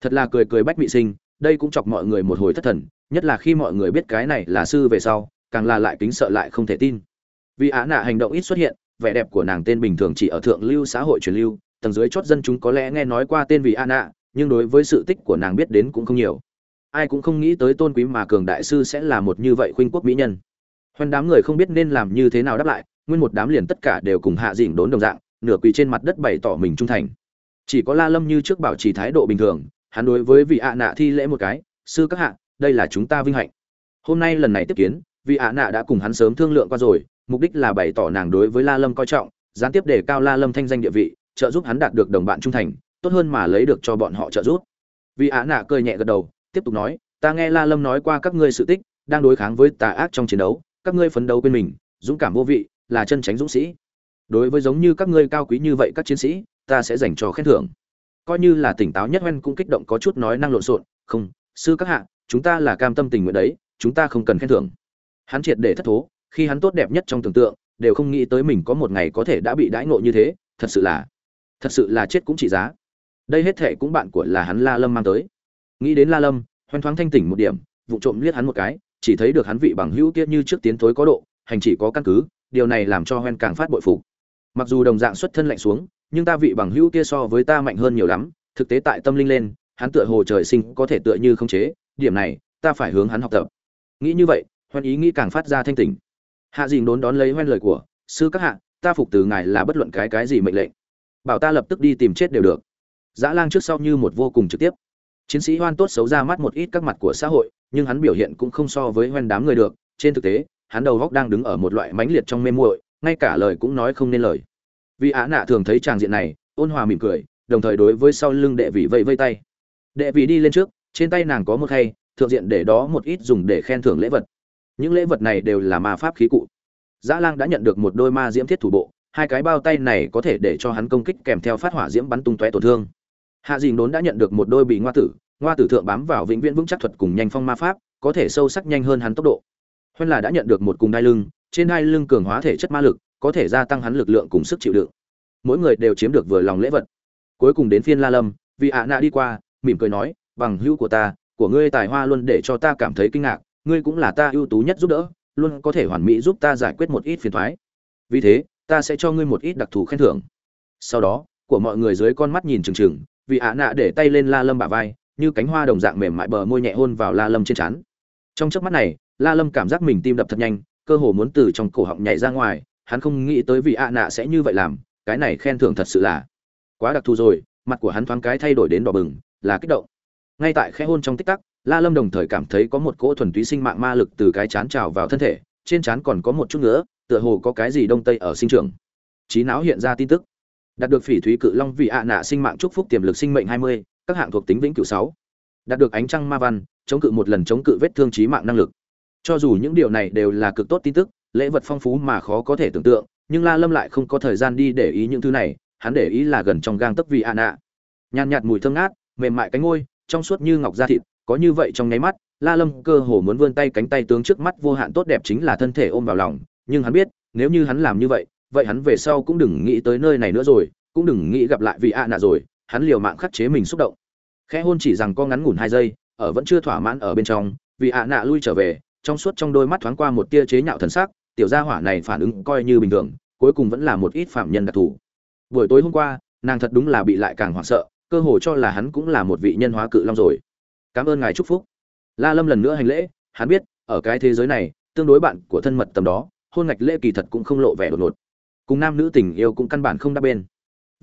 Thật là cười cười bách mị sinh, đây cũng chọc mọi người một hồi thất thần, nhất là khi mọi người biết cái này là sư về sau, càng là lại kính sợ lại không thể tin. Vì ạ nạ hành động ít xuất hiện, vẻ đẹp của nàng tên bình thường chỉ ở thượng lưu xã hội truyền lưu, tầng dưới chót dân chúng có lẽ nghe nói qua tên vì ạ nạ, nhưng đối với sự tích của nàng biết đến cũng không nhiều. Ai cũng không nghĩ tới tôn quý mà cường đại sư sẽ là một như vậy khuynh quốc mỹ nhân hoan đám người không biết nên làm như thế nào đáp lại, nguyên một đám liền tất cả đều cùng hạ dỉnh đốn đồng dạng, nửa quỳ trên mặt đất bày tỏ mình trung thành. Chỉ có la lâm như trước bảo trì thái độ bình thường, hắn đối với vị ạ nạ thi lễ một cái, sư các hạ, đây là chúng ta vinh hạnh. Hôm nay lần này tiếp kiến, vị ạ nạ đã cùng hắn sớm thương lượng qua rồi, mục đích là bày tỏ nàng đối với la lâm coi trọng, gián tiếp để cao la lâm thanh danh địa vị, trợ giúp hắn đạt được đồng bạn trung thành, tốt hơn mà lấy được cho bọn họ trợ giúp. Vị ạ nạ cười nhẹ gật đầu, tiếp tục nói, ta nghe la lâm nói qua các ngươi sự tích, đang đối kháng với tà ác trong chiến đấu các ngươi phấn đấu bên mình, dũng cảm vô vị, là chân tránh dũng sĩ. Đối với giống như các ngươi cao quý như vậy các chiến sĩ, ta sẽ dành cho khen thưởng. Coi như là tỉnh táo nhất hoen cũng kích động có chút nói năng lộn xộn, không, sư các hạ, chúng ta là cam tâm tình nguyện đấy, chúng ta không cần khen thưởng. Hắn triệt để thất thố, khi hắn tốt đẹp nhất trong tưởng tượng, đều không nghĩ tới mình có một ngày có thể đã bị đãi ngộ như thế, thật sự là, thật sự là chết cũng trị giá. Đây hết thệ cũng bạn của là hắn la lâm mang tới. Nghĩ đến la lâm, hoen thoáng thanh tỉnh một điểm, vụ trộm liếc hắn một cái chỉ thấy được hắn vị bằng hữu kia như trước tiến thối có độ, hành chỉ có căn cứ, điều này làm cho hoen càng phát bội phục. Mặc dù đồng dạng xuất thân lạnh xuống, nhưng ta vị bằng hữu kia so với ta mạnh hơn nhiều lắm, thực tế tại tâm linh lên, hắn tựa hồ trời sinh có thể tựa như không chế, điểm này, ta phải hướng hắn học tập. Nghĩ như vậy hoan ý nghĩ càng phát ra thanh tỉnh. Hạ Dĩnh đốn đón lấy hoen lời của, sư các hạ, ta phục từ ngài là bất luận cái cái gì mệnh lệnh. Bảo ta lập tức đi tìm chết đều được. Dã lang trước sau như một vô cùng trực tiếp. Chiến sĩ hoan tốt xấu ra mắt một ít các mặt của xã hội nhưng hắn biểu hiện cũng không so với hoen đám người được. Trên thực tế, hắn đầu góc đang đứng ở một loại mãnh liệt trong mê muội, ngay cả lời cũng nói không nên lời. Vì á nạ thường thấy tràng diện này, ôn hòa mỉm cười, đồng thời đối với sau lưng đệ vị vẫy vây tay. Đệ vị đi lên trước, trên tay nàng có một khay, thượng diện để đó một ít dùng để khen thưởng lễ vật. Những lễ vật này đều là ma pháp khí cụ. Dã lang đã nhận được một đôi ma diễm thiết thủ bộ, hai cái bao tay này có thể để cho hắn công kích kèm theo phát hỏa diễm bắn tung tóe tổn thương. Hạ dìn đốn đã nhận được một đôi bị ngoa tử ngoa tử thượng bám vào vĩnh viễn vững chắc thuật cùng nhanh phong ma pháp, có thể sâu sắc nhanh hơn hắn tốc độ. Huân là đã nhận được một cùng đai lưng, trên đai lưng cường hóa thể chất ma lực, có thể gia tăng hắn lực lượng cùng sức chịu đựng. Mỗi người đều chiếm được vừa lòng lễ vật. Cuối cùng đến phiên la lâm, vì ạ nạ đi qua, mỉm cười nói, bằng hữu của ta, của ngươi tài hoa luôn để cho ta cảm thấy kinh ngạc, ngươi cũng là ta ưu tú nhất giúp đỡ, luôn có thể hoàn mỹ giúp ta giải quyết một ít phiền thoái vì thế, ta sẽ cho ngươi một ít đặc thù khen thưởng. Sau đó, của mọi người dưới con mắt nhìn trừng trừng vì ạ nạ để tay lên la lâm bả vai như cánh hoa đồng dạng mềm mại bờ môi nhẹ hôn vào la lâm trên trán. Trong chớp mắt này la lâm cảm giác mình tim đập thật nhanh cơ hồ muốn từ trong cổ họng nhảy ra ngoài hắn không nghĩ tới vị ạ nạ sẽ như vậy làm cái này khen thưởng thật sự là quá đặc thù rồi mặt của hắn thoáng cái thay đổi đến đỏ bừng là kích động. Ngay tại khẽ hôn trong tích tắc la lâm đồng thời cảm thấy có một cỗ thuần túy sinh mạng ma lực từ cái chán trào vào thân thể trên chán còn có một chút nữa tựa hồ có cái gì đông tây ở sinh trưởng. trí não hiện ra tin tức. Đạt được phỉ thúy cự long vị ạ nạ sinh mạng chúc phúc tiềm lực sinh mệnh 20, các hạng thuộc tính vĩnh cửu 6. đạt được ánh trăng ma văn, chống cự một lần chống cự vết thương trí mạng năng lực. Cho dù những điều này đều là cực tốt tin tức, lễ vật phong phú mà khó có thể tưởng tượng, nhưng la lâm lại không có thời gian đi để ý những thứ này, hắn để ý là gần trong gang tấc vì ạ nạ nhàn nhạt mùi thơm ngát, mềm mại cánh ngôi, trong suốt như ngọc da thịt, có như vậy trong nháy mắt, la lâm cơ hồ muốn vươn tay cánh tay tướng trước mắt vô hạn tốt đẹp chính là thân thể ôm vào lòng, nhưng hắn biết, nếu như hắn làm như vậy vậy hắn về sau cũng đừng nghĩ tới nơi này nữa rồi, cũng đừng nghĩ gặp lại vị ạ nạ rồi hắn liều mạng khắc chế mình xúc động. Khẽ hôn chỉ rằng có ngắn ngủn hai giây, ở vẫn chưa thỏa mãn ở bên trong, vì ạ nạ lui trở về, trong suốt trong đôi mắt thoáng qua một tia chế nhạo thần sắc, tiểu gia hỏa này phản ứng coi như bình thường, cuối cùng vẫn là một ít phạm nhân đặc thù. Buổi tối hôm qua, nàng thật đúng là bị lại càng hoảng sợ, cơ hồ cho là hắn cũng là một vị nhân hóa cự long rồi. Cảm ơn ngài chúc phúc. La lâm lần nữa hành lễ, hắn biết, ở cái thế giới này, tương đối bạn của thân mật tầm đó, hôn ngạch lễ kỳ thật cũng không lộ vẻ đột ngột. Cùng nam nữ tình yêu cũng căn bản không đáp bên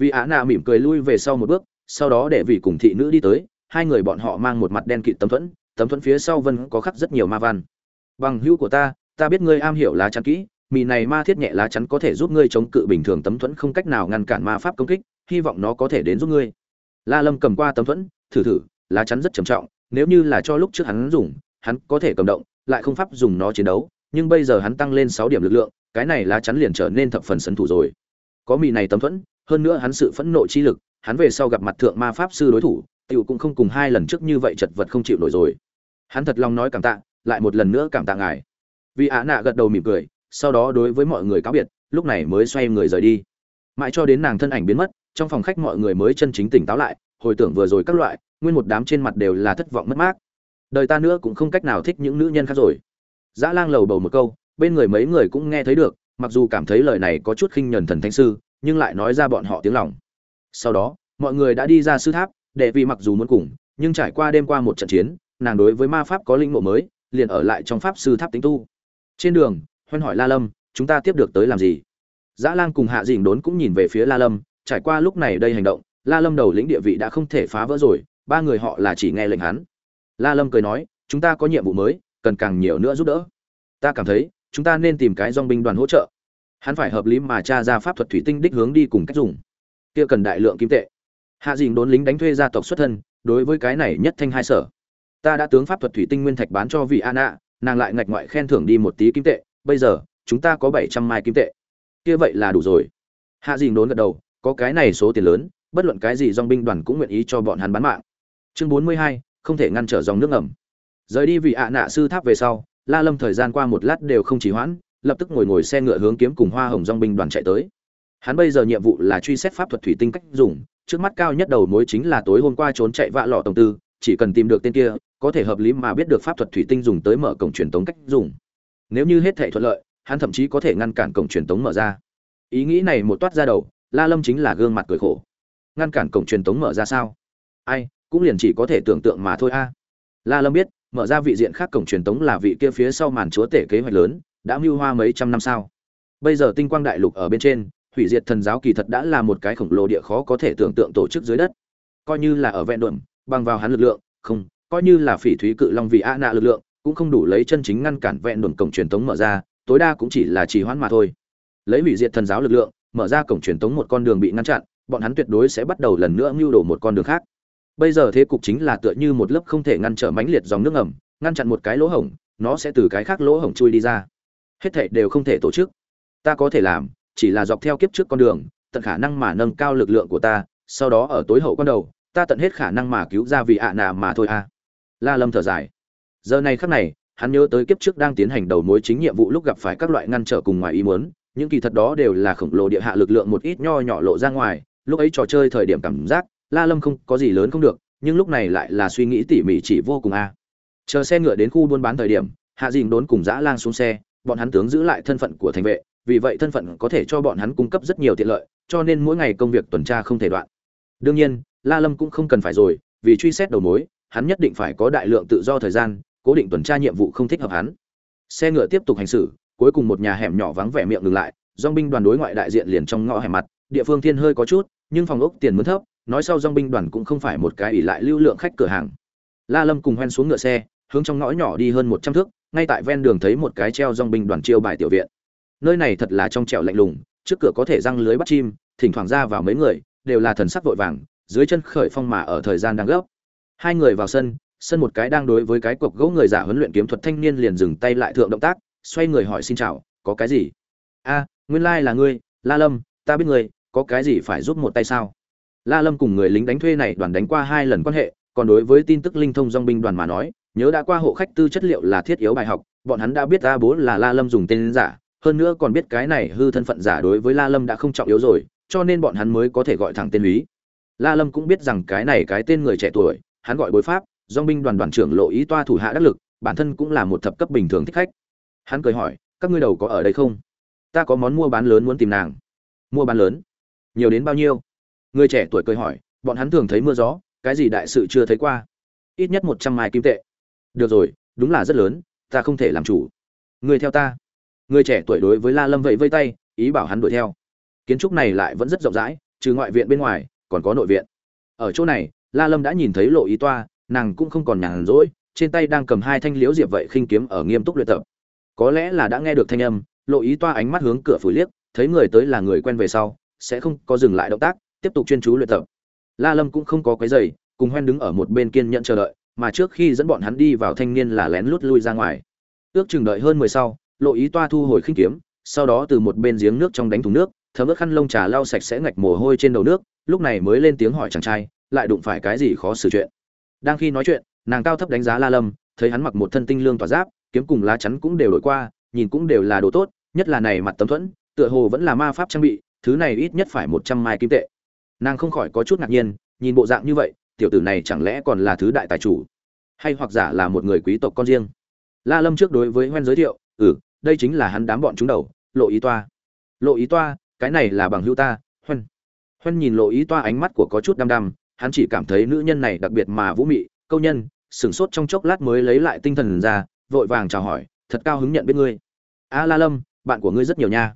vì á nạ mỉm cười lui về sau một bước, sau đó để vị cùng thị nữ đi tới, hai người bọn họ mang một mặt đen kịt tấm thuẫn tấm thuẫn phía sau vân có khắc rất nhiều ma văn. Bằng hữu của ta ta biết ngươi am hiểu lá chắn kỹ, mì này ma thiết nhẹ lá chắn có thể giúp ngươi chống cự bình thường tấm thuẫn không cách nào ngăn cản ma pháp công kích, hy vọng nó có thể đến giúp ngươi. La lâm cầm qua tấm thuẫn, thử thử, lá chắn rất trầm trọng, nếu như là cho lúc trước hắn dùng, hắn có thể cầm động, lại không pháp dùng nó chiến đấu, nhưng bây giờ hắn tăng lên sáu điểm lực lượng, cái này lá chắn liền trở nên thập phần sấn thủ rồi. Có mì này tấm thuẫn hơn nữa hắn sự phẫn nộ chi lực, hắn về sau gặp mặt thượng ma pháp sư đối thủ, tiểu cũng không cùng hai lần trước như vậy chật vật không chịu nổi rồi. Hắn thật lòng nói cảm tạ, lại một lần nữa cảm tạ ngài. Vì ạ nạ gật đầu mỉm cười, sau đó đối với mọi người cáo biệt, lúc này mới xoay người rời đi. Mãi cho đến nàng thân ảnh biến mất, trong phòng khách mọi người mới chân chính tỉnh táo lại, hồi tưởng vừa rồi các loại, nguyên một đám trên mặt đều là thất vọng mất mát. Đời ta nữa cũng không cách nào thích những nữ nhân khác rồi. Dã lang lầu bầu một câu, bên người mấy người cũng nghe thấy được, mặc dù cảm thấy lời này có chút khinh nhẫn thần thánh sư nhưng lại nói ra bọn họ tiếng lòng. Sau đó, mọi người đã đi ra sư tháp để vì mặc dù muốn cùng, nhưng trải qua đêm qua một trận chiến, nàng đối với ma pháp có linh mộ mới, liền ở lại trong pháp sư tháp tính tu. Trên đường, hoan hỏi la lâm, chúng ta tiếp được tới làm gì? Dã lang cùng hạ dình đốn cũng nhìn về phía la lâm, trải qua lúc này đây hành động, la lâm đầu lĩnh địa vị đã không thể phá vỡ rồi, ba người họ là chỉ nghe lệnh hắn. La lâm cười nói, chúng ta có nhiệm vụ mới, cần càng nhiều nữa giúp đỡ. Ta cảm thấy, chúng ta nên tìm cái dong binh đoàn hỗ trợ hắn phải hợp lý mà tra ra pháp thuật thủy tinh đích hướng đi cùng cách dùng. Kia cần đại lượng kim tệ. Hạ dình đốn lính đánh thuê gia tộc xuất thân, đối với cái này nhất thanh hai sở. Ta đã tướng pháp thuật thủy tinh nguyên thạch bán cho vị an ạ, nàng lại ngạch ngoại khen thưởng đi một tí kim tệ, bây giờ, chúng ta có bảy trăm mai kim tệ. Kia vậy là đủ rồi. Hạ dình đốn gật đầu, có cái này số tiền lớn, bất luận cái gì dong binh đoàn cũng nguyện ý cho bọn hắn bán mạng. Chương bốn mươi hai, không thể ngăn trở dòng nước ngầm. Rời đi vị ạ nạ sư tháp về sau, la lâm thời gian qua một lát đều không chỉ hoãn lập tức ngồi ngồi xe ngựa hướng kiếm cùng hoa hồng dòng binh đoàn chạy tới. Hắn bây giờ nhiệm vụ là truy xét pháp thuật thủy tinh cách dùng, trước mắt cao nhất đầu mối chính là tối hôm qua trốn chạy vạ lọ tổng tư, chỉ cần tìm được tên kia, có thể hợp lý mà biết được pháp thuật thủy tinh dùng tới mở cổng truyền tống cách dùng. Nếu như hết thể thuận lợi, hắn thậm chí có thể ngăn cản cổng truyền tống mở ra. Ý nghĩ này một toát ra đầu, la lâm chính là gương mặt cười khổ. Ngăn cản cổng truyền tống mở ra sao? Ai, cũng liền chỉ có thể tưởng tượng mà thôi a. La lâm biết, mở ra vị diện khác cổng truyền tống là vị kia phía sau màn chúa tể kế hoạch lớn đã mưu hoa mấy trăm năm sao? Bây giờ tinh quang đại lục ở bên trên, hủy diệt thần giáo kỳ thật đã là một cái khổng lồ địa khó có thể tưởng tượng tổ chức dưới đất. Coi như là ở vẹn đuộm bằng vào hắn lực lượng, không, coi như là phỉ thúy cự long vì a nạ lực lượng, cũng không đủ lấy chân chính ngăn cản vẹn đuộm cổng truyền thống mở ra, tối đa cũng chỉ là trì hoãn mà thôi. Lấy hủy diệt thần giáo lực lượng, mở ra cổng truyền thống một con đường bị ngăn chặn, bọn hắn tuyệt đối sẽ bắt đầu lần nữa mưu đồ một con đường khác. Bây giờ thế cục chính là tựa như một lớp không thể ngăn trở mãnh liệt dòng nước ẩm ngăn chặn một cái lỗ hổng, nó sẽ từ cái khác lỗ hổng chui đi ra hết thảy đều không thể tổ chức. Ta có thể làm, chỉ là dọc theo kiếp trước con đường, tận khả năng mà nâng cao lực lượng của ta, sau đó ở tối hậu con đầu, ta tận hết khả năng mà cứu ra vị ạ à nà mà thôi a la lâm thở dài. Giờ này khắc này, hắn nhớ tới kiếp trước đang tiến hành đầu mối chính nhiệm vụ lúc gặp phải các loại ngăn trở cùng ngoài ý muốn, những kỳ thật đó đều là khổng lồ địa hạ lực lượng một ít nho nhỏ lộ ra ngoài, lúc ấy trò chơi thời điểm cảm giác, la lâm không có gì lớn không được, nhưng lúc này lại là suy nghĩ tỉ mỉ chỉ vô cùng a chờ xe ngựa đến khu buôn bán thời điểm, hạ Dĩnh đốn cùng dã lang xuống xe bọn hắn tướng giữ lại thân phận của thành vệ, vì vậy thân phận có thể cho bọn hắn cung cấp rất nhiều tiện lợi, cho nên mỗi ngày công việc tuần tra không thể đoạn. Đương nhiên, la lâm cũng không cần phải rồi, vì truy xét đầu mối, hắn nhất định phải có đại lượng tự do thời gian, cố định tuần tra nhiệm vụ không thích hợp hắn. Xe ngựa tiếp tục hành xử, cuối cùng một nhà hẻm nhỏ vắng vẻ miệng ngừng lại dong binh đoàn đối ngoại đại diện liền trong ngõ hẻm mặt, địa phương thiên hơi có chút, nhưng phòng ốc tiền mướn thấp, nói sau dong binh đoàn cũng không phải một cái ỷ lại lưu lượng khách cửa hàng. La lâm cùng hoen xuống ngựa xe, hướng trong ngõ nhỏ đi hơn một trăm thước ngay tại ven đường thấy một cái treo dong binh đoàn chiêu bài tiểu viện. Nơi này thật là trong trẻo lạnh lùng, trước cửa có thể răng lưới bắt chim, thỉnh thoảng ra vào mấy người, đều là thần sắc vội vàng, dưới chân khởi phong mà ở thời gian đang gấp. Hai người vào sân sân một cái đang đối với cái cọc gỗ người giả huấn luyện kiếm thuật thanh niên liền dừng tay lại thượng động tác, xoay người hỏi xin chào, có cái gì? A, nguyên lai là ngươi, la lâm, ta biết ngươi, có cái gì phải giúp một tay sao? La lâm cùng người lính đánh thuê này đoàn đánh qua hai lần quan hệ, còn đối với tin tức linh thông dong binh đoàn mà nói nhớ đã qua hộ khách tư chất liệu là thiết yếu bài học, bọn hắn đã biết a bố là la lâm dùng tên giả, hơn nữa còn biết cái này hư thân phận giả đối với la lâm đã không trọng yếu rồi, cho nên bọn hắn mới có thể gọi thẳng tên lý la lâm cũng biết rằng cái này cái tên người trẻ tuổi, hắn gọi bối pháp do binh đoàn đoàn trưởng lộ ý toa thủ hạ đắc lực, bản thân cũng là một thập cấp bình thường thích khách. Hắn cười hỏi, các ngươi đầu có ở đây không? Ta có món mua bán lớn muốn tìm nàng. Mua bán lớn? Nhiều đến bao nhiêu? Người trẻ tuổi cười hỏi, bọn hắn thường thấy mưa gió, cái gì đại sự chưa thấy qua? Ít nhất một trăm mai kim tệ được rồi, đúng là rất lớn, ta không thể làm chủ. Người theo ta. Người trẻ tuổi đối với la lâm vẫy vây tay, ý bảo hắn đuổi theo. Kiến trúc này lại vẫn rất rộng rãi, trừ ngoại viện bên ngoài, còn có nội viện. Ở chỗ này, la lâm đã nhìn thấy lộ ý toa, nàng cũng không còn nhàn rỗi, trên tay đang cầm hai thanh liễu diệp vậy khinh kiếm ở nghiêm túc luyện tập. Có lẽ là đã nghe được thanh âm, lộ ý toa ánh mắt hướng cửa phủ liếc, thấy người tới là người quen về sau, sẽ không có dừng lại động tác, tiếp tục chuyên chú luyện tập. La lâm cũng không có quấy giày cùng hoen đứng ở một bên kiên nhận chờ đợi mà trước khi dẫn bọn hắn đi vào thanh niên là lén lút lui ra ngoài. Ước chừng đợi hơn mười sau, lộ ý toa thu hồi khinh kiếm, sau đó từ một bên giếng nước trong đánh thùng nước, thấm ướt khăn lông trà lau sạch sẽ ngạch mồ hôi trên đầu nước, lúc này mới lên tiếng hỏi chàng trai, lại đụng phải cái gì khó xử chuyện. Đang khi nói chuyện, nàng cao thấp đánh giá la lâm, thấy hắn mặc một thân tinh lương tỏa giáp, kiếm cùng lá chắn cũng đều đổi qua, nhìn cũng đều là đồ tốt, nhất là này mặt tấm thuẫn, tựa hồ vẫn là ma pháp trang bị, thứ này ít nhất phải một trăm mai kim tệ. Nàng không khỏi có chút ngạc nhiên, nhìn bộ dạng như vậy tiểu tử này chẳng lẽ còn là thứ đại tài chủ? Hay hoặc giả là một người quý tộc con riêng? La lâm trước đối với hoen giới thiệu ừ đây chính là hắn đám bọn chúng đầu, lộ ý toa. Lộ ý toa, cái này là bằng hữu ta, hoen. Hoen nhìn lộ ý toa ánh mắt của có chút đăm đăm, hắn chỉ cảm thấy nữ nhân này đặc biệt mà vũ mị, câu nhân, sửng sốt trong chốc lát mới lấy lại tinh thần ra, vội vàng chào hỏi, thật cao hứng nhận biết ngươi. A la lâm, bạn của ngươi rất nhiều nha.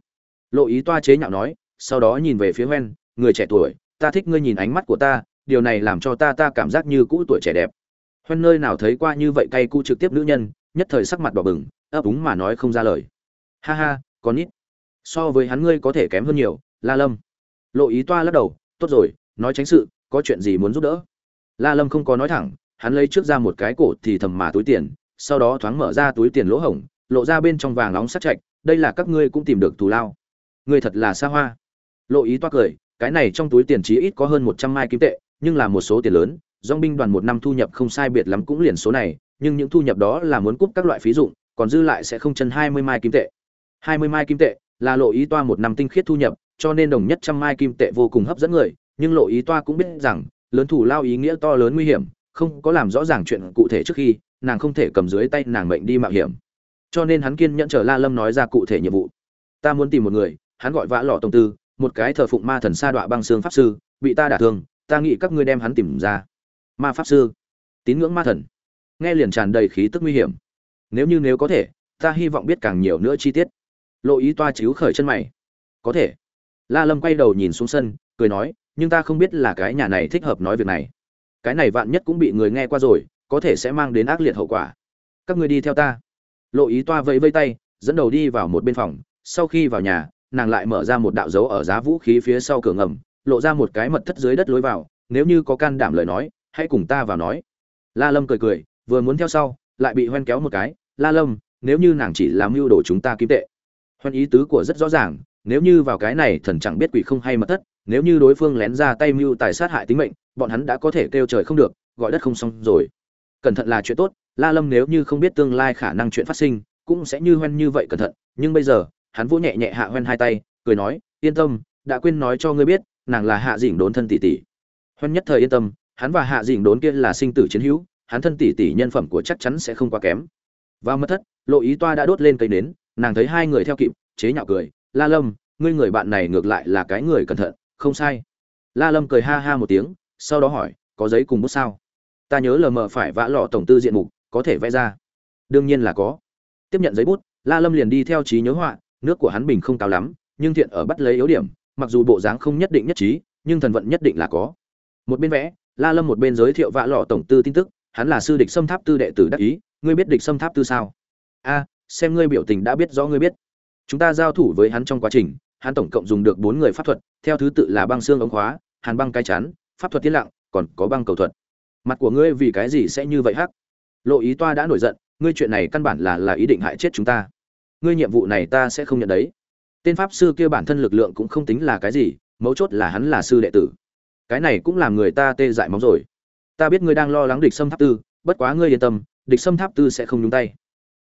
Lộ ý toa chế nhạo nói, sau đó nhìn về phía hoen, người trẻ tuổi, ta thích ngươi nhìn ánh mắt của ta điều này làm cho ta ta cảm giác như cũ tuổi trẻ đẹp. Hoen nơi nào thấy qua như vậy cay cu trực tiếp nữ nhân, nhất thời sắc mặt đỏ bừng, ấp úng mà nói không ra lời. Ha ha, con ít so với hắn ngươi có thể kém hơn nhiều, la lâm. Lộ ý toa lắc đầu, tốt rồi, nói tránh sự, có chuyện gì muốn giúp đỡ? La lâm không có nói thẳng, hắn lấy trước ra một cái cổ thì thầm mà túi tiền, sau đó thoáng mở ra túi tiền lỗ hổng, lộ ra bên trong vàng nóng sắc chạch đây là các ngươi cũng tìm được thù lao. Ngươi thật là xa hoa. Lộ ý toa cười, cái này trong túi tiền chí ít có hơn một trăm mai kim tệ nhưng là một số tiền lớn dong binh đoàn một năm thu nhập không sai biệt lắm cũng liền số này, nhưng những thu nhập đó là muốn cúp các loại phí dụng, còn dư lại sẽ không chân hai mươi mai kim tệ. hai mươi mai kim tệ là lộ ý toa một năm tinh khiết thu nhập, cho nên đồng nhất trăm mai kim tệ vô cùng hấp dẫn người, nhưng lộ ý toa cũng biết rằng, lớn thủ lao ý nghĩa to lớn nguy hiểm, không có làm rõ ràng chuyện cụ thể trước khi, nàng không thể cầm dưới tay nàng mệnh đi mạo hiểm. Cho nên hắn kiên nhẫn chờ la lâm nói ra cụ thể nhiệm vụ. Ta muốn tìm một người, hắn gọi vã lọ tổng tư, một cái thờ phụng ma thần sa đọa băng xương pháp sư, bị ta đả thương ta nghĩ các ngươi đem hắn tìm ra. Ma pháp sư, tín ngưỡng ma thần. Nghe liền tràn đầy khí tức nguy hiểm. Nếu như nếu có thể, ta hy vọng biết càng nhiều nữa chi tiết. Lộ ý toa chiếu khởi chân mày. Có thể. La lâm quay đầu nhìn xuống sân, cười nói, nhưng ta không biết là cái nhà này thích hợp nói việc này. Cái này vạn nhất cũng bị người nghe qua rồi, có thể sẽ mang đến ác liệt hậu quả. Các ngươi đi theo ta. Lộ ý toa vẫy vây tay, dẫn đầu đi vào một bên phòng. Sau khi vào nhà, nàng lại mở ra một đạo dấu ở giá vũ khí phía sau cửa ngầm lộ ra một cái mật thất dưới đất lối vào, nếu như có can đảm lời nói, hãy cùng ta vào nói. La lâm cười cười, vừa muốn theo sau, lại bị hoen kéo một cái. La lâm, nếu như nàng chỉ làm mưu đồ chúng ta kiếm tệ. Hoen ý tứ của rất rõ ràng, nếu như vào cái này thần chẳng biết quỷ không hay mật thất, nếu như đối phương lén ra tay mưu tài sát hại tính mệnh, bọn hắn đã có thể kêu trời không được, gọi đất không xong rồi. Cẩn thận là chuyện tốt, la lâm nếu như không biết tương lai khả năng chuyện phát sinh, cũng sẽ như hoen như vậy cẩn thận. Nhưng bây giờ, hắn vỗ nhẹ nhẹ hạ hoen hai tay, cười nói, yên tâm, đã quên nói cho ngươi biết nàng là hạ dĩnh đốn thân tỷ tỷ. Hoan nhất thời yên tâm, hắn và hạ dĩnh đốn kia là sinh tử chiến hữu, hắn thân tỷ tỷ nhân phẩm của chắc chắn sẽ không quá kém. Vào mất thất, lộ ý toa đã đốt lên cây nến, nàng thấy hai người theo kịp, chế nhạo cười, la lâm, ngươi người bạn này ngược lại là cái người cẩn thận, không sai. La lâm cười ha ha một tiếng, sau đó hỏi, có giấy cùng bút sao? Ta nhớ lờ mờ phải vã lọ tổng tư diện mục, có thể vẽ ra. Đương nhiên là có. Tiếp nhận giấy bút, la lâm liền đi theo trí nhớ họa, nước của hắn bình không cao lắm, nhưng thiện ở bắt lấy yếu điểm mặc dù bộ dáng không nhất định nhất trí, nhưng thần vận nhất định là có. Một bên vẽ, la lâm một bên giới thiệu vã lọ tổng tư tin tức, hắn là sư địch xâm tháp tư đệ tử đắc ý, ngươi biết địch xâm tháp tư sao? A, xem ngươi biểu tình đã biết rõ ngươi biết. Chúng ta giao thủ với hắn trong quá trình, hắn tổng cộng dùng được bốn người pháp thuật, theo thứ tự là băng xương ống khóa, hàn băng cai chắn pháp thuật tiết lặng, còn có băng cầu thuật. Mặt của ngươi vì cái gì sẽ như vậy hắc? Lộ ý toa đã nổi giận, ngươi chuyện này căn bản là là ý định hại chết chúng ta. Ngươi nhiệm vụ này ta sẽ không nhận đấy tên pháp sư kia bản thân lực lượng cũng không tính là cái gì, mấu chốt là hắn là sư đệ tử. Cái này cũng làm người ta tê dại móng rồi. Ta biết ngươi đang lo lắng địch xâm tháp tư, bất quá ngươi yên tâm, địch xâm tháp tư sẽ không nhúng tay.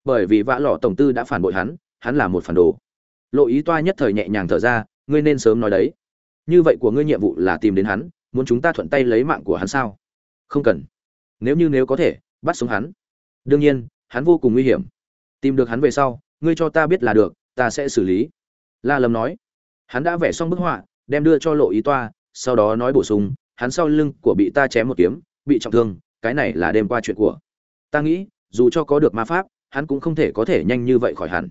Bởi vì vã lọ tổng tư đã phản bội hắn hắn là một phản đồ. Lộ ý toa nhất thời nhẹ nhàng thở ra, ngươi nên sớm nói đấy. Như vậy của ngươi nhiệm vụ là tìm đến hắn, muốn chúng ta thuận tay lấy mạng của hắn sao? Không cần. Nếu như nếu có thể, bắt sống hắn. Đương nhiên, hắn vô cùng nguy hiểm. Tìm được hắn về sau, ngươi cho ta biết là được, ta sẽ xử lý la lâm nói. Hắn đã vẽ xong bức họa, đem đưa cho lộ ý toa, sau đó nói bổ sung, hắn sau lưng của bị ta chém một kiếm, bị trọng thương, cái này là đêm qua chuyện của ta nghĩ, dù cho có được ma pháp, hắn cũng không thể có thể nhanh như vậy khỏi hẳn.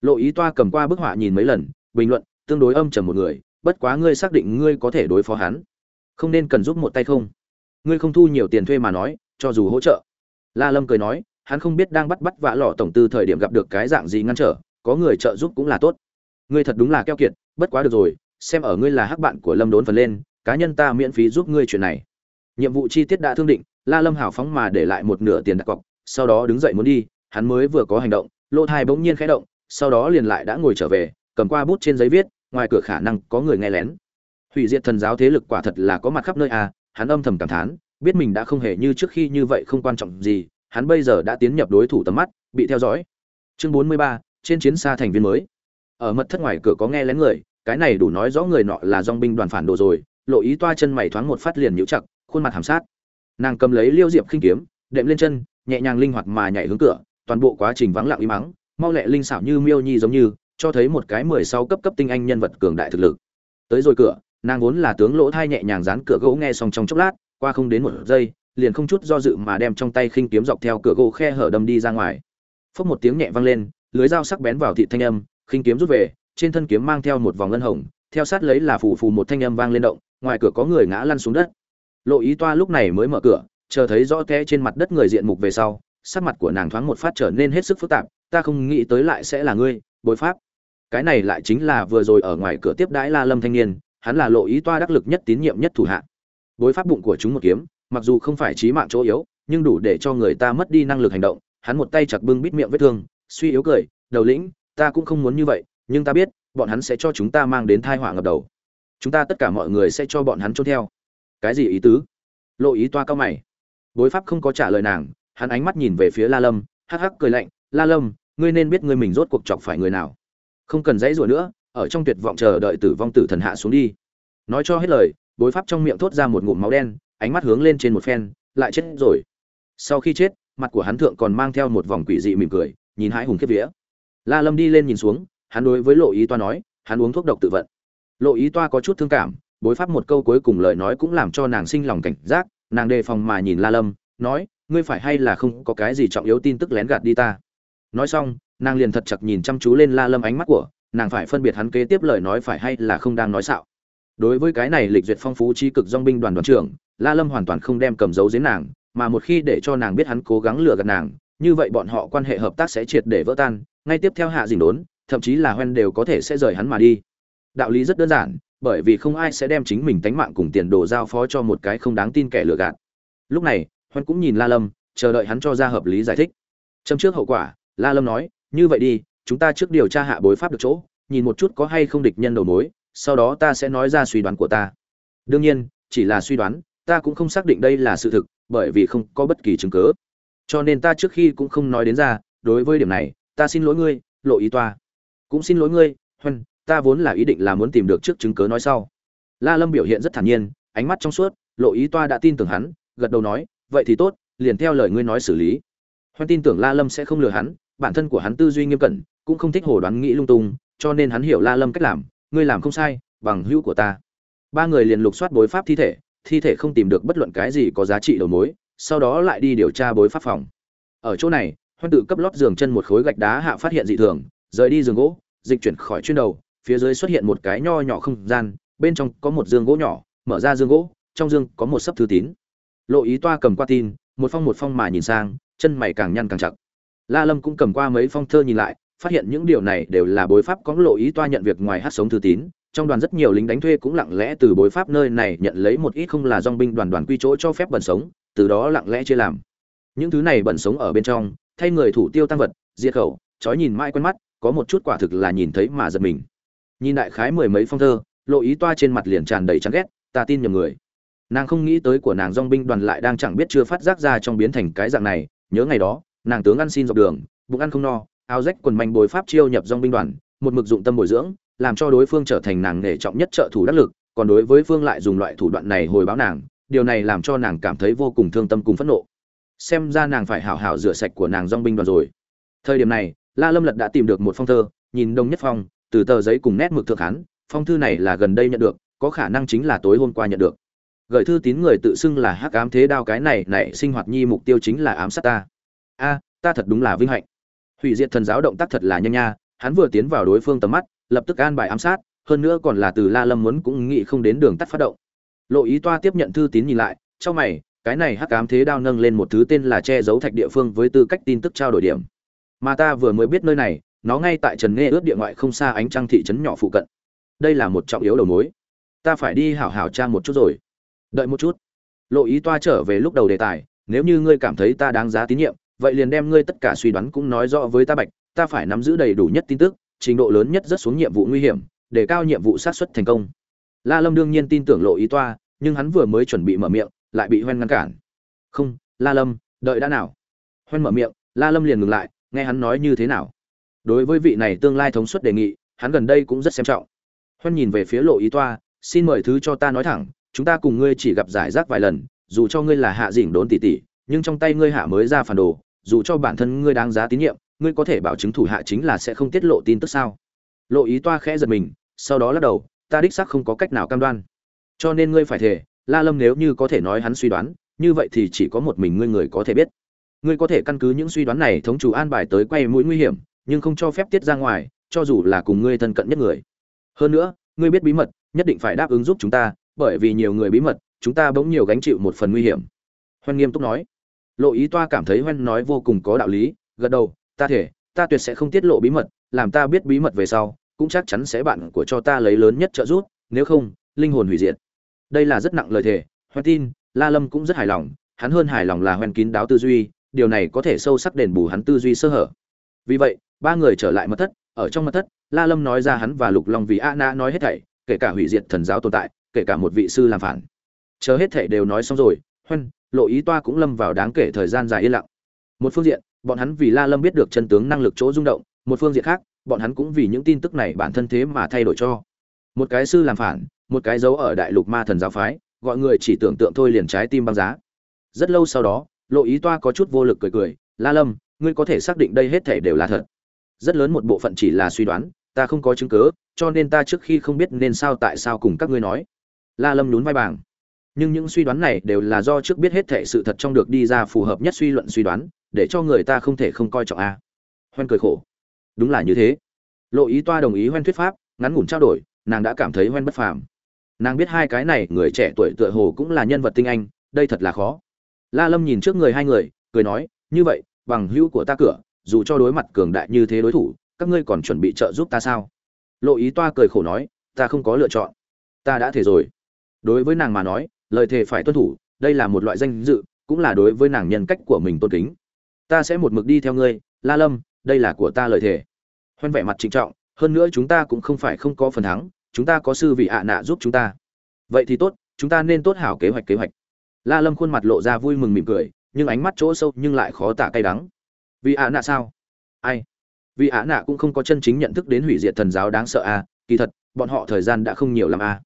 Lộ ý toa cầm qua bức họa nhìn mấy lần, bình luận, tương đối âm trầm một người, bất quá ngươi xác định ngươi có thể đối phó hắn. Không nên cần giúp một tay không? Ngươi không thu nhiều tiền thuê mà nói, cho dù hỗ trợ. La lâm cười nói, hắn không biết đang bắt bắt vạ lọ tổng tư thời điểm gặp được cái dạng gì ngăn trở, có người trợ giúp cũng là tốt ngươi thật đúng là keo kiệt bất quá được rồi xem ở ngươi là hắc bạn của lâm đốn phần lên cá nhân ta miễn phí giúp ngươi chuyện này. Nhiệm vụ chi tiết đã thương định la lâm hào phóng mà để lại một nửa tiền đặt cọc sau đó đứng dậy muốn đi hắn mới vừa có hành động lỗ thai bỗng nhiên khẽ động sau đó liền lại đã ngồi trở về cầm qua bút trên giấy viết ngoài cửa khả năng có người nghe lén. Hủy diệt thần giáo thế lực quả thật là có mặt khắp nơi à hắn âm thầm cảm thán biết mình đã không hề như trước khi như vậy không quan trọng gì hắn bây giờ đã tiến nhập đối thủ tầm mắt bị theo dõi. Chương 43, trên chiến xa thành viên mới ở mật thất ngoài cửa có nghe lén người, cái này đủ nói rõ người nọ là dong binh đoàn phản đồ rồi, lộ ý toa chân mày thoáng một phát liền nhíu chặt, khuôn mặt hàm sát. Nàng cầm lấy liêu diệp khinh kiếm, đệm lên chân, nhẹ nhàng linh hoạt mà nhảy hướng cửa, toàn bộ quá trình vắng lặng im mắng, mau lẹ linh xảo như miêu nhi giống như, cho thấy một cái mười sáu cấp cấp tinh anh nhân vật cường đại thực lực. Tới rồi cửa, nàng vốn là tướng lỗ thai nhẹ nhàng dán cửa gỗ nghe xong trong chốc lát, qua không đến một giây, liền không chút do dự mà đem trong tay khinh kiếm dọc theo cửa gỗ khe hở đâm đi ra ngoài. Phốc một tiếng nhẹ vang lên, lưới dao sắc bén vào thị thanh âm khinh kiếm rút về, trên thân kiếm mang theo một vòng ngân hồng, theo sát lấy là phù phù một thanh âm vang lên động, ngoài cửa có người ngã lăn xuống đất. Lộ ý toa lúc này mới mở cửa, chờ thấy rõ té trên mặt đất người diện mục về sau, sắc mặt của nàng thoáng một phát trở nên hết sức phức tạp, ta không nghĩ tới lại sẽ là ngươi, bối pháp. Cái này lại chính là vừa rồi ở ngoài cửa tiếp đãi la lâm thanh niên, hắn là lộ ý toa đắc lực nhất tín nhiệm nhất thủ hạ. Bối pháp bụng của chúng một kiếm, mặc dù không phải chí mạng chỗ yếu, nhưng đủ để cho người ta mất đi năng lực hành động, hắn một tay chặt bưng bít miệng vết thương, suy yếu cười, đầu lĩnh ta cũng không muốn như vậy, nhưng ta biết, bọn hắn sẽ cho chúng ta mang đến thai họa ngập đầu. Chúng ta tất cả mọi người sẽ cho bọn hắn trốn theo. Cái gì ý tứ? Lộ ý toa cao mày. Bối pháp không có trả lời nàng, hắn ánh mắt nhìn về phía la lâm, hắc hắc cười lạnh, la lâm, ngươi nên biết ngươi mình rốt cuộc chọc phải người nào. Không cần dãy rủa nữa, ở trong tuyệt vọng chờ đợi tử vong tử thần hạ xuống đi. Nói cho hết lời, bối pháp trong miệng thốt ra một ngụm máu đen, ánh mắt hướng lên trên một phen, lại chết rồi. Sau khi chết, mặt của hắn thượng còn mang theo một vòng quỷ dị mỉm cười, nhìn hãi hùng kiếp vía la lâm đi lên nhìn xuống, hắn đối với lộ ý toa nói, hắn uống thuốc độc tự vận. Lộ ý toa có chút thương cảm, bối pháp một câu cuối cùng lời nói cũng làm cho nàng sinh lòng cảnh giác, nàng đề phòng mà nhìn la lâm, nói, ngươi phải hay là không có cái gì trọng yếu tin tức lén gạt đi ta? Nói xong, nàng liền thật chặt nhìn chăm chú lên la lâm ánh mắt của, nàng phải phân biệt hắn kế tiếp lời nói phải hay là không đang nói xạo. Đối với cái này lịch duyệt phong phú chi cực dong binh đoàn đoàn trưởng, la lâm hoàn toàn không đem cầm giấu dưới nàng, mà một khi để cho nàng biết hắn cố gắng lừa gạt nàng, như vậy bọn họ quan hệ hợp tác sẽ triệt để vỡ tan ngay tiếp theo hạ dình đốn, thậm chí là hoen đều có thể sẽ rời hắn mà đi. Đạo lý rất đơn giản, bởi vì không ai sẽ đem chính mình tánh mạng cùng tiền đồ giao phó cho một cái không đáng tin kẻ lừa gạt. Lúc này, hoen cũng nhìn la lâm, chờ đợi hắn cho ra hợp lý giải thích. Châm trước hậu quả, la lâm nói, như vậy đi, chúng ta trước điều tra hạ bối pháp được chỗ, nhìn một chút có hay không địch nhân đầu mối, sau đó ta sẽ nói ra suy đoán của ta. Đương nhiên, chỉ là suy đoán, ta cũng không xác định đây là sự thực, bởi vì không có bất kỳ chứng cứ. Cho nên ta trước khi cũng không nói đến ra, đối với điểm này ta xin lỗi ngươi, lộ ý toa. Cũng xin lỗi ngươi, huân, ta vốn là ý định là muốn tìm được trước chứng cứ nói sau. La lâm biểu hiện rất thản nhiên, ánh mắt trong suốt, lộ ý toa đã tin tưởng hắn, gật đầu nói, vậy thì tốt, liền theo lời ngươi nói xử lý. Hoan tin tưởng la lâm sẽ không lừa hắn, bản thân của hắn tư duy nghiêm cẩn, cũng không thích hồ đoán nghĩ lung tung, cho nên hắn hiểu la lâm cách làm, ngươi làm không sai, bằng hữu của ta. Ba người liền lục soát bối pháp thi thể thi thể không tìm được bất luận cái gì có giá trị đầu mối, sau đó lại đi điều tra bối pháp phòng. Ở chỗ này hoan tự cấp lót giường chân một khối gạch đá hạ phát hiện dị thường, rời đi giường gỗ, dịch chuyển khỏi chuyên đầu, phía dưới xuất hiện một cái nho nhỏ không gian, bên trong có một giường gỗ nhỏ, mở ra giường gỗ, trong giường có một sấp thư tín. Lộ ý toa cầm qua tin, một phong một phong mà nhìn sang, chân mày càng nhăn càng chặt. La lâm cũng cầm qua mấy phong thơ nhìn lại, phát hiện những điều này đều là bối pháp có lộ ý toa nhận việc ngoài hát sống thư tín, trong đoàn rất nhiều lính đánh thuê cũng lặng lẽ từ bối pháp nơi này nhận lấy một ít không là dong binh đoàn đoàn quy chỗ cho phép bẩn sống, từ đó lặng lẽ chia làm. Những thứ này bẩn sống ở bên trong thay người thủ tiêu tăng vật, diệt khẩu, chói nhìn mãi quen mắt, có một chút quả thực là nhìn thấy mà giật mình. Nhìn đại khái mười mấy phong thơ, lộ ý toa trên mặt liền tràn đầy chán ghét, ta tin nhầm người. Nàng không nghĩ tới của nàng dong binh đoàn lại đang chẳng biết chưa phát giác ra trong biến thành cái dạng này, nhớ ngày đó, nàng tướng ăn xin dọc đường, bụng ăn không no, áo rách quần manh bồi pháp chiêu nhập dong binh đoàn, một mực dụng tâm bồi dưỡng, làm cho đối phương trở thành nàng nể trọng nhất trợ thủ đắc lực, còn đối với phương lại dùng loại thủ đoạn này hồi báo nàng, điều này làm cho nàng cảm thấy vô cùng thương tâm cùng phẫn nộ xem ra nàng phải hảo hảo rửa sạch của nàng dong binh đoàn rồi. Thời điểm này, la lâm lật đã tìm được một phong thơ, nhìn đông nhất phong, từ tờ giấy cùng nét mực thượng hán phong thư này là gần đây nhận được, có khả năng chính là tối hôm qua nhận được. Gửi thư tín người tự xưng là hắc ám thế đao cái này này, sinh hoạt nhi mục tiêu chính là ám sát ta. A, ta thật đúng là vinh hạnh. Hủy diệt thần giáo động tác thật là nhanh nha, hắn vừa tiến vào đối phương tầm mắt, lập tức an bài ám sát, hơn nữa còn là từ la lâm muốn cũng nghĩ không đến đường tắt phát động. Lộ ý toa tiếp nhận thư tín nhìn lại trong mày cái này hắc ám thế đao nâng lên một thứ tên là che giấu thạch địa phương với tư cách tin tức trao đổi điểm. Mà ta vừa mới biết nơi này, nó ngay tại trần nghe ướt địa ngoại không xa ánh trăng thị trấn nhỏ phụ cận. Đây là một trọng yếu đầu mối. Ta phải đi hảo hảo tra một chút rồi. Đợi một chút. Lộ ý toa trở về lúc đầu đề tài, nếu như ngươi cảm thấy ta đáng giá tín nhiệm, vậy liền đem ngươi tất cả suy đoán cũng nói rõ với ta bạch, ta phải nắm giữ đầy đủ nhất tin tức, trình độ lớn nhất rất xuống nhiệm vụ nguy hiểm, để cao nhiệm vụ sát xuất thành công. La lâm đương nhiên tin tưởng lộ ý toa, nhưng hắn vừa mới chuẩn bị mở miệng lại bị hoen ngăn cản. Không, la lâm, đợi đã nào. Hoen mở miệng, la lâm liền ngừng lại, nghe hắn nói như thế nào. Đối với vị này tương lai thống suất đề nghị, hắn gần đây cũng rất xem trọng. Hoen nhìn về phía lộ ý toa, xin mời thứ cho ta nói thẳng, chúng ta cùng ngươi chỉ gặp giải rác vài lần, dù cho ngươi là hạ dỉnh đốn tỷ tỷ, nhưng trong tay ngươi hạ mới ra phản đồ, dù cho bản thân ngươi đáng giá tín nhiệm, ngươi có thể bảo chứng thủ hạ chính là sẽ không tiết lộ tin tức sao? Lộ ý toa khẽ giật mình, sau đó lắc đầu, ta đích xác không có cách nào cam đoan. Cho nên ngươi phải thể la lâm nếu như có thể nói hắn suy đoán, như vậy thì chỉ có một mình ngươi người có thể biết. Ngươi có thể căn cứ những suy đoán này thống chủ an bài tới quay mũi nguy hiểm, nhưng không cho phép tiết ra ngoài, cho dù là cùng ngươi thân cận nhất người. Hơn nữa, ngươi biết bí mật, nhất định phải đáp ứng giúp chúng ta, bởi vì nhiều người bí mật, chúng ta bỗng nhiều gánh chịu một phần nguy hiểm. Hoan nghiêm túc nói. Lộ ý toa cảm thấy hoan nói vô cùng có đạo lý, gật đầu, ta thể, ta tuyệt sẽ không tiết lộ bí mật, làm ta biết bí mật về sau, cũng chắc chắn sẽ bạn của cho ta lấy lớn nhất trợ giúp, nếu không, linh hồn hủy diệt đây là rất nặng lời thề Hoen tin, la lâm cũng rất hài lòng, hắn hơn hài lòng là hoen kín đáo tư duy, điều này có thể sâu sắc đền bù hắn tư duy sơ hở. Vì vậy, ba người trở lại mật thất, ở trong mật thất, la lâm nói ra hắn và lục long vì a na nói hết thảy, kể cả hủy diệt thần giáo tồn tại, kể cả một vị sư làm phản. Chờ hết thảy đều nói xong rồi hoen lộ ý toa cũng lâm vào đáng kể thời gian dài yên lặng. Một phương diện, bọn hắn vì la lâm biết được chân tướng năng lực chỗ rung động, một phương diện khác, bọn hắn cũng vì những tin tức này bản thân thế mà thay đổi cho. Một cái sư làm phản một cái dấu ở đại lục ma thần giáo phái, gọi người chỉ tưởng tượng thôi liền trái tim băng giá. Rất lâu sau đó, lộ ý toa có chút vô lực cười cười, la lâm, ngươi có thể xác định đây hết thể đều là thật. Rất lớn một bộ phận chỉ là suy đoán, ta không có chứng cứ, cho nên ta trước khi không biết nên sao tại sao cùng các ngươi nói. La lâm nhún vai bảng nhưng những suy đoán này đều là do trước biết hết thể sự thật trong được đi ra phù hợp nhất suy luận suy đoán, để cho người ta không thể không coi trọng a. Hoen cười khổ. Đúng là như thế. Lộ ý toa đồng ý hoen thuyết pháp, ngắn ngủn trao đổi, nàng đã cảm thấy hoen bất phàm nàng biết hai cái này người trẻ tuổi tựa hồ cũng là nhân vật tinh anh, đây thật là khó. La lâm nhìn trước người hai người, cười nói, như vậy, bằng hữu của ta cửa, dù cho đối mặt cường đại như thế đối thủ, các ngươi còn chuẩn bị trợ giúp ta sao? Lộ ý toa cười khổ nói, ta không có lựa chọn. Ta đã thể rồi. Đối với nàng mà nói, lời thề phải tuân thủ, đây là một loại danh dự, cũng là đối với nàng nhân cách của mình tôn kính. Ta sẽ một mực đi theo ngươi, la lâm, đây là của ta lời thề. Hoen vẻ mặt trịnh trọng, hơn nữa chúng ta cũng không phải không có phần thắng chúng ta có sư vị ạ nạ giúp chúng ta. Vậy thì tốt, chúng ta nên tốt hảo kế hoạch kế hoạch. La lâm khuôn mặt lộ ra vui mừng mỉm cười, nhưng ánh mắt chỗ sâu nhưng lại khó tả cay đắng. Vì ạ nạ sao? Ai? Vì ạ nạ cũng không có chân chính nhận thức đến hủy diệt thần giáo đáng sợ à? Kỳ thật, bọn họ thời gian đã không nhiều làm à?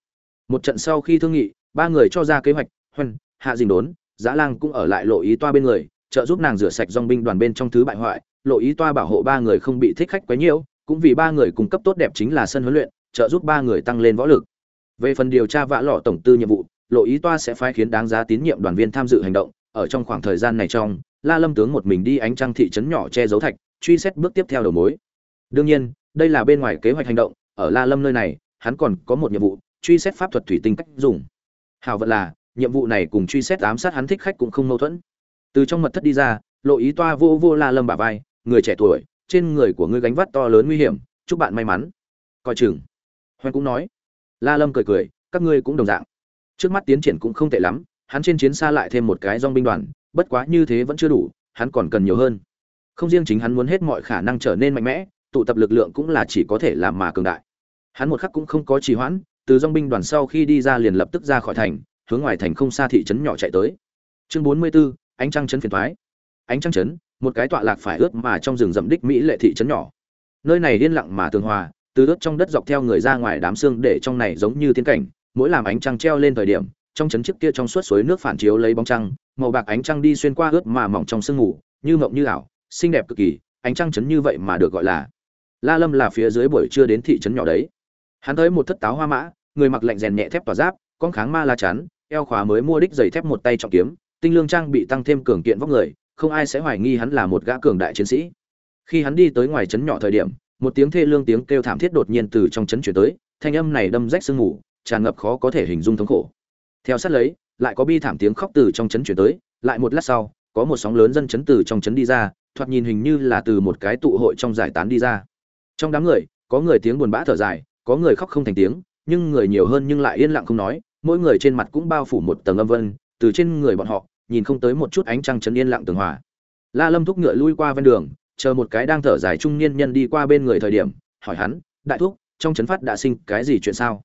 Một trận sau khi thương nghị, ba người cho ra kế hoạch, huân, hạ dình đốn giã lang cũng ở lại lộ ý toa bên người, trợ giúp nàng rửa sạch dong binh đoàn bên trong thứ bại hoại. Lộ ý toa bảo hộ ba người không bị thích khách quá nhiều, cũng vì ba người cung cấp tốt đẹp chính là sân huấn luyện trợ giúp ba người tăng lên võ lực. Về phần điều tra vã lọ tổng tư nhiệm vụ, lộ ý toa sẽ phái khiến đáng giá tín nhiệm đoàn viên tham dự hành động, ở trong khoảng thời gian này trong, la lâm tướng một mình đi ánh trăng thị trấn nhỏ che giấu thạch, truy xét bước tiếp theo đầu mối. Đương nhiên, đây là bên ngoài kế hoạch hành động, ở la lâm nơi này, hắn còn có một nhiệm vụ, truy xét pháp thuật thủy tinh cách dùng. Hào vận là, nhiệm vụ này cùng truy xét ám sát hắn thích khách cũng không mâu thuẫn. Từ trong mật thất đi ra, lộ ý toa vô vô la lâm bả vai, người trẻ tuổi, trên người của ngươi gánh vác to lớn nguy hiểm, chúc bạn may mắn. Coi chừng. Hoan cũng nói. La lâm cười cười các ngươi cũng đồng dạng. Trước mắt tiến triển cũng không tệ lắm hắn trên chiến xa lại thêm một cái dong binh đoàn bất quá như thế vẫn chưa đủ hắn còn cần nhiều hơn. Không riêng chính hắn muốn hết mọi khả năng trở nên mạnh mẽ tụ tập lực lượng cũng là chỉ có thể làm mà cường đại. Hắn một khắc cũng không có trì hoãn từ dong binh đoàn sau khi đi ra liền lập tức ra khỏi thành hướng ngoài thành không xa thị trấn nhỏ chạy tới. Chương bốn mươi 44, ánh trăng trấn phiền thoái. Ánh trăng trấn một cái tọa lạc phải ướt mà trong rừng rậm đích mỹ lệ thị trấn nhỏ. Nơi này yên lặng mà tường hòa từ ướt trong đất dọc theo người ra ngoài đám xương để trong này giống như thiên cảnh, mỗi làm ánh trăng treo lên thời điểm, trong chấn chiếc kia trong suốt suối nước phản chiếu lấy bóng trăng, màu bạc ánh trăng đi xuyên qua ướt mà mỏng trong sương ngủ như mộng như ảo, xinh đẹp cực kỳ, ánh trăng chấn như vậy mà được gọi là la lâm là phía dưới buổi trưa đến thị trấn nhỏ đấy. Hắn tới một thất táo hoa mã, người mặc lạnh rèn nhẹ thép tỏa giáp, con kháng ma la chắn, eo khóa mới mua đích giày thép một tay trọng kiếm, tinh lương trang bị tăng thêm cường kiện vóc người, không ai sẽ hoài nghi hắn là một gã cường đại chiến sĩ. Khi hắn đi tới ngoài trấn nhỏ thời điểm một tiếng thê lương tiếng kêu thảm thiết đột nhiên từ trong trấn chuyển tới, thanh âm này đâm rách sương mù, tràn ngập khó có thể hình dung thống khổ. Theo sát lấy, lại có bi thảm tiếng khóc từ trong trấn chuyển tới, lại một lát sau, có một sóng lớn dân chấn từ trong trấn đi ra, thoạt nhìn hình như là từ một cái tụ hội trong giải tán đi ra. Trong đám người, có người tiếng buồn bã thở dài, có người khóc không thành tiếng, nhưng người nhiều hơn nhưng lại yên lặng không nói, mỗi người trên mặt cũng bao phủ một tầng âm vân, từ trên người bọn họ, nhìn không tới một chút ánh trăng chấn yên lặng tường hòa. La lâm thúc ngựa lui qua ven đường chờ một cái đang thở dài trung niên nhân đi qua bên người thời điểm, hỏi hắn, đại thúc, trong chấn phát đã sinh cái gì chuyện sao?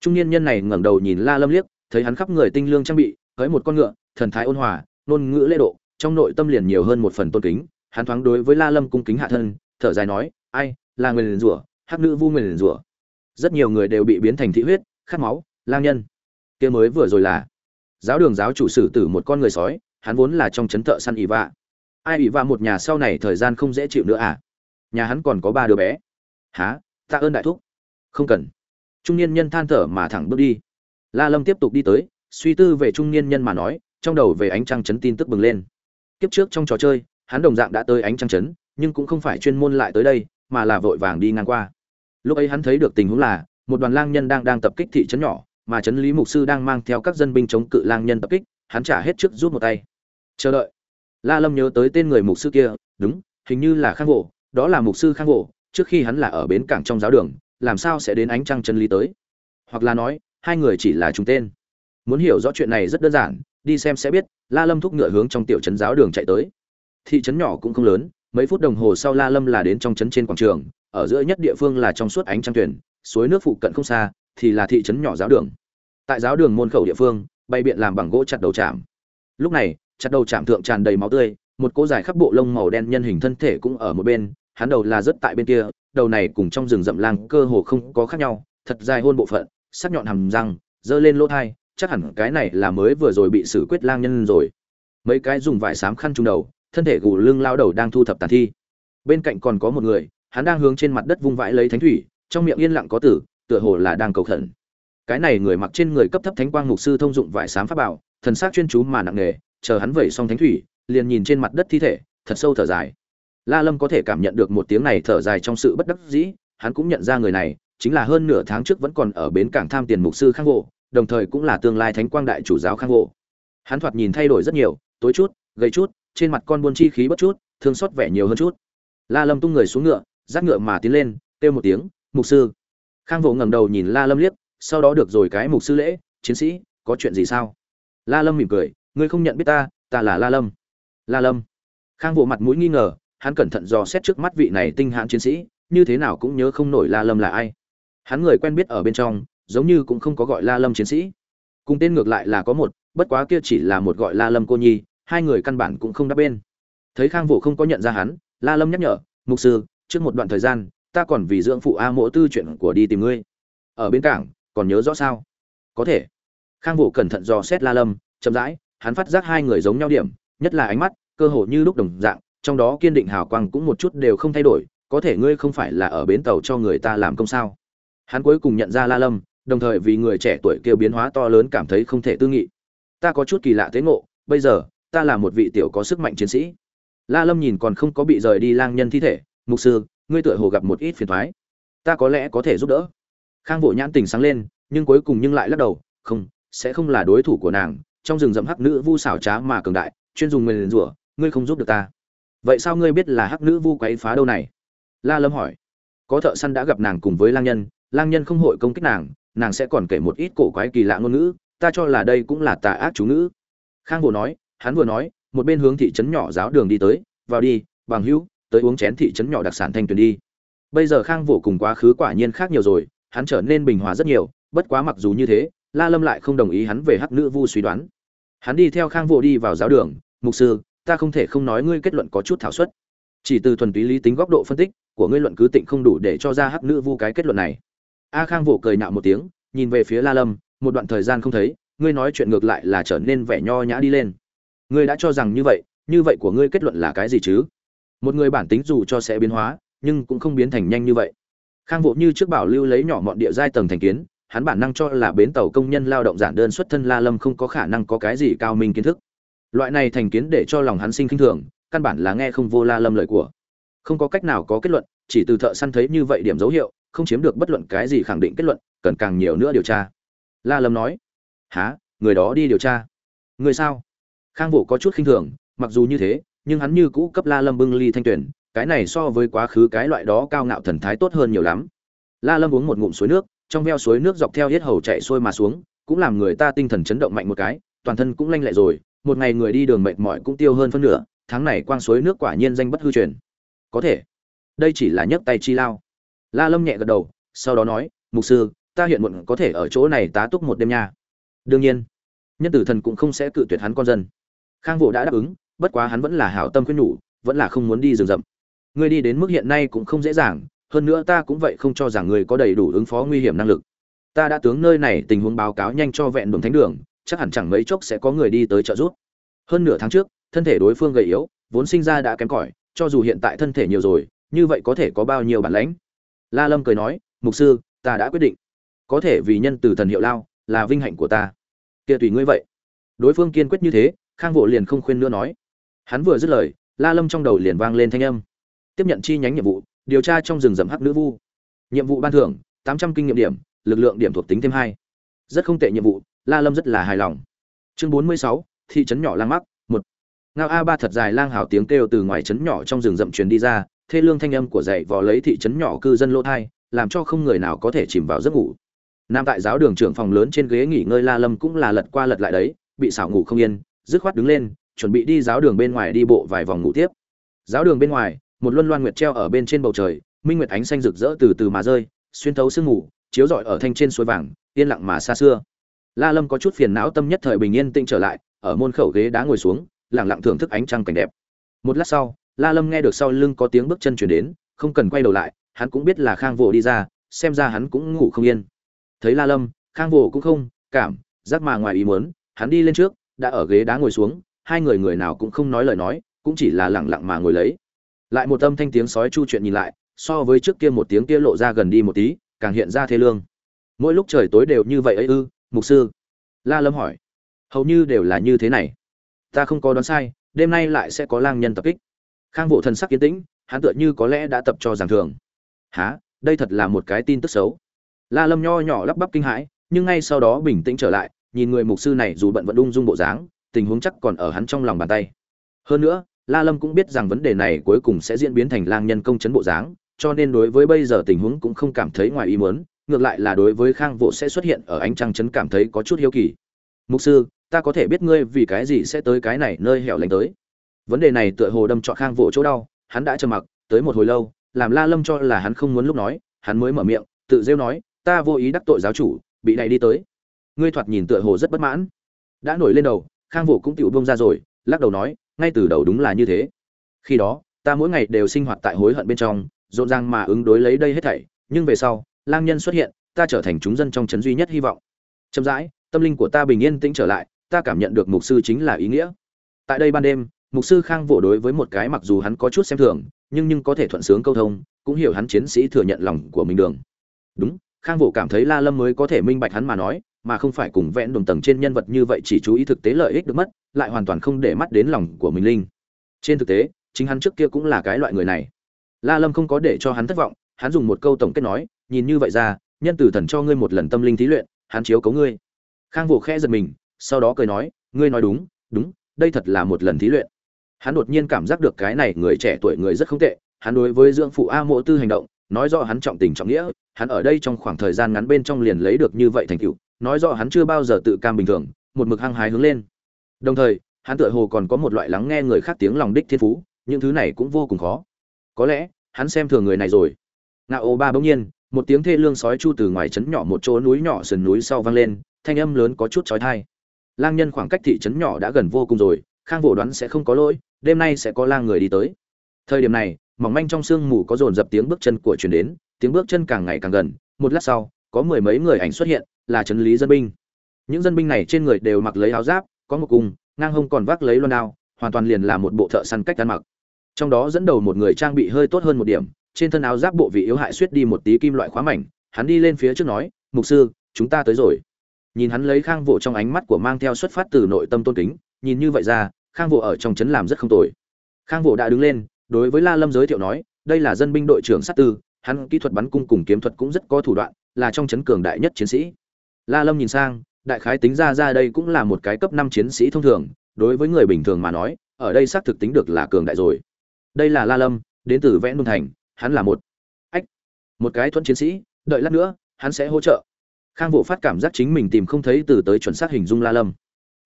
Trung niên nhân này ngẩng đầu nhìn la lâm liếc, thấy hắn khắp người tinh lương trang bị với một con ngựa, thần thái ôn hòa, ngôn ngữ lễ độ, trong nội tâm liền nhiều hơn một phần tôn kính. Hắn thoáng đối với la lâm cung kính hạ thân, thở dài nói, ai, là người liền rủa, hắc nữ vu người liền rủa. Rất nhiều người đều bị biến thành thị huyết, khát máu, lang nhân. Kia mới vừa rồi là, giáo đường giáo chủ sử tử một con người sói, hắn vốn là trong chấn thợ săn ỷ vạ ai ủy vạ một nhà sau này thời gian không dễ chịu nữa à? Nhà hắn còn có ba đứa bé. Há tạ ơn đại thúc. Không cần. Trung niên nhân than thở mà thẳng bước đi. La lâm tiếp tục đi tới, suy tư về trung niên nhân mà nói, trong đầu về ánh trăng chấn tin tức bừng lên. Kiếp trước trong trò chơi, hắn đồng dạng đã tới ánh trăng chấn, nhưng cũng không phải chuyên môn lại tới đây, mà là vội vàng đi ngang qua. Lúc ấy hắn thấy được tình huống là, một đoàn lang nhân đang đang tập kích thị trấn nhỏ, mà trấn lý mục sư đang mang theo các dân binh chống cự lang nhân tập kích, hắn trả hết trước rút một tay. Chờ đợi la lâm nhớ tới tên người mục sư kia đúng hình như là khang Vũ, đó là mục sư khang Vũ. trước khi hắn là ở bến cảng trong giáo đường làm sao sẽ đến ánh trăng chân lý tới? Hoặc là nói hai người chỉ là trùng tên. Muốn hiểu rõ chuyện này rất đơn giản đi xem sẽ biết la lâm thúc ngựa hướng trong tiểu trấn giáo đường chạy tới. Thị trấn nhỏ cũng không lớn mấy phút đồng hồ sau la lâm là đến trong trấn trên quảng trường ở giữa nhất địa phương là trong suốt ánh trăng tuyển suối nước phụ cận không xa thì là thị trấn nhỏ giáo đường. Tại giáo đường môn khẩu địa phương bay biện làm bằng gỗ chặt đầu chạm. Lúc này chặt đầu chạm thượng tràn đầy máu tươi, một cỗ dài khắp bộ lông màu đen nhân hình thân thể cũng ở một bên, hắn đầu là rất tại bên kia, đầu này cùng trong rừng rậm lang cơ hồ không có khác nhau, thật dài hôn bộ phận, sắc nhọn hàm răng, giơ lên lỗ thai, chắc hẳn cái này là mới vừa rồi bị xử quyết lang nhân rồi. Mấy cái dùng vải xám khăn trùng đầu, thân thể gù lưng lao đầu đang thu thập tàn thi. Bên cạnh còn có một người, hắn đang hướng trên mặt đất vung vãi lấy thánh thủy, trong miệng yên lặng có tử, tựa hồ là đang cầu khẩn. Cái này người mặc trên người cấp thấp thánh quang mục sư thông dụng vải xám pháp bảo, thần sắc chuyên chú mà nặng nề chờ hắn vẩy xong thánh thủy, liền nhìn trên mặt đất thi thể, thật sâu thở dài. La lâm có thể cảm nhận được một tiếng này thở dài trong sự bất đắc dĩ, hắn cũng nhận ra người này, chính là hơn nửa tháng trước vẫn còn ở bến cảng tham tiền mục sư khang hộ đồng thời cũng là tương lai thánh quang đại chủ giáo khang hộ hắn thoạt nhìn thay đổi rất nhiều, tối chút, gầy chút, trên mặt con buôn chi khí bất chút, thương xót vẻ nhiều hơn chút. La lâm tung người xuống ngựa, dắt ngựa mà tiến lên, kêu một tiếng, mục sư. Khang vô ngẩng đầu nhìn la lâm liếc, sau đó được rồi cái mục sư lễ, chiến sĩ, có chuyện gì sao? La lâm mỉm cười ngươi không nhận biết ta ta là la lâm. La lâm. Khang vô mặt mũi nghi ngờ, hắn cẩn thận dò xét trước mắt vị này tinh hãn chiến sĩ, như thế nào cũng nhớ không nổi la lâm là ai. Hắn người quen biết ở bên trong, giống như cũng không có gọi la lâm chiến sĩ. Cùng tên ngược lại là có một, bất quá kia chỉ là một gọi la lâm cô nhi, hai người căn bản cũng không đáp bên. Thấy khang vũ không có nhận ra hắn, la lâm nhắc nhở, mục sư, trước một đoạn thời gian, ta còn vì dưỡng phụ a mỗ tư chuyện của đi tìm ngươi. Ở bên cảng, còn nhớ rõ sao? Có thể. Khang vũ cẩn thận dò xét la lâm, chậm rãi hắn phát giác hai người giống nhau điểm, nhất là ánh mắt, cơ hồ như lúc đồng dạng, trong đó kiên định hào quang cũng một chút đều không thay đổi, có thể ngươi không phải là ở bến tàu cho người ta làm công sao? Hắn cuối cùng nhận ra la lâm, đồng thời vì người trẻ tuổi kêu biến hóa to lớn cảm thấy không thể tư nghị. Ta có chút kỳ lạ thế ngộ, bây giờ, ta là một vị tiểu có sức mạnh chiến sĩ. La lâm nhìn còn không có bị rời đi lang nhân thi thể, mục sư, ngươi tựa hồ gặp một ít phiền thoái ta có lẽ có thể giúp đỡ. Khang vội nhãn tình sáng lên, nhưng cuối cùng nhưng lại lắc đầu, không, sẽ không là đối thủ của nàng trong rừng rậm hắc nữ vu xảo trá mà cường đại, chuyên dùng nguyền rủa, ngươi không giúp được ta. Vậy sao ngươi biết là hắc nữ vu quấy phá đâu này? La lâm hỏi. Có thợ săn đã gặp nàng cùng với lang nhân lang nhân không hội công kích nàng nàng sẽ còn kể một ít cổ quái kỳ lạ ngôn ngữ, ta cho là đây cũng là tà ác chú ngữ. Khang vừa nói, hắn vừa nói, một bên hướng thị trấn nhỏ giáo đường đi tới, vào đi, bằng hữu, tới uống chén thị trấn nhỏ đặc sản thanh tuyền đi. Bây giờ khang vô cùng quá khứ quả nhiên khác nhiều rồi, hắn trở nên bình hòa rất nhiều, bất quá mặc dù như thế, la lâm lại không đồng ý hắn về hắc nữ vu suy đoán hắn đi theo khang vô đi vào giáo đường, mục sư, ta không thể không nói ngươi kết luận có chút thảo suất. Chỉ từ thuần túy lý tính góc độ phân tích của ngươi luận cứ tịnh không đủ để cho ra hắc nữ vu cái kết luận này. A khang vô cười nạo một tiếng, nhìn về phía la lâm, một đoạn thời gian không thấy, ngươi nói chuyện ngược lại là trở nên vẻ nho nhã đi lên. Ngươi đã cho rằng như vậy như vậy của ngươi kết luận là cái gì chứ? Một người bản tính dù cho sẽ biến hóa, nhưng cũng không biến thành nhanh như vậy. Khang vô như trước bảo lưu lấy nhỏ mọn địa giai tầng thành kiến hắn bản năng cho là bến tàu công nhân lao động giản đơn xuất thân la lâm không có khả năng có cái gì cao minh kiến thức. Loại này thành kiến để cho lòng hắn sinh khinh thường căn bản là nghe không vô la lâm lời của. Không có cách nào có kết luận chỉ từ thợ săn thấy như vậy điểm dấu hiệu không chiếm được bất luận cái gì khẳng định kết luận cần càng nhiều nữa điều tra. La lâm nói hả, người đó đi điều tra? Người sao? Khang vũ có chút khinh thường mặc dù như thế nhưng hắn như cũ cấp la lâm bưng ly thanh tuyển cái này so với quá khứ cái loại đó cao ngạo thần thái tốt hơn nhiều lắm. La lâm uống một ngụm suối nước trong veo suối nước dọc theo hết hầu chạy xuôi mà xuống, cũng làm người ta tinh thần chấn động mạnh một cái, toàn thân cũng lanh lẹ rồi, một ngày người đi đường mệt mỏi cũng tiêu hơn phân nửa, tháng này quang suối nước quả nhiên danh bất hư truyền. Có thể, đây chỉ là nhấc tay chi lao. La lâm nhẹ gật đầu, sau đó nói, mục sư, ta hiện muộn có thể ở chỗ này tá túc một đêm nha. Đương nhiên, nhân tử thần cũng không sẽ cự tuyệt hắn con dân. Khang vũ đã đáp ứng, bất quá hắn vẫn là hảo tâm khuyên nhủ, vẫn là không muốn đi rừng rậm. Ngươi đi đến mức hiện nay cũng không dễ dàng hơn nữa ta cũng vậy không cho rằng ngươi có đầy đủ ứng phó nguy hiểm năng lực. Ta đã tướng nơi này tình huống báo cáo nhanh cho vẹn đồng thánh đường, chắc hẳn chẳng mấy chốc sẽ có người đi tới trợ giúp. Hơn nửa tháng trước, thân thể đối phương gầy yếu, vốn sinh ra đã kém cỏi, cho dù hiện tại thân thể nhiều rồi, như vậy có thể có bao nhiêu bản lãnh? La lâm cười nói, mục sư, ta đã quyết định. Có thể vì nhân từ thần hiệu lao, là vinh hạnh của ta. Kia tùy ngươi vậy. Đối phương kiên quyết như thế, khang vũ liền không khuyên nữa nói. Hắn vừa dứt lời, la lâm trong đầu liền vang lên thanh âm. Tiếp nhận chi nhánh nhiệm vụ điều tra trong rừng rậm hắc nữ vu. Nhiệm vụ ban thưởng, tám trăm kinh nghiệm điểm, lực lượng điểm thuộc tính thêm hai. Rất không tệ nhiệm vụ, la lâm rất là hài lòng. Chương bốn mươi sáu, thị trấn nhỏ lang mắc, một. Ngao a ba thật dài lang hào tiếng kêu từ ngoài trấn nhỏ trong rừng rậm truyền đi ra, thê lương thanh âm của dậy vò lấy thị trấn nhỏ cư dân lỗ thai, làm cho không người nào có thể chìm vào giấc ngủ. Nam tại giáo đường trưởng phòng lớn trên ghế nghỉ ngơi la lâm cũng là lật qua lật lại đấy, bị xảo ngủ không yên, dứt khoát đứng lên, chuẩn bị đi giáo đường bên ngoài đi bộ vài vòng ngủ tiếp. Giáo đường bên ngoài một luân loan nguyệt treo ở bên trên bầu trời, minh nguyệt ánh xanh rực rỡ từ từ mà rơi, xuyên thấu sương ngủ chiếu rọi ở thanh trên suối vàng, yên lặng mà xa xưa. La lâm có chút phiền não tâm nhất thời bình yên tĩnh trở lại, ở môn khẩu ghế đá ngồi xuống, lặng lặng thưởng thức ánh trăng cảnh đẹp. Một lát sau, la lâm nghe được sau lưng có tiếng bước chân chuyển đến, không cần quay đầu lại, hắn cũng biết là khang vô đi ra, xem ra hắn cũng ngủ không yên. Thấy la lâm, khang vô cũng không, cảm, giác mà ngoài ý muốn, hắn đi lên trước, đã ở ghế đá ngồi xuống, hai người người nào cũng không nói lời nói, cũng chỉ là lặng lặng mà ngồi lấy lại một âm thanh tiếng sói chu chuyện nhìn lại, so với trước kia một tiếng kia lộ ra gần đi một tí, càng hiện ra thế lương. Mỗi lúc trời tối đều như vậy ấy ư, mục sư. La lâm hỏi. Hầu như đều là như thế này. Ta không có đoán sai, đêm nay lại sẽ có lang nhân tập kích. Khang vụ thần sắc kiến tĩnh, hắn tựa như có lẽ đã tập cho giảng thường. Há đây thật là một cái tin tức xấu. La lâm nho nhỏ lắp bắp kinh hãi, nhưng ngay sau đó bình tĩnh trở lại, nhìn người mục sư này dù bận vẫn ung dung bộ dáng, tình huống chắc còn ở hắn trong lòng bàn tay. Hơn nữa la lâm cũng biết rằng vấn đề này cuối cùng sẽ diễn biến thành lang nhân công chấn bộ dáng, cho nên đối với bây giờ tình huống cũng không cảm thấy ngoài ý muốn, ngược lại là đối với khang Vũ sẽ xuất hiện ở ánh trăng chấn cảm thấy có chút hiếu kỳ. Mục sư, ta có thể biết ngươi vì cái gì sẽ tới cái này nơi hẻo lánh tới. Vấn đề này tựa hồ đâm trọn khang Vũ chỗ đau, hắn đã trầm mặc, tới một hồi lâu, làm la lâm cho là hắn không muốn lúc nói, hắn mới mở miệng, tự rêu nói, ta vô ý đắc tội giáo chủ, bị đẩy đi tới. Ngươi thoạt nhìn tựa hồ rất bất mãn. Đã nổi lên đầu, khang vũ cũng tựu buông ra rồi, lắc đầu nói ngay từ đầu đúng là như thế. Khi đó, ta mỗi ngày đều sinh hoạt tại hối hận bên trong, rộn ràng mà ứng đối lấy đây hết thảy, nhưng về sau, lang nhân xuất hiện, ta trở thành chúng dân trong trấn duy nhất hy vọng. Chậm rãi, tâm linh của ta bình yên tĩnh trở lại, ta cảm nhận được mục sư chính là ý nghĩa. Tại đây ban đêm, mục sư khang vỗ đối với một cái mặc dù hắn có chút xem thường, nhưng nhưng có thể thuận sướng câu thông, cũng hiểu hắn chiến sĩ thừa nhận lòng của mình đường. Đúng, khang vỗ cảm thấy la lâm mới có thể minh bạch hắn mà nói mà không phải cùng vẽn đồng tầng trên nhân vật như vậy chỉ chú ý thực tế lợi ích được mất, lại hoàn toàn không để mắt đến lòng của mình linh. Trên thực tế, chính hắn trước kia cũng là cái loại người này. La lâm không có để cho hắn thất vọng, hắn dùng một câu tổng kết nói, nhìn như vậy ra, nhân tử thần cho ngươi một lần tâm linh thí luyện, hắn chiếu cấu ngươi. Khang vụ khẽ giật mình, sau đó cười nói, ngươi nói đúng đúng, đây thật là một lần thí luyện. Hắn đột nhiên cảm giác được cái này người trẻ tuổi người rất không tệ, hắn đối với dưỡng phụ a mộ tư hành động, nói rõ hắn trọng tình trọng nghĩa, hắn ở đây trong khoảng thời gian ngắn bên trong liền lấy được như vậy thành tựu nói rõ hắn chưa bao giờ tự cam bình thường, một mực hăng hái hướng lên. Đồng thời, hắn tựa hồ còn có một loại lắng nghe người khác tiếng lòng đích thiên phú, những thứ này cũng vô cùng khó. Có lẽ, hắn xem thường người này rồi. Ngạo ô ba bỗng nhiên, một tiếng thê lương sói chu từ ngoài trấn nhỏ một chỗ núi nhỏ sườn núi sau vang lên, thanh âm lớn có chút trói tai. lang nhân khoảng cách thị trấn nhỏ đã gần vô cùng rồi, khang vũ đoán sẽ không có lỗi, đêm nay sẽ có lang người đi tới. Thời điểm này, mỏng manh trong sương mù có dồn dập tiếng bước chân của truyền đến, tiếng bước chân càng ngày càng gần, một lát sau, có mười mấy người ảnh xuất hiện là trấn lý dân binh. Những dân binh này trên người đều mặc lấy áo giáp, có một cung, ngang hông còn vác lấy loan đao, hoàn toàn liền là một bộ thợ săn cách ăn mặc. Trong đó dẫn đầu một người trang bị hơi tốt hơn một điểm, trên thân áo giáp bộ vị yếu hại suýt đi một tí kim loại khóa mảnh, hắn đi lên phía trước nói, mục sư, chúng ta tới rồi. Nhìn hắn lấy khang vụ trong ánh mắt của mang theo xuất phát từ nội tâm tôn kính, nhìn như vậy ra, khang vụ ở trong trấn làm rất không tồi. Khang vụ đã đứng lên, đối với la lâm giới thiệu nói, đây là dân binh đội trưởng sát tư, hắn kỹ thuật bắn cung cùng kiếm thuật cũng rất có thủ đoạn, là trong trấn cường đại nhất chiến sĩ la lâm nhìn sang, đại khái tính ra ra đây cũng là một cái cấp năm chiến sĩ thông thường, đối với người bình thường mà nói, ở đây xác thực tính được là cường đại rồi. Đây là la lâm, đến từ vẽ nôn thành, hắn là một, ách, một cái thuận chiến sĩ, đợi lát nữa, hắn sẽ hỗ trợ. Khang Vũ phát cảm giác chính mình tìm không thấy từ tới chuẩn xác hình dung la lâm.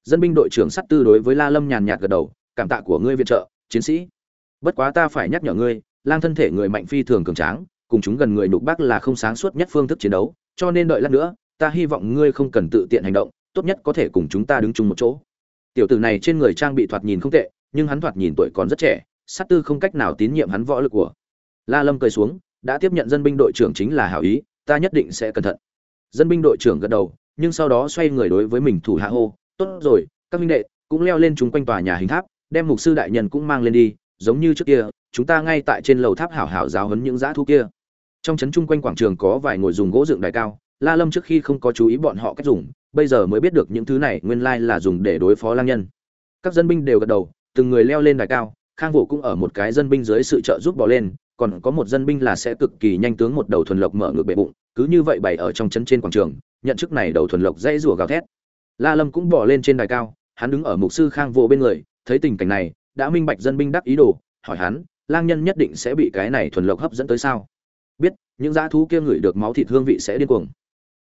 Dân binh đội trưởng sắt tư đối với la lâm nhàn nhạt gật đầu, cảm tạ của ngươi viện trợ, chiến sĩ. Bất quá ta phải nhắc nhở ngươi, lang thân thể người mạnh phi thường cường tráng, cùng chúng gần người nục bác là không sáng suốt nhất phương thức chiến đấu, cho nên đợi lát nữa ta hy vọng ngươi không cần tự tiện hành động, tốt nhất có thể cùng chúng ta đứng chung một chỗ. Tiểu tử này trên người trang bị thoạt nhìn không tệ, nhưng hắn thoạt nhìn tuổi còn rất trẻ, sát tư không cách nào tín nhiệm hắn võ lực của. La lâm cười xuống, đã tiếp nhận dân binh đội trưởng chính là hảo ý, ta nhất định sẽ cẩn thận. Dân binh đội trưởng gật đầu, nhưng sau đó xoay người đối với mình thủ hạ hô, tốt rồi, các minh đệ, cũng leo lên chúng quanh tòa nhà hình tháp, đem mục sư đại nhân cũng mang lên đi, giống như trước kia, chúng ta ngay tại trên lầu tháp hảo hảo giáo huấn những dã thú kia. Trong trấn chung quanh quảng trường có vài ngồi dùng gỗ dựng đài cao la lâm trước khi không có chú ý bọn họ cách dùng, bây giờ mới biết được những thứ này nguyên lai là dùng để đối phó lang nhân. Các dân binh đều gật đầu, từng người leo lên đài cao, khang vũ cũng ở một cái dân binh dưới sự trợ giúp bỏ lên, còn có một dân binh là sẽ cực kỳ nhanh tướng một đầu thuần lộc mở ngược bệ bụng, cứ như vậy bày ở trong trấn trên quảng trường, nhận chức này đầu thuần lộc dãy rủa gào thét. La lâm cũng bỏ lên trên đài cao, hắn đứng ở mục sư khang Vũ bên người, thấy tình cảnh này, đã minh bạch dân binh đắc ý đồ, hỏi hắn, lang nhân nhất định sẽ bị cái này thuần lộc hấp dẫn tới sao? Biết, những dã thú kia ngửi được máu thịt hương vị sẽ điên cuồng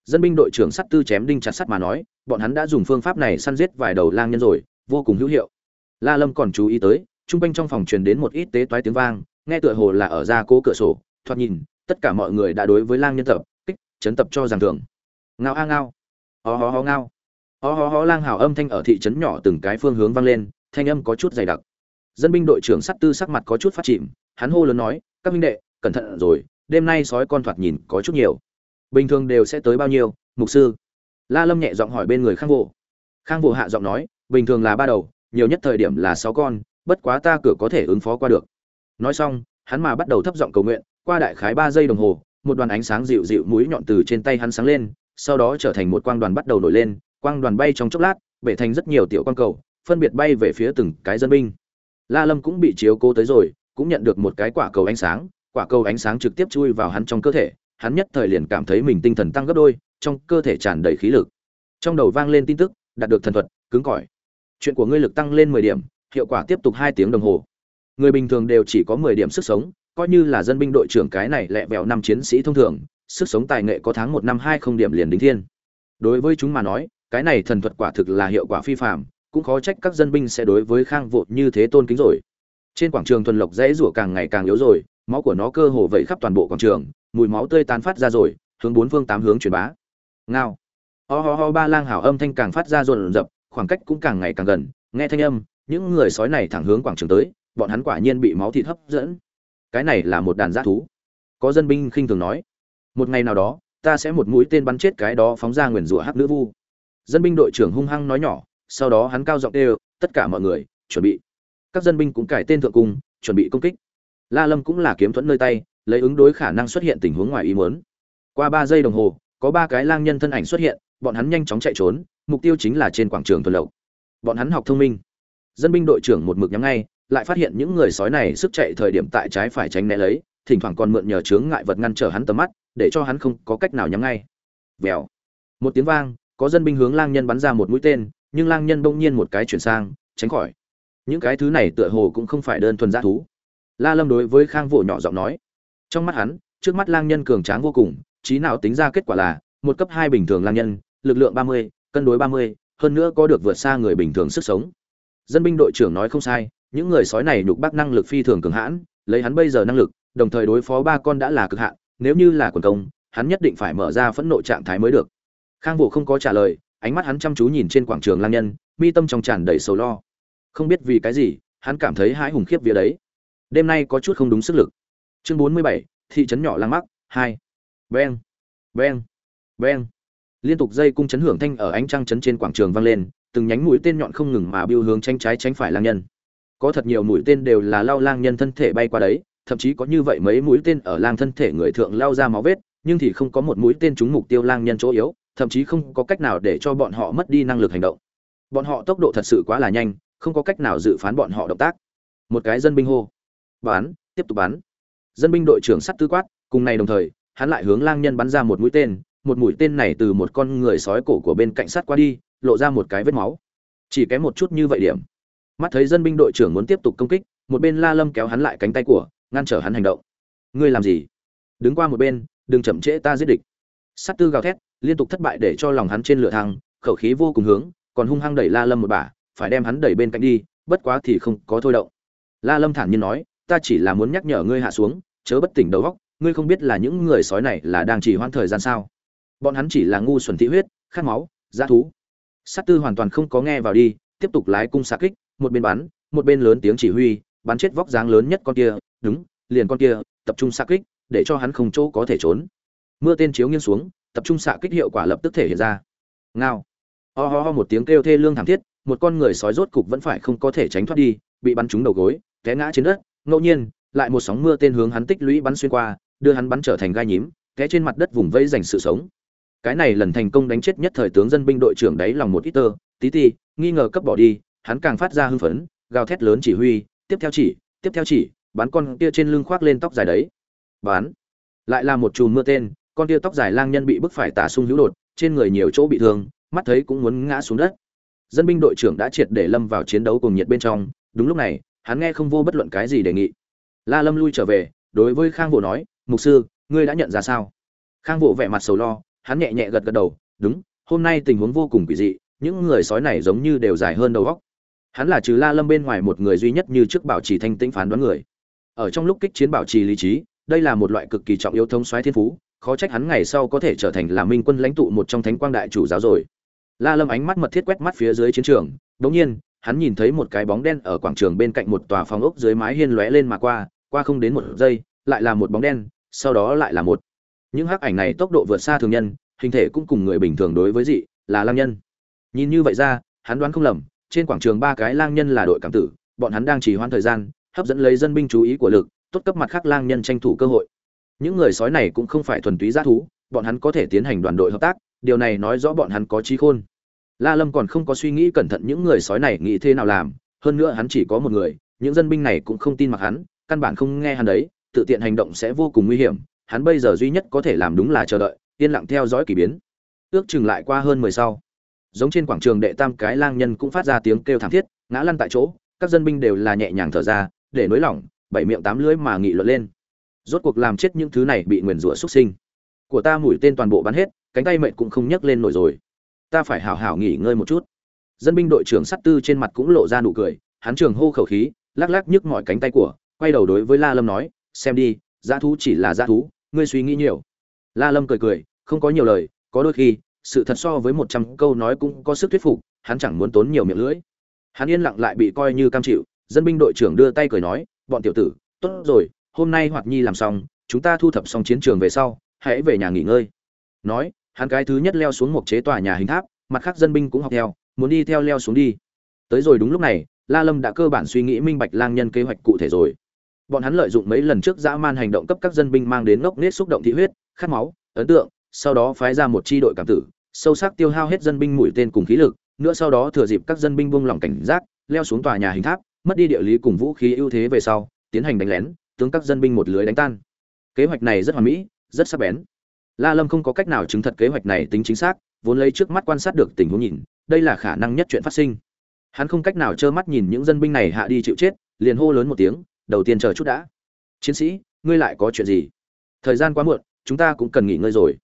dân binh đội trưởng sắt tư chém đinh chặt sắt mà nói, bọn hắn đã dùng phương pháp này săn giết vài đầu lang nhân rồi, vô cùng hữu hiệu. La lâm còn chú ý tới, trung quanh trong phòng truyền đến một ít tế toái tiếng vang, nghe tựa hồ là ở ra cố cửa sổ, thoạt nhìn, tất cả mọi người đã đối với lang nhân tập, kích, chấn tập cho rằng thưởng. Ngao a ngao. Ho ho ho ngao. Ho ho ho lang hào âm thanh ở thị trấn nhỏ từng cái phương hướng vang lên, thanh âm có chút dày đặc. Dân binh đội trưởng sắt tư sắc mặt có chút phát chìm, hắn hô lớn nói, các minh đệ, cẩn thận rồi, đêm nay sói con thoạt nhìn có chút nhiều bình thường đều sẽ tới bao nhiêu, mục sư? La lâm nhẹ giọng hỏi bên người khang vô khang vô hạ giọng nói, bình thường là ba đầu, nhiều nhất thời điểm là sáu con, bất quá ta cửa có thể ứng phó qua được. Nói xong, hắn mà bắt đầu thấp giọng cầu nguyện, qua đại khái ba giây đồng hồ, một đoàn ánh sáng dịu dịu mũi nhọn từ trên tay hắn sáng lên, sau đó trở thành một quang đoàn bắt đầu nổi lên, quang đoàn bay trong chốc lát, bể thành rất nhiều tiểu quang cầu, phân biệt bay về phía từng cái dân binh. La lâm cũng bị chiếu cố tới rồi, cũng nhận được một cái quả cầu ánh sáng, quả cầu ánh sáng trực tiếp chui vào hắn trong cơ thể hắn nhất thời liền cảm thấy mình tinh thần tăng gấp đôi, trong cơ thể tràn đầy khí lực. Trong đầu vang lên tin tức, đạt được thần thuật, cứng cỏi. Chuyện của ngươi lực tăng lên mười điểm, hiệu quả tiếp tục hai tiếng đồng hồ. Người bình thường đều chỉ có mười điểm sức sống, coi như là dân binh đội trưởng cái này lẹ vẹo năm chiến sĩ thông thường, sức sống tài nghệ có tháng một năm hai không điểm liền đính thiên. Đối với chúng mà nói, cái này thần thuật quả thực là hiệu quả phi phạm cũng khó trách các dân binh sẽ đối với khang vội như thế tôn kính rồi. Trên quảng trường thuần lộc dễ rủa càng ngày càng yếu rồi, máu của nó cơ hồ vẩy khắp toàn bộ quảng trường mùi máu tươi tán phát ra rồi, hướng bốn phương tám hướng truyền bá. Ngao. Ho ho ho, ba lang hảo âm thanh càng phát ra rộn rập, khoảng cách cũng càng ngày càng gần, nghe thanh âm, những người sói này thẳng hướng quảng trường tới, bọn hắn quả nhiên bị máu thịt hấp dẫn. Cái này là một đàn g thú. Có dân binh khinh thường nói, một ngày nào đó, ta sẽ một mũi tên bắn chết cái đó phóng ra nguyền rủa hắc nữ vu. Dân binh đội trưởng hung hăng nói nhỏ, sau đó hắn cao giọng kêu, tất cả mọi người, chuẩn bị. Các dân binh cũng cải tên thượng cung, chuẩn bị công kích. La lâm cũng là kiếm thuẫn nơi tay lấy ứng đối khả năng xuất hiện tình huống ngoài ý muốn. Qua ba giây đồng hồ, có ba cái lang nhân thân ảnh xuất hiện, bọn hắn nhanh chóng chạy trốn, mục tiêu chính là trên quảng trường thuần lộc bọn hắn học thông minh. Dân binh đội trưởng một mực nhắm ngay, lại phát hiện những người sói này sức chạy thời điểm tại trái phải tránh né lấy, thỉnh thoảng còn mượn nhờ chướng ngại vật ngăn trở hắn tầm mắt, để cho hắn không có cách nào nhắm ngay. Vèo. Một tiếng vang, có dân binh hướng lang nhân bắn ra một mũi tên, nhưng lang nhân bỗng nhiên một cái chuyển sang, tránh khỏi. Những cái thứ này tựa hồ cũng không phải đơn thuần dã thú. La lâm đối với khang Vũ nhỏ giọng nói trong mắt hắn, trước mắt lang nhân cường tráng vô cùng, trí nào tính ra kết quả là, một cấp hai bình thường lang nhân, lực lượng ba mươi, cân đối ba mươi, hơn nữa có được vượt xa người bình thường sức sống. Dân binh đội trưởng nói không sai, những người sói này nhục bác năng lực phi thường cường hãn, lấy hắn bây giờ năng lực, đồng thời đối phó ba con đã là cực hạn, nếu như là quần công, hắn nhất định phải mở ra phẫn nộ trạng thái mới được. Khang vũ không có trả lời, ánh mắt hắn chăm chú nhìn trên quảng trường lang nhân, mi tâm trong tràn đầy sầu lo. Không biết vì cái gì, hắn cảm thấy hãi hùng khiếp vía đấy. Đêm nay có chút không đúng sức lực chương bốn mươi bảy, thị trấn nhỏ lang mắc hai. Beng beng beng. Liên tục dây cung chấn hưởng thanh ở ánh trăng chấn trên quảng trường vang lên, từng nhánh mũi tên nhọn không ngừng mà biêu hướng tranh trái tránh phải lang nhân. Có thật nhiều mũi tên đều là lao lang nhân thân thể bay qua đấy, thậm chí có như vậy mấy mũi tên ở lang thân thể người thượng lao ra máu vết, nhưng thì không có một mũi tên trúng mục tiêu lang nhân chỗ yếu, thậm chí không có cách nào để cho bọn họ mất đi năng lực hành động. Bọn họ tốc độ thật sự quá là nhanh, không có cách nào dự phán bọn họ động tác. Một cái dân binh hô. Bắn tiếp tục bắn dân binh đội trưởng sắt tư quát, cùng này đồng thời, hắn lại hướng lang nhân bắn ra một mũi tên, một mũi tên này từ một con người sói cổ của bên cạnh sắt qua đi, lộ ra một cái vết máu. Chỉ kém một chút như vậy điểm. Mắt thấy dân binh đội trưởng muốn tiếp tục công kích, một bên la lâm kéo hắn lại cánh tay của, ngăn trở hắn hành động. Ngươi làm gì? Đứng qua một bên, đừng chậm trễ ta giết địch. Sắt tư gào thét, liên tục thất bại để cho lòng hắn trên lửa thang, khẩu khí vô cùng hướng, còn hung hăng đẩy la lâm một bà phải đem hắn đẩy bên cạnh đi, bất quá thì không có thôi động. La lâm thản nhiên nói, ta chỉ là muốn nhắc nhở ngươi hạ xuống chớ bất tỉnh đầu óc, ngươi không biết là những người sói này là đang chỉ hoãn thời gian sao? Bọn hắn chỉ là ngu xuẩn thị huyết, khát máu, dã thú. Sát tư hoàn toàn không có nghe vào đi, tiếp tục lái cung xạ kích, một bên bắn, một bên lớn tiếng chỉ huy, bắn chết vóc dáng lớn nhất con kia, đúng, liền con kia, tập trung xạ kích, để cho hắn không chỗ có thể trốn. Mưa tên chiếu nghiêng xuống, tập trung xạ kích hiệu quả lập tức thể hiện ra. Ngao. Ho ho ho một tiếng kêu thê lương thảm thiết, một con người sói rốt cục vẫn phải không có thể tránh thoát đi, bị bắn trúng đầu gối, té ngã trên đất, ngẫu nhiên lại một sóng mưa tên hướng hắn tích lũy bắn xuyên qua đưa hắn bắn trở thành gai nhím té trên mặt đất vùng vẫy dành sự sống. Cái này lần thành công đánh chết nhất thời tướng dân binh đội trưởng đấy lòng một ít tơ tí tí, nghi ngờ cấp bỏ đi hắn càng phát ra hưng phấn gào thét lớn chỉ huy tiếp theo chỉ tiếp theo chỉ bắn con kia trên lưng khoác lên tóc dài đấy. Bắn, lại là một chùm mưa tên con kia tóc dài lang nhân bị bức phải tả sung hữu đột trên người nhiều chỗ bị thương mắt thấy cũng muốn ngã xuống đất. Dân binh đội trưởng đã triệt để lâm vào chiến đấu cùng nhiệt bên trong đúng lúc này hắn nghe không vô bất luận cái gì đề nghị la lâm lui trở về, đối với khang Vũ nói, mục sư, ngươi đã nhận ra sao? Khang Vũ vẻ mặt sầu lo, hắn nhẹ nhẹ gật gật đầu, đúng, hôm nay tình huống vô cùng quỷ dị, những người sói này giống như đều dài hơn đầu góc hắn là trừ la lâm bên ngoài một người duy nhất như trước bảo trì thanh tĩnh phán đoán người. Ở trong lúc kích chiến bảo trì lý trí, đây là một loại cực kỳ trọng yếu thông xoáy thiên phú, khó trách hắn ngày sau có thể trở thành là minh quân lãnh tụ một trong thánh quang đại chủ giáo rồi. La lâm ánh mắt mật thiết quét mắt phía dưới chiến trường đống nhiên, hắn nhìn thấy một cái bóng đen ở quảng trường bên cạnh một tòa phòng ốc dưới mái hiên lóe lên mà qua qua không đến một giây, lại là một bóng đen, sau đó lại là một. Những hắc ảnh này tốc độ vượt xa thường nhân, hình thể cũng cùng người bình thường đối với dị, là lang nhân. Nhìn như vậy ra, hắn đoán không lầm, trên quảng trường ba cái lang nhân là đội cảm tử, bọn hắn đang chỉ hoãn thời gian, hấp dẫn lấy dân binh chú ý của lực, tốt cấp mặt khác lang nhân tranh thủ cơ hội. Những người sói này cũng không phải thuần túy g thú, bọn hắn có thể tiến hành đoàn đội hợp tác, điều này nói rõ bọn hắn có trí khôn. La lâm còn không có suy nghĩ cẩn thận những người sói này nghĩ thế nào làm, hơn nữa hắn chỉ có một người, những dân binh này cũng không tin mặc hắn căn bản không nghe hắn đấy, tự tiện hành động sẽ vô cùng nguy hiểm, hắn bây giờ duy nhất có thể làm đúng là chờ đợi, yên lặng theo dõi kỳ biến. Ước chừng lại qua hơn mười sau, giống trên quảng trường đệ tam cái lang nhân cũng phát ra tiếng kêu thảm thiết, ngã lăn tại chỗ, các dân binh đều là nhẹ nhàng thở ra, để nới lỏng bảy miệng tám lưỡi mà nghị luận lên. Rốt cuộc làm chết những thứ này bị nguyền rủa xuất sinh. Của ta mũi tên toàn bộ bắn hết, cánh tay mệt cũng không nhấc lên nổi rồi. Ta phải hảo hảo nghỉ ngơi một chút. Dân binh đội trưởng sắt tư trên mặt cũng lộ ra nụ cười, hắn trường hô khẩu khí, lắc lắc nhức mọi cánh tay của quay đầu đối với la lâm nói, xem đi, dã thú chỉ là dã thú, ngươi suy nghĩ nhiều. La lâm cười cười, không có nhiều lời, có đôi khi, sự thật so với một trăm câu nói cũng có sức thuyết phục, hắn chẳng muốn tốn nhiều miệng lưỡi. Hắn yên lặng lại bị coi như cam chịu, dân binh đội trưởng đưa tay cười nói, bọn tiểu tử, tốt rồi, hôm nay hoạt nhi làm xong, chúng ta thu thập xong chiến trường về sau, hãy về nhà nghỉ ngơi. Nói, hắn cái thứ nhất leo xuống một chế tòa nhà hình tháp, mặt khác dân binh cũng học theo, muốn đi theo leo xuống đi. Tới rồi đúng lúc này, la lâm đã cơ bản suy nghĩ minh bạch lang nhân kế hoạch cụ thể rồi bọn hắn lợi dụng mấy lần trước dã man hành động cấp các dân binh mang đến ngốc nết xúc động thị huyết, khát máu, ấn tượng, sau đó phái ra một chi đội cảm tử, sâu sắc tiêu hao hết dân binh mũi tên cùng khí lực, nữa sau đó thừa dịp các dân binh buông lỏng cảnh giác, leo xuống tòa nhà hình tháp, mất đi địa lý cùng vũ khí ưu thế về sau, tiến hành đánh lén, tướng các dân binh một lưới đánh tan. Kế hoạch này rất hoàn mỹ, rất sắc bén. La lâm không có cách nào chứng thật kế hoạch này tính chính xác, vốn lấy trước mắt quan sát được tình huống nhìn, đây là khả năng nhất chuyện phát sinh. Hắn không cách nào trơ mắt nhìn những dân binh này hạ đi chịu chết, liền hô lớn một tiếng đầu tiên chờ chút đã. Chiến sĩ, ngươi lại có chuyện gì? Thời gian quá muộn, chúng ta cũng cần nghỉ ngơi rồi.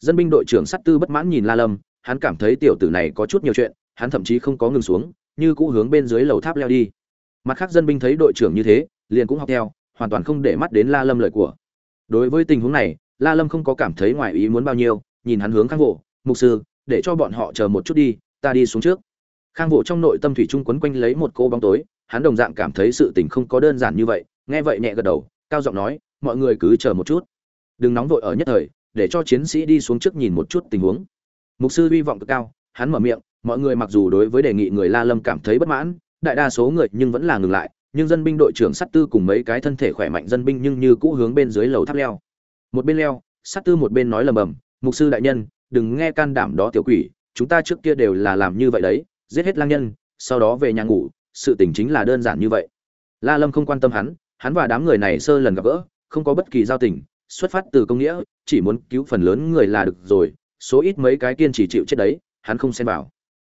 Dân binh đội trưởng sắt tư bất mãn nhìn la lâm, hắn cảm thấy tiểu tử này có chút nhiều chuyện, hắn thậm chí không có ngừng xuống, như cũ hướng bên dưới lầu tháp leo đi. Mặt khác dân binh thấy đội trưởng như thế, liền cũng học theo, hoàn toàn không để mắt đến la lâm lời của. Đối với tình huống này, la lâm không có cảm thấy ngoài ý muốn bao nhiêu, nhìn hắn hướng khang vỗ, mục sư, để cho bọn họ chờ một chút đi, ta đi xuống trước. Khang vỗ trong nội tâm thủy trung quấn quanh lấy một cô bóng tối hắn đồng dạng cảm thấy sự tình không có đơn giản như vậy, nghe vậy nhẹ gật đầu, cao giọng nói, mọi người cứ chờ một chút. Đừng nóng vội ở nhất thời, để cho chiến sĩ đi xuống trước nhìn một chút tình huống. Mục sư hy vọng cực cao, hắn mở miệng, mọi người mặc dù đối với đề nghị người la lâm cảm thấy bất mãn, đại đa số người nhưng vẫn là ngừng lại, nhưng dân binh đội trưởng sắt tư cùng mấy cái thân thể khỏe mạnh dân binh nhưng như cũ hướng bên dưới lầu tháp leo. Một bên leo sắt tư một bên nói lầm bầm, mục sư đại nhân, đừng nghe can đảm đó tiểu quỷ, chúng ta trước kia đều là làm như vậy đấy, giết hết lang nhân, sau đó về nhà ngủ sự tình chính là đơn giản như vậy. La lâm không quan tâm hắn hắn và đám người này sơ lần gặp gỡ, không có bất kỳ giao tình, xuất phát từ công nghĩa, chỉ muốn cứu phần lớn người là được rồi, số ít mấy cái kiên trì chịu chết đấy, hắn không xen vào.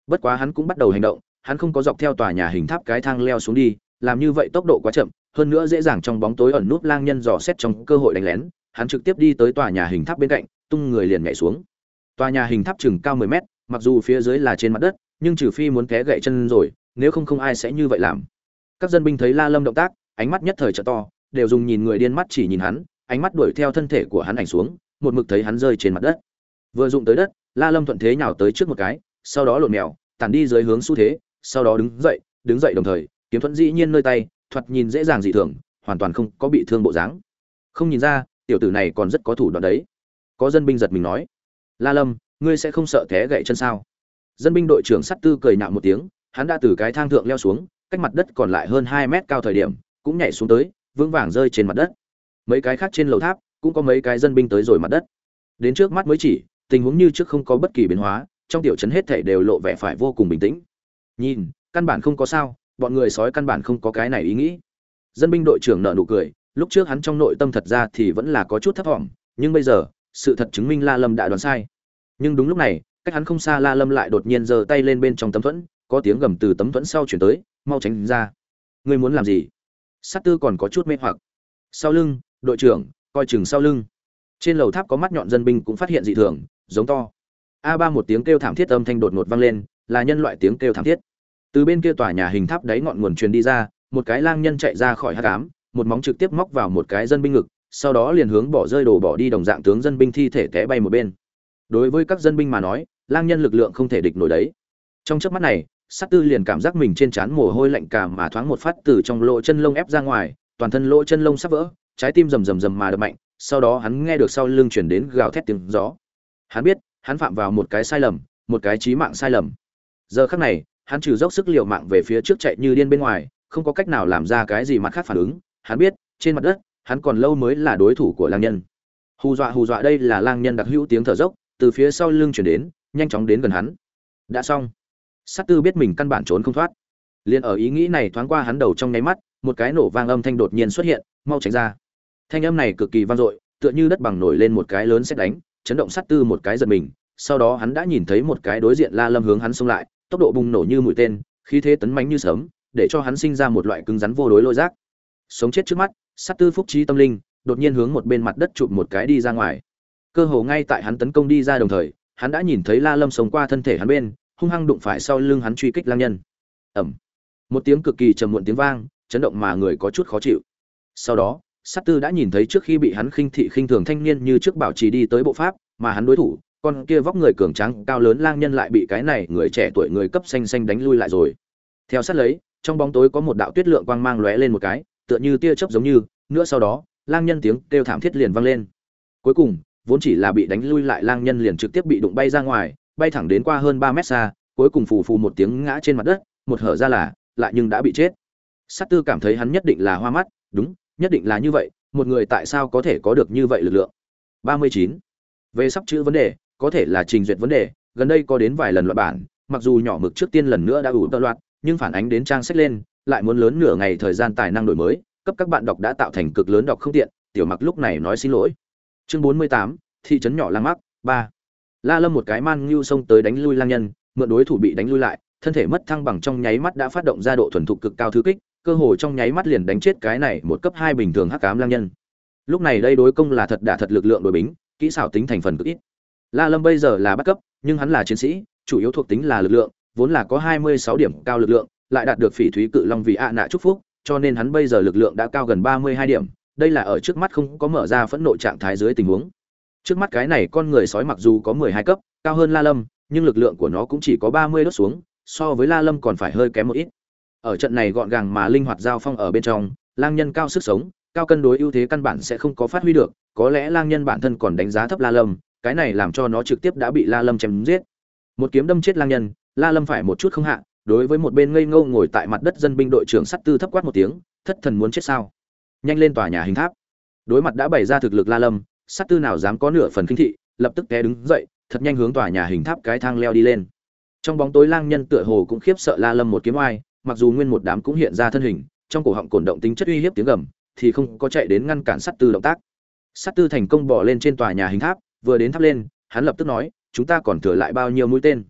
Bất quá hắn cũng bắt đầu hành động, hắn không có dọc theo tòa nhà hình tháp cái thang leo xuống đi, làm như vậy tốc độ quá chậm, hơn nữa dễ dàng trong bóng tối ẩn núp lang nhân dò xét trong cơ hội đánh lén, hắn trực tiếp đi tới tòa nhà hình tháp bên cạnh, tung người liền nhảy xuống. Tòa nhà hình tháp chừng cao 10 mét, mặc dù phía dưới là trên mặt đất, nhưng trừ phi muốn té gậy chân rồi nếu không không ai sẽ như vậy làm. Các dân binh thấy la lâm động tác, ánh mắt nhất thời trợ to, đều dùng nhìn người điên mắt chỉ nhìn hắn, ánh mắt đuổi theo thân thể của hắn ảnh xuống, một mực thấy hắn rơi trên mặt đất. Vừa dụng tới đất, la lâm thuận thế nhào tới trước một cái, sau đó lộn mèo, tản đi dưới hướng xu thế, sau đó đứng dậy đứng dậy đồng thời, kiếm thuận dĩ nhiên nơi tay, thoạt nhìn dễ dàng dị thường, hoàn toàn không có bị thương bộ dáng. Không nhìn ra, tiểu tử này còn rất có thủ đoạn đấy. Có dân binh giật mình nói, la lâm, ngươi sẽ không sợ té gậy chân sao? Dân binh đội trưởng sắt tư cười nhạo một tiếng hắn đã từ cái thang thượng leo xuống, cách mặt đất còn lại hơn hai mét cao thời điểm, cũng nhảy xuống tới, vững vàng rơi trên mặt đất. Mấy cái khác trên lầu tháp, cũng có mấy cái dân binh tới rồi mặt đất. Đến trước mắt mới chỉ, tình huống như trước không có bất kỳ biến hóa, trong tiểu trấn hết thảy đều lộ vẻ phải vô cùng bình tĩnh. Nhìn, căn bản không có sao, bọn người sói căn bản không có cái này ý nghĩ. Dân binh đội trưởng nợ nụ cười, lúc trước hắn trong nội tâm thật ra thì vẫn là có chút thấp thỏm, nhưng bây giờ, sự thật chứng minh la lâm đã đoán sai. Nhưng đúng lúc này, cách hắn không xa la lâm lại đột nhiên giơ tay lên bên trong tấm thuẫn có tiếng gầm từ tấm thuẫn sau chuyển tới, mau tránh ra. Ngươi muốn làm gì? Sát tư còn có chút mê hoặc. Sau lưng, đội trưởng, coi chừng sau lưng. Trên lầu tháp có mắt nhọn dân binh cũng phát hiện dị thường, giống to. A ba một tiếng kêu thảm thiết âm thanh đột ngột vang lên, là nhân loại tiếng kêu thảm thiết. Từ bên kia tòa nhà hình tháp đáy ngọn nguồn truyền đi ra, một cái lang nhân chạy ra khỏi hát cám một móng trực tiếp móc vào một cái dân binh ngực, sau đó liền hướng bỏ rơi đồ bỏ đi đồng dạng tướng dân binh thi thể té bay một bên. Đối với các dân binh mà nói, lang nhân lực lượng không thể địch nổi đấy. Trong chớp mắt này sát tư liền cảm giác mình trên trán mồ hôi lạnh cả mà thoáng một phát từ trong lỗ chân lông ép ra ngoài, toàn thân lỗ chân lông sắp vỡ, trái tim rầm rầm rầm mà đập mạnh, sau đó hắn nghe được sau lưng chuyển đến gào thét tiếng gió. Hắn biết, hắn phạm vào một cái sai lầm, một cái chí mạng sai lầm. Giờ khắc này, hắn trừ dốc sức liều mạng về phía trước chạy như điên bên ngoài, không có cách nào làm ra cái gì mặt khác phản ứng. Hắn biết, trên mặt đất, hắn còn lâu mới là đối thủ của lang nhân. Hù dọa hù dọa đây là lang nhân đặc hữu tiếng thở dốc, từ phía sau lưng chuyển đến, nhanh chóng đến gần hắn. Đã xong sát tư biết mình căn bản trốn không thoát liền ở ý nghĩ này thoáng qua hắn đầu trong nháy mắt một cái nổ vang âm thanh đột nhiên xuất hiện mau tránh ra thanh âm này cực kỳ vang dội tựa như đất bằng nổi lên một cái lớn xét đánh chấn động sát tư một cái giật mình sau đó hắn đã nhìn thấy một cái đối diện La Lâm hướng hắn xông lại, tốc độ bùng nổ như mũi tên, khí thế tấn mãnh như sấm, để cho hắn sinh ra một loại cứng rắn vô đối lôi giác. Sống chết trước mắt, sát tư phúc trí tâm linh, đột nhiên hướng một bên mặt đất chụp một cái đi ra ngoài. Cơ hồ ngay tại hắn tấn công đi ra đồng thời, hắn đã nhìn thấy La Lâm sống qua thân thể hắn bên, hung hăng đụng phải sau lưng hắn truy kích lang nhân. Ầm. Một tiếng cực kỳ trầm muộn tiếng vang, chấn động mà người có chút khó chịu. Sau đó, sát tư đã nhìn thấy trước khi bị hắn khinh thị khinh thường thanh niên như trước bảo trì đi tới bộ pháp, mà hắn đối thủ, con kia vóc người cường tráng cao lớn lang nhân lại bị cái này người trẻ tuổi người cấp xanh xanh đánh lui lại rồi. Theo sát lấy, trong bóng tối có một đạo tuyết lượng quang mang lóe lên một cái, tựa như tia chớp giống như, nữa sau đó, lang nhân tiếng kêu thảm thiết liền vang lên. Cuối cùng, vốn chỉ là bị đánh lui lại lang nhân liền trực tiếp bị đụng bay ra ngoài, bay thẳng đến qua hơn 3 mét xa, cuối cùng phù phù một tiếng ngã trên mặt đất, một hở ra là, lại nhưng đã bị chết. Sát Tư cảm thấy hắn nhất định là hoa mắt, đúng, nhất định là như vậy, một người tại sao có thể có được như vậy lực lượng. 39. Về sắp chữ vấn đề, có thể là trình duyệt vấn đề, gần đây có đến vài lần loạt bản, mặc dù nhỏ mực trước tiên lần nữa đã ủ tơ loạt, nhưng phản ánh đến trang sách lên, lại muốn lớn nửa ngày thời gian tài năng đổi mới, cấp các bạn đọc đã tạo thành cực lớn đọc không tiện, tiểu mặc lúc này nói xin lỗi. Chương 48, thị trấn nhỏ lang mắc, 3. La Lâm một cái man nhu xông tới đánh lui lang nhân, mượn đối thủ bị đánh lui lại, thân thể mất thăng bằng trong nháy mắt đã phát động ra độ thuần thục cực cao thứ kích, cơ hồ trong nháy mắt liền đánh chết cái này một cấp hai bình thường hắc ám lang nhân. Lúc này đây đối công là thật đả thật lực lượng đối bính, kỹ xảo tính thành phần cực ít. La Lâm bây giờ là bắt cấp, nhưng hắn là chiến sĩ, chủ yếu thuộc tính là lực lượng, vốn là có 26 điểm cao lực lượng, lại đạt được phỉ thúy cự long vì ạ nạ chúc phúc, cho nên hắn bây giờ lực lượng đã cao gần 32 điểm, đây là ở trước mắt không có mở ra phẫn nộ trạng thái dưới tình huống. Trước mắt cái này con người sói mặc dù có 12 cấp, cao hơn La Lâm, nhưng lực lượng của nó cũng chỉ có 30 đốt xuống, so với La Lâm còn phải hơi kém một ít. Ở trận này gọn gàng mà linh hoạt giao phong ở bên trong, lang nhân cao sức sống, cao cân đối ưu thế căn bản sẽ không có phát huy được, có lẽ lang nhân bản thân còn đánh giá thấp La Lâm, cái này làm cho nó trực tiếp đã bị La Lâm chém giết. Một kiếm đâm chết lang nhân, La Lâm phải một chút không hạ, đối với một bên ngây ngô ngồi tại mặt đất dân binh đội trưởng sắt tư thấp quát một tiếng, thất thần muốn chết sao? Nhanh lên tòa nhà hình tháp. Đối mặt đã bày ra thực lực La Lâm, Sát tư nào dám có nửa phần kinh thị, lập tức té đứng dậy, thật nhanh hướng tòa nhà hình tháp cái thang leo đi lên. Trong bóng tối lang nhân tựa hồ cũng khiếp sợ La Lâm một kiếm oai, mặc dù nguyên một đám cũng hiện ra thân hình, trong cổ họng cổn động tính chất uy hiếp tiếng gầm, thì không có chạy đến ngăn cản sát tư động tác. Sát tư thành công bò lên trên tòa nhà hình tháp, vừa đến tháp lên, hắn lập tức nói, chúng ta còn thừa lại bao nhiêu mũi tên?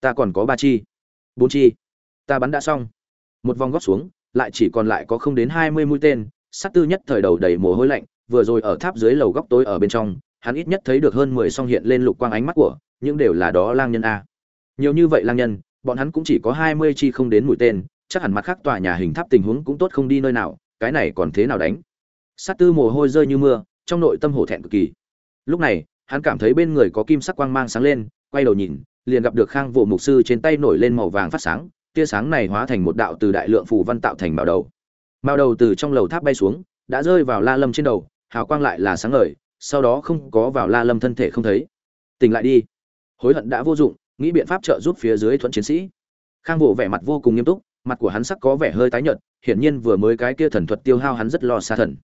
Ta còn có ba chi, bốn chi. Ta bắn đã xong. Một vòng gót xuống, lại chỉ còn lại có không đến hai mươi mũi tên, Sát tư nhất thời đầu đầy mồ hôi lạnh, vừa rồi ở tháp dưới lầu góc tối ở bên trong, hắn ít nhất thấy được hơn mười song hiện lên lục quang ánh mắt của, những đều là đó lang nhân a. Nhiều như vậy lang nhân, bọn hắn cũng chỉ có hai mươi chi không đến mũi tên, chắc hẳn mặt khác tòa nhà hình tháp tình huống cũng tốt không đi nơi nào, cái này còn thế nào đánh? Sát tư mồ hôi rơi như mưa, trong nội tâm hổ thẹn cực kỳ. Lúc này, hắn cảm thấy bên người có kim sắc quang mang sáng lên, quay đầu nhìn, liền gặp được Khang Vũ mục sư trên tay nổi lên màu vàng phát sáng, tia sáng này hóa thành một đạo từ đại lượng phù văn tạo thành bảo đầu. bảo đầu từ trong lầu tháp bay xuống, đã rơi vào La Lâm trên đầu, hào quang lại là sáng ngời, sau đó không có vào La Lâm thân thể không thấy. Tỉnh lại đi. Hối hận đã vô dụng, nghĩ biện pháp trợ giúp phía dưới thuận chiến sĩ. Khang Vũ vẻ mặt vô cùng nghiêm túc, mặt của hắn sắc có vẻ hơi tái nhợt, hiển nhiên vừa mới cái kia thần thuật tiêu hao hắn rất lo xa thần.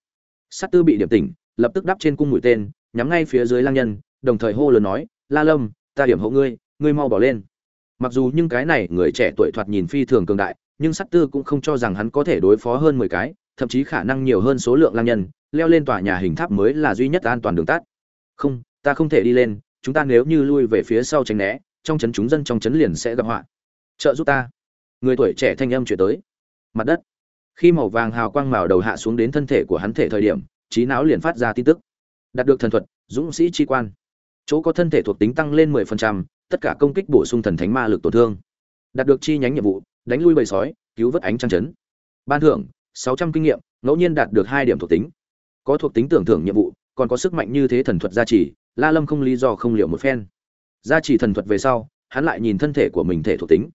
Sát Tư bị điểm tỉnh, lập tức đáp trên cung mũi tên, nhắm ngay phía dưới lang nhân, đồng thời hô lớn nói, "La Lâm, ta điểm hộ ngươi, ngươi mau bỏ lên." Mặc dù những cái này người trẻ tuổi thoạt nhìn phi thường cường đại, nhưng Sát Tư cũng không cho rằng hắn có thể đối phó hơn 10 cái, thậm chí khả năng nhiều hơn số lượng lang nhân, leo lên tòa nhà hình tháp mới là duy nhất an toàn đường tắt. "Không, ta không thể đi lên, chúng ta nếu như lui về phía sau tránh né, trong chấn chúng dân trong chấn liền sẽ gặp họa. Trợ giúp ta." Người tuổi trẻ thanh âm truyền tới. Mặt đất. Khi màu vàng hào quang màu đầu hạ xuống đến thân thể của hắn thể thời điểm, trí não liền phát ra tin tức. Đạt được thần thuật, dũng sĩ chi quan. Chỗ có thân thể thuộc tính tăng lên 10%, tất cả công kích bổ sung thần thánh ma lực tổn thương. Đạt được chi nhánh nhiệm vụ, đánh lui bầy sói, cứu vớt ánh trăng chấn. Ban thưởng, 600 kinh nghiệm, ngẫu nhiên đạt được 2 điểm thuộc tính. Có thuộc tính tưởng thưởng nhiệm vụ, còn có sức mạnh như thế thần thuật gia trì, La Lâm không lý do không liệu một phen. Gia trì thần thuật về sau, hắn lại nhìn thân thể của mình thể thuộc tính.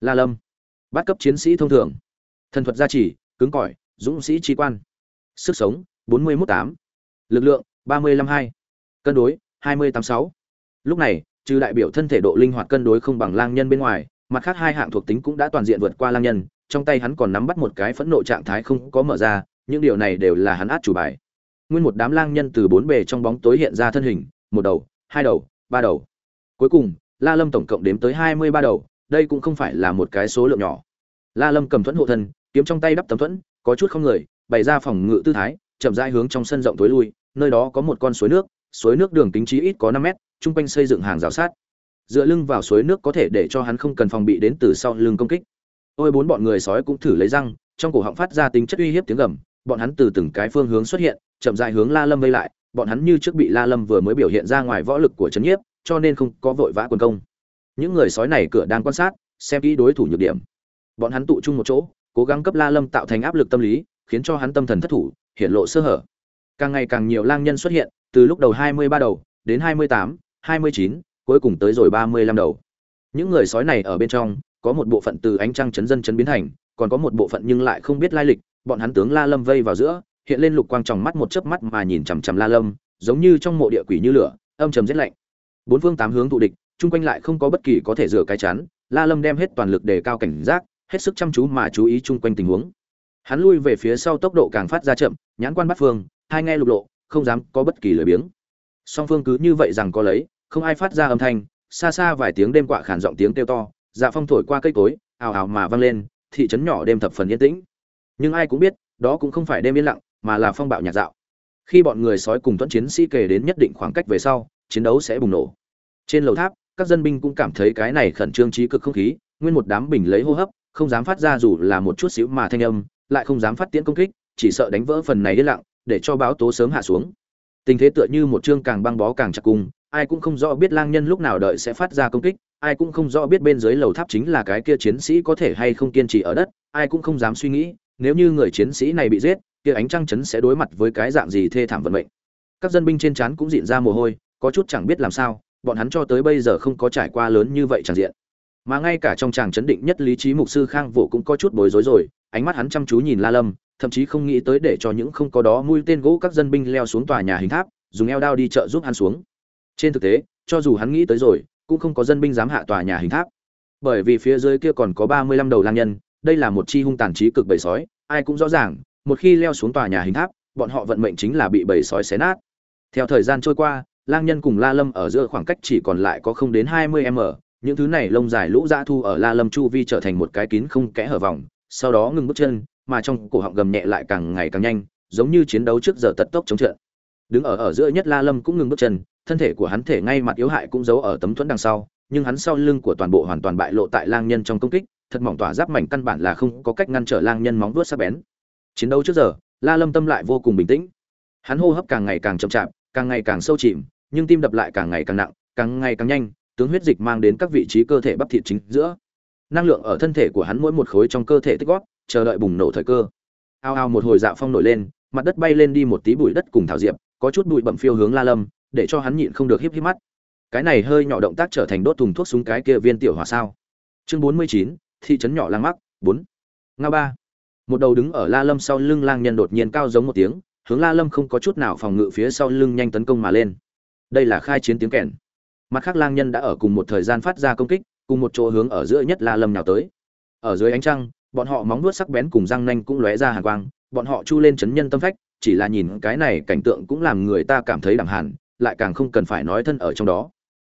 La Lâm, bắt cấp chiến sĩ thông thường, thần thuật gia trì, cứng cỏi, dũng sĩ chi quan. Sức sống, 418. Lực lượng, 352. Cân đối, 286. Lúc này, trừ đại biểu thân thể độ linh hoạt cân đối không bằng lang nhân bên ngoài, mặt khác hai hạng thuộc tính cũng đã toàn diện vượt qua lang nhân, trong tay hắn còn nắm bắt một cái phẫn nộ trạng thái không có mở ra, những điều này đều là hắn át chủ bài. Nguyên một đám lang nhân từ bốn bề trong bóng tối hiện ra thân hình, một đầu, hai đầu, ba đầu. Cuối cùng, La Lâm tổng cộng đếm tới 23 đầu, đây cũng không phải là một cái số lượng nhỏ. La Lâm cầm thuẫn hộ thân, kiếm trong tay đắp tấm thuẫn, có chút không người, bày ra phòng ngự tư thái, chậm rãi hướng trong sân rộng tối lui, nơi đó có một con suối nước, suối nước đường kính trí ít có năm mét, trung quanh xây dựng hàng rào sát. dựa lưng vào suối nước có thể để cho hắn không cần phòng bị đến từ sau lưng công kích ôi bốn bọn người sói cũng thử lấy răng, trong cổ họng phát ra tính chất uy hiếp tiếng gầm, bọn hắn từ từng cái phương hướng xuất hiện, chậm dại hướng la lâm vây lại, bọn hắn như trước bị la lâm vừa mới biểu hiện ra ngoài võ lực của trấn nhiếp, cho nên không có vội vã quân công. Những người sói này cửa đang quan sát, xem kỹ đối thủ nhược điểm. Bọn hắn tụ chung một chỗ, cố gắng cấp la lâm tạo thành áp lực tâm lý, khiến cho hắn tâm thần thất thủ, hiện lộ sơ hở. Càng ngày càng nhiều lang nhân xuất hiện, từ lúc đầu hai mươi ba đầu, đến hai mươi tám, hai mươi chín, cuối cùng tới rồi ba mươi lăm đầu. Những người sói này ở bên trong có một bộ phận từ ánh trăng chấn dân chấn biến thành, còn có một bộ phận nhưng lại không biết lai lịch, bọn hắn tướng la lâm vây vào giữa, hiện lên lục quang trong mắt một chớp mắt mà nhìn chằm chằm la lâm, giống như trong mộ địa quỷ như lửa, âm trầm giết lạnh. Bốn phương tám hướng tụ địch, chung quanh lại không có bất kỳ có thể rửa cái chắn la lâm đem hết toàn lực để cao cảnh giác, hết sức chăm chú mà chú ý chung quanh tình huống. Hắn lui về phía sau tốc độ càng phát ra chậm, nhãn quan bắt phương, hai nghe lục lộ, không dám có bất kỳ lời biếng. Song phương cứ như vậy rằng có lấy, không ai phát ra âm thanh, xa xa vài tiếng đêm quạ khản giọng tiếng kêu to dạ phong thổi qua cây cối, ào ào mà vang lên, thị trấn nhỏ đêm thập phần yên tĩnh. Nhưng ai cũng biết, đó cũng không phải đêm yên lặng, mà là phong bạo nhạt dạo. Khi bọn người sói cùng tuấn chiến sĩ kề đến nhất định khoảng cách về sau, chiến đấu sẽ bùng nổ. Trên lầu tháp, các dân binh cũng cảm thấy cái này khẩn trương trí cực không khí, nguyên một đám bình lấy hô hấp, không dám phát ra dù là một chút xíu mà thanh âm, lại không dám phát tiễn công kích, chỉ sợ đánh vỡ phần này yên lặng, để cho báo tố sớm hạ xuống. Tình thế tựa như một chương càng băng bó càng chặt cung ai cũng không rõ biết lang nhân lúc nào đợi sẽ phát ra công kích ai cũng không rõ biết bên dưới lầu tháp chính là cái kia chiến sĩ có thể hay không kiên trì ở đất, ai cũng không dám suy nghĩ, nếu như người chiến sĩ này bị giết, kia ánh trăng chấn sẽ đối mặt với cái dạng gì thê thảm vận mệnh. Các dân binh trên trán cũng rịn ra mồ hôi, có chút chẳng biết làm sao, bọn hắn cho tới bây giờ không có trải qua lớn như vậy chẳng diện. Mà ngay cả trong tràng chấn định nhất lý trí mục sư khang vũ cũng có chút bối rối rồi, ánh mắt hắn chăm chú nhìn la lâm, thậm chí không nghĩ tới để cho những không có đó mũi tên gỗ các dân binh leo xuống tòa nhà hình tháp, dùng eo đao đi trợ giúp hắn xuống. Trên thực tế, cho dù hắn nghĩ tới rồi cũng không có dân binh dám hạ tòa nhà hình tháp. Bởi vì phía dưới kia còn có ba mươi lăm đầu lang nhân, đây là một chi hung tàn trí cực bầy sói, ai cũng rõ ràng, một khi leo xuống tòa nhà hình tháp, bọn họ vận mệnh chính là bị bầy sói xé nát. Theo thời gian trôi qua, lang nhân cùng la lâm ở giữa khoảng cách chỉ còn lại có không đến hai mươi m, những thứ này lông dài lũ dã thu ở la lâm chu vi trở thành một cái kín không kẽ hở vòng, sau đó ngừng bước chân, mà trong cổ họng gầm nhẹ lại càng ngày càng nhanh, giống như chiến đấu trước giờ tật tốc chống trận. Đứng ở ở giữa nhất la lâm cũng ngừng bước chân thân thể của hắn thể ngay mặt yếu hại cũng giấu ở tấm thuẫn đằng sau, nhưng hắn sau lưng của toàn bộ hoàn toàn bại lộ tại lang nhân trong công kích, thật mỏng tỏa giáp mảnh căn bản là không có cách ngăn trở lang nhân móng vuốt sắc bén. Chiến đấu trước giờ, la lâm tâm lại vô cùng bình tĩnh. Hắn hô hấp càng ngày càng chậm chạp, càng ngày càng sâu chìm, nhưng tim đập lại càng ngày càng nặng, càng ngày càng nhanh, tướng huyết dịch mang đến các vị trí cơ thể bắp thịt chính giữa. Năng lượng ở thân thể của hắn mỗi một khối trong cơ thể tích góp, chờ đợi bùng nổ thời cơ. Ao ao một hồi dạo phong nổi lên, mặt đất bay lên đi một tí bụi đất cùng thảo diệp, có chút bụi bậm phiêu hướng la lâm để cho hắn nhịn không được híp híp mắt. Cái này hơi nhỏ động tác trở thành đốt thùng thuốc súng cái kia viên tiểu hỏa sao. Chương bốn mươi chín, thị trấn nhỏ lang mắc, bốn. Nga ba. Một đầu đứng ở la lâm sau lưng lang nhân đột nhiên cao giống một tiếng, hướng la lâm không có chút nào phòng ngự phía sau lưng nhanh tấn công mà lên. Đây là khai chiến tiếng kèn. Mặt khác lang nhân đã ở cùng một thời gian phát ra công kích, cùng một chỗ hướng ở giữa nhất la lâm nào tới. Ở dưới ánh trăng, bọn họ móng vuốt sắc bén cùng răng nanh cũng lóe ra hàn quang, bọn họ chu lên chấn nhân tâm phách, chỉ là nhìn cái này cảnh tượng cũng làm người ta cảm thấy đẳng hàn lại càng không cần phải nói thân ở trong đó.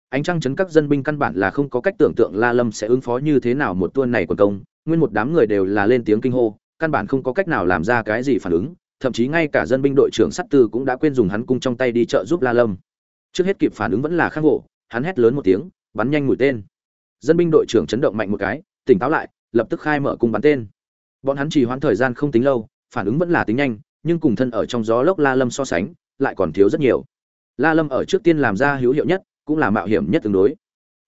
Ánh trăng chấn các dân binh căn bản là không có cách tưởng tượng la lâm sẽ ứng phó như thế nào một tuôn này quần công, nguyên một đám người đều là lên tiếng kinh hô, căn bản không có cách nào làm ra cái gì phản ứng, thậm chí ngay cả dân binh đội trưởng sắt tư cũng đã quên dùng hắn cung trong tay đi trợ giúp la lâm. Trước hết kịp phản ứng vẫn là khang hộ hắn hét lớn một tiếng, bắn nhanh mũi tên. Dân binh đội trưởng chấn động mạnh một cái, tỉnh táo lại, lập tức khai mở cung bắn tên. Bọn hắn chỉ hoãn thời gian không tính lâu, phản ứng vẫn là tính nhanh, nhưng cùng thân ở trong gió lốc la lâm so sánh, lại còn thiếu rất nhiều la lâm ở trước tiên làm ra hữu hiệu nhất, cũng là mạo hiểm nhất tương đối.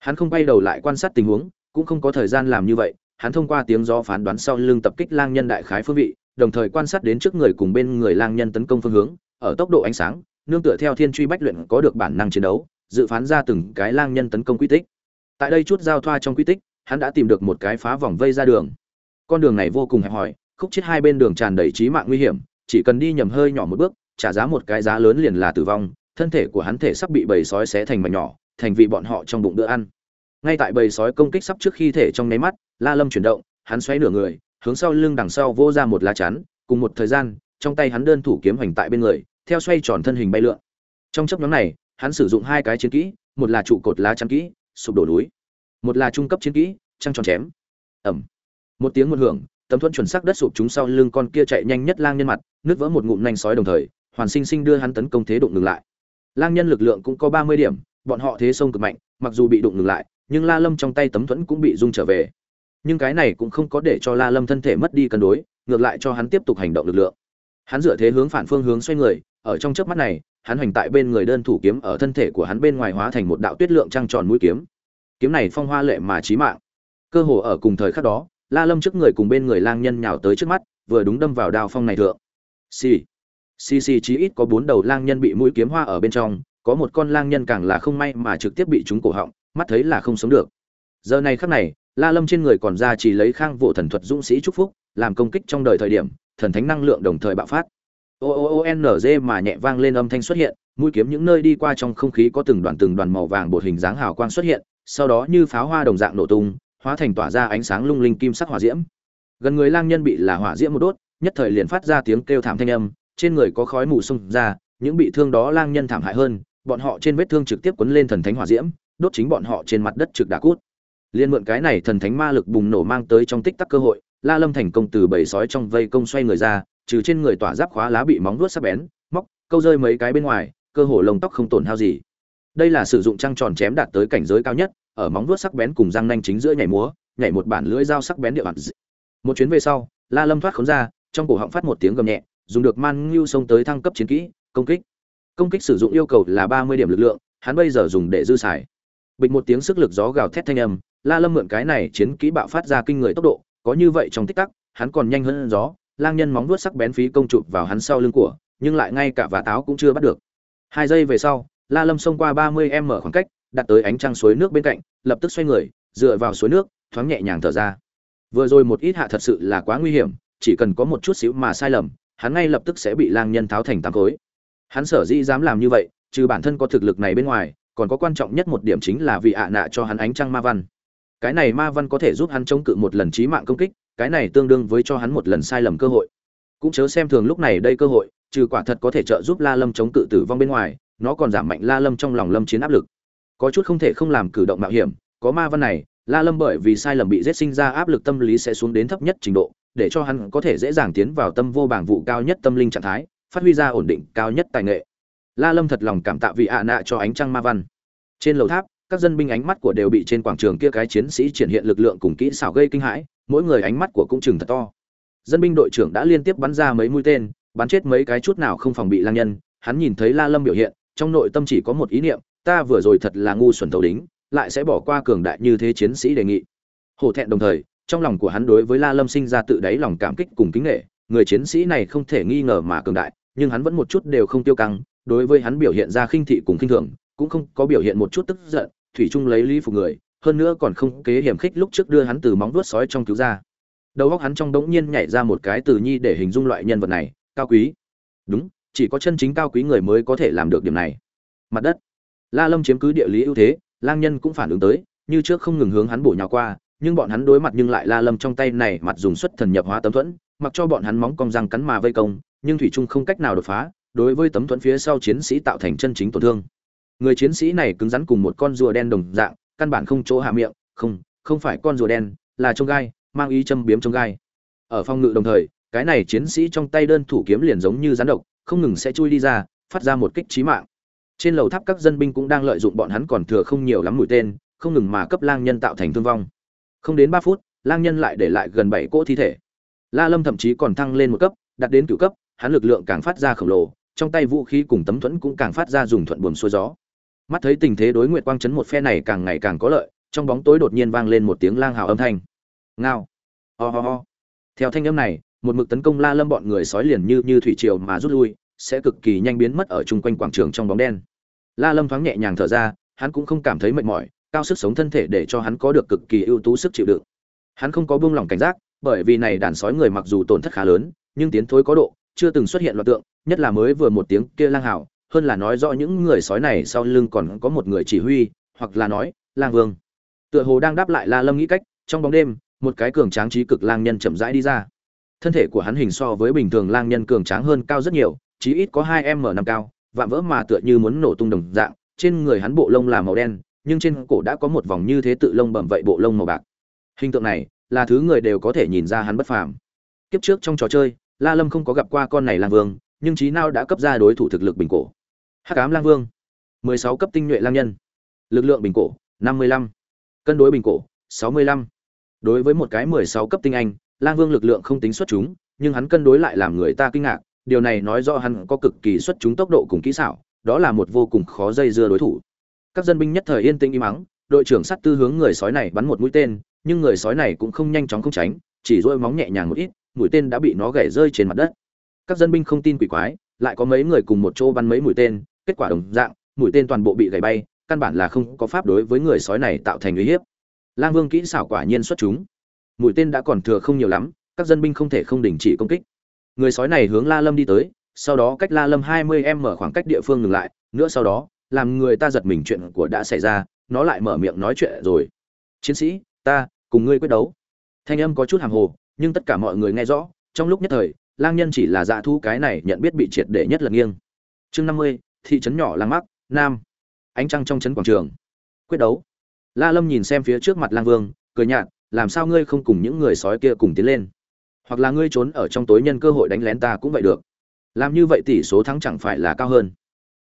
Hắn không quay đầu lại quan sát tình huống, cũng không có thời gian làm như vậy, hắn thông qua tiếng gió phán đoán sau lưng tập kích lang nhân đại khái phương vị, đồng thời quan sát đến trước người cùng bên người lang nhân tấn công phương hướng, ở tốc độ ánh sáng, nương tựa theo thiên truy bách luyện có được bản năng chiến đấu, dự phán ra từng cái lang nhân tấn công quy tích. Tại đây chút giao thoa trong quy tích, hắn đã tìm được một cái phá vòng vây ra đường. Con đường này vô cùng hẹp hòi, khúc chết hai bên đường tràn đầy chí mạng nguy hiểm, chỉ cần đi nhầm hơi nhỏ một bước, trả giá một cái giá lớn liền là tử vong thân thể của hắn thể sắp bị bầy sói xé thành mảnh nhỏ thành vị bọn họ trong bụng bữa ăn. Ngay tại bầy sói công kích sắp trước khi thể trong nháy mắt la lâm chuyển động hắn xoay nửa người hướng sau lưng đằng sau vô ra một lá chắn cùng một thời gian trong tay hắn đơn thủ kiếm hoành tại bên người theo xoay tròn thân hình bay lượn. Trong chốc ngắn này hắn sử dụng hai cái chiến kỹ một là trụ cột lá chắn kỹ sụp đổ núi. Một là trung cấp chiến kỹ trăng tròn chém. Ầm, một tiếng một hưởng tấm thuẫn chuẩn xác đất sụp chúng sau lưng con kia chạy nhanh nhất lang nhân mặt nứt vỡ một ngụm nhanh sói đồng thời hoàn sinh sinh đưa hắn tấn công thế đụng ngừng lại lang nhân lực lượng cũng có ba mươi điểm, bọn họ thế sông cực mạnh, mặc dù bị đụng ngừng lại, nhưng la lâm trong tay tấm thuẫn cũng bị rung trở về. Nhưng cái này cũng không có để cho la lâm thân thể mất đi cân đối, ngược lại cho hắn tiếp tục hành động lực lượng. Hắn dựa thế hướng phản phương hướng xoay người, ở trong chớp mắt này, hắn hành tại bên người đơn thủ kiếm ở thân thể của hắn bên ngoài hóa thành một đạo tuyết lượng trăng tròn mũi kiếm. Kiếm này phong hoa lệ mà chí mạng. Cơ hồ ở cùng thời khắc đó, la lâm trước người cùng bên người lang nhân nhào tới trước mắt, vừa đúng đâm vào đao phong này thượng. Xì xì chí ít có bốn đầu lang nhân bị mũi kiếm hoa ở bên trong, có một con lang nhân càng là không may mà trực tiếp bị chúng cổ họng, mắt thấy là không sống được. Giờ này khắc này, la lâm trên người còn ra chỉ lấy khang vụ thần thuật dũng sĩ chúc phúc, làm công kích trong đời thời điểm, thần thánh năng lượng đồng thời bạo phát. O o o n g mà nhẹ vang lên âm thanh xuất hiện, mũi kiếm những nơi đi qua trong không khí có từng đoàn từng đoàn màu vàng bột hình dáng hào quang xuất hiện, sau đó như pháo hoa đồng dạng nổ tung, hóa thành tỏa ra ánh sáng lung linh kim sắc hỏa diễm. Gần người lang nhân bị là hỏa diễm một đốt, nhất thời liền phát ra tiếng kêu thảm thanh âm trên người có khói mù xung ra, những bị thương đó lang nhân thảm hại hơn, bọn họ trên vết thương trực tiếp quấn lên thần thánh hỏa diễm, đốt chính bọn họ trên mặt đất trực đã cút. Liên mượn cái này thần thánh ma lực bùng nổ mang tới trong tích tắc cơ hội, la lâm thành công từ bầy sói trong vây công xoay người ra, trừ trên người tỏa giáp khóa lá bị móng vuốt sắc bén, móc, câu rơi mấy cái bên ngoài, cơ hồ lông tóc không tổn hao gì. Đây là sử dụng trăng tròn chém đạt tới cảnh giới cao nhất, ở móng vuốt sắc bén cùng răng nanh chính giữa nhảy múa, nhảy một bản lưỡi dao sắc bén địa bàn một chuyến về sau, la lâm thoát khốn ra, trong cổ họng phát một tiếng gầm nhẹ dùng được man ngưu xông tới thăng cấp chiến kỹ, công kích. Công kích sử dụng yêu cầu là ba mươi điểm lực lượng, hắn bây giờ dùng để dư xài. Bịch một tiếng sức lực gió gào thét thanh âm, la lâm mượn cái này chiến kỹ bạo phát ra kinh người tốc độ, có như vậy trong tích tắc, hắn còn nhanh hơn gió, lang nhân móng vuốt sắc bén phí công chụp vào hắn sau lưng của, nhưng lại ngay cả và táo cũng chưa bắt được. Hai giây về sau, la lâm xông qua ba mươi m khoảng cách, đặt tới ánh trăng suối nước bên cạnh, lập tức xoay người, dựa vào suối nước, thoáng nhẹ nhàng thở ra. Vừa rồi một ít hạ thật sự là quá nguy hiểm, chỉ cần có một chút xíu mà sai lầm hắn ngay lập tức sẽ bị lang nhân tháo thành tám khối. Hắn sở dĩ dám làm như vậy, trừ bản thân có thực lực này bên ngoài, còn có quan trọng nhất một điểm chính là vì ạ nạ cho hắn ánh trăng ma văn. Cái này ma văn có thể giúp hắn chống cự một lần chí mạng công kích, cái này tương đương với cho hắn một lần sai lầm cơ hội. Cũng chớ xem thường lúc này đây cơ hội, trừ quả thật có thể trợ giúp la lâm chống cự tử vong bên ngoài, nó còn giảm mạnh la lâm trong lòng lâm chiến áp lực. Có chút không thể không làm cử động mạo hiểm, có ma văn này, la lâm bởi vì sai lầm bị giết sinh ra áp lực tâm lý sẽ xuống đến thấp nhất trình độ để cho hắn có thể dễ dàng tiến vào tâm vô bảng vụ cao nhất tâm linh trạng thái, phát huy ra ổn định cao nhất tài nghệ. La lâm thật lòng cảm tạ vị ạ nạ cho ánh trăng ma văn. Trên lầu tháp, các dân binh ánh mắt của đều bị trên quảng trường kia cái chiến sĩ triển hiện lực lượng cùng kỹ xảo gây kinh hãi, mỗi người ánh mắt của cũng chừng thật to. Dân binh đội trưởng đã liên tiếp bắn ra mấy mũi tên, bắn chết mấy cái chút nào không phòng bị lang nhân, hắn nhìn thấy la lâm biểu hiện, trong nội tâm chỉ có một ý niệm, ta vừa rồi thật là ngu xuẩn thấu đính, lại sẽ bỏ qua cường đại như thế chiến sĩ đề nghị. Hổ thẹn đồng thời trong lòng của hắn đối với la lâm sinh ra tự đáy lòng cảm kích cùng kính nể, người chiến sĩ này không thể nghi ngờ mà cường đại, nhưng hắn vẫn một chút đều không tiêu căng, đối với hắn biểu hiện ra khinh thị cùng khinh thường, cũng không có biểu hiện một chút tức giận, thủy trung lấy lý phục người, hơn nữa còn không kế hiểm khích lúc trước đưa hắn từ móng vuốt sói trong cứu ra. Đầu óc hắn trong đống nhiên nhảy ra một cái từ nhi để hình dung loại nhân vật này, cao quý. Đúng, chỉ có chân chính cao quý người mới có thể làm được điểm này. Mặt đất. La lâm chiếm cứ địa lý ưu thế, lang nhân cũng phản ứng tới, như trước không ngừng hướng hắn bổ nhào qua nhưng bọn hắn đối mặt nhưng lại la lâm trong tay này mặt dùng xuất thần nhập hóa tấm thuẫn, mặc cho bọn hắn móng cong răng cắn mà vây công, nhưng thủy trung không cách nào đột phá, đối với tấm thuẫn phía sau chiến sĩ tạo thành chân chính tổn thương. Người chiến sĩ này cứng rắn cùng một con rùa đen đồng dạng, căn bản không chỗ hạ miệng, không không phải con rùa đen, là trông gai, mang ý châm biếm trông gai. Ở phòng ngự đồng thời, cái này chiến sĩ trong tay đơn thủ kiếm liền giống như rắn độc, không ngừng sẽ chui đi ra, phát ra một kích trí mạng. Trên lầu tháp các dân binh cũng đang lợi dụng bọn hắn còn thừa không nhiều lắm mũi tên, không ngừng mà cấp lang nhân tạo thành thương vong không đến ba phút, lang nhân lại để lại gần bảy cỗ thi thể. La lâm thậm chí còn thăng lên một cấp, đạt đến cửu cấp, hắn lực lượng càng phát ra khổng lồ, trong tay vũ khí cùng tấm thuẫn cũng càng phát ra dùng thuận buồm xuôi gió. Mắt thấy tình thế đối nguyệt quang chấn một phe này càng ngày càng có lợi, trong bóng tối đột nhiên vang lên một tiếng lang hào âm thanh. Ngao! Ho ho ho! Theo thanh âm này, một mực tấn công la lâm bọn người sói liền như như thủy triều mà rút lui, sẽ cực kỳ nhanh biến mất ở chung quanh quảng trường trong bóng đen. La lâm thoáng nhẹ nhàng thở ra, hắn cũng không cảm thấy mệt mỏi cao sức sống thân thể để cho hắn có được cực kỳ ưu tú sức chịu đựng. Hắn không có buông lỏng cảnh giác, bởi vì này đàn sói người mặc dù tổn thất khá lớn, nhưng tiến thối có độ, chưa từng xuất hiện loạt tượng, nhất là mới vừa một tiếng kia lang hào, hơn là nói rõ những người sói này sau lưng còn có một người chỉ huy, hoặc là nói, lang vương. Tựa hồ đang đáp lại la lâm nghĩ cách, trong bóng đêm, một cái cường tráng trí cực lang nhân chậm rãi đi ra. Thân thể của hắn hình so với bình thường lang nhân cường tráng hơn cao rất nhiều, chí ít có hai m năm cao, vạm vỡ mà tựa như muốn nổ tung đồng dạng, trên người hắn bộ lông là màu đen nhưng trên cổ đã có một vòng như thế tự lông bẩm vậy bộ lông màu bạc. Hình tượng này là thứ người đều có thể nhìn ra hắn bất phàm. Kiếp trước trong trò chơi, la lâm không có gặp qua con này lang vương, nhưng trí nào đã cấp ra đối thủ thực lực bình cổ. Hắc ám lang vương 16 cấp tinh nhuệ lang nhân. Lực lượng bình cổ 55. cân đối bình cổ 65. đối với một cái 16 cấp tinh anh, lang vương lực lượng không tính xuất chúng, nhưng hắn cân đối lại làm người ta kinh ngạc. Điều này nói rõ hắn có cực kỳ xuất chúng tốc độ cùng kỹ xảo, đó là một vô cùng khó dây dưa đối thủ các dân binh nhất thời yên tĩnh im mắng đội trưởng sắt tư hướng người sói này bắn một mũi tên, nhưng người sói này cũng không nhanh chóng không tránh, chỉ dôi móng nhẹ nhàng một ít, mũi tên đã bị nó gãy rơi trên mặt đất. Các dân binh không tin quỷ quái, lại có mấy người cùng một chỗ bắn mấy mũi tên, kết quả đồng dạng, mũi tên toàn bộ bị gãy bay, căn bản là không có pháp đối với người sói này tạo thành uy hiếp. Lang vương kỹ xảo quả nhiên xuất chúng. Mũi tên đã còn thừa không nhiều lắm, các dân binh không thể không đình chỉ công kích. Người sói này hướng la lâm đi tới, sau đó cách la lâm hai mươi em mở khoảng cách địa phương ngừng lại, nữa sau đó làm người ta giật mình chuyện của đã xảy ra, nó lại mở miệng nói chuyện rồi. Chiến sĩ, ta, cùng ngươi quyết đấu. Thanh âm có chút hàng hồ, nhưng tất cả mọi người nghe rõ, trong lúc nhất thời, lang nhân chỉ là dạ thu cái này nhận biết bị triệt để nhất là nghiêng. Chương năm mươi, thị trấn nhỏ lang mắc nam. Ánh trăng trong trấn quảng trường. Quyết đấu. La lâm nhìn xem phía trước mặt lang vương, cười nhạt, làm sao ngươi không cùng những người sói kia cùng tiến lên? Hoặc là ngươi trốn ở trong tối nhân cơ hội đánh lén ta cũng vậy được. Làm như vậy tỷ số thắng chẳng phải là cao hơn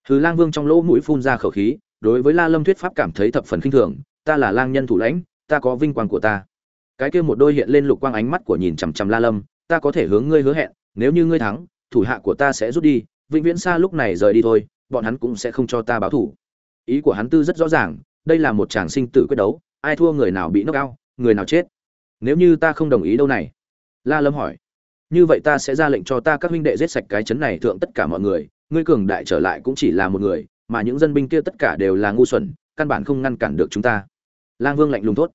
hừ lang vương trong lỗ mũi phun ra khẩu khí, đối với la lâm thuyết pháp cảm thấy thập phần khinh thường, ta là lang nhân thủ lãnh, ta có vinh quang của ta. Cái kia một đôi hiện lên lục quang ánh mắt của nhìn chằm chằm la lâm, ta có thể hướng ngươi hứa hẹn, nếu như ngươi thắng, thủ hạ của ta sẽ rút đi, vĩnh viễn xa lúc này rời đi thôi, bọn hắn cũng sẽ không cho ta báo thủ. Ý của hắn tư rất rõ ràng, đây là một tràng sinh tử quyết đấu, ai thua người nào bị knock out, người nào chết. Nếu như ta không đồng ý đâu này? La lâm hỏi. Như vậy ta sẽ ra lệnh cho ta các huynh đệ giết sạch cái chấn này thượng tất cả mọi người ngươi cường đại trở lại cũng chỉ là một người, mà những dân binh kia tất cả đều là ngu xuẩn, căn bản không ngăn cản được chúng ta. Lang vương lạnh lùng thốt.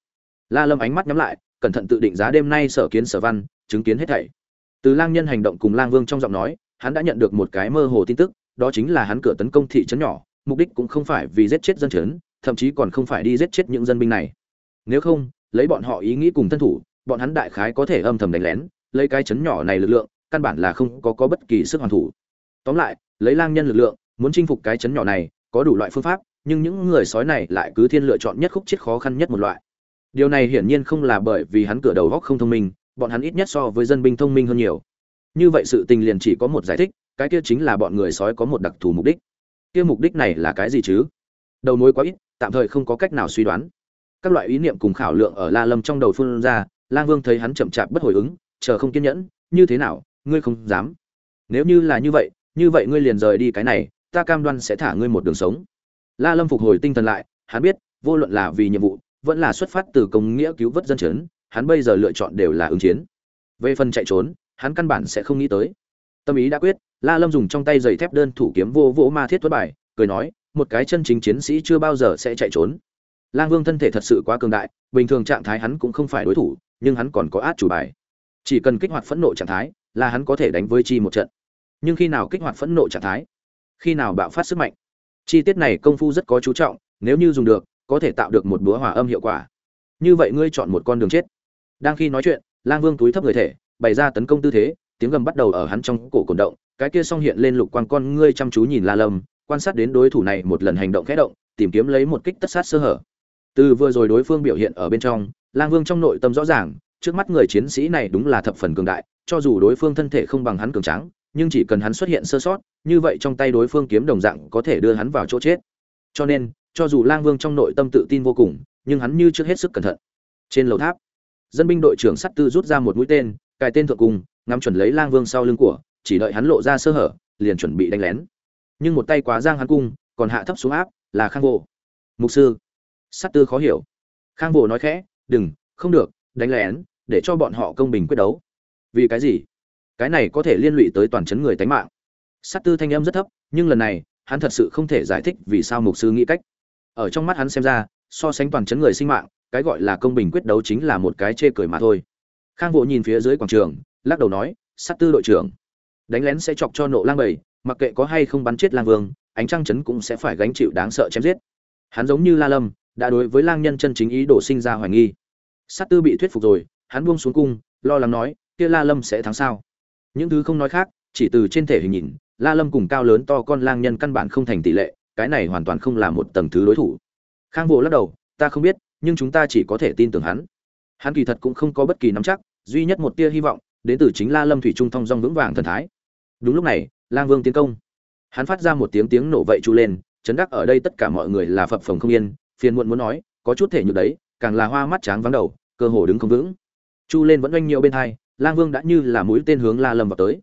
La lâm ánh mắt nhắm lại, cẩn thận tự định giá đêm nay sở kiến sở văn, chứng kiến hết thảy. Từ lang nhân hành động cùng lang vương trong giọng nói, hắn đã nhận được một cái mơ hồ tin tức, đó chính là hắn cửa tấn công thị trấn nhỏ, mục đích cũng không phải vì giết chết dân trấn, thậm chí còn không phải đi giết chết những dân binh này. Nếu không, lấy bọn họ ý nghĩ cùng thân thủ, bọn hắn đại khái có thể âm thầm đánh lén, lấy cái trấn nhỏ này lực lượng, căn bản là không có có bất kỳ sức hoàn thủ. Tóm lại lấy lang nhân lực lượng, muốn chinh phục cái chấn nhỏ này, có đủ loại phương pháp, nhưng những người sói này lại cứ thiên lựa chọn nhất khúc chết khó khăn nhất một loại. Điều này hiển nhiên không là bởi vì hắn cửa đầu góc không thông minh, bọn hắn ít nhất so với dân binh thông minh hơn nhiều. Như vậy sự tình liền chỉ có một giải thích, cái kia chính là bọn người sói có một đặc thù mục đích. Kia mục đích này là cái gì chứ? Đầu mối quá ít, tạm thời không có cách nào suy đoán. Các loại ý niệm cùng khảo lượng ở la lâm trong đầu phun ra, lang vương thấy hắn chậm chạp bất hồi ứng, chờ không kiên nhẫn, như thế nào, ngươi không dám? Nếu như là như vậy như vậy ngươi liền rời đi cái này, ta cam đoan sẽ thả ngươi một đường sống. La lâm phục hồi tinh thần lại, hắn biết, vô luận là vì nhiệm vụ, vẫn là xuất phát từ công nghĩa cứu vớt dân chấn, hắn bây giờ lựa chọn đều là ứng chiến. Về phần chạy trốn, hắn căn bản sẽ không nghĩ tới. Tâm ý đã quyết, la lâm dùng trong tay giày thép đơn thủ kiếm vô vỗ ma thiết thuật bài, cười nói, một cái chân chính chiến sĩ chưa bao giờ sẽ chạy trốn. Lang vương thân thể thật sự quá cường đại, bình thường trạng thái hắn cũng không phải đối thủ, nhưng hắn còn có át chủ bài. Chỉ cần kích hoạt phẫn nộ trạng thái, là hắn có thể đánh với chi một trận nhưng khi nào kích hoạt phẫn nộ trạng thái, khi nào bạo phát sức mạnh, chi tiết này công phu rất có chú trọng, nếu như dùng được, có thể tạo được một búa hòa âm hiệu quả. Như vậy ngươi chọn một con đường chết. Đang khi nói chuyện, lang vương túi thấp người thể, bày ra tấn công tư thế, tiếng gầm bắt đầu ở hắn trong cổ cổn động, cái kia song hiện lên lục quang con ngươi chăm chú nhìn la lâm, quan sát đến đối thủ này một lần hành động khẽ động, tìm kiếm lấy một kích tất sát sơ hở. Từ vừa rồi đối phương biểu hiện ở bên trong, lang vương trong nội tâm rõ ràng, trước mắt người chiến sĩ này đúng là thập phần cường đại, cho dù đối phương thân thể không bằng hắn cường tráng nhưng chỉ cần hắn xuất hiện sơ sót, như vậy trong tay đối phương kiếm đồng dạng có thể đưa hắn vào chỗ chết. Cho nên, cho dù lang vương trong nội tâm tự tin vô cùng, nhưng hắn như trước hết sức cẩn thận. Trên lầu tháp, dân binh đội trưởng sắt tư rút ra một mũi tên, cài tên thượng cung ngắm chuẩn lấy lang vương sau lưng của, chỉ đợi hắn lộ ra sơ hở, liền chuẩn bị đánh lén. Nhưng một tay quá giang hắn cung, còn hạ thấp xuống áp, là khang vô. Mục sư. Sắt tư khó hiểu. Khang vô nói khẽ, đừng, không được, đánh lén, để cho bọn họ công bình quyết đấu. Vì cái gì? Cái này có thể liên lụy tới toàn chấn người tánh mạng. Sát tư thanh âm rất thấp, nhưng lần này, hắn thật sự không thể giải thích vì sao mục sư nghĩ cách. Ở trong mắt hắn xem ra, so sánh toàn chấn người sinh mạng, cái gọi là công bình quyết đấu chính là một cái chê cười mà thôi. Khang vỗ nhìn phía dưới quảng trường, lắc đầu nói, sát tư đội trưởng, đánh lén sẽ chọc cho nộ lang bầy, mặc kệ có hay không bắn chết lang vương, ánh trăng chấn cũng sẽ phải gánh chịu đáng sợ chém giết. Hắn giống như la lâm, đã đối với lang nhân chân chính ý đồ sinh ra hoài nghi. Sát tư bị thuyết phục rồi, hắn buông xuống cung, lo lắng nói, kia la lâm sẽ thắng sao? Những thứ không nói khác, chỉ từ trên thể hình nhìn, la lâm cùng cao lớn to con lang nhân căn bản không thành tỷ lệ, cái này hoàn toàn không là một tầng thứ đối thủ. Khang vô lắc đầu, ta không biết, nhưng chúng ta chỉ có thể tin tưởng hắn. Hắn kỳ thật cũng không có bất kỳ nắm chắc, duy nhất một tia hy vọng, đến từ chính la lâm thủy trung thông dong vững vàng thần thái. Đúng lúc này, lang vương tiến công. Hắn phát ra một tiếng tiếng nổ vậy chu lên, chấn đắc ở đây tất cả mọi người là phập phồng không yên, phiền muộn muốn nói, có chút thể nhược đấy, càng là hoa mắt tráng vắng đầu, cơ hồ đứng không vững. Chu lên vẫn oanh nhiều bên hai lang vương đã như là mũi tên hướng la lâm vào tới.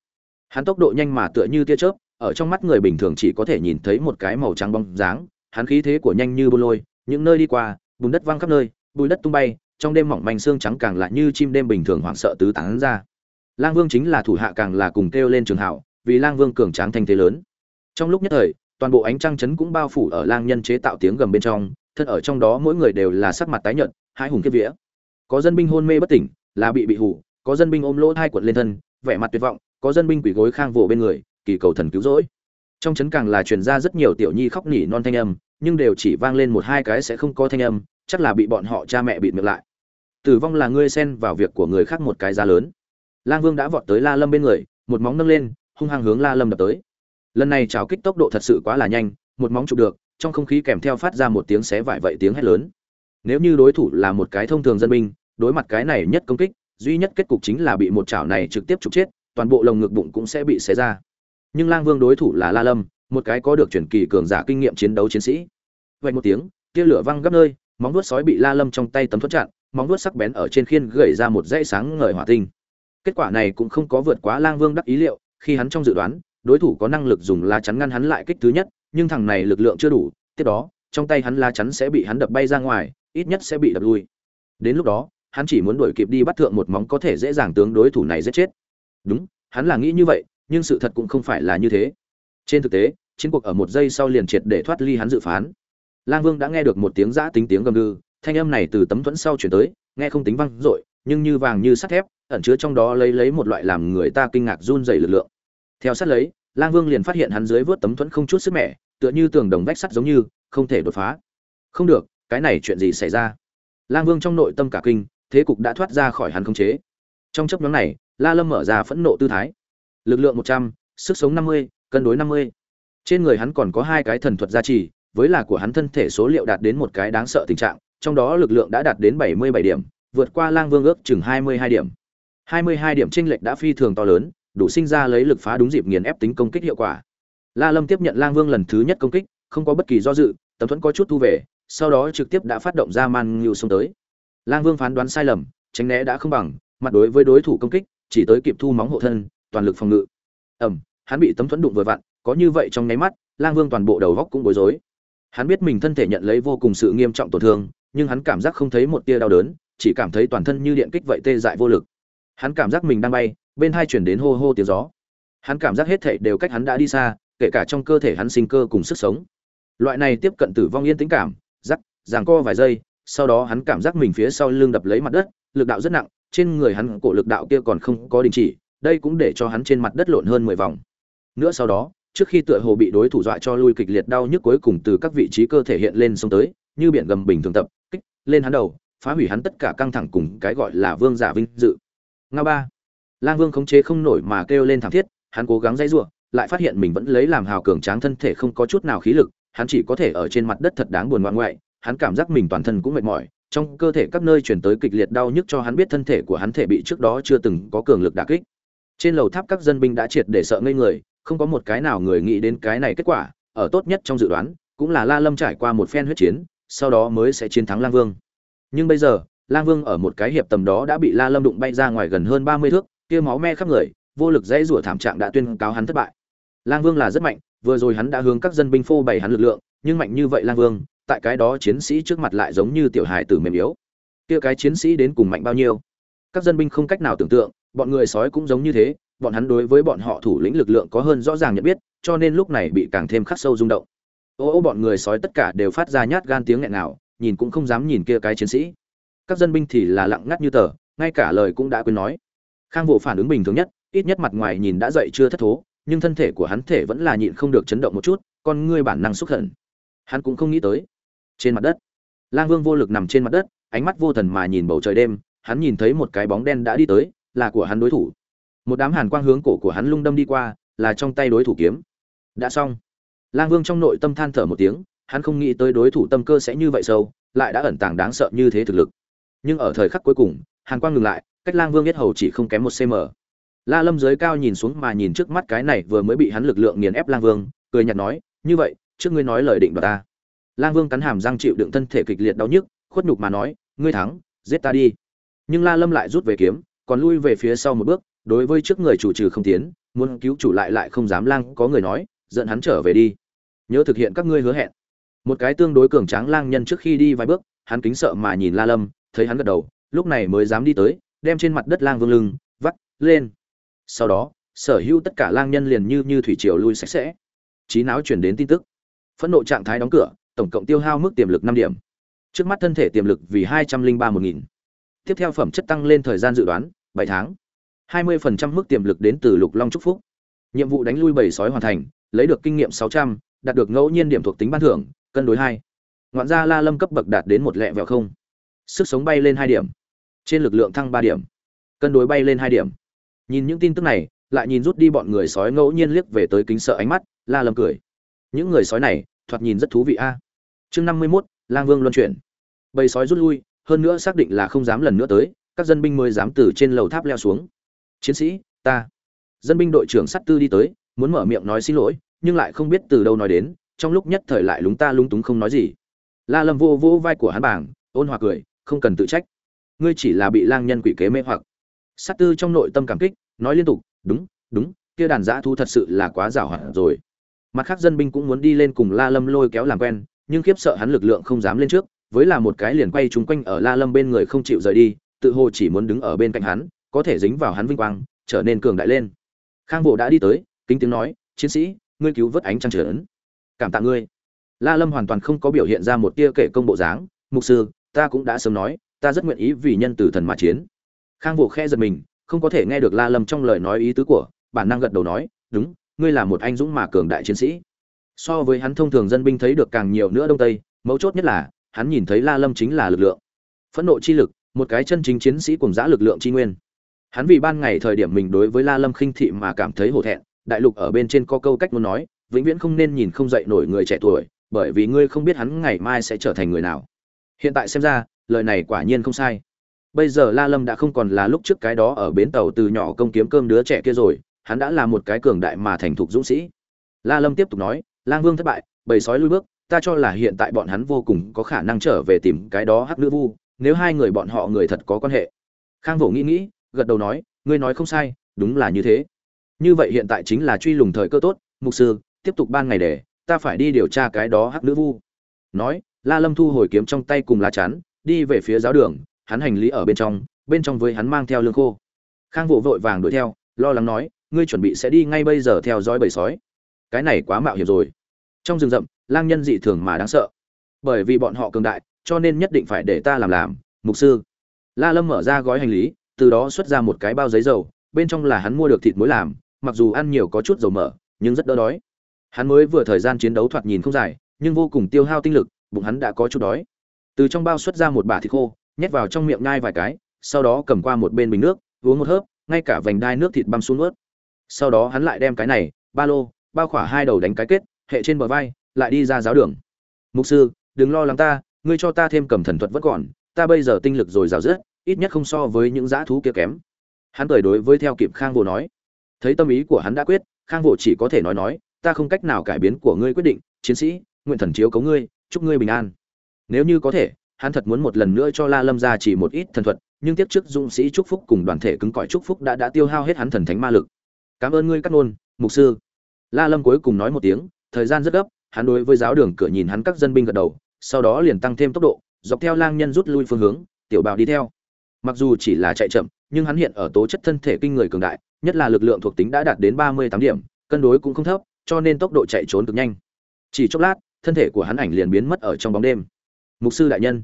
Hắn tốc độ nhanh mà tựa như tia chớp, ở trong mắt người bình thường chỉ có thể nhìn thấy một cái màu trắng bóng dáng, hắn khí thế của nhanh như bô lôi, những nơi đi qua, bùn đất văng khắp nơi bùi đất tung bay, trong đêm mỏng manh xương trắng càng lại như chim đêm bình thường hoảng sợ tứ tán ra. Lang vương chính là thủ hạ càng là cùng kêu lên trường hảo, vì lang vương cường tráng thanh thế lớn. Trong lúc nhất thời, toàn bộ ánh trăng chấn cũng bao phủ ở lang nhân chế tạo tiếng gầm bên trong, thân ở trong đó mỗi người đều là sắc mặt tái nhợt hai hùng kiếp vía. Có dân binh hôn mê bất tỉnh, là bị bị hủ có dân binh ôm lỗ hai quận lên thân, vẻ mặt tuyệt vọng, có dân binh quỳ gối khang vỗ bên người, kỳ cầu thần cứu rỗi. Trong trấn càng là truyền ra rất nhiều tiểu nhi khóc nỉ non thanh âm, nhưng đều chỉ vang lên một hai cái sẽ không có thanh âm, chắc là bị bọn họ cha mẹ bịt miệng lại. Tử vong là ngươi xen vào việc của người khác một cái giá lớn. Lang vương đã vọt tới la lâm bên người, một móng nâng lên, hung hăng hướng la lâm đập tới. Lần này chảo kích tốc độ thật sự quá là nhanh, một móng chụp được, trong không khí kèm theo phát ra một tiếng xé vải vậy tiếng hét lớn. Nếu như đối thủ là một cái thông thường dân binh, đối mặt cái này nhất công kích duy nhất kết cục chính là bị một chảo này trực tiếp trục chết, toàn bộ lồng ngực bụng cũng sẽ bị xé ra. Nhưng lang vương đối thủ là la lâm, một cái có được chuyển kỳ cường giả kinh nghiệm chiến đấu chiến sĩ. Vạch một tiếng, tia lửa văng gấp nơi, móng vuốt sói bị la lâm trong tay tấm thoát chặn, móng vuốt sắc bén ở trên khiên gậy ra một dãy sáng ngời hỏa tinh. Kết quả này cũng không có vượt quá lang vương đắc ý liệu, khi hắn trong dự đoán, đối thủ có năng lực dùng la chắn ngăn hắn lại kích thứ nhất, nhưng thằng này lực lượng chưa đủ, tiếp đó, trong tay hắn la chắn sẽ bị hắn đập bay ra ngoài, ít nhất sẽ bị đập lui. Đến lúc đó hắn chỉ muốn đuổi kịp đi bắt thượng một móng có thể dễ dàng tướng đối thủ này giết chết. Đúng, hắn là nghĩ như vậy, nhưng sự thật cũng không phải là như thế. Trên thực tế, chiến cuộc ở một giây sau liền triệt để thoát ly hắn dự phán. Lang vương đã nghe được một tiếng giã tính tiếng gầm gừ, thanh âm này từ tấm thuẫn sau chuyển tới, nghe không tính văng dội, nhưng như vàng như sắt thép, ẩn chứa trong đó lấy lấy một loại làm người ta kinh ngạc run rẩy lực lượng. Theo sát lấy, lang vương liền phát hiện hắn dưới vớt tấm thuẫn không chút sức mẻ, tựa như tường đồng vách sắt giống như, không thể đột phá. Không được, cái này chuyện gì xảy ra? Lang vương trong nội tâm cả kinh thế cục đã thoát ra khỏi hắn không chế. Trong chốc ngắn này, la lâm mở ra phẫn nộ tư thái. Lực lượng một trăm, sức sống năm mươi, cân đối năm mươi. Trên người hắn còn có hai cái thần thuật gia trì, với là của hắn thân thể số liệu đạt đến một cái đáng sợ tình trạng, trong đó lực lượng đã đạt đến bảy mươi bảy điểm, vượt qua lang vương ước chừng hai mươi hai điểm. hai mươi hai điểm chênh lệch đã phi thường to lớn, đủ sinh ra lấy lực phá đúng dịp nghiền ép tính công kích hiệu quả. La lâm tiếp nhận lang vương lần thứ nhất công kích, không có bất kỳ do dự, tấm thuẫn có chút thu về, sau đó trực tiếp đã phát động ra man nhiều xông tới lang vương phán đoán sai lầm, tránh né đã không bằng, mặt đối với đối thủ công kích, chỉ tới kịp thu móng hộ thân, toàn lực phòng ngự. Ẩm hắn bị tấm thuẫn đụng vừa vặn, có như vậy trong nháy mắt, lang vương toàn bộ đầu góc cũng bối rối. Hắn biết mình thân thể nhận lấy vô cùng sự nghiêm trọng tổn thương, nhưng hắn cảm giác không thấy một tia đau đớn, chỉ cảm thấy toàn thân như điện kích vậy tê dại vô lực. Hắn cảm giác mình đang bay, bên hai chuyển đến hô hô tiếng gió. Hắn cảm giác hết thảy đều cách hắn đã đi xa, kể cả trong cơ thể hắn sinh cơ cùng sức sống. Loại này tiếp cận tử vong yên tĩnh cảm, rắc giằng co vài giây sau đó hắn cảm giác mình phía sau lưng đập lấy mặt đất lực đạo rất nặng trên người hắn cổ lực đạo kia còn không có đình chỉ đây cũng để cho hắn trên mặt đất lộn hơn mười vòng. Nữa sau đó trước khi tựa hồ bị đối thủ dọa cho lui kịch liệt đau nhức cuối cùng từ các vị trí cơ thể hiện lên xông tới như biển gầm bình thường tập kích lên hắn đầu phá hủy hắn tất cả căng thẳng cùng cái gọi là vương giả vinh dự. Nga ba. Lang vương khống chế không nổi mà kêu lên thảm thiết hắn cố gắng dãy rủa, lại phát hiện mình vẫn lấy làm hào cường tráng thân thể không có chút nào khí lực hắn chỉ có thể ở trên mặt đất thật đáng buồn ngoạn ngoại hắn cảm giác mình toàn thân cũng mệt mỏi, trong cơ thể các nơi chuyển tới kịch liệt đau nhức cho hắn biết thân thể của hắn thể bị trước đó chưa từng có cường lực đả kích. Trên lầu tháp các dân binh đã triệt để sợ ngây người, không có một cái nào người nghĩ đến cái này kết quả, ở tốt nhất trong dự đoán, cũng là la lâm trải qua một phen huyết chiến, sau đó mới sẽ chiến thắng lang vương. Nhưng bây giờ, lang vương ở một cái hiệp tầm đó đã bị la lâm đụng bay ra ngoài gần hơn ba mươi thước, kia máu me khắp người, vô lực dãy rủa thảm trạng đã tuyên cáo hắn thất bại. Lang vương là rất mạnh, vừa rồi hắn đã hướng các dân binh phô bày hắn lực lượng, nhưng mạnh như vậy lang vương tại cái đó chiến sĩ trước mặt lại giống như tiểu hài tử mềm yếu. Kia cái chiến sĩ đến cùng mạnh bao nhiêu? Các dân binh không cách nào tưởng tượng, bọn người sói cũng giống như thế, bọn hắn đối với bọn họ thủ lĩnh lực lượng có hơn rõ ràng nhận biết, cho nên lúc này bị càng thêm khắc sâu rung động. Ô ô, bọn người sói tất cả đều phát ra nhát gan tiếng nghẹn nào nhìn cũng không dám nhìn kia cái chiến sĩ. Các dân binh thì là lặng ngắt như tờ, ngay cả lời cũng đã quên nói. Khang vụ phản ứng bình thường nhất, ít nhất mặt ngoài nhìn đã dậy chưa thất thố, nhưng thân thể của hắn thể vẫn là nhịn không được chấn động một chút, con ngươi bản năng xúc hận. Hắn cũng không nghĩ tới trên mặt đất. Lang vương vô lực nằm trên mặt đất, ánh mắt vô thần mà nhìn bầu trời đêm, hắn nhìn thấy một cái bóng đen đã đi tới, là của hắn đối thủ. Một đám hàn quang hướng cổ của hắn lung đâm đi qua, là trong tay đối thủ kiếm. Đã xong. Lang vương trong nội tâm than thở một tiếng, hắn không nghĩ tới đối thủ tâm cơ sẽ như vậy sâu, lại đã ẩn tàng đáng sợ như thế thực lực. Nhưng ở thời khắc cuối cùng, hàn quang ngừng lại, cách lang vương biết hầu chỉ không kém một cm la lâm dưới cao nhìn xuống mà nhìn trước mắt cái này vừa mới bị hắn lực lượng nghiền ép lang vương, cười nhạt nói, như vậy, trước ngươi nói lời định đoạt ta lang vương cắn hàm răng chịu đựng thân thể kịch liệt đau nhức, khuất nhục mà nói, ngươi thắng, giết ta đi. Nhưng la lâm lại rút về kiếm, còn lui về phía sau một bước, đối với trước người chủ trừ không tiến, muốn cứu chủ lại lại không dám lang có người nói, dẫn hắn trở về đi. Nhớ thực hiện các ngươi hứa hẹn. Một cái tương đối cường tráng lang nhân trước khi đi vài bước, hắn kính sợ mà nhìn la lâm, thấy hắn gật đầu, lúc này mới dám đi tới, đem trên mặt đất lang vương lưng vắt lên. Sau đó, sở hữu tất cả lang nhân liền như như thủy triều lui sạch sẽ. Trí não chuyển đến tin tức. Phẫn nộ trạng thái đóng cửa tổng cộng tiêu hao mức tiềm lực năm điểm. Trước mắt thân thể tiềm lực vì hai trăm linh ba một nghìn. Tiếp theo phẩm chất tăng lên thời gian dự đoán, bảy tháng. hai mươi phần trăm mức tiềm lực đến từ lục long trúc phúc. Nhiệm vụ đánh lui bầy sói hoàn thành, lấy được kinh nghiệm sáu trăm, đạt được ngẫu nhiên điểm thuộc tính ban thưởng, cân đối hai. Ngoạn gia la lâm cấp bậc đạt đến một lẹ vẹo không. Sức sống bay lên hai điểm. Trên lực lượng thăng ba điểm. Cân đối bay lên hai điểm. Nhìn những tin tức này, lại nhìn rút đi bọn người sói ngẫu nhiên liếc về tới kính sợ ánh mắt, la lâm cười. Những người sói này thoạt nhìn rất thú vị a. Chương năm mươi mốt, lang vương luân chuyển. Bầy sói rút lui, hơn nữa xác định là không dám lần nữa tới, các dân binh mới dám từ trên lầu tháp leo xuống. Chiến sĩ, ta. Dân binh đội trưởng sắt tư đi tới, muốn mở miệng nói xin lỗi, nhưng lại không biết từ đâu nói đến, trong lúc nhất thời lại lúng ta lúng túng không nói gì. La lâm vô vô vai của hắn bảng, ôn hòa cười, không cần tự trách. Ngươi chỉ là bị lang nhân quỷ kế mê hoặc. Sát tư trong nội tâm cảm kích, nói liên tục, đúng đúng, kia đàn dã thu thật sự là quá giàu hoạt rồi mặt khác dân binh cũng muốn đi lên cùng la lâm lôi kéo làm quen, nhưng khiếp sợ hắn lực lượng không dám lên trước, với là một cái liền quay chúng quanh ở la lâm bên người không chịu rời đi, tự hồ chỉ muốn đứng ở bên cạnh hắn, có thể dính vào hắn vinh quang, trở nên cường đại lên. Khang bộ đã đi tới, kính tiếng nói, chiến sĩ, ngươi cứu vớt ánh trăng trở ấn cảm tạ ngươi. La lâm hoàn toàn không có biểu hiện ra một tia kể công bộ dáng, mục sư, ta cũng đã sớm nói, ta rất nguyện ý vì nhân tử thần mà chiến. Khang bộ khe giật mình, không có thể nghe được la lâm trong lời nói ý tứ của, bản năng gật đầu nói, đúng ngươi là một anh dũng mà cường đại chiến sĩ. So với hắn thông thường dân binh thấy được càng nhiều nữa đông tây, mấu chốt nhất là, hắn nhìn thấy la lâm chính là lực lượng. Phẫn nộ chi lực, một cái chân chính chiến sĩ cùng giã lực lượng chi nguyên. Hắn vì ban ngày thời điểm mình đối với la lâm khinh thị mà cảm thấy hổ thẹn, đại lục ở bên trên có câu cách muốn nói, vĩnh viễn không nên nhìn không dậy nổi người trẻ tuổi, bởi vì ngươi không biết hắn ngày mai sẽ trở thành người nào. Hiện tại xem ra, lời này quả nhiên không sai. Bây giờ la lâm đã không còn là lúc trước cái đó ở bến tàu từ nhỏ công kiếm cơm đứa trẻ kia rồi hắn đã là một cái cường đại mà thành thục dũng sĩ. La lâm tiếp tục nói, lang vương thất bại, bầy sói lui bước, ta cho là hiện tại bọn hắn vô cùng có khả năng trở về tìm cái đó hắc nữ vu, nếu hai người bọn họ người thật có quan hệ. Khang Vũ nghĩ nghĩ, gật đầu nói, ngươi nói không sai, đúng là như thế. Như vậy hiện tại chính là truy lùng thời cơ tốt, mục sư, tiếp tục ban ngày để, ta phải đi điều tra cái đó hắc nữ vu. Nói, la lâm thu hồi kiếm trong tay cùng lá chắn, đi về phía giáo đường, hắn hành lý ở bên trong bên trong với hắn mang theo lương khô. Khang Vũ vội vàng đuổi theo, lo lắng nói ngươi chuẩn bị sẽ đi ngay bây giờ theo dõi bầy sói. Cái này quá mạo hiểm rồi. Trong rừng rậm, lang nhân dị thường mà đáng sợ. Bởi vì bọn họ cường đại, cho nên nhất định phải để ta làm làm, mục sư. La lâm mở ra gói hành lý, từ đó xuất ra một cái bao giấy dầu, bên trong là hắn mua được thịt muối làm, mặc dù ăn nhiều có chút dầu mỡ, nhưng rất đỡ đói. Hắn mới vừa thời gian chiến đấu thoạt nhìn không dài, nhưng vô cùng tiêu hao tinh lực, bụng hắn đã có chút đói. Từ trong bao xuất ra một bả thịt khô, nhét vào trong miệng ngai vài cái, sau đó cầm qua một bên bình nước, uống một hớp, ngay cả vành đai nước thịt băm xuống ướt sau đó hắn lại đem cái này, ba lô, bao khỏa hai đầu đánh cái kết, hệ trên bờ vai, lại đi ra giáo đường. Mục sư, đừng lo lắng ta, ngươi cho ta thêm cầm thần thuật vẫn còn, ta bây giờ tinh lực rồi rào rớt, ít nhất không so với những dã thú kia kém. Hắn cười đối với theo kịp khang vô nói. Thấy tâm ý của hắn đã quyết, khang vô chỉ có thể nói nói, ta không cách nào cải biến của ngươi quyết định, chiến sĩ, nguyện thần chiếu cấu ngươi, chúc ngươi bình an. Nếu như có thể, hắn thật muốn một lần nữa cho la lâm ra chỉ một ít thần thuật, nhưng tiếp trước dũng sĩ chúc phúc cùng đoàn thể cứng cỏi chúc phúc đã đã tiêu hao hết hắn thần thánh ma lực cảm ơn ngươi cắt nôn, mục sư. La lâm cuối cùng nói một tiếng, thời gian rất gấp, hắn đối với giáo đường cửa nhìn hắn các dân binh gật đầu, sau đó liền tăng thêm tốc độ, dọc theo lang nhân rút lui phương hướng, tiểu bào đi theo. Mặc dù chỉ là chạy chậm, nhưng hắn hiện ở tố chất thân thể kinh người cường đại, nhất là lực lượng thuộc tính đã đạt đến ba mươi tám điểm, cân đối cũng không thấp, cho nên tốc độ chạy trốn cực nhanh. Chỉ chốc lát, thân thể của hắn ảnh liền biến mất ở trong bóng đêm. Mục sư đại nhân.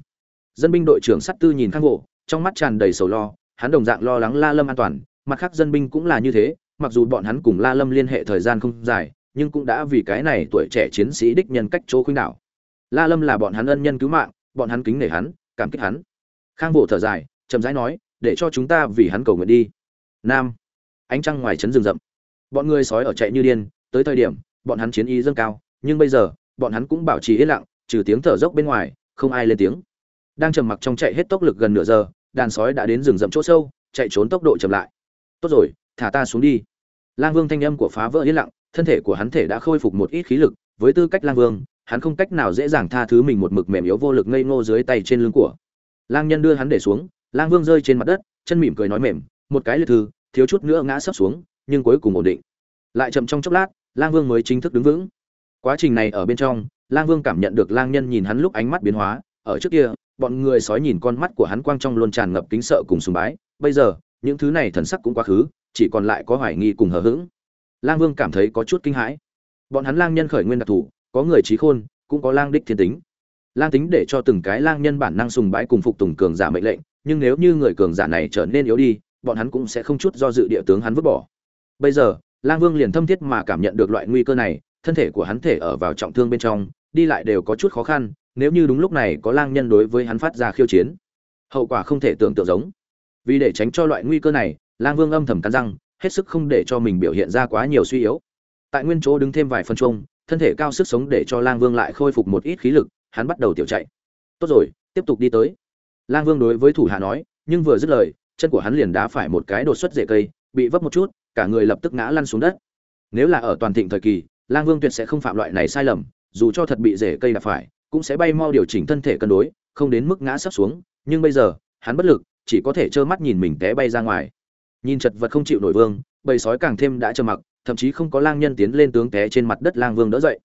Dân binh đội trưởng sắt tư nhìn khang hộ trong mắt tràn đầy sầu lo, hắn đồng dạng lo lắng la lâm an toàn, mặt khác dân binh cũng là như thế mặc dù bọn hắn cùng la lâm liên hệ thời gian không dài, nhưng cũng đã vì cái này tuổi trẻ chiến sĩ đích nhân cách chỗ khuynh đảo. La lâm là bọn hắn ân nhân cứu mạng, bọn hắn kính nể hắn, cảm kích hắn. Khang bộ thở dài, chậm rãi nói, để cho chúng ta vì hắn cầu nguyện đi. Nam. Ánh trăng ngoài trấn rừng rậm. Bọn người sói ở chạy như điên, tới thời điểm, bọn hắn chiến ý dâng cao, nhưng bây giờ, bọn hắn cũng bảo trì yên lặng, trừ tiếng thở dốc bên ngoài, không ai lên tiếng. Đang trầm mặc trong chạy hết tốc lực gần nửa giờ, đàn sói đã đến rừng rậm chỗ sâu, chạy trốn tốc độ chậm lại. Tốt rồi thả ta xuống đi. Lang vương thanh âm của phá vỡ yên lặng, thân thể của hắn thể đã khôi phục một ít khí lực, với tư cách lang vương, hắn không cách nào dễ dàng tha thứ mình một mực mềm yếu vô lực ngây ngô dưới tay trên lưng của. Lang nhân đưa hắn để xuống, lang vương rơi trên mặt đất, chân mỉm cười nói mềm, một cái liệt thư, thiếu chút nữa ngã sấp xuống, nhưng cuối cùng ổn định. Lại chậm trong chốc lát, lang vương mới chính thức đứng vững. Quá trình này ở bên trong, lang vương cảm nhận được lang nhân nhìn hắn lúc ánh mắt biến hóa, ở trước kia, bọn người sói nhìn con mắt của hắn quang trong luôn tràn ngập kính sợ cùng sùng bái, bây giờ, những thứ này thần sắc cũng quá khứ chỉ còn lại có hoài nghi cùng hờ hững. Lang vương cảm thấy có chút kinh hãi. Bọn hắn lang nhân khởi nguyên đặc thù, có người trí khôn, cũng có lang đích thiên tính. Lang tính để cho từng cái lang nhân bản năng sùng bái cùng phục tùng cường giả mệnh lệnh, nhưng nếu như người cường giả này trở nên yếu đi, bọn hắn cũng sẽ không chút do dự địa tướng hắn vứt bỏ. Bây giờ, lang vương liền thâm thiết mà cảm nhận được loại nguy cơ này, thân thể của hắn thể ở vào trọng thương bên trong, đi lại đều có chút khó khăn, nếu như đúng lúc này có lang nhân đối với hắn phát ra khiêu chiến, hậu quả không thể tưởng tượng giống. Vì để tránh cho loại nguy cơ này lang vương âm thầm cắn răng, hết sức không để cho mình biểu hiện ra quá nhiều suy yếu. Tại nguyên chỗ đứng thêm vài phân chung, thân thể cao sức sống để cho lang vương lại khôi phục một ít khí lực, hắn bắt đầu tiểu chạy. Tốt rồi, tiếp tục đi tới. Lang vương đối với thủ hạ nói, nhưng vừa dứt lời, chân của hắn liền đá phải một cái đột xuất rễ cây, bị vấp một chút, cả người lập tức ngã lăn xuống đất. Nếu là ở toàn thịnh thời kỳ, lang vương tuyệt sẽ không phạm loại này sai lầm, dù cho thật bị rễ cây đạp phải, cũng sẽ bay mau điều chỉnh thân thể cân đối, không đến mức ngã sắp xuống, nhưng bây giờ, hắn bất lực, chỉ có thể trơ mắt nhìn mình té bay ra ngoài nhìn chật vật không chịu nổi vương, bầy sói càng thêm đã trơ mặc, thậm chí không có lang nhân tiến lên tướng té trên mặt đất lang vương đỡ dậy.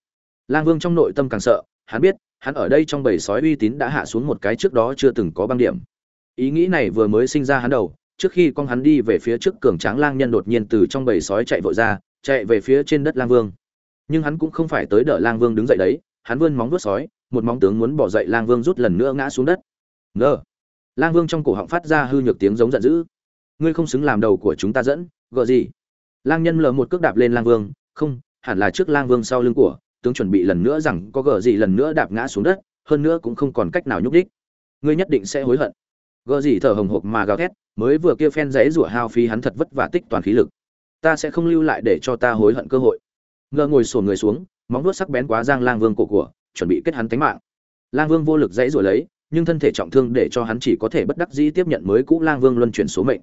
Lang vương trong nội tâm càng sợ, hắn biết, hắn ở đây trong bầy sói uy tín đã hạ xuống một cái trước đó chưa từng có băng điểm. Ý nghĩ này vừa mới sinh ra hắn đầu, trước khi con hắn đi về phía trước cường tráng lang nhân đột nhiên từ trong bầy sói chạy vội ra, chạy về phía trên đất lang vương. Nhưng hắn cũng không phải tới đỡ lang vương đứng dậy đấy, hắn vươn móng vuốt sói, một móng tướng muốn bỏ dậy lang vương rút lần nữa ngã xuống đất. Ngơ. Lang vương trong cổ họng phát ra hư nhược tiếng giống giận dữ ngươi không xứng làm đầu của chúng ta dẫn gợ gì? Lang nhân lờ một cước đạp lên lang vương, không, hẳn là trước lang vương sau lưng của, tướng chuẩn bị lần nữa rằng có gợ gì lần nữa đạp ngã xuống đất, hơn nữa cũng không còn cách nào nhúc đích ngươi nhất định sẽ hối hận. Gợ gì thở hồng hộc mà gào thét, mới vừa kia phen giấy rủa hao phí hắn thật vất vả tích toàn khí lực. Ta sẽ không lưu lại để cho ta hối hận cơ hội. Ngờ ngồi sổ người xuống, móng vuốt sắc bén quá giang lang vương cổ của, chuẩn bị kết hắn tánh mạng. Lang vương vô lực dãy rồi lấy, nhưng thân thể trọng thương để cho hắn chỉ có thể bất đắc dĩ tiếp nhận mới cũ lang vương luân chuyển số mệnh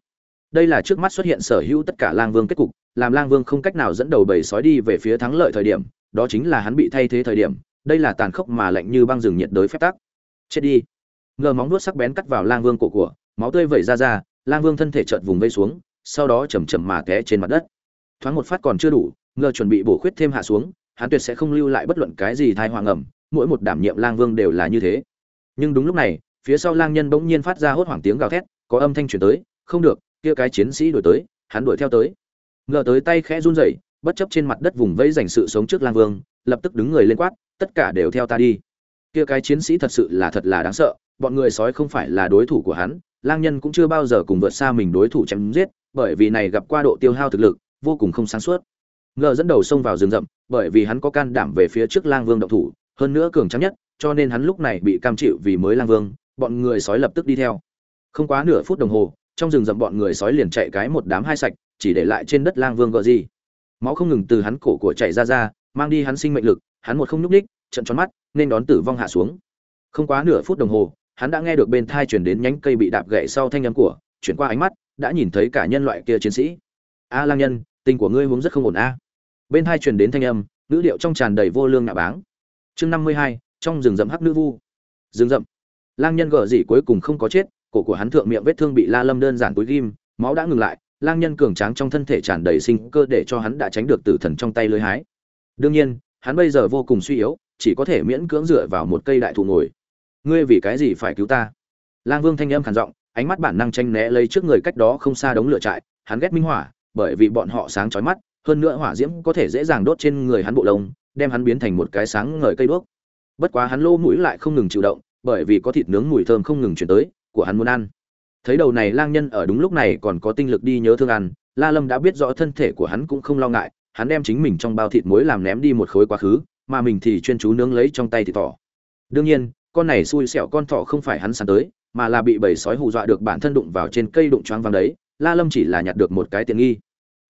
đây là trước mắt xuất hiện sở hữu tất cả lang vương kết cục, làm lang vương không cách nào dẫn đầu bầy sói đi về phía thắng lợi thời điểm, đó chính là hắn bị thay thế thời điểm, đây là tàn khốc mà lạnh như băng rừng nhiệt đới phép tắc. Chết đi. Ngờ móng nuốt sắc bén cắt vào lang vương cổ của, máu tươi vẩy ra ra, lang vương thân thể chợt vùng vây xuống, sau đó chầm chầm mà té trên mặt đất. Thoáng một phát còn chưa đủ, ngờ chuẩn bị bổ khuyết thêm hạ xuống, hắn tuyệt sẽ không lưu lại bất luận cái gì thai hoàng ẩm mỗi một đảm nhiệm lang vương đều là như thế. Nhưng đúng lúc này, phía sau lang nhân bỗng nhiên phát ra hốt hoảng tiếng gào thét, có âm thanh truyền tới, không được kia cái chiến sĩ đuổi tới, hắn đuổi theo tới. Ngờ tới tay khẽ run rẩy, bất chấp trên mặt đất vùng vẫy dành sự sống trước lang vương, lập tức đứng người lên quát, tất cả đều theo ta đi. Kia cái chiến sĩ thật sự là thật là đáng sợ, bọn người sói không phải là đối thủ của hắn, lang nhân cũng chưa bao giờ cùng vượt xa mình đối thủ chém giết, bởi vì này gặp qua độ tiêu hao thực lực, vô cùng không sáng suốt. Ngờ dẫn đầu xông vào rừng rậm, bởi vì hắn có can đảm về phía trước lang vương động thủ, hơn nữa cường trắng nhất, cho nên hắn lúc này bị cam chịu vì mới lang vương, bọn người sói lập tức đi theo. Không quá nửa phút đồng hồ trong rừng rậm bọn người sói liền chạy cái một đám hai sạch, chỉ để lại trên đất lang vương gợ gì. Máu không ngừng từ hắn cổ của chảy ra ra, mang đi hắn sinh mệnh lực, hắn một không nhúc ních trận tròn mắt, nên đón tử vong hạ xuống. Không quá nửa phút đồng hồ, hắn đã nghe được bên thai chuyển đến nhánh cây bị đạp gậy sau thanh âm của, chuyển qua ánh mắt, đã nhìn thấy cả nhân loại kia chiến sĩ. A lang nhân, tình của ngươi huống rất không ổn a. Bên thai chuyển đến thanh âm, ngữ điệu trong tràn đầy vô lương nạ báng. Chương năm mươi hai, trong rừng rậm hắc nữ vu. Rừng rậm. Lang nhân gở gì cuối cùng không có chết cổ của hắn thượng miệng vết thương bị la lâm đơn giản túi ghim, máu đã ngừng lại, lang nhân cường tráng trong thân thể tràn đầy sinh cơ để cho hắn đã tránh được tử thần trong tay lưới hái. Đương nhiên, hắn bây giờ vô cùng suy yếu, chỉ có thể miễn cưỡng dựa vào một cây đại thụ ngồi. Ngươi vì cái gì phải cứu ta? Lang vương thanh âm khàn giọng, ánh mắt bản năng tranh né lấy trước người cách đó không xa đống lửa trại, hắn ghét minh hỏa, bởi vì bọn họ sáng chói mắt, hơn nữa hỏa diễm có thể dễ dàng đốt trên người hắn bộ lông, đem hắn biến thành một cái sáng ngời cây đuốc. Bất quá hắn lô mũi lại không ngừng chịu động, bởi vì có thịt nướng mùi thơm không ngừng truyền tới của hắn muốn ăn. Thấy đầu này lang nhân ở đúng lúc này còn có tinh lực đi nhớ thương ăn, la lâm đã biết rõ thân thể của hắn cũng không lo ngại, hắn đem chính mình trong bao thịt muối làm ném đi một khối quá khứ, mà mình thì chuyên chú nướng lấy trong tay thịt thỏ. Đương nhiên, con này xui xẻo con thỏ không phải hắn săn tới, mà là bị bầy sói hù dọa được bản thân đụng vào trên cây đụng choáng vàng đấy, la lâm chỉ là nhặt được một cái tiện nghi.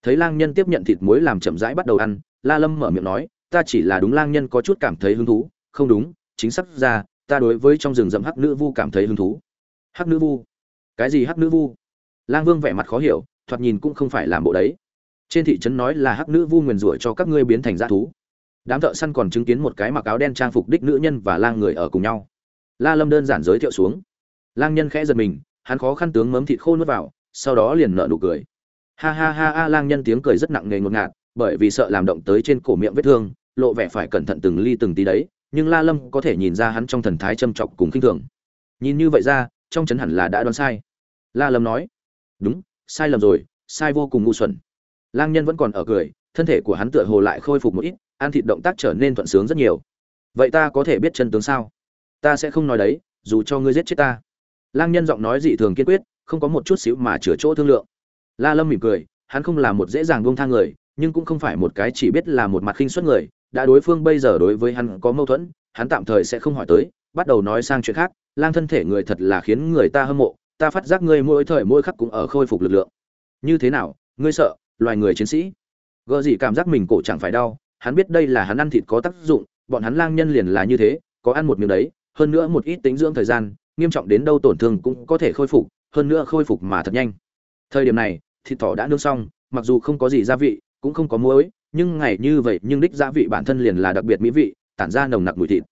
Thấy lang nhân tiếp nhận thịt muối làm chậm rãi bắt đầu ăn, la lâm mở miệng nói, ta chỉ là đúng lang nhân có chút cảm thấy hứng thú, không đúng, chính xác ra, ta đối với trong rừng rậm hắc nữ vu cảm thấy hứng thú hắc nữ vu. Cái gì hắc nữ vu? Lang vương vẻ mặt khó hiểu, thoạt nhìn cũng không phải làm bộ đấy. Trên thị trấn nói là hắc nữ vu nguyền rủa cho các ngươi biến thành g thú. Đám thợ săn còn chứng kiến một cái mặc áo đen trang phục đích nữ nhân và lang người ở cùng nhau. La lâm đơn giản giới thiệu xuống. Lang nhân khẽ giật mình, hắn khó khăn tướng mớm thịt khô nuốt vào, sau đó liền nở nụ cười. Ha ha ha a lang nhân tiếng cười rất nặng nề ngột ngạt, bởi vì sợ làm động tới trên cổ miệng vết thương, lộ vẻ phải cẩn thận từng ly từng tí đấy, nhưng la lâm có thể nhìn ra hắn trong thần thái châm chọc cùng khinh thường. Nhìn như vậy ra trong chấn hẳn là đã đoán sai. La lâm nói, đúng, sai lầm rồi, sai vô cùng ngu xuẩn. Lang nhân vẫn còn ở cười, thân thể của hắn tựa hồ lại khôi phục một ít, ăn thịt động tác trở nên thuận sướng rất nhiều. Vậy ta có thể biết chân tướng sao? Ta sẽ không nói đấy, dù cho ngươi giết chết ta. Lang nhân giọng nói dị thường kiên quyết, không có một chút xíu mà chữa chỗ thương lượng. La lâm mỉm cười, hắn không là một dễ dàng buông tha người, nhưng cũng không phải một cái chỉ biết là một mặt khinh suất người, đã đối phương bây giờ đối với hắn có mâu thuẫn, hắn tạm thời sẽ không hỏi tới, bắt đầu nói sang chuyện khác lang thân thể người thật là khiến người ta hâm mộ, ta phát giác ngươi mỗi thời mỗi khắc cũng ở khôi phục lực lượng. Như thế nào, ngươi sợ, loài người chiến sĩ? Gợ gì cảm giác mình cổ chẳng phải đau, hắn biết đây là hắn ăn thịt có tác dụng, bọn hắn lang nhân liền là như thế, có ăn một miếng đấy, hơn nữa một ít tính dưỡng thời gian, nghiêm trọng đến đâu tổn thương cũng có thể khôi phục, hơn nữa khôi phục mà thật nhanh. Thời điểm này, thịt thỏ đã nướng xong, mặc dù không có gì gia vị, cũng không có muối, nhưng ngày như vậy, nhưng đích gia vị bản thân liền là đặc biệt mỹ vị, tản ra nồng nặc mùi thịt.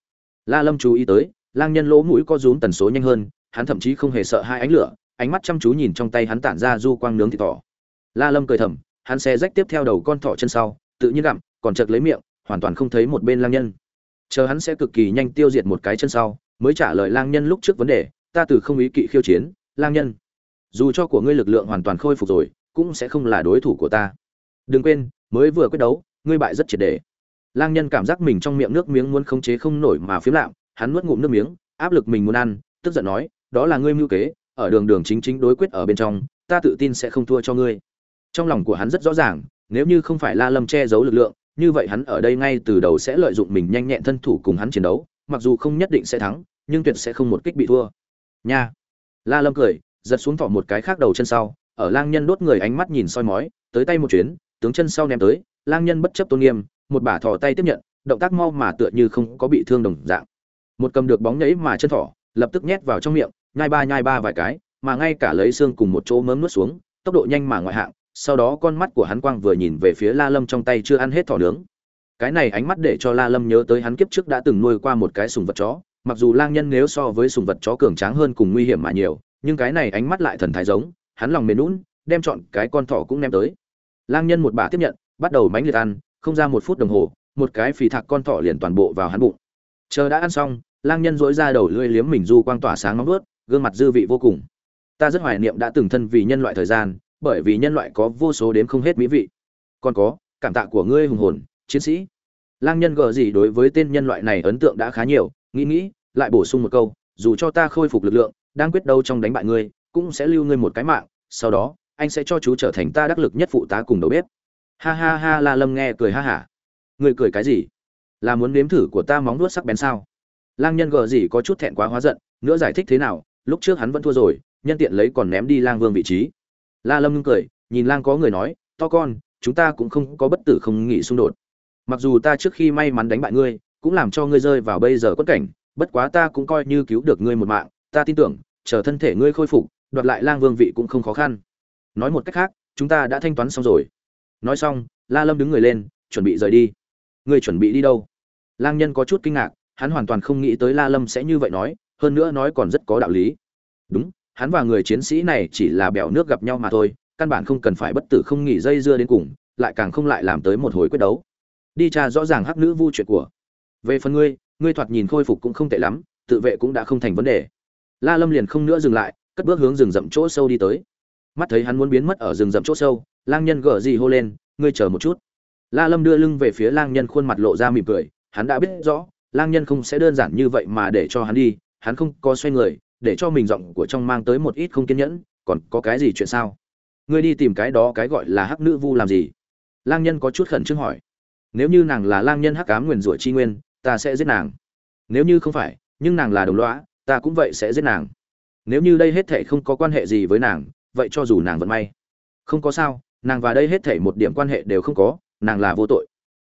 La lâm chú ý tới lang nhân lỗ mũi có rúm tần số nhanh hơn, hắn thậm chí không hề sợ hai ánh lửa, ánh mắt chăm chú nhìn trong tay hắn tản ra du quang nướng thịt thỏ. La lâm cười thầm, hắn xe rách tiếp theo đầu con thỏ chân sau, tự nhiên gặm, còn chợt lấy miệng, hoàn toàn không thấy một bên lang nhân. Chờ hắn sẽ cực kỳ nhanh tiêu diệt một cái chân sau, mới trả lời lang nhân lúc trước vấn đề, ta từ không ý kỵ khiêu chiến, lang nhân. Dù cho của ngươi lực lượng hoàn toàn khôi phục rồi, cũng sẽ không là đối thủ của ta. Đừng quên, mới vừa quyết đấu, ngươi bại rất triệt đề lang nhân cảm giác mình trong miệng nước miếng muốn khống chế không nổi mà phiếm lạm hắn nuốt ngụm nước miếng, áp lực mình muốn ăn, tức giận nói, đó là ngươi mưu kế, ở đường đường chính chính đối quyết ở bên trong, ta tự tin sẽ không thua cho ngươi. Trong lòng của hắn rất rõ ràng, nếu như không phải la lâm che giấu lực lượng, như vậy hắn ở đây ngay từ đầu sẽ lợi dụng mình nhanh nhẹn thân thủ cùng hắn chiến đấu, mặc dù không nhất định sẽ thắng, nhưng tuyệt sẽ không một kích bị thua. Nha. La lâm cười, giật xuống thỏ một cái khác đầu chân sau, ở lang nhân đốt người ánh mắt nhìn soi mói, tới tay một chuyến, tướng chân sau ném tới, lang nhân bất chấp tôn nghiêm, một bả thỏ tay tiếp nhận, động tác mau mà tựa như không có bị thương đồng dạng một cầm được bóng nhảy mà chân thỏ, lập tức nhét vào trong miệng, nhai ba nhai ba vài cái, mà ngay cả lấy xương cùng một chỗ mớm nuốt xuống, tốc độ nhanh mà ngoại hạng, sau đó con mắt của hắn quang vừa nhìn về phía la lâm trong tay chưa ăn hết thỏ nướng. Cái này ánh mắt để cho la lâm nhớ tới hắn kiếp trước đã từng nuôi qua một cái sùng vật chó, mặc dù lang nhân nếu so với sùng vật chó cường tráng hơn cùng nguy hiểm mà nhiều, nhưng cái này ánh mắt lại thần thái giống, hắn lòng mềm lún đem chọn cái con thỏ cũng ném tới. Lang nhân một bà tiếp nhận, bắt đầu mánh liệt ăn, không ra một phút đồng hồ, một cái phì thạc con thỏ liền toàn bộ vào hắn bụng. Chờ đã ăn xong lang nhân dỗi ra đầu lưỡi liếm mình du quang tỏa sáng nóng vớt gương mặt dư vị vô cùng. Ta rất hoài niệm đã từng thân vì nhân loại thời gian, bởi vì nhân loại có vô số đến không hết mỹ vị. Còn có, cảm tạ của ngươi hùng hồn, chiến sĩ. Lang nhân gờ gì đối với tên nhân loại này ấn tượng đã khá nhiều, nghĩ nghĩ, lại bổ sung một câu, dù cho ta khôi phục lực lượng, đang quyết đâu trong đánh bại ngươi, cũng sẽ lưu ngươi một cái mạng, sau đó, anh sẽ cho chú trở thành ta đắc lực nhất phụ tá cùng đầu bếp. Ha ha ha, la lâm nghe cười ha hả. Ngươi cười cái gì? Là muốn nếm thử của ta móng nuốt sắc bén sao? Lang nhân gờ gì có chút thẹn quá hóa giận, nữa giải thích thế nào, lúc trước hắn vẫn thua rồi, nhân tiện lấy còn ném đi lang vương vị trí. La lâm ngưng cười, nhìn lang có người nói, to con, chúng ta cũng không có bất tử không nghĩ xung đột. Mặc dù ta trước khi may mắn đánh bại ngươi, cũng làm cho ngươi rơi vào bây giờ quất cảnh, bất quá ta cũng coi như cứu được ngươi một mạng, ta tin tưởng, chờ thân thể ngươi khôi phục, đoạt lại lang vương vị cũng không khó khăn. Nói một cách khác, chúng ta đã thanh toán xong rồi. Nói xong, la lâm đứng người lên, chuẩn bị rời đi. Ngươi chuẩn bị đi đâu? Lang nhân có chút kinh ngạc hắn hoàn toàn không nghĩ tới la lâm sẽ như vậy nói, hơn nữa nói còn rất có đạo lý. Đúng, hắn và người chiến sĩ này chỉ là bèo nước gặp nhau mà thôi, căn bản không cần phải bất tử không nghỉ dây dưa đến cùng, lại càng không lại làm tới một hồi quyết đấu. Đi tra rõ ràng hắc nữ vu chuyện của. Về phần ngươi ngươi thoạt nhìn khôi phục cũng không tệ lắm, tự vệ cũng đã không thành vấn đề. La lâm liền không nữa dừng lại, cất bước hướng rừng rậm chỗ sâu đi tới. Mắt thấy hắn muốn biến mất ở rừng rậm chỗ sâu, lang nhân gở gì hô lên, ngươi chờ một chút. La lâm đưa lưng về phía lang nhân khuôn mặt lộ ra mỉm cười, hắn đã biết rõ lang nhân không sẽ đơn giản như vậy mà để cho hắn đi, hắn không có xoay người, để cho mình giọng của trong mang tới một ít không kiên nhẫn, còn có cái gì chuyện sao? Ngươi đi tìm cái đó cái gọi là hắc nữ vu làm gì? Lang nhân có chút khẩn trương hỏi. Nếu như nàng là lang nhân hắc ám nguyền rủa chi nguyên, ta sẽ giết nàng. Nếu như không phải, nhưng nàng là đồng lõa, ta cũng vậy sẽ giết nàng. Nếu như đây hết thảy không có quan hệ gì với nàng, vậy cho dù nàng vận may. Không có sao, nàng và đây hết thảy một điểm quan hệ đều không có, nàng là vô tội.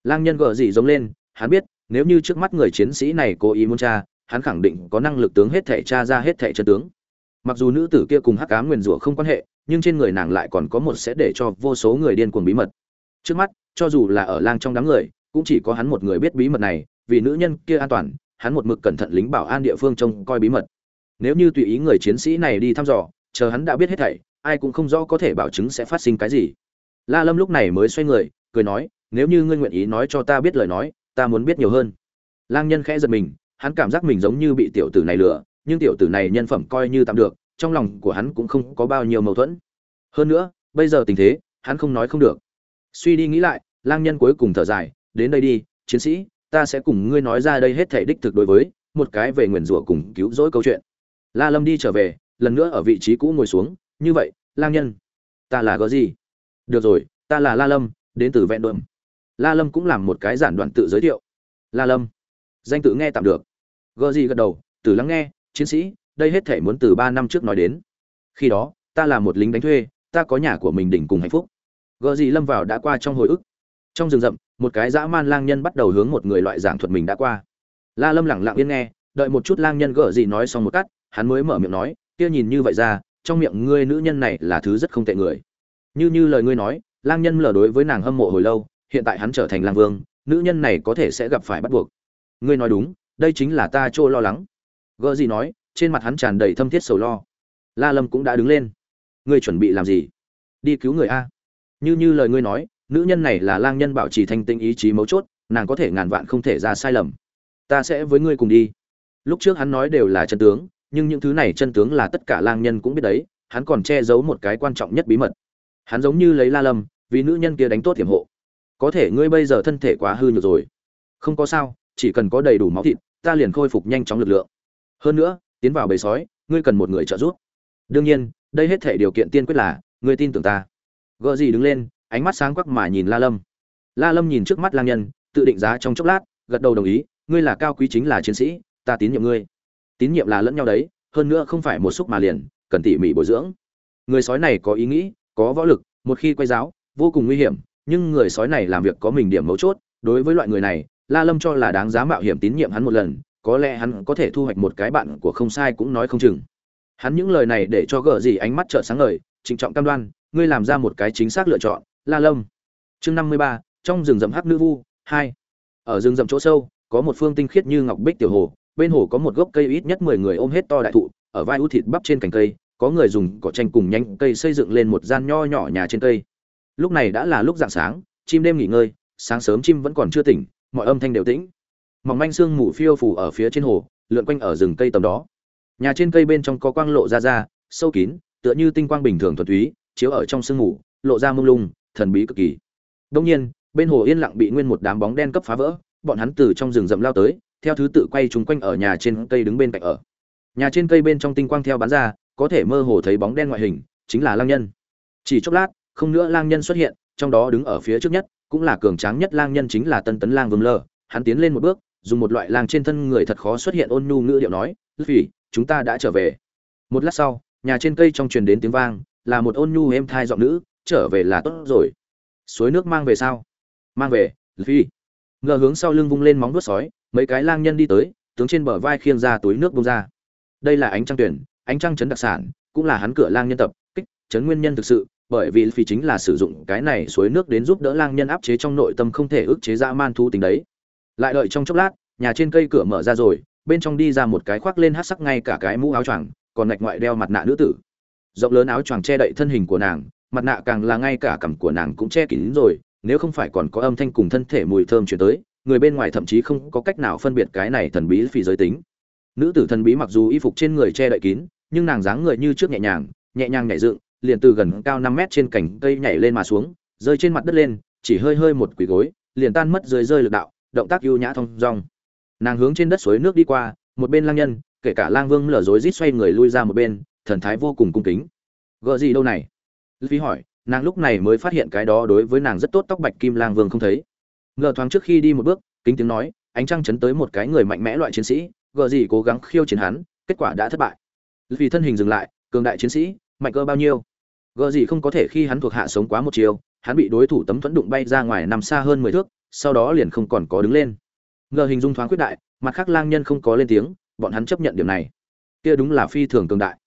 Lang nhân gờ gì giống lên, hắn biết nếu như trước mắt người chiến sĩ này cố ý muốn tra, hắn khẳng định có năng lực tướng hết thảy tra ra hết thảy chân tướng. Mặc dù nữ tử kia cùng hắc ám nguyên rủa không quan hệ, nhưng trên người nàng lại còn có một sẽ để cho vô số người điên cuồng bí mật. Trước mắt, cho dù là ở lang trong đám người, cũng chỉ có hắn một người biết bí mật này, vì nữ nhân kia an toàn, hắn một mực cẩn thận lính bảo an địa phương trông coi bí mật. Nếu như tùy ý người chiến sĩ này đi thăm dò, chờ hắn đã biết hết thảy, ai cũng không rõ có thể bảo chứng sẽ phát sinh cái gì. La lâm lúc này mới xoay người, cười nói, nếu như ngươi nguyện ý nói cho ta biết lời nói ta muốn biết nhiều hơn. Lang nhân khẽ giật mình, hắn cảm giác mình giống như bị tiểu tử này lừa, nhưng tiểu tử này nhân phẩm coi như tạm được, trong lòng của hắn cũng không có bao nhiêu mâu thuẫn. Hơn nữa, bây giờ tình thế, hắn không nói không được. Suy đi nghĩ lại, lang nhân cuối cùng thở dài, đến đây đi, chiến sĩ, ta sẽ cùng ngươi nói ra đây hết thể đích thực đối với, một cái về nguyền rủa cùng cứu rỗi câu chuyện. La lâm đi trở về, lần nữa ở vị trí cũ ngồi xuống, như vậy, lang nhân, ta là có gì? Được rồi, ta là la lâm, đến từ vẹn đượm la lâm cũng làm một cái giản đoạn tự giới thiệu. La lâm. Danh tự nghe tạm được. Gơ gì gật đầu, từ lắng nghe, chiến sĩ, đây hết thể muốn từ ba năm trước nói đến. Khi đó, ta là một lính đánh thuê, ta có nhà của mình đỉnh cùng hạnh phúc. Gơ gì lâm vào đã qua trong hồi ức. Trong rừng rậm, một cái dã man lang nhân bắt đầu hướng một người loại giảng thuật mình đã qua. La lâm lẳng lặng yên nghe, đợi một chút lang nhân gợ gì nói xong một cắt, hắn mới mở miệng nói, kia nhìn như vậy ra, trong miệng ngươi nữ nhân này là thứ rất không tệ người. Như như lời ngươi nói, lang nhân lờ đối với nàng hâm mộ hồi lâu hiện tại hắn trở thành lang vương, nữ nhân này có thể sẽ gặp phải bắt buộc. Ngươi nói đúng, đây chính là ta trô lo lắng. Gợ gì nói, trên mặt hắn tràn đầy thâm thiết sầu lo. La lâm cũng đã đứng lên. Ngươi chuẩn bị làm gì? Đi cứu người a. Như như lời ngươi nói, nữ nhân này là lang nhân bảo trì thanh tinh ý chí mấu chốt, nàng có thể ngàn vạn không thể ra sai lầm. Ta sẽ với ngươi cùng đi. Lúc trước hắn nói đều là chân tướng, nhưng những thứ này chân tướng là tất cả lang nhân cũng biết đấy, hắn còn che giấu một cái quan trọng nhất bí mật. Hắn giống như lấy la lâm, vì nữ nhân kia đánh tốt hiểm hộ có thể ngươi bây giờ thân thể quá hư nhược rồi. Không có sao, chỉ cần có đầy đủ máu thịt, ta liền khôi phục nhanh chóng lực lượng. Hơn nữa, tiến vào bầy sói, ngươi cần một người trợ giúp. Đương nhiên, đây hết thể điều kiện tiên quyết là, ngươi tin tưởng ta. Gợ gì đứng lên, ánh mắt sáng quắc mà nhìn la lâm. La lâm nhìn trước mắt lang nhân, tự định giá trong chốc lát, gật đầu đồng ý, ngươi là cao quý chính là chiến sĩ, ta tín nhiệm ngươi. Tín nhiệm là lẫn nhau đấy, hơn nữa không phải một xúc mà liền, cần tỉ mỉ bồi dưỡng. Người sói này có ý nghĩ, có võ lực, một khi quay giáo, vô cùng nguy hiểm nhưng người sói này làm việc có mình điểm mấu chốt, đối với loại người này, la lâm cho là đáng giá mạo hiểm tín nhiệm hắn một lần, có lẽ hắn có thể thu hoạch một cái bạn của không sai cũng nói không chừng. Hắn những lời này để cho gờ gì ánh mắt trợ sáng ngời, trịnh trọng cam đoan, ngươi làm ra một cái chính xác lựa chọn, la lâm. Chương năm mươi ba, trong rừng rậm hắc nữ vu, hai. Ở rừng rậm chỗ sâu, có một phương tinh khiết như ngọc bích tiểu hồ, bên hồ có một gốc cây ít nhất mười người ôm hết to đại thụ, ở vai ưu thịt bắp trên cành cây, có người dùng cỏ tranh cùng nhánh cây xây dựng lên một gian nho nhỏ nhà trên cây lúc này đã là lúc dạng sáng, chim đêm nghỉ ngơi, sáng sớm chim vẫn còn chưa tỉnh, mọi âm thanh đều tĩnh. Mỏng manh sương mù phiêu phủ ở phía trên hồ, lượn quanh ở rừng cây tầm đó. Nhà trên cây bên trong có quang lộ ra ra, sâu kín, tựa như tinh quang bình thường thuần túy, chiếu ở trong sương mù, lộ ra mông lung, thần bí cực kỳ. Đông nhiên, bên hồ yên lặng bị nguyên một đám bóng đen cấp phá vỡ, bọn hắn từ trong rừng rậm lao tới, theo thứ tự quay chúng quanh ở nhà trên cây đứng bên cạnh ở. Nhà trên cây bên trong tinh quang theo bán ra, có thể mơ hồ thấy bóng đen ngoại hình, chính là lang nhân. Chỉ chốc lát không nữa lang nhân xuất hiện, trong đó đứng ở phía trước nhất, cũng là cường tráng nhất lang nhân chính là tân tấn lang vương lơ. Hắn tiến lên một bước, dùng một loại lang trên thân người thật khó xuất hiện ôn nhu ngữ điệu nói vì chúng ta đã trở về. Một lát sau, nhà trên cây trong truyền đến tiếng vang, là một ôn nhu êm thai giọng nữ, trở về là tốt rồi. Suối nước mang về sao? Mang về Luffy. ngờ hướng sau lưng vung lên móng vuốt sói, mấy cái lang nhân đi tới, tướng trên bờ vai khiêng ra túi nước bung ra. Đây là ánh trăng tuyển, ánh trăng chấn đặc sản, cũng là hắn cửa lang nhân tập, kích, chấn nguyên nhân thực sự bởi vì phi chính là sử dụng cái này suối nước đến giúp đỡ lang nhân áp chế trong nội tâm không thể ức chế ra man thu tính đấy. Lại đợi trong chốc lát, nhà trên cây cửa mở ra rồi, bên trong đi ra một cái khoác lên hát sắc ngay cả cái mũ áo choàng, còn ngạch ngoại đeo mặt nạ nữ tử. Rộng lớn áo choàng che đậy thân hình của nàng, mặt nạ càng là ngay cả cằm của nàng cũng che kín rồi, nếu không phải còn có âm thanh cùng thân thể mùi thơm chuyển tới, người bên ngoài thậm chí không có cách nào phân biệt cái này thần bí phi giới tính. Nữ tử thần bí mặc dù y phục trên người che đậy kín, nhưng nàng dáng người như trước nhẹ nhàng nhẹ nhàng nhảy dựng liền từ gần cao năm mét trên cành cây nhảy lên mà xuống, rơi trên mặt đất lên, chỉ hơi hơi một quỳ gối, liền tan mất dưới rơi lực đạo, động tác ưu nhã thong dong. Nàng hướng trên đất suối nước đi qua, một bên lang nhân, kể cả lang vương lở rối rít xoay người lui ra một bên, thần thái vô cùng cung kính. "Gở gì đâu này? Lý hỏi, nàng lúc này mới phát hiện cái đó đối với nàng rất tốt tóc bạch kim lang vương không thấy. Ngờ thoáng trước khi đi một bước, kính tiếng nói, ánh trăng chấn tới một cái người mạnh mẽ loại chiến sĩ gở gì cố gắng khiêu chiến hắn, kết quả đã thất bại. Vì thân hình dừng lại, cường đại chiến sĩ, mạnh cơ bao nhiêu? Gợ gì không có thể khi hắn thuộc hạ sống quá một chiều, hắn bị đối thủ tấm thuẫn đụng bay ra ngoài nằm xa hơn mười thước, sau đó liền không còn có đứng lên. Ngờ hình dung thoáng quyết đại, mặt khác lang nhân không có lên tiếng, bọn hắn chấp nhận điểm này. Kia đúng là phi thường cường đại.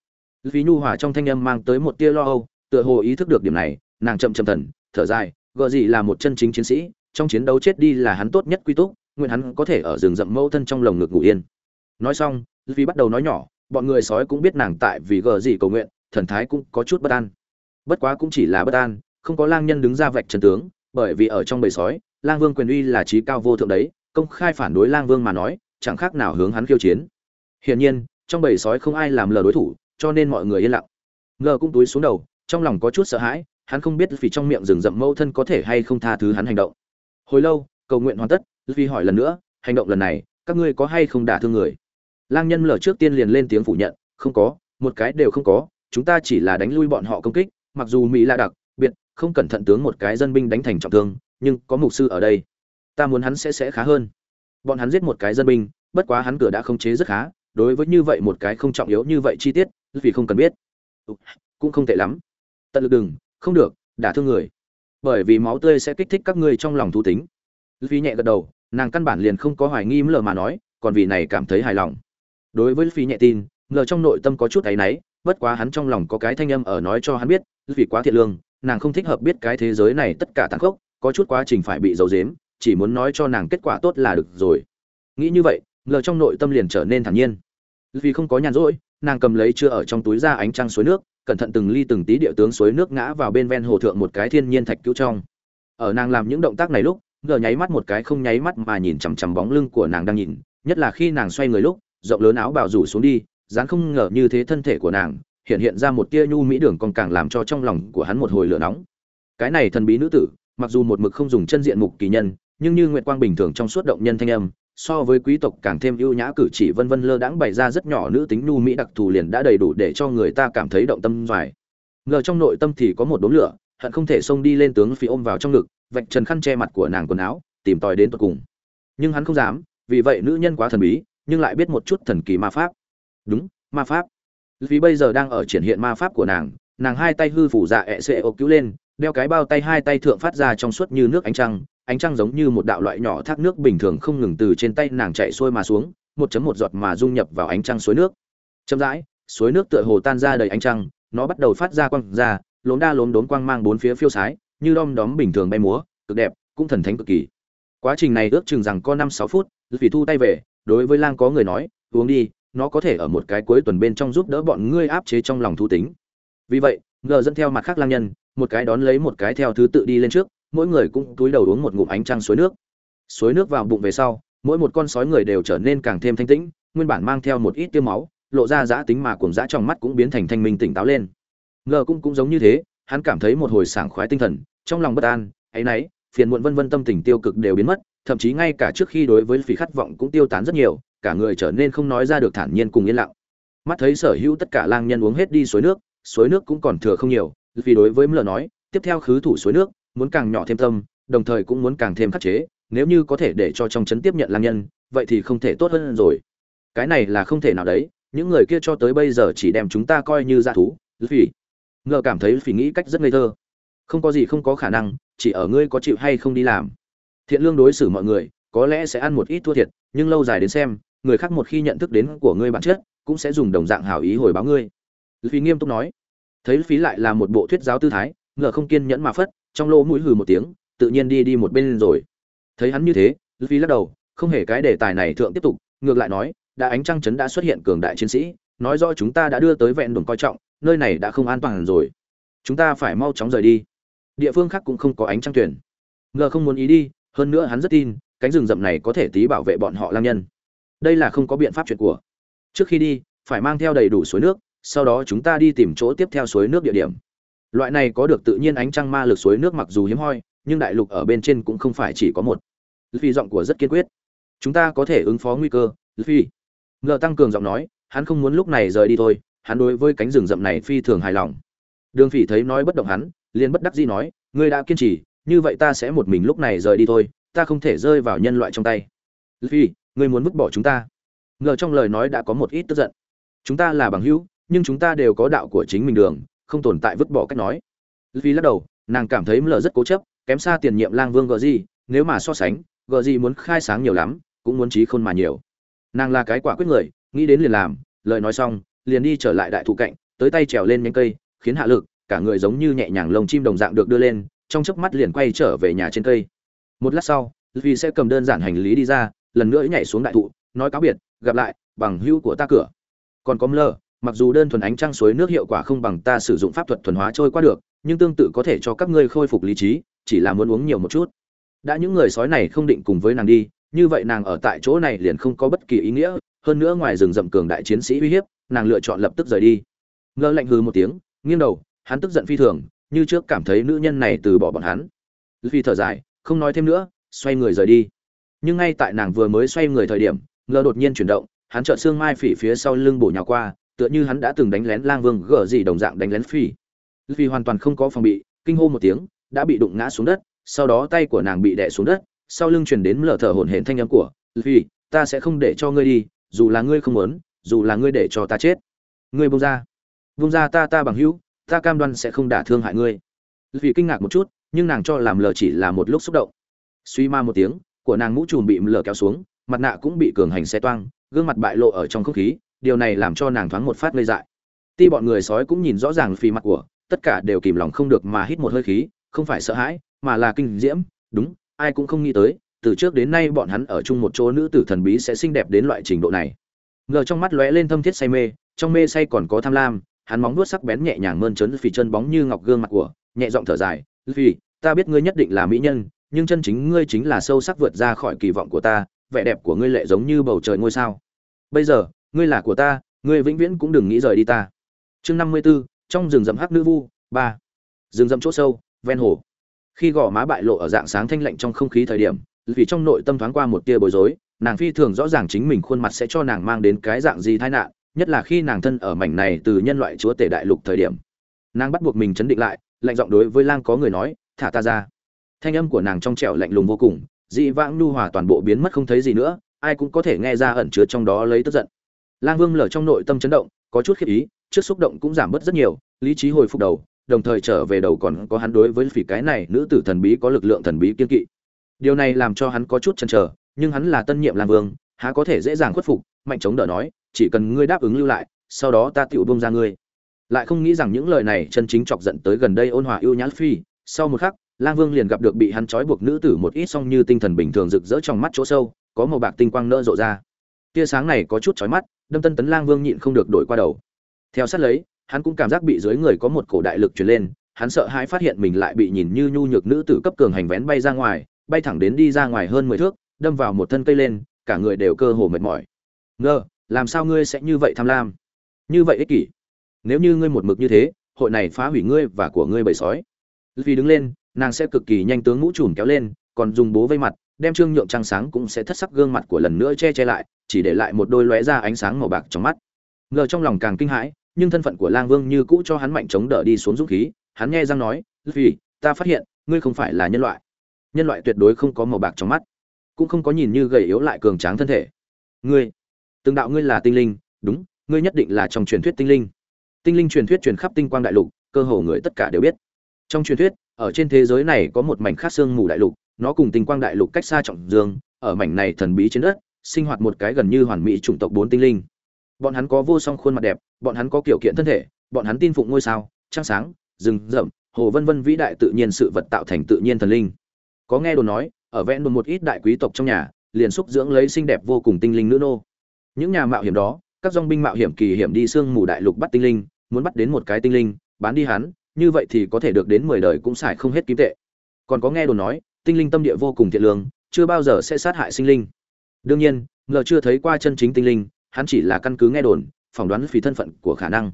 Vì nhu hòa trong thanh âm mang tới một tia lo âu, tựa hồ ý thức được điểm này, nàng chậm chậm thần, thở dài gợ gì là một chân chính chiến sĩ, trong chiến đấu chết đi là hắn tốt nhất quy túc, nguyện hắn có thể ở rừng rậm mâu thân trong lồng ngực ngủ yên. Nói xong vì bắt đầu nói nhỏ, bọn người sói cũng biết nàng tại vì gờ gì cầu nguyện, thần thái cũng có chút bất an bất quá cũng chỉ là bất an, không có lang nhân đứng ra vạch trần tướng, bởi vì ở trong bầy sói, lang vương quyền uy là trí cao vô thượng đấy, công khai phản đối lang vương mà nói, chẳng khác nào hướng hắn khiêu chiến. Hiển nhiên, trong bầy sói không ai làm lờ đối thủ, cho nên mọi người yên lặng. Ngờ cũng túi xuống đầu, trong lòng có chút sợ hãi, hắn không biết vì trong miệng rừng rậm mâu thân có thể hay không tha thứ hắn hành động. Hồi lâu, cầu nguyện hoàn tất vì hỏi lần nữa, hành động lần này, các ngươi có hay không đả thương người? Lang nhân lờ trước tiên liền lên tiếng phủ nhận, không có, một cái đều không có, chúng ta chỉ là đánh lui bọn họ công kích mặc dù mỹ lạ đặc, biệt, không cẩn thận tướng một cái dân binh đánh thành trọng thương, nhưng có mục sư ở đây. Ta muốn hắn sẽ sẽ khá hơn. Bọn hắn giết một cái dân binh, bất quá hắn cửa đã không chế rất khá, đối với như vậy một cái không trọng yếu như vậy chi tiết, vì không cần biết. Ừ, cũng không tệ lắm. Tận lực đừng, không được, đả thương người. Bởi vì máu tươi sẽ kích thích các ngươi trong lòng thú tính. Vì nhẹ gật đầu, nàng căn bản liền không có hoài nghi lờ mà nói, còn vì này cảm thấy hài lòng. Đối với phi nhẹ tin lờ trong nội tâm có chút áy náy bất quá hắn trong lòng có cái thanh âm ở nói cho hắn biết, vì quá thiệt lương, nàng không thích hợp biết cái thế giới này tất cả tàn khốc, có chút quá trình phải bị giấu dếm chỉ muốn nói cho nàng kết quả tốt là được rồi. Nghĩ như vậy ngờ trong nội tâm liền trở nên thản nhiên. Vì không có nhàn rỗi, nàng cầm lấy chưa ở trong túi ra ánh trăng suối nước, cẩn thận từng ly từng tí địa tướng suối nước ngã vào bên ven hồ thượng một cái thiên nhiên thạch cứu trong. Ở nàng làm những động tác này lúc ngờ nháy mắt một cái không nháy mắt mà nhìn chằm chằm bóng lưng của nàng đang nhìn, nhất là khi nàng xoay người lúc, rộng lớn áo bào rủ xuống đi dán không ngờ như thế thân thể của nàng, hiện hiện ra một tia nhu mỹ đường còn càng làm cho trong lòng của hắn một hồi lửa nóng. Cái này thần bí nữ tử, mặc dù một mực không dùng chân diện mục kỳ nhân, nhưng như nguyệt quang bình thường trong suốt động nhân thanh âm, so với quý tộc càng thêm ưu nhã cử chỉ vân vân lơ đãng bày ra rất nhỏ nữ tính nhu mỹ đặc thù liền đã đầy đủ để cho người ta cảm thấy động tâm dài ngờ trong nội tâm thì có một đốm lửa, hận không thể xông đi lên tướng phi ôm vào trong ngực, vạch trần khăn che mặt của nàng quần áo, tìm tòi đến tận cùng. Nhưng hắn không dám, vì vậy nữ nhân quá thần bí, nhưng lại biết một chút thần kỳ ma pháp đúng, ma pháp. Vì bây giờ đang ở triển hiện ma pháp của nàng nàng hai tay hư phủ dạ ẹ xệ ô cứu lên, đeo cái bao tay hai tay thượng phát ra trong suốt như nước ánh trăng ánh trăng giống như một đạo loại nhỏ thác nước bình thường không ngừng từ trên tay nàng chạy xuôi mà xuống, một chấm một giọt mà dung nhập vào ánh trăng suối nước. Chậm rãi, suối nước tựa hồ tan ra đầy ánh trăng, nó bắt đầu phát ra quang ra, lốm đa lốm đốn quang mang bốn phía phiêu sái, như đom đóm bình thường bay múa, cực đẹp, cũng thần thánh cực kỳ. Quá trình này ước chừng rằng có năm sáu phút vì thu tay về, đối với lang có người nói, uống đi nó có thể ở một cái cuối tuần bên trong giúp đỡ bọn ngươi áp chế trong lòng thú tính. Vì vậy, ngờ dẫn theo mặt khác lang nhân, một cái đón lấy một cái theo thứ tự đi lên trước, mỗi người cũng túi đầu uống một ngụm ánh trăng suối nước. Suối nước vào bụng về sau, mỗi một con sói người đều trở nên càng thêm thanh tĩnh, nguyên bản mang theo một ít tiêu máu, lộ ra giã tính mà cùng giã trong mắt cũng biến thành thanh minh tỉnh táo lên. Ngờ cũng cũng giống như thế, hắn cảm thấy một hồi sảng khoái tinh thần, trong lòng bất an, ấy nấy, phiền muộn vân vân tâm tình tiêu cực đều biến mất, thậm chí ngay cả trước khi đối với phí khát vọng cũng tiêu tán rất nhiều cả người trở nên không nói ra được thản nhiên cùng yên lặng. Mắt thấy sở hữu tất cả lang nhân uống hết đi suối nước suối nước cũng còn thừa không nhiều, vì đối với mlờ nói, tiếp theo khứ thủ suối nước, muốn càng nhỏ thêm tâm, đồng thời cũng muốn càng thêm khắc chế, nếu như có thể để cho trong chấn tiếp nhận lang nhân, vậy thì không thể tốt hơn rồi. Cái này là không thể nào đấy, những người kia cho tới bây giờ chỉ đem chúng ta coi như g thú vì ngờ cảm thấy phỉ nghĩ cách rất ngây thơ. Không có gì không có khả năng, chỉ ở ngươi có chịu hay không đi làm. Thiện lương đối xử mọi người, có lẽ sẽ ăn một ít thua thiệt, nhưng lâu dài đến xem người khác một khi nhận thức đến của ngươi bản chất, cũng sẽ dùng đồng dạng hảo ý hồi báo ngươi. Phí nghiêm túc nói. Thấy phí lại là một bộ thuyết giáo tư thái ngờ không kiên nhẫn mà phất, trong lỗ mũi hừ một tiếng, tự nhiên đi đi một bên rồi. Thấy hắn như thế phí lắc đầu, không hề cái đề tài này thượng tiếp tục, ngược lại nói, đã ánh trăng chấn đã xuất hiện cường đại chiến sĩ, nói rõ chúng ta đã đưa tới vẹn đồn coi trọng, nơi này đã không an toàn rồi. Chúng ta phải mau chóng rời đi. Địa phương khác cũng không có ánh trăng tuyển. Ngờ không muốn ý đi, hơn nữa hắn rất tin, cánh rừng rậm này có thể tí bảo vệ bọn họ lang nhân đây là không có biện pháp chuyện của. Trước khi đi, phải mang theo đầy đủ suối nước, sau đó chúng ta đi tìm chỗ tiếp theo suối nước địa điểm. Loại này có được tự nhiên ánh trăng ma lực suối nước mặc dù hiếm hoi, nhưng đại lục ở bên trên cũng không phải chỉ có một. Phi giọng của rất kiên quyết. Chúng ta có thể ứng phó nguy cơ phi ngờ tăng cường giọng nói, hắn không muốn lúc này rời đi thôi, hắn đối với cánh rừng rậm này phi thường hài lòng. Đường phỉ thấy nói bất động hắn, liền bất đắc dĩ nói, ngươi đã kiên trì, như vậy ta sẽ một mình lúc này rời đi thôi, ta không thể rơi vào nhân loại trong tay. Phi ngươi muốn vứt bỏ chúng ta. Ngờ trong lời nói đã có một ít tức giận. Chúng ta là bằng hữu, nhưng chúng ta đều có đạo của chính mình đường, không tồn tại vứt bỏ cách nói. Vì lắc đầu, nàng cảm thấy mờ rất cố chấp, kém xa tiền nhiệm lang vương gờ gì nếu mà so sánh, gờ gì muốn khai sáng nhiều lắm, cũng muốn trí khôn mà nhiều. Nàng là cái quả quyết người, nghĩ đến liền làm, lời nói xong, liền đi trở lại đại thụ cạnh, tới tay trèo lên nhánh cây, khiến hạ lực, cả người giống như nhẹ nhàng lồng chim đồng dạng được đưa lên, trong chớp mắt liền quay trở về nhà trên cây. Một lát sau vì sẽ cầm đơn giản hành lý đi ra lần nữa nhảy xuống đại thụ, nói cáo biệt, gặp lại, bằng hữu của ta cửa. Còn có mlơ mặc dù đơn thuần ánh trăng suối nước hiệu quả không bằng ta sử dụng pháp thuật thuần hóa trôi qua được, nhưng tương tự có thể cho các ngươi khôi phục lý trí, chỉ là muốn uống nhiều một chút. Đã những người sói này không định cùng với nàng đi, như vậy nàng ở tại chỗ này liền không có bất kỳ ý nghĩa, hơn nữa ngoài rừng rậm cường đại chiến sĩ uy hiếp, nàng lựa chọn lập tức rời đi. Ngơ lạnh hừ một tiếng, nghiêng đầu, hắn tức giận phi thường, như trước cảm thấy nữ nhân này từ bỏ bọn hắn. Phi thở dài, không nói thêm nữa, xoay người rời đi nhưng ngay tại nàng vừa mới xoay người thời điểm ngờ đột nhiên chuyển động, hắn chợt xương mai phỉ phía sau lưng bổ nhào qua, tựa như hắn đã từng đánh lén lang vương gở gì đồng dạng đánh lén phỉ vì hoàn toàn không có phòng bị, kinh hô một tiếng, đã bị đụng ngã xuống đất, sau đó tay của nàng bị đè xuống đất, sau lưng truyền đến lở thở hổn hển thanh âm của phỉ ta sẽ không để cho ngươi đi, dù là ngươi không muốn, dù là ngươi để cho ta chết. Ngươi buông ra. Buông ra ta ta bằng hữu, ta cam đoan sẽ không đả thương hại ngươi. Vì kinh ngạc một chút, nhưng nàng cho làm lờ chỉ là một lúc xúc động. Suy ma một tiếng của nàng mũ trùm bị lở kéo xuống, mặt nạ cũng bị cường hành xe toang, gương mặt bại lộ ở trong không khí, điều này làm cho nàng thoáng một phát ngây dại. Ti bọn người sói cũng nhìn rõ ràng phi mặt của, tất cả đều kìm lòng không được mà hít một hơi khí, không phải sợ hãi, mà là kinh diễm, đúng, ai cũng không nghĩ tới, từ trước đến nay bọn hắn ở chung một chỗ nữ tử thần bí sẽ xinh đẹp đến loại trình độ này. Ngờ trong mắt lóe lên thâm thiết say mê, trong mê say còn có tham lam, hắn móng vuốt sắc bén nhẹ nhàng mơn trớn phì chân bóng như ngọc gương mặt của, nhẹ giọng thở dài vì ta biết ngươi nhất định là mỹ nhân nhưng chân chính ngươi chính là sâu sắc vượt ra khỏi kỳ vọng của ta vẻ đẹp của ngươi lệ giống như bầu trời ngôi sao. Bây giờ ngươi là của ta ngươi vĩnh viễn cũng đừng nghĩ rời đi ta. Chương năm mươi 54, trong rừng rậm hắc nữ vu ba. Rừng rậm chỗ sâu ven hồ. Khi gò má bại lộ ở dạng sáng thanh lạnh trong không khí thời điểm vì trong nội tâm thoáng qua một tia bối rối nàng phi thường rõ ràng chính mình khuôn mặt sẽ cho nàng mang đến cái dạng gì tai nạn nhất là khi nàng thân ở mảnh này từ nhân loại chúa tể đại lục thời điểm. Nàng bắt buộc mình chấn định lại lạnh giọng đối với lang có người nói thả ta ra thanh âm của nàng trong trẻo lạnh lùng vô cùng, dị vãng nhu hòa toàn bộ biến mất không thấy gì nữa, ai cũng có thể nghe ra ẩn chứa trong đó lấy tức giận. Lang vương lở trong nội tâm chấn động, có chút khiếp ý, trước xúc động cũng giảm bớt rất nhiều, lý trí hồi phục đầu, đồng thời trở về đầu còn có hắn đối với phỉ cái này nữ tử thần bí có lực lượng thần bí kiên kỵ. Điều này làm cho hắn có chút chần trở nhưng hắn là tân nhiệm lang vương, há có thể dễ dàng khuất phục, mạnh chống đỡ nói, chỉ cần ngươi đáp ứng lưu lại, sau đó ta tựu bông ra ngươi. Lại không nghĩ rằng những lời này chân chính chọc giận tới gần đây ôn hòa yêu nhãn phi, sau một khắc lang vương liền gặp được bị hắn trói buộc nữ tử một ít song như tinh thần bình thường rực rỡ trong mắt chỗ sâu, có màu bạc tinh quang nỡ rộ ra. Tia sáng này có chút chói mắt, đâm tân tấn lang vương nhịn không được đổi qua đầu. Theo sát lấy, hắn cũng cảm giác bị dưới người có một cổ đại lực truyền lên, hắn sợ hãi phát hiện mình lại bị nhìn như nhu nhược nữ tử cấp cường hành vén bay ra ngoài, bay thẳng đến đi ra ngoài hơn mười thước, đâm vào một thân cây lên, cả người đều cơ hồ mệt mỏi. Ngơ, làm sao ngươi sẽ như vậy tham lam? Như vậy ích kỷ. Nếu như ngươi một mực như thế, hội này phá hủy ngươi và của ngươi bầy sói. Vì đứng lên nàng sẽ cực kỳ nhanh tướng mũ trùm kéo lên, còn dùng bố vây mặt, đem trương nhượng trăng sáng cũng sẽ thất sắc gương mặt của lần nữa che che lại, chỉ để lại một đôi lóe ra ánh sáng màu bạc trong mắt. Ngờ trong lòng càng kinh hãi, nhưng thân phận của lang vương như cũ cho hắn mạnh chống đỡ đi xuống dũng khí, hắn nghe răng nói vì ta phát hiện, ngươi không phải là nhân loại. Nhân loại tuyệt đối không có màu bạc trong mắt, cũng không có nhìn như gầy yếu lại cường tráng thân thể. Ngươi, từng đạo ngươi là tinh linh, đúng, ngươi nhất định là trong truyền thuyết tinh linh. Tinh linh truyền thuyết truyền khắp tinh quang đại lục, cơ hồ người tất cả đều biết. Trong truyền thuyết ở trên thế giới này có một mảnh khác xương mù đại lục, nó cùng tinh quang đại lục cách xa trọng dương, ở mảnh này thần bí trên đất, sinh hoạt một cái gần như hoàn mỹ chủng tộc bốn tinh linh. Bọn hắn có vô song khuôn mặt đẹp, bọn hắn có kiểu kiện thân thể, bọn hắn tin phụng ngôi sao, trăng sáng, rừng rậm, hồ vân vân vĩ đại tự nhiên sự vật tạo thành tự nhiên thần linh. Có nghe đồn nói, ở vẽ đồn một ít đại quý tộc trong nhà, liền xúc dưỡng lấy xinh đẹp vô cùng tinh linh nữ nô. Những nhà mạo hiểm đó, các dòng binh mạo hiểm kỳ hiểm đi sương mù đại lục bắt tinh linh, muốn bắt đến một cái tinh linh, bán đi hắn như vậy thì có thể được đến mười đời cũng xài không hết kim tệ. Còn có nghe đồn nói, tinh linh tâm địa vô cùng thiện lương, chưa bao giờ sẽ sát hại sinh linh. Đương nhiên ngờ chưa thấy qua chân chính tinh linh, hắn chỉ là căn cứ nghe đồn, phỏng đoán phí thân phận của khả năng.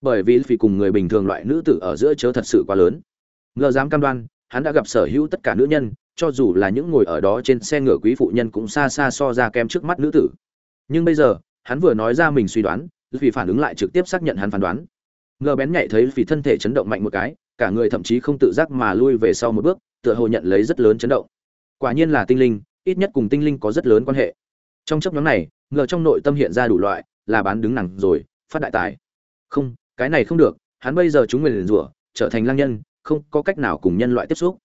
Bởi vì phí cùng người bình thường loại nữ tử ở giữa chớ thật sự quá lớn. Ngờ dám cam đoan, hắn đã gặp sở hữu tất cả nữ nhân, cho dù là những ngồi ở đó trên xe ngựa quý phụ nhân cũng xa xa so ra kém trước mắt nữ tử. Nhưng bây giờ, hắn vừa nói ra mình suy đoán vì phản ứng lại trực tiếp xác nhận hắn phán đoán ngờ bén nhạy thấy vì thân thể chấn động mạnh một cái, cả người thậm chí không tự giác mà lui về sau một bước, tựa hồ nhận lấy rất lớn chấn động. Quả nhiên là tinh linh, ít nhất cùng tinh linh có rất lớn quan hệ. Trong chấp nhóm này ngờ trong nội tâm hiện ra đủ loại, là bán đứng nặng rồi, phát đại tài. Không, cái này không được, hắn bây giờ chúng nguyền rủa, trở thành lang nhân, không có cách nào cùng nhân loại tiếp xúc.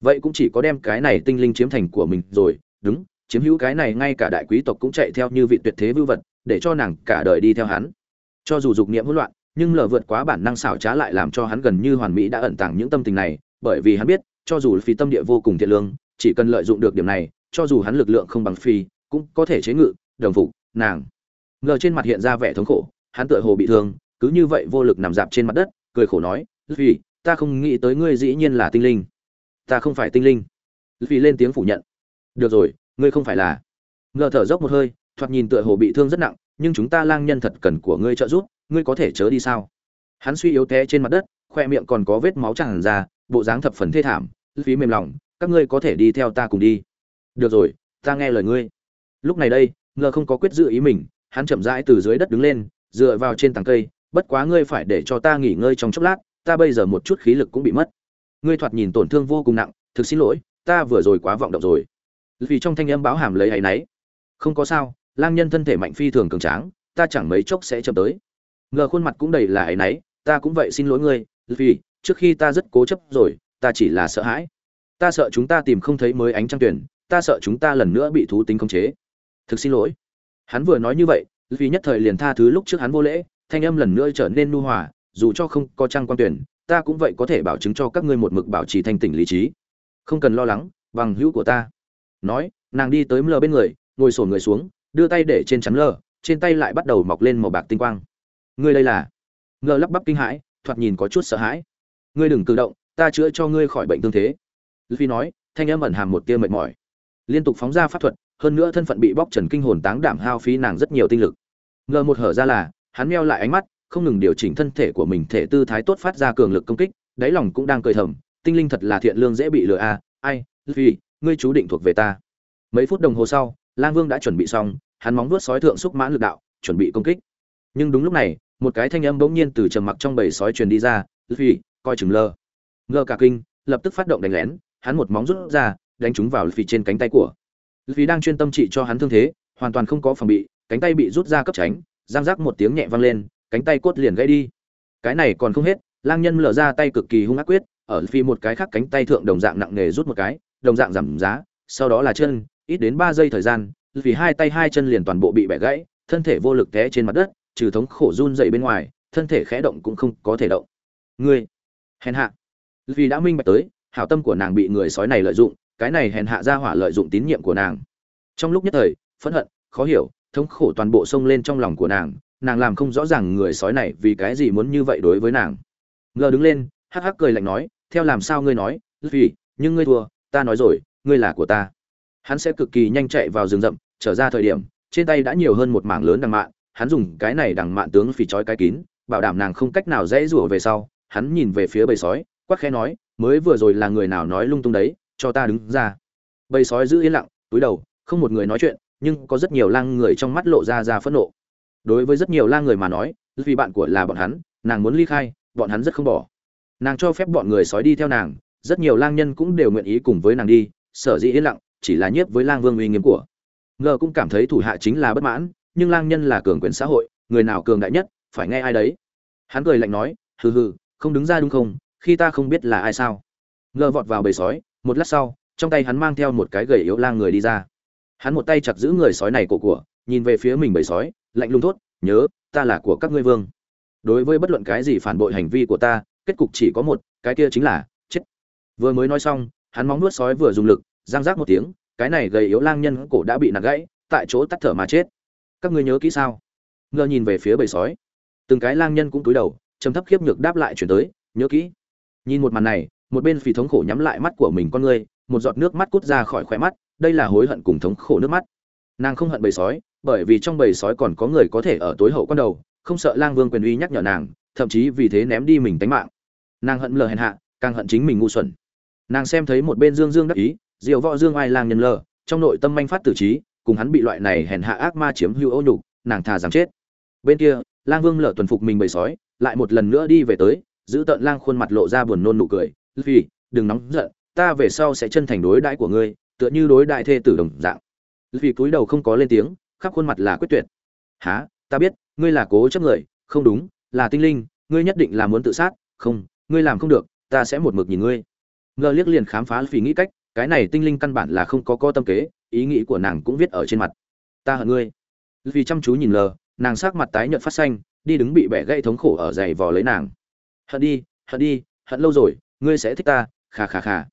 Vậy cũng chỉ có đem cái này tinh linh chiếm thành của mình rồi, đúng, chiếm hữu cái này ngay cả đại quý tộc cũng chạy theo như vị tuyệt thế vưu vật, để cho nàng cả đời đi theo hắn. Cho dù dục niệm hỗn loạn nhưng lờ vượt quá bản năng xảo trá lại làm cho hắn gần như hoàn mỹ đã ẩn tàng những tâm tình này, bởi vì hắn biết, cho dù phi tâm địa vô cùng thiện lương, chỉ cần lợi dụng được điểm này, cho dù hắn lực lượng không bằng phi, cũng có thể chế ngự, đồng phục, nàng. Ngờ trên mặt hiện ra vẻ thống khổ, hắn tựa hồ bị thương, cứ như vậy vô lực nằm dạp trên mặt đất, cười khổ nói vì ta không nghĩ tới ngươi dĩ nhiên là tinh linh. Ta không phải tinh linh. Vì lên tiếng phủ nhận. Được rồi, ngươi không phải là. Ngờ thở dốc một hơi, thoạt nhìn tựa hồ bị thương rất nặng, nhưng chúng ta lang nhân thật cần của ngươi trợ giúp ngươi có thể chớ đi sao? Hắn suy yếu té trên mặt đất, khoe miệng còn có vết máu tràn ra, bộ dáng thập phần thê thảm, phí mềm lòng, các ngươi có thể đi theo ta cùng đi. Được rồi, ta nghe lời ngươi. Lúc này đây, ngờ không có quyết dự ý mình, hắn chậm rãi từ dưới đất đứng lên, dựa vào trên tảng cây, bất quá ngươi phải để cho ta nghỉ ngơi trong chốc lát, ta bây giờ một chút khí lực cũng bị mất. Ngươi thoạt nhìn tổn thương vô cùng nặng, thực xin lỗi, ta vừa rồi quá vọng động rồi. Vì trong thanh âm báo hàm lấy hay náy. Không có sao, lang nhân thân thể mạnh phi thường cường tráng, ta chẳng mấy chốc sẽ chậm tới ngờ khuôn mặt cũng đầy là ấy náy, ta cũng vậy xin lỗi ngươi, vì, trước khi ta rất cố chấp rồi, ta chỉ là sợ hãi. Ta sợ chúng ta tìm không thấy mới ánh trăng tuyển, ta sợ chúng ta lần nữa bị thú tính khống chế. Thực xin lỗi. Hắn vừa nói như vậy, vì nhất thời liền tha thứ lúc trước hắn vô lễ, thanh âm lần nữa trở nên nu hòa, dù cho không có trăng quan tuyển, ta cũng vậy có thể bảo chứng cho các ngươi một mực bảo trì thanh tỉnh lý trí. Không cần lo lắng, bằng hữu của ta. Nói, nàng đi tới mờ bên người, ngồi sổ người xuống, đưa tay để trên chắn lờ trên tay lại bắt đầu mọc lên màu bạc tinh quang ngươi đây là? Ngờ lắp bắp kinh hãi, thoạt nhìn có chút sợ hãi. Ngươi đừng cử động, ta chữa cho ngươi khỏi bệnh tương thế. Phi nói, thanh âm ẩn hàm một tia mệt mỏi. Liên tục phóng ra pháp thuật, hơn nữa thân phận bị bóc trần kinh hồn táng đảm hao phí nàng rất nhiều tinh lực. Ngờ một hở ra là, hắn meo lại ánh mắt, không ngừng điều chỉnh thân thể của mình, thể tư thái tốt phát ra cường lực công kích, đáy lòng cũng đang cười thầm, tinh linh thật là thiện lương dễ bị lừa a à. ai vì ngươi chú định thuộc về ta. Mấy phút đồng hồ sau, lang vương đã chuẩn bị xong, hắn móng vuốt sói thượng xúc mãn lực đạo, chuẩn bị công kích. Nhưng đúng lúc này một cái thanh âm bỗng nhiên từ trầm mặc trong bầy sói truyền đi ra, Luffy, coi chừng lơ. Ngơ cả kinh, lập tức phát động đánh lén, hắn một móng rút ra, đánh trúng vào Luffy trên cánh tay của. Luffy đang chuyên tâm trị cho hắn thương thế, hoàn toàn không có phòng bị, cánh tay bị rút ra cấp tránh, giang rác một tiếng nhẹ vang lên, cánh tay cốt liền gãy đi. Cái này còn không hết, lang nhân lở ra tay cực kỳ hung ác quyết, ở phi một cái khác cánh tay thượng đồng dạng nặng nề rút một cái, đồng dạng giảm giá, sau đó là chân, ít đến ba giây thời gian vì hai tay hai chân liền toàn bộ bị bẻ gãy, thân thể vô lực té trên mặt đất trừ thống khổ run dậy bên ngoài, thân thể khẽ động cũng không có thể động. Ngươi, hèn hạ. Vì đã minh bạch tới, hảo tâm của nàng bị người sói này lợi dụng, cái này hèn hạ ra hỏa lợi dụng tín nhiệm của nàng. Trong lúc nhất thời, phẫn hận, khó hiểu, thống khổ toàn bộ xông lên trong lòng của nàng nàng làm không rõ ràng người sói này vì cái gì muốn như vậy đối với nàng. Ngờ đứng lên, hắc hắc cười lạnh nói, theo làm sao ngươi nói, vì, nhưng ngươi thua, ta nói rồi, ngươi là của ta. Hắn sẽ cực kỳ nhanh chạy vào rừng rậm, trở ra thời điểm, trên tay đã nhiều hơn một mảng lớn đằng mạn hắn dùng cái này đằng mạn tướng phỉ trói cái kín, bảo đảm nàng không cách nào dễ rủa về sau, hắn nhìn về phía bầy sói, quắc khẽ nói, mới vừa rồi là người nào nói lung tung đấy, cho ta đứng ra. Bầy sói giữ yên lặng, túi đầu, không một người nói chuyện, nhưng có rất nhiều lang người trong mắt lộ ra ra phẫn nộ. Đối với rất nhiều lang người mà nói, vì bạn của là bọn hắn, nàng muốn ly khai, bọn hắn rất không bỏ. Nàng cho phép bọn người sói đi theo nàng, rất nhiều lang nhân cũng đều nguyện ý cùng với nàng đi, sở dĩ yên lặng, chỉ là nhiếp với lang vương uy nghiêm của. Ngờ cũng cảm thấy thủ hạ chính là bất mãn nhưng lang nhân là cường quyền xã hội, người nào cường đại nhất, phải nghe ai đấy. Hắn cười lạnh nói, hừ hừ, không đứng ra đúng không, khi ta không biết là ai sao. Ngờ vọt vào bầy sói, một lát sau, trong tay hắn mang theo một cái gầy yếu lang người đi ra. Hắn một tay chặt giữ người sói này cổ của, nhìn về phía mình bầy sói, lạnh lùng thốt, nhớ, ta là của các ngươi vương. Đối với bất luận cái gì phản bội hành vi của ta, kết cục chỉ có một, cái kia chính là chết. Vừa mới nói xong, hắn móng nuốt sói vừa dùng lực giang rác một tiếng, cái này gầy yếu lang nhân cổ đã bị nạt gãy, tại chỗ tắt thở mà chết các ngươi nhớ kỹ sao? Ngơ nhìn về phía bầy sói. Từng cái lang nhân cũng cúi đầu, trầm thấp khiếp nhược đáp lại chuyển tới, nhớ kỹ. Nhìn một màn này, một bên phì thống khổ nhắm lại mắt của mình con ngươi một giọt nước mắt cút ra khỏi khỏe mắt, đây là hối hận cùng thống khổ nước mắt. Nàng không hận bầy sói, bởi vì trong bầy sói còn có người có thể ở tối hậu con đầu, không sợ lang vương quyền uy nhắc nhở nàng, thậm chí vì thế ném đi mình tánh mạng. Nàng hận lờ hèn hạ, càng hận chính mình ngu xuẩn. Nàng xem thấy một bên dương dương đắc ý diều võ dương ai lang nhân lờ, trong nội tâm manh phát tử trí cùng hắn bị loại này hèn hạ ác ma chiếm hữu ô nhục, nàng thà rằng chết. Bên kia, lang vương lở tuần phục mình bầy sói, lại một lần nữa đi về tới, giữ tợn lang khuôn mặt lộ ra buồn nôn nụ cười. Vì đừng nóng giận, ta về sau sẽ chân thành đối đãi của ngươi, tựa như đối đại thê tử đồng dạng. Vì cúi đầu không có lên tiếng, khắp khuôn mặt là quyết tuyệt. Há ta biết, ngươi là cố chấp người, không đúng, là tinh linh, ngươi nhất định là muốn tự sát, không, ngươi làm không được, ta sẽ một mực nhìn ngươi. Ngờ liếc liền khám phá vì nghĩ cách cái này tinh linh căn bản là không có co tâm kế, ý nghĩ của nàng cũng viết ở trên mặt. Ta hận ngươi. Vì chăm chú nhìn lờ, nàng sắc mặt tái nhợt phát xanh, đi đứng bị bẻ gãy thống khổ ở giày vò lấy nàng. Hận đi hận đi, hận lâu rồi, ngươi sẽ thích ta khà khà khà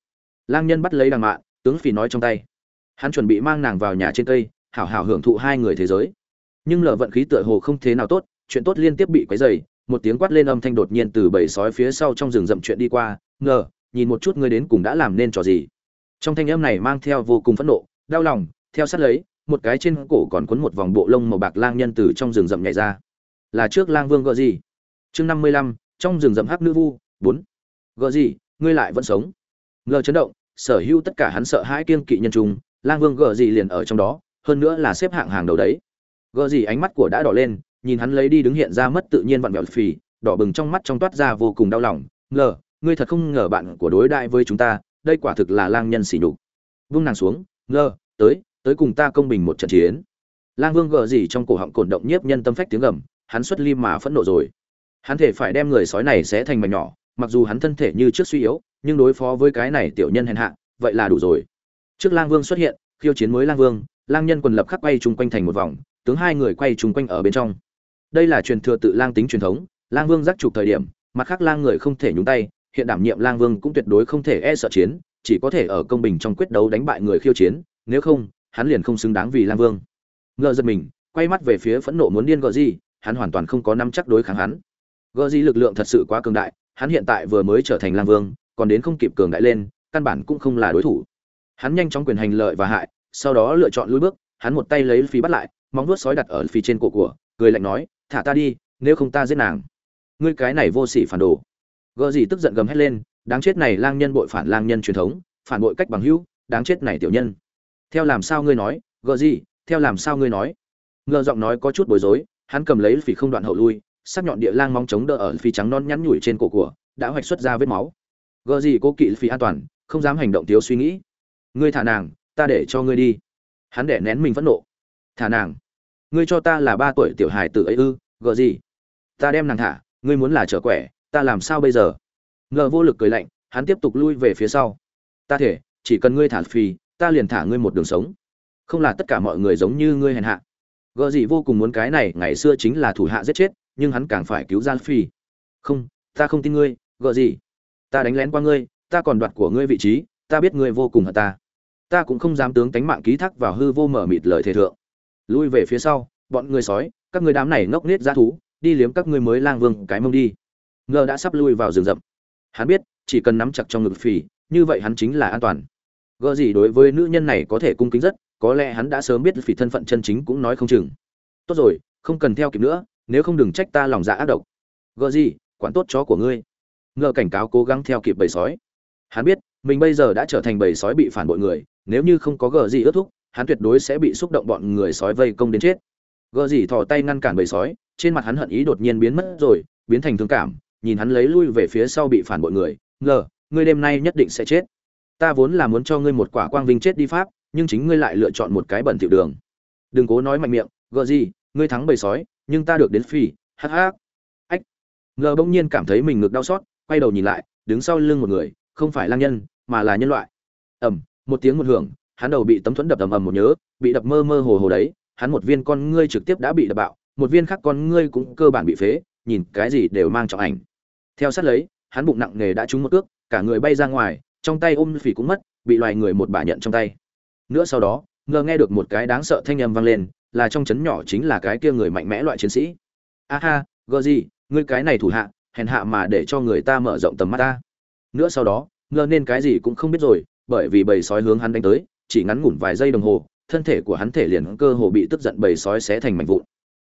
lang nhân bắt lấy đằng mạ, tướng phì nói trong tay. Hắn chuẩn bị mang nàng vào nhà trên cây, hảo hảo hưởng thụ hai người thế giới. Nhưng lờ vận khí tựa hồ không thế nào tốt, chuyện tốt liên tiếp bị quấy dày một tiếng quát lên âm thanh đột nhiên từ bầy sói phía sau trong rừng rậm chuyện đi qua, ngờ, nhìn một chút ngươi đến cùng đã làm nên trò gì? Trong thanh âm này mang theo vô cùng phẫn nộ, đau lòng, theo sát lấy, một cái trên cổ còn quấn một vòng bộ lông màu bạc lang nhân từ trong rừng rậm nhảy ra. Là trước lang vương gợ gì? Chương năm mươi lăm, trong rừng rậm hắc nữ vu, bốn. Gợ gì? Ngươi lại vẫn sống. Ngờ chấn động, sở hữu tất cả hắn sợ hãi kiêng kỵ nhân trung, lang vương gợ gì liền ở trong đó, hơn nữa là xếp hạng hàng đầu đấy. Gợ gì ánh mắt của đã đỏ lên, nhìn hắn lấy đi đứng hiện ra mất tự nhiên vặn vẹo phì, đỏ bừng trong mắt trong toát ra vô cùng đau lòng. Ngờ, ngươi thật không ngờ bạn của đối đại với chúng ta đây quả thực là lang nhân sỉ nhục. Vung nàng xuống, ngơ, tới tới cùng ta công bình một trận chiến. Lang vương gờ gì trong cổ họng cổn động nhiếp nhân tâm phách tiếng gầm, hắn xuất lim mà phẫn nộ rồi. Hắn thể phải đem người sói này sẽ thành mảnh nhỏ, mặc dù hắn thân thể như trước suy yếu, nhưng đối phó với cái này tiểu nhân hèn hạ, vậy là đủ rồi. Trước lang vương xuất hiện, khiêu chiến mới lang vương, lang nhân quần lập khắc quay chung quanh thành một vòng, tướng hai người quay chung quanh ở bên trong. Đây là truyền thừa tự lang tính truyền thống, lang vương giác trục thời điểm, mặt khác lang người không thể nhúng tay hiện đảm nhiệm lang vương cũng tuyệt đối không thể e sợ chiến, chỉ có thể ở công bình trong quyết đấu đánh bại người khiêu chiến, nếu không, hắn liền không xứng đáng vì lang vương. Ngờ giật mình, quay mắt về phía phẫn nộ muốn điên gợ gì hắn hoàn toàn không có nắm chắc đối kháng hắn. Gợ gì lực lượng thật sự quá cường đại, hắn hiện tại vừa mới trở thành lang vương, còn đến không kịp cường đại lên, căn bản cũng không là đối thủ. Hắn nhanh chóng quyền hành lợi và hại, sau đó lựa chọn lui bước, hắn một tay lấy phi bắt lại, móng vuốt sói đặt ở phi trên cổ của, cười lạnh nói, thả ta đi, nếu không ta giết nàng. Ngươi cái này vô sỉ phản đồ gờ gì tức giận gầm hét lên, đáng chết này lang nhân bội phản lang nhân truyền thống, phản bội cách bằng hữu, đáng chết này tiểu nhân. Theo làm sao ngươi nói, gờ gì, theo làm sao ngươi nói? Ngờ giọng nói có chút bối rối, hắn cầm lấy phỉ không đoạn hậu lui, sắc nhọn địa lang mong chống đỡ ở phi trắng non nhắn nhủi trên cổ của, đã hoạch xuất ra vết máu. Gờ gì cố kỵ phi an toàn, không dám hành động thiếu suy nghĩ. Ngươi thả nàng, ta để cho ngươi đi. Hắn để nén mình phẫn nộ. Thả nàng? Ngươi cho ta là ba tuổi tiểu hài tử ấy ư, gờ gì? Ta đem nàng thả, ngươi muốn là trở quẻ ta làm sao bây giờ? Ngờ vô lực cười lạnh, hắn tiếp tục lui về phía sau. Ta thể, chỉ cần ngươi thả phi ta liền thả ngươi một đường sống. Không là tất cả mọi người giống như ngươi hèn hạ. Gợ gì vô cùng muốn cái này, ngày xưa chính là thủ hạ giết chết, nhưng hắn càng phải cứu gian phi không, ta không tin ngươi gợ gì? Ta đánh lén qua ngươi, ta còn đoạt của ngươi vị trí, ta biết ngươi vô cùng hận ta. Ta cũng không dám tướng tánh mạng ký thác vào hư vô mở mịt lời thề thượng. Lui về phía sau, bọn người sói, các người đám này ngốc nết ra thú, đi liếm các ngươi mới lang vương cái mông đi ngờ đã sắp lui vào rừng rậm. Hắn biết, chỉ cần nắm chặt trong ngực phì, như vậy hắn chính là an toàn. Gợ gì đối với nữ nhân này có thể cung kính rất, có lẽ hắn đã sớm biết phì thân phận chân chính cũng nói không chừng. Tốt rồi, không cần theo kịp nữa, nếu không đừng trách ta lòng dạ ác độc. Gợ gì, quản tốt chó của ngươi. Ngờ cảnh cáo cố gắng theo kịp bầy sói. Hắn biết, mình bây giờ đã trở thành bầy sói bị phản bội người, nếu như không có gờ gì ước thúc, hắn tuyệt đối sẽ bị xúc động bọn người sói vây công đến chết. Gờ gì thò tay ngăn cản bầy sói, trên mặt hắn hận ý đột nhiên biến mất rồi, biến thành thương cảm nhìn hắn lấy lui về phía sau bị phản bội người, ngờ, ngươi đêm nay nhất định sẽ chết. Ta vốn là muốn cho ngươi một quả quang vinh chết đi pháp, nhưng chính ngươi lại lựa chọn một cái bẩn tiểu đường. Đừng cố nói mạnh miệng, gợ gì, ngươi thắng bầy sói, nhưng ta được đến phi hắc hắc. Ách. Ngờ bỗng nhiên cảm thấy mình ngực đau xót, quay đầu nhìn lại, đứng sau lưng một người, không phải lang nhân, mà là nhân loại. Ầm, một tiếng một hưởng, hắn đầu bị tấm thuẫn đập ầm ầm một nhớ, bị đập mơ mơ hồ hồ đấy, hắn một viên con ngươi trực tiếp đã bị đập bạo, một viên khác con ngươi cũng cơ bản bị phế, nhìn cái gì đều mang trọng ảnh theo sát lấy, hắn bụng nặng nề đã trúng một cước, cả người bay ra ngoài, trong tay ôm phỉ cũng mất, bị loài người một bả nhận trong tay. Nữa sau đó, ngờ nghe được một cái đáng sợ thanh âm vang lên, là trong chấn nhỏ chính là cái kia người mạnh mẽ loại chiến sĩ. A ha gờ gì ngươi cái này thủ hạ, hèn hạ mà để cho người ta mở rộng tầm mắt ta. Nữa sau đó, ngờ nên cái gì cũng không biết rồi, bởi vì bầy sói hướng hắn đánh tới, chỉ ngắn ngủn vài giây đồng hồ, thân thể của hắn thể liền cơ hồ bị tức giận bầy sói xé thành mảnh vụn.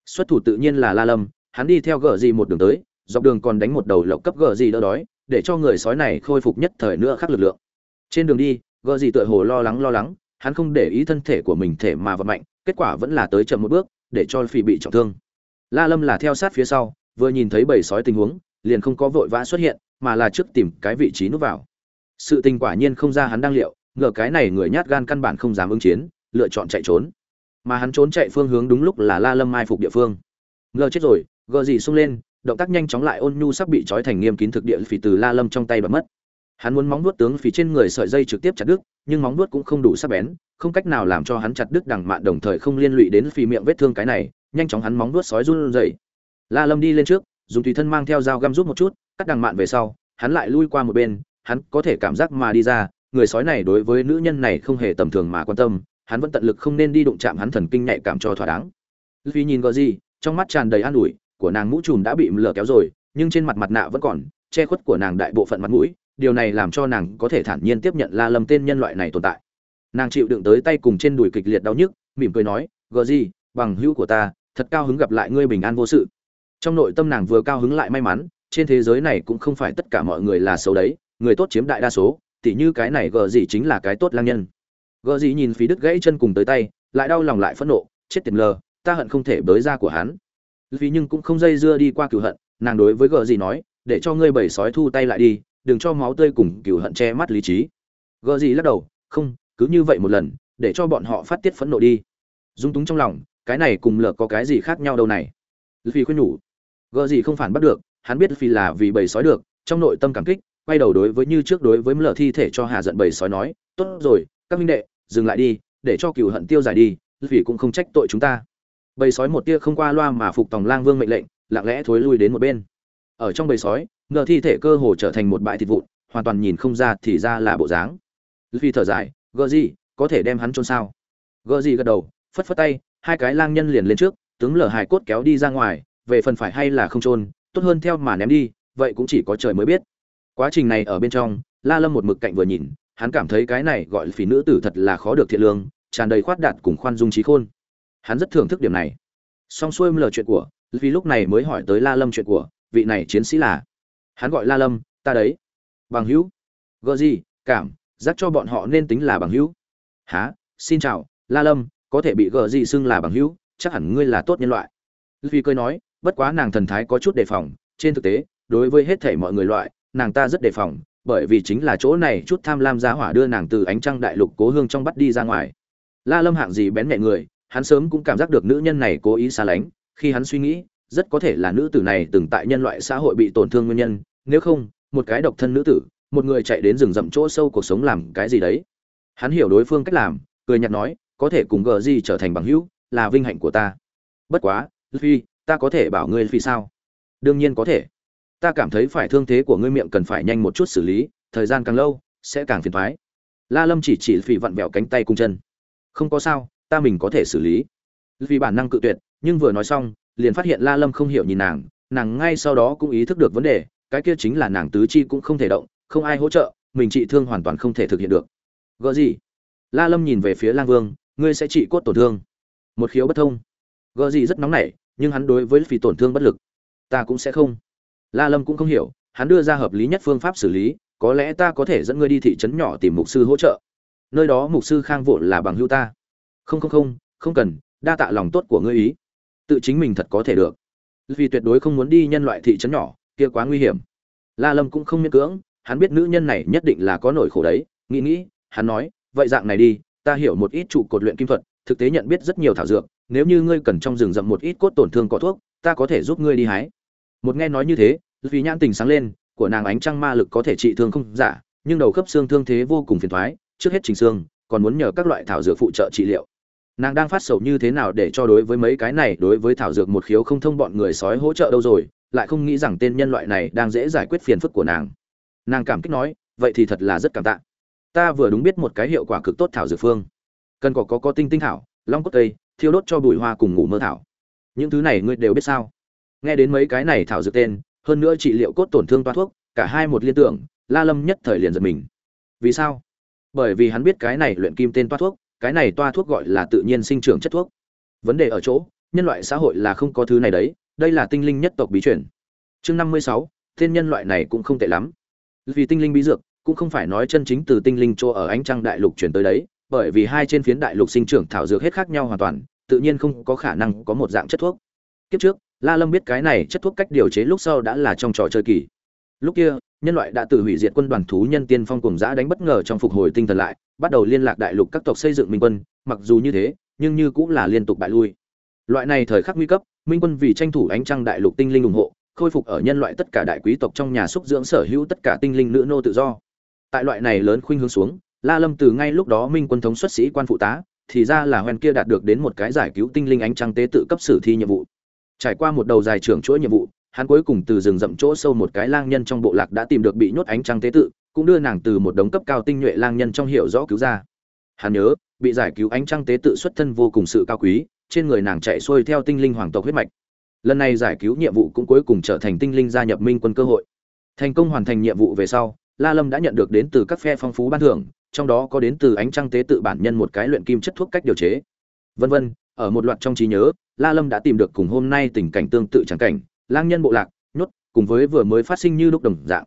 Xuất thủ tự nhiên là la lâm, hắn đi theo gờ gì một đường tới dọc đường còn đánh một đầu lộc cấp gờ gì đỡ đói, để cho người sói này khôi phục nhất thời nữa khắc lực lượng. Trên đường đi, gờ gì tựa hồ lo lắng lo lắng, hắn không để ý thân thể của mình thể mà vận mạnh, kết quả vẫn là tới chậm một bước, để cho phi bị trọng thương. La lâm là theo sát phía sau, vừa nhìn thấy bầy sói tình huống, liền không có vội vã xuất hiện, mà là trước tìm cái vị trí núp vào. Sự tình quả nhiên không ra hắn đang liệu, ngờ cái này người nhát gan căn bản không dám ứng chiến, lựa chọn chạy trốn. Mà hắn trốn chạy phương hướng đúng lúc là la lâm mai phục địa phương. Ngờ chết rồi, gờ gì xông lên động tác nhanh chóng lại ôn nhu sắp bị trói thành nghiêm kín thực địa phỉ từ la lâm trong tay bật mất. Hắn muốn móng nuốt tướng phỉ trên người sợi dây trực tiếp chặt đứt, nhưng móng nuốt cũng không đủ sắc bén, không cách nào làm cho hắn chặt đứt đằng mạn đồng thời không liên lụy đến phỉ miệng vết thương cái này, nhanh chóng hắn móng nuốt sói run rẩy. La lâm đi lên trước, dùng tùy thân mang theo dao găm rút một chút, cắt đằng mạn về sau, hắn lại lui qua một bên, hắn có thể cảm giác mà đi ra, người sói này đối với nữ nhân này không hề tầm thường mà quan tâm, hắn vẫn tận lực không nên đi đụng chạm hắn thần kinh nhạy cảm cho thỏa đáng. Vì nhìn gọi gì, trong mắt tràn đầy an ủi của nàng mũ trùm đã bị lờ kéo rồi, nhưng trên mặt mặt nạ vẫn còn, che khuất của nàng đại bộ phận mặt mũi, điều này làm cho nàng có thể thản nhiên tiếp nhận la lâm tên nhân loại này tồn tại. Nàng chịu đựng tới tay cùng trên đùi kịch liệt đau nhức, mỉm cười nói, gờ gì, bằng hữu của ta, thật cao hứng gặp lại ngươi bình an vô sự. Trong nội tâm nàng vừa cao hứng lại may mắn, trên thế giới này cũng không phải tất cả mọi người là xấu đấy, người tốt chiếm đại đa số, tỉ như cái này gờ gì chính là cái tốt lang nhân. Gờ gì nhìn phí đứt gãy chân cùng tới tay, lại đau lòng lại phẫn nộ, chết tiệt lờ, ta hận không thể bới ra của hắn vì nhưng cũng không dây dưa đi qua cửu hận, nàng đối với gờ gì nói, để cho ngươi bầy sói thu tay lại đi, đừng cho máu tươi cùng cửu hận che mắt lý trí. Gờ gì lắc đầu, không, cứ như vậy một lần, để cho bọn họ phát tiết phẫn nộ đi. Dung túng trong lòng, cái này cùng lờ có cái gì khác nhau đâu này? Vì khuyên nhủ. Gờ gì không phản bắt được, hắn biết vì là vì bầy sói được, trong nội tâm cảm kích, quay đầu đối với như trước đối với lờ thi thể cho hà giận bầy sói nói, tốt rồi, các minh đệ, dừng lại đi, để cho cửu hận tiêu giải đi vì cũng không trách tội chúng ta bầy sói một tia không qua loa mà phục tòng lang vương mệnh lệnh, lặng lẽ thối lui đến một bên. Ở trong bầy sói, ngờ thi thể cơ hồ trở thành một bãi thịt vụn, hoàn toàn nhìn không ra thì ra là bộ dáng. Vì thở dài, gờ gì, có thể đem hắn chôn sao? Gờ gì gật đầu, phất phất tay, hai cái lang nhân liền lên trước, tướng lở hài cốt kéo đi ra ngoài, về phần phải hay là không chôn, tốt hơn theo mà ném đi, vậy cũng chỉ có trời mới biết. Quá trình này ở bên trong, la lâm một mực cạnh vừa nhìn, hắn cảm thấy cái này gọi phỉ nữ tử thật là khó được thiện lương, tràn đầy khoát đạt cùng khoan dung trí khôn hắn rất thưởng thức điểm này. Xong xuôi lờ chuyện của, vì lúc này mới hỏi tới la lâm chuyện của, vị này chiến sĩ là? Hắn gọi la lâm, ta đấy. Bằng hữu. Gợ gì, cảm giác cho bọn họ nên tính là bằng hữu. Há xin chào, la lâm, có thể bị gợ gì xưng là bằng hữu, chắc hẳn ngươi là tốt nhân loại. Vì cười nói, bất quá nàng thần thái có chút đề phòng, trên thực tế, đối với hết thể mọi người loại, nàng ta rất đề phòng, bởi vì chính là chỗ này chút tham lam giá hỏa đưa nàng từ ánh trăng đại lục cố hương trong bắt đi ra ngoài. La lâm hạng gì bén mẹ người hắn sớm cũng cảm giác được nữ nhân này cố ý xa lánh, khi hắn suy nghĩ, rất có thể là nữ tử này từng tại nhân loại xã hội bị tổn thương nguyên nhân, nếu không, một cái độc thân nữ tử, một người chạy đến rừng rậm chỗ sâu cuộc sống làm cái gì đấy? Hắn hiểu đối phương cách làm, cười nhạt nói, có thể cùng gờ gì trở thành bằng hữu, là vinh hạnh của ta. Bất quá phi ta có thể bảo ngươi phi sao? Đương nhiên có thể. Ta cảm thấy phải thương thế của ngươi miệng cần phải nhanh một chút xử lý, thời gian càng lâu, sẽ càng phiền thoái. La lâm chỉ chỉ phì vặn vẹo cánh tay cung chân. Không có sao ta mình có thể xử lý. Vì bản năng cự tuyệt, nhưng vừa nói xong, liền phát hiện la lâm không hiểu nhìn nàng nàng ngay sau đó cũng ý thức được vấn đề, cái kia chính là nàng tứ chi cũng không thể động, không ai hỗ trợ, mình trị thương hoàn toàn không thể thực hiện được. Gỡ gì? La lâm nhìn về phía lang vương, ngươi sẽ trị cốt tổn thương. Một khiếu bất thông. Gỡ gì rất nóng nảy, nhưng hắn đối với vì tổn thương bất lực. Ta cũng sẽ không. La lâm cũng không hiểu, hắn đưa ra hợp lý nhất phương pháp xử lý, có lẽ ta có thể dẫn ngươi đi thị trấn nhỏ tìm mục sư hỗ trợ. Nơi đó mục sư khang vội là bằng hữu ta không không không không cần, đa tạ lòng tốt của ngươi ý. Tự chính mình thật có thể được. Vì tuyệt đối không muốn đi nhân loại thị trấn nhỏ, kia quá nguy hiểm. La lâm cũng không miễn cưỡng, hắn biết nữ nhân này nhất định là có nỗi khổ đấy, nghĩ nghĩ, hắn nói, vậy dạng này đi, ta hiểu một ít trụ cột luyện kim thuật, thực tế nhận biết rất nhiều thảo dược, nếu như ngươi cần trong rừng rậm một ít cốt tổn thương có thuốc, ta có thể giúp ngươi đi hái. Một nghe nói như thế vì nhãn tình sáng lên, của nàng ánh trăng ma lực có thể trị thương không giả, nhưng đầu khớp xương thương thế vô cùng phiền thoái, trước hết trình xương, còn muốn nhờ các loại thảo dược phụ trợ trị liệu nàng đang phát sầu như thế nào để cho đối với mấy cái này, đối với thảo dược một khiếu không thông bọn người sói hỗ trợ đâu rồi, lại không nghĩ rằng tên nhân loại này đang dễ giải quyết phiền phức của nàng. Nàng cảm kích nói, vậy thì thật là rất cảm tạ. Ta vừa đúng biết một cái hiệu quả cực tốt thảo dược phương. Cần có có có tinh tinh thảo, long cốt tây thiêu đốt cho bụi hoa cùng ngủ mơ thảo. Những thứ này ngươi đều biết sao? Nghe đến mấy cái này thảo dược tên, hơn nữa trị liệu cốt tổn thương toa thuốc, cả hai một liên tưởng, la lâm nhất thời liền giật mình. Vì sao? Bởi vì hắn biết cái này luyện kim tên toa thuốc cái này toa thuốc gọi là tự nhiên sinh trưởng chất thuốc. Vấn đề ở chỗ, nhân loại xã hội là không có thứ này đấy, đây là tinh linh nhất tộc bí truyền. Chương năm mươi sáu tên nhân loại này cũng không tệ lắm. Vì tinh linh bí dược, cũng không phải nói chân chính từ tinh linh chỗ ở ánh trăng đại lục chuyển tới đấy, bởi vì hai trên phiến đại lục sinh trưởng thảo dược hết khác nhau hoàn toàn, tự nhiên không có khả năng có một dạng chất thuốc. Kiếp trước, la lâm biết cái này chất thuốc cách điều chế lúc sau đã là trong trò chơi kỳ. Lúc kia, nhân loại đã tự hủy diệt quân đoàn thú nhân tiên phong cùng giã đánh bất ngờ trong phục hồi tinh thần lại bắt đầu liên lạc đại lục các tộc xây dựng minh quân, mặc dù như thế, nhưng như cũng là liên tục bại lui. Loại này thời khắc nguy cấp, minh quân vì tranh thủ ánh trăng đại lục tinh linh ủng hộ, khôi phục ở nhân loại tất cả đại quý tộc trong nhà xúc dưỡng sở hữu tất cả tinh linh nữ nô tự do. Tại loại này lớn khuynh hướng xuống, la lâm từ ngay lúc đó minh quân thống xuất sĩ quan phụ tá, thì ra là hoen kia đạt được đến một cái giải cứu tinh linh ánh trăng tế tự cấp sử thi nhiệm vụ. Trải qua một đầu dài trưởng chuỗi nhiệm vụ, hắn cuối cùng từ rừng rậm chỗ sâu một cái lang nhân trong bộ lạc đã tìm được bị nhốt ánh trăng tế tự cũng đưa nàng từ một đống cấp cao tinh nhuệ lang nhân trong hiểu rõ cứu ra. Hắn nhớ, bị giải cứu ánh trăng tế tự xuất thân vô cùng sự cao quý, trên người nàng chạy xuôi theo tinh linh hoàng tộc huyết mạch. Lần này giải cứu nhiệm vụ cũng cuối cùng trở thành tinh linh gia nhập minh quân cơ hội. Thành công hoàn thành nhiệm vụ về sau, la lâm đã nhận được đến từ các phe phong phú ban thưởng, trong đó có đến từ ánh trăng tế tự bản nhân một cái luyện kim chất thuốc cách điều chế. Vân vân, ở một loạt trong trí nhớ, la lâm đã tìm được cùng hôm nay tình cảnh tương tự chẳng cảnh, lang nhân bộ lạc, nhốt, cùng với vừa mới phát sinh như lúc đồng dạng.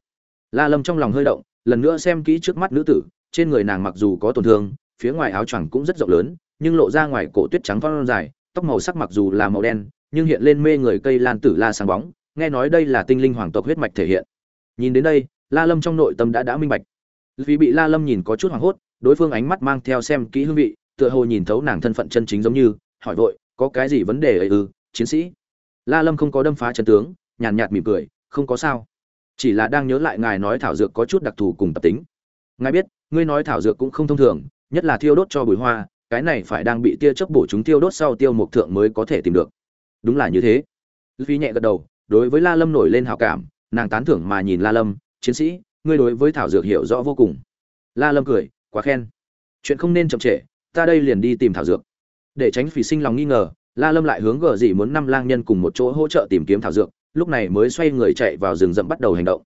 La lâm trong lòng hơi động lần nữa xem kỹ trước mắt nữ tử, trên người nàng mặc dù có tổn thương, phía ngoài áo choàng cũng rất rộng lớn, nhưng lộ ra ngoài cổ tuyết trắng thon dài, tóc màu sắc mặc dù là màu đen, nhưng hiện lên mê người cây lan tử la sáng bóng, nghe nói đây là tinh linh hoàng tộc huyết mạch thể hiện. Nhìn đến đây, la lâm trong nội tâm đã đã minh bạch. Vì bị la lâm nhìn có chút hoảng hốt, đối phương ánh mắt mang theo xem kỹ hương vị, tựa hồ nhìn thấu nàng thân phận chân chính giống như, hỏi vội, có cái gì vấn đề ấy ư, chiến sĩ? La lâm không có đâm phá chân tướng, nhàn nhạt mỉm cười, không có sao chỉ là đang nhớ lại ngài nói thảo dược có chút đặc thù cùng tập tính. Ngài biết, ngươi nói thảo dược cũng không thông thường, nhất là thiêu đốt cho bùi hoa, cái này phải đang bị tia chớp bổ chúng tiêu đốt sau tiêu mục thượng mới có thể tìm được. Đúng là như thế. Phi nhẹ gật đầu, đối với la lâm nổi lên hảo cảm, nàng tán thưởng mà nhìn la lâm, chiến sĩ, ngươi đối với thảo dược hiểu rõ vô cùng. La lâm cười, quá khen. Chuyện không nên chậm trễ, ta đây liền đi tìm thảo dược. Để tránh phỉ sinh lòng nghi ngờ, la lâm lại hướng gờ gì muốn năm lang nhân cùng một chỗ hỗ trợ tìm kiếm thảo dược lúc này mới xoay người chạy vào rừng rậm bắt đầu hành động.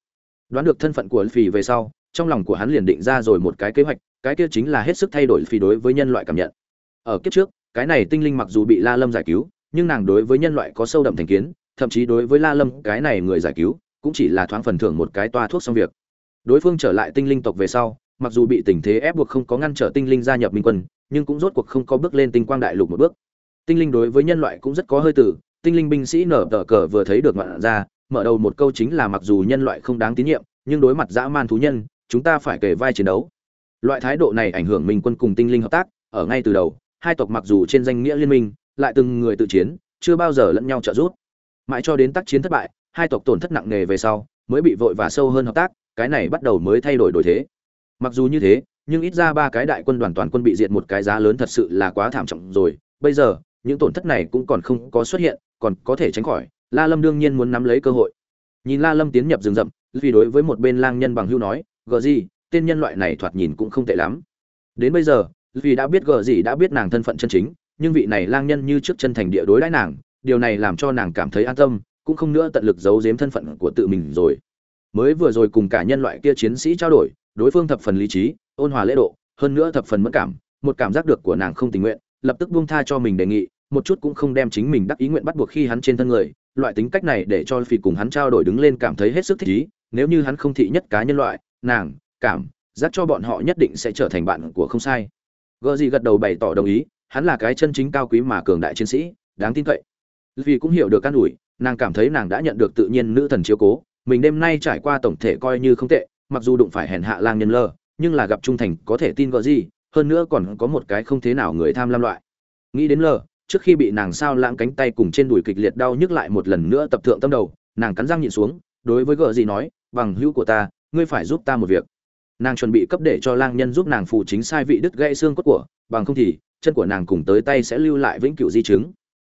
Đoán được thân phận của phi về sau, trong lòng của hắn liền định ra rồi một cái kế hoạch, cái kia chính là hết sức thay đổi phi đối với nhân loại cảm nhận. Ở kiếp trước, cái này tinh linh mặc dù bị la lâm giải cứu, nhưng nàng đối với nhân loại có sâu đậm thành kiến, thậm chí đối với la lâm, cái này người giải cứu, cũng chỉ là thoáng phần thưởng một cái toa thuốc xong việc. Đối phương trở lại tinh linh tộc về sau, mặc dù bị tình thế ép buộc không có ngăn trở tinh linh gia nhập minh quân, nhưng cũng rốt cuộc không có bước lên tinh quang đại lục một bước. Tinh linh đối với nhân loại cũng rất có hơi tử tinh linh binh sĩ nở tờ cờ vừa thấy được ngoạn ra, mở đầu một câu chính là mặc dù nhân loại không đáng tín nhiệm, nhưng đối mặt dã man thú nhân, chúng ta phải kể vai chiến đấu. Loại thái độ này ảnh hưởng minh quân cùng tinh linh hợp tác, ở ngay từ đầu, hai tộc mặc dù trên danh nghĩa liên minh, lại từng người tự chiến, chưa bao giờ lẫn nhau trợ giúp. Mãi cho đến tác chiến thất bại, hai tộc tổn thất nặng nề về sau, mới bị vội và sâu hơn hợp tác, cái này bắt đầu mới thay đổi đổi thế. Mặc dù như thế, nhưng ít ra ba cái đại quân đoàn toàn quân bị diệt một cái giá lớn thật sự là quá thảm trọng rồi. Bây giờ, những tổn thất này cũng còn không có xuất hiện còn có thể tránh khỏi, la lâm đương nhiên muốn nắm lấy cơ hội. Nhìn la lâm tiến nhập rừng rậm vì đối với một bên lang nhân bằng hưu nói, gờ gì, tên nhân loại này thoạt nhìn cũng không tệ lắm. Đến bây giờ vì đã biết gờ gì đã biết nàng thân phận chân chính, nhưng vị này lang nhân như trước chân thành địa đối đãi nàng, điều này làm cho nàng cảm thấy an tâm, cũng không nữa tận lực giấu giếm thân phận của tự mình rồi. Mới vừa rồi cùng cả nhân loại kia chiến sĩ trao đổi, đối phương thập phần lý trí, ôn hòa lễ độ, hơn nữa thập phần mất cảm, một cảm giác được của nàng không tình nguyện, lập tức buông tha cho mình đề nghị một chút cũng không đem chính mình đắc ý nguyện bắt buộc khi hắn trên thân người, loại tính cách này để cho phi cùng hắn trao đổi đứng lên cảm thấy hết sức thích ý, nếu như hắn không thị nhất cá nhân loại, nàng, cảm giác cho bọn họ nhất định sẽ trở thành bạn của không sai. Gợ gì gật đầu bày tỏ đồng ý, hắn là cái chân chính cao quý mà cường đại chiến sĩ, đáng tin cậy. Vì cũng hiểu được can ủi, nàng cảm thấy nàng đã nhận được tự nhiên nữ thần chiếu cố, mình đêm nay trải qua tổng thể coi như không tệ, mặc dù đụng phải hèn hạ lang nhân lơ, nhưng là gặp trung thành có thể tin gợ gì hơn nữa còn có một cái không thế nào người tham lam loại. Nghĩ đến lơ trước khi bị nàng sao lãng cánh tay cùng trên đùi kịch liệt đau nhức lại một lần nữa tập thượng tâm đầu, nàng cắn răng nhịn xuống, đối với gợ gì nói, bằng hữu của ta, ngươi phải giúp ta một việc. Nàng chuẩn bị cấp để cho lang nhân giúp nàng phụ chính sai vị đứt gãy xương cốt của, bằng không thì, chân của nàng cùng tới tay sẽ lưu lại vĩnh cửu di chứng.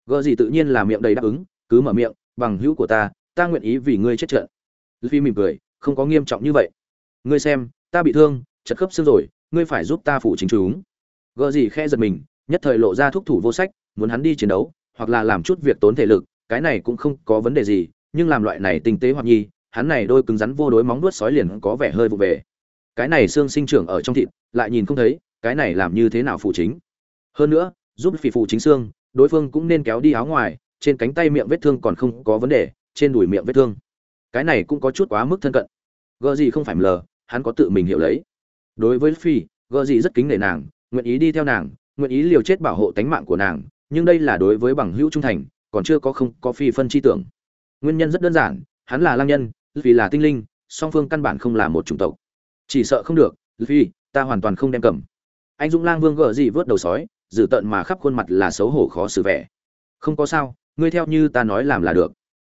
Gợ gì tự nhiên là miệng đầy đáp ứng, cứ mở miệng, bằng hữu của ta ta nguyện ý vì ngươi chết trận. Phi mỉm cười, không có nghiêm trọng như vậy. Ngươi xem, ta bị thương, chật khớp xương rồi, ngươi phải giúp ta phụ chính chúng. Gợ gì khe giật mình, nhất thời lộ ra thúc thủ vô sách muốn hắn đi chiến đấu, hoặc là làm chút việc tốn thể lực, cái này cũng không có vấn đề gì, nhưng làm loại này tinh tế hoặc nhi, hắn này đôi cứng rắn vô đối móng vuốt sói liền có vẻ hơi vụ về. Cái này xương sinh trưởng ở trong thịt, lại nhìn không thấy, cái này làm như thế nào phụ chính? Hơn nữa, giúp phỉ phụ chính xương, đối phương cũng nên kéo đi áo ngoài, trên cánh tay miệng vết thương còn không có vấn đề, trên đùi miệng vết thương. Cái này cũng có chút quá mức thân cận. Gợ gì không phải lờ hắn có tự mình hiểu lấy. Đối với phi gợ gì rất kính nể nàng, nguyện ý đi theo nàng, nguyện ý liều chết bảo hộ tánh mạng của nàng nhưng đây là đối với bằng hữu trung thành, còn chưa có không có phi phân chi tưởng. Nguyên nhân rất đơn giản, hắn là lang nhân vì là tinh linh, song phương căn bản không là một chủng tộc. Chỉ sợ không được vì ta hoàn toàn không đem cầm. Anh dũng lang vương gờ gì vớt đầu sói dự tận mà khắp khuôn mặt là xấu hổ khó xử vẻ. Không có sao, ngươi theo như ta nói làm là được.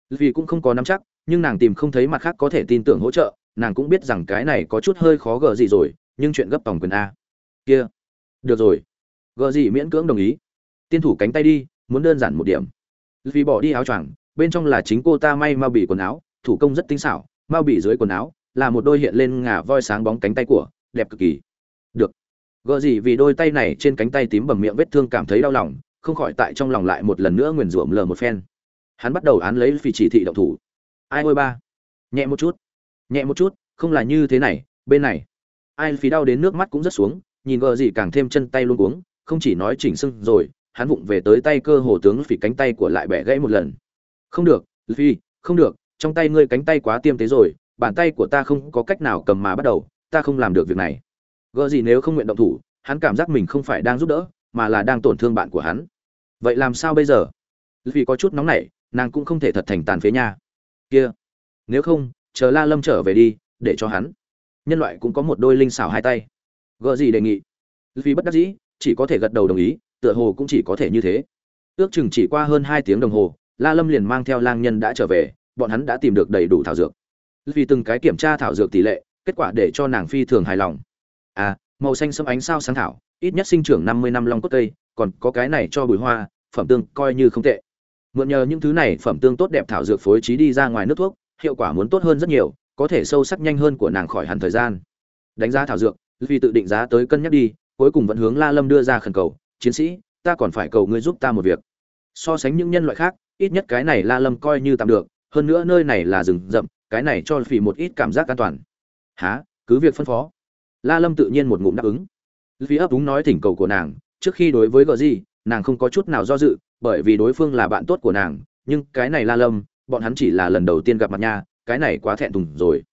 Vì cũng không có nắm chắc, nhưng nàng tìm không thấy mặt khác có thể tin tưởng hỗ trợ, nàng cũng biết rằng cái này có chút hơi khó gờ gì rồi, nhưng chuyện gấp tổng quyền a. Kia. Được rồi. Gờ gì miễn cưỡng đồng ý tiên thủ cánh tay đi, muốn đơn giản một điểm. Vì bỏ đi áo choàng, bên trong là chính cô ta may mau bị quần áo, thủ công rất tinh xảo, mau bị dưới quần áo, là một đôi hiện lên ngả voi sáng bóng cánh tay của, đẹp cực kỳ. Được. Gợ gì vì đôi tay này trên cánh tay tím bầm miệng vết thương cảm thấy đau lòng, không khỏi tại trong lòng lại một lần nữa nguyền rủa lờ một phen. Hắn bắt đầu án lấy phi chỉ thị động thủ. Ai ôi ba. Nhẹ một chút. Nhẹ một chút, không là như thế này, bên này. Ai phí đau đến nước mắt cũng rất xuống, nhìn gờ gì càng thêm chân tay luôn uống không chỉ nói chỉnh sưng rồi hắn vụng về tới tay cơ hồ tướng phỉ cánh tay của lại bẻ gãy một lần. Không được phi không được, trong tay ngươi cánh tay quá tiêm tế rồi, bàn tay của ta không có cách nào cầm mà bắt đầu, ta không làm được việc này. Gỡ gì nếu không nguyện động thủ, hắn cảm giác mình không phải đang giúp đỡ, mà là đang tổn thương bạn của hắn. Vậy làm sao bây giờ? Vì có chút nóng nảy, nàng cũng không thể thật thành tàn phế nha. Kia, nếu không, chờ la lâm trở về đi, để cho hắn. Nhân loại cũng có một đôi linh xảo hai tay. Gợ gì đề nghị. Vì bất đắc dĩ, chỉ có thể gật đầu đồng ý tựa hồ cũng chỉ có thể như thế. Ước chừng chỉ qua hơn hai tiếng đồng hồ, la lâm liền mang theo lang nhân đã trở về, bọn hắn đã tìm được đầy đủ thảo dược. Vì từng cái kiểm tra thảo dược tỷ lệ, kết quả để cho nàng phi thường hài lòng. À màu xanh sẫm ánh sao sáng thảo, ít nhất sinh trưởng năm mươi năm long cốt cây, còn có cái này cho bùi hoa, phẩm tương coi như không tệ. Mượn nhờ những thứ này phẩm tương tốt đẹp thảo dược phối trí đi ra ngoài nước thuốc, hiệu quả muốn tốt hơn rất nhiều, có thể sâu sắc nhanh hơn của nàng khỏi hẳn thời gian. Đánh giá thảo dược vì tự định giá tới cân nhắc đi, cuối cùng vẫn hướng la lâm đưa ra khẩn cầu chiến sĩ, ta còn phải cầu ngươi giúp ta một việc. So sánh những nhân loại khác, ít nhất cái này la lâm coi như tạm được, hơn nữa nơi này là rừng rậm, cái này cho phỉ một ít cảm giác an toàn. Há cứ việc phân phó. La lâm tự nhiên một ngụm đáp ứng. Vì ấp đúng nói thỉnh cầu của nàng, trước khi đối với gờ gì, nàng không có chút nào do dự, bởi vì đối phương là bạn tốt của nàng, nhưng cái này la lâm, bọn hắn chỉ là lần đầu tiên gặp mặt nha, cái này quá thẹn thùng rồi.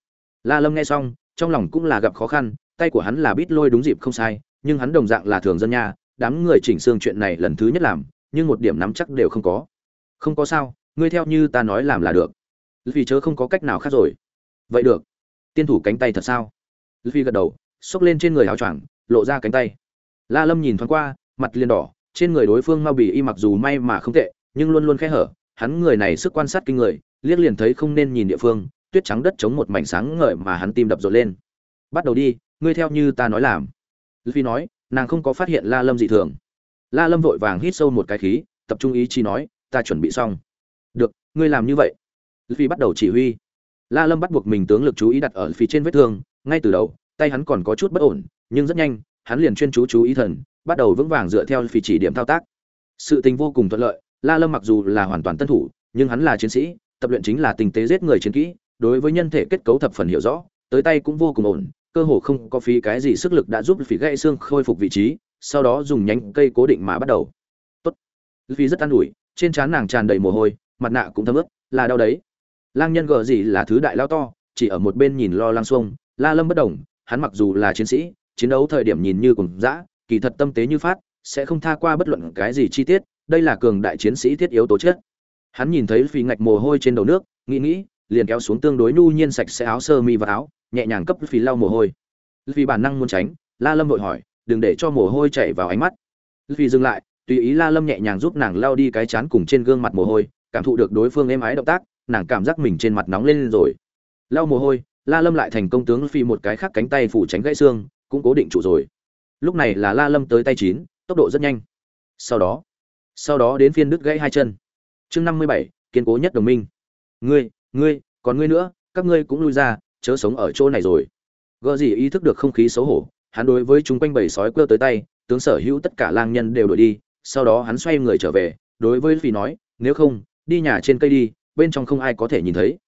La lâm nghe xong, trong lòng cũng là gặp khó khăn, tay của hắn là bít lôi đúng dịp không sai, nhưng hắn đồng dạng là thường dân nha đám người chỉnh xương chuyện này lần thứ nhất làm, nhưng một điểm nắm chắc đều không có. Không có sao, ngươi theo như ta nói làm là được. Vì chớ không có cách nào khác rồi. Vậy được. Tiên thủ cánh tay thật sao? Vì gật đầu, xốc lên trên người áo choàng, lộ ra cánh tay. La lâm nhìn thoáng qua, mặt liền đỏ, trên người đối phương mau bì y mặc dù may mà không tệ, nhưng luôn luôn khẽ hở. Hắn người này sức quan sát kinh người, liếc liền thấy không nên nhìn địa phương, tuyết trắng đất chống một mảnh sáng ngời mà hắn tim đập rộn lên. Bắt đầu đi, ngươi theo như ta nói làm. Vì nói nàng không có phát hiện la lâm dị thường. La lâm vội vàng hít sâu một cái khí, tập trung ý chí nói, ta chuẩn bị xong. Được, ngươi làm như vậy. Phi bắt đầu chỉ huy. La lâm bắt buộc mình tướng lực chú ý đặt ở phía trên vết thương, ngay từ đầu, tay hắn còn có chút bất ổn, nhưng rất nhanh, hắn liền chuyên chú chú ý thần, bắt đầu vững vàng dựa theo phi chỉ điểm thao tác. Sự tình vô cùng thuận lợi, la lâm mặc dù là hoàn toàn tân thủ, nhưng hắn là chiến sĩ, tập luyện chính là tình tế giết người chiến kỹ, đối với nhân thể kết cấu thập phần hiểu rõ, tới tay cũng vô cùng ổn cơ hồ không có phí cái gì sức lực đã giúp phỉ gãy xương khôi phục vị trí, sau đó dùng nhánh cây cố định mà bắt đầu. Tốt. Phi rất an ủi, trên trán nàng tràn đầy mồ hôi, mặt nạ cũng thấm ướt, là đau đấy. Lang nhân gờ gì là thứ đại lao to, chỉ ở một bên nhìn lo lang xuông, la lâm bất đồng hắn mặc dù là chiến sĩ, chiến đấu thời điểm nhìn như cùng dã, kỳ thật tâm tế như phát, sẽ không tha qua bất luận cái gì chi tiết, đây là cường đại chiến sĩ thiết yếu tố chất. Hắn nhìn thấy phi ngạch mồ hôi trên đầu nước, nghĩ nghĩ liền kéo xuống tương đối nhu nhiên sạch sẽ áo sơ mi và áo, nhẹ nhàng cấp phí lau mồ hôi. Vì bản năng muốn tránh, la lâm vội hỏi, đừng để cho mồ hôi chảy vào ánh mắt. Vì dừng lại, tùy ý la lâm nhẹ nhàng giúp nàng lau đi cái chán cùng trên gương mặt mồ hôi, cảm thụ được đối phương êm ái động tác, nàng cảm giác mình trên mặt nóng lên rồi. Lau mồ hôi, la lâm lại thành công tướng phi một cái khác cánh tay phủ tránh gãy xương, cũng cố định trụ rồi. Lúc này là la lâm tới tay chín, tốc độ rất nhanh. Sau đó sau đó đến phiên đứt gãy hai chân. Chương năm mươi bảy, kiên cố nhất đồng minh. Ngươi ngươi, còn ngươi nữa, các ngươi cũng lui ra, chớ sống ở chỗ này rồi. Gợ gì ý thức được không khí xấu hổ, hắn đối với chúng quanh bầy sói quơ tới tay, tướng sở hữu tất cả lang nhân đều đuổi đi, sau đó hắn xoay người trở về, đối với phi nói, nếu không, đi nhà trên cây đi, bên trong không ai có thể nhìn thấy.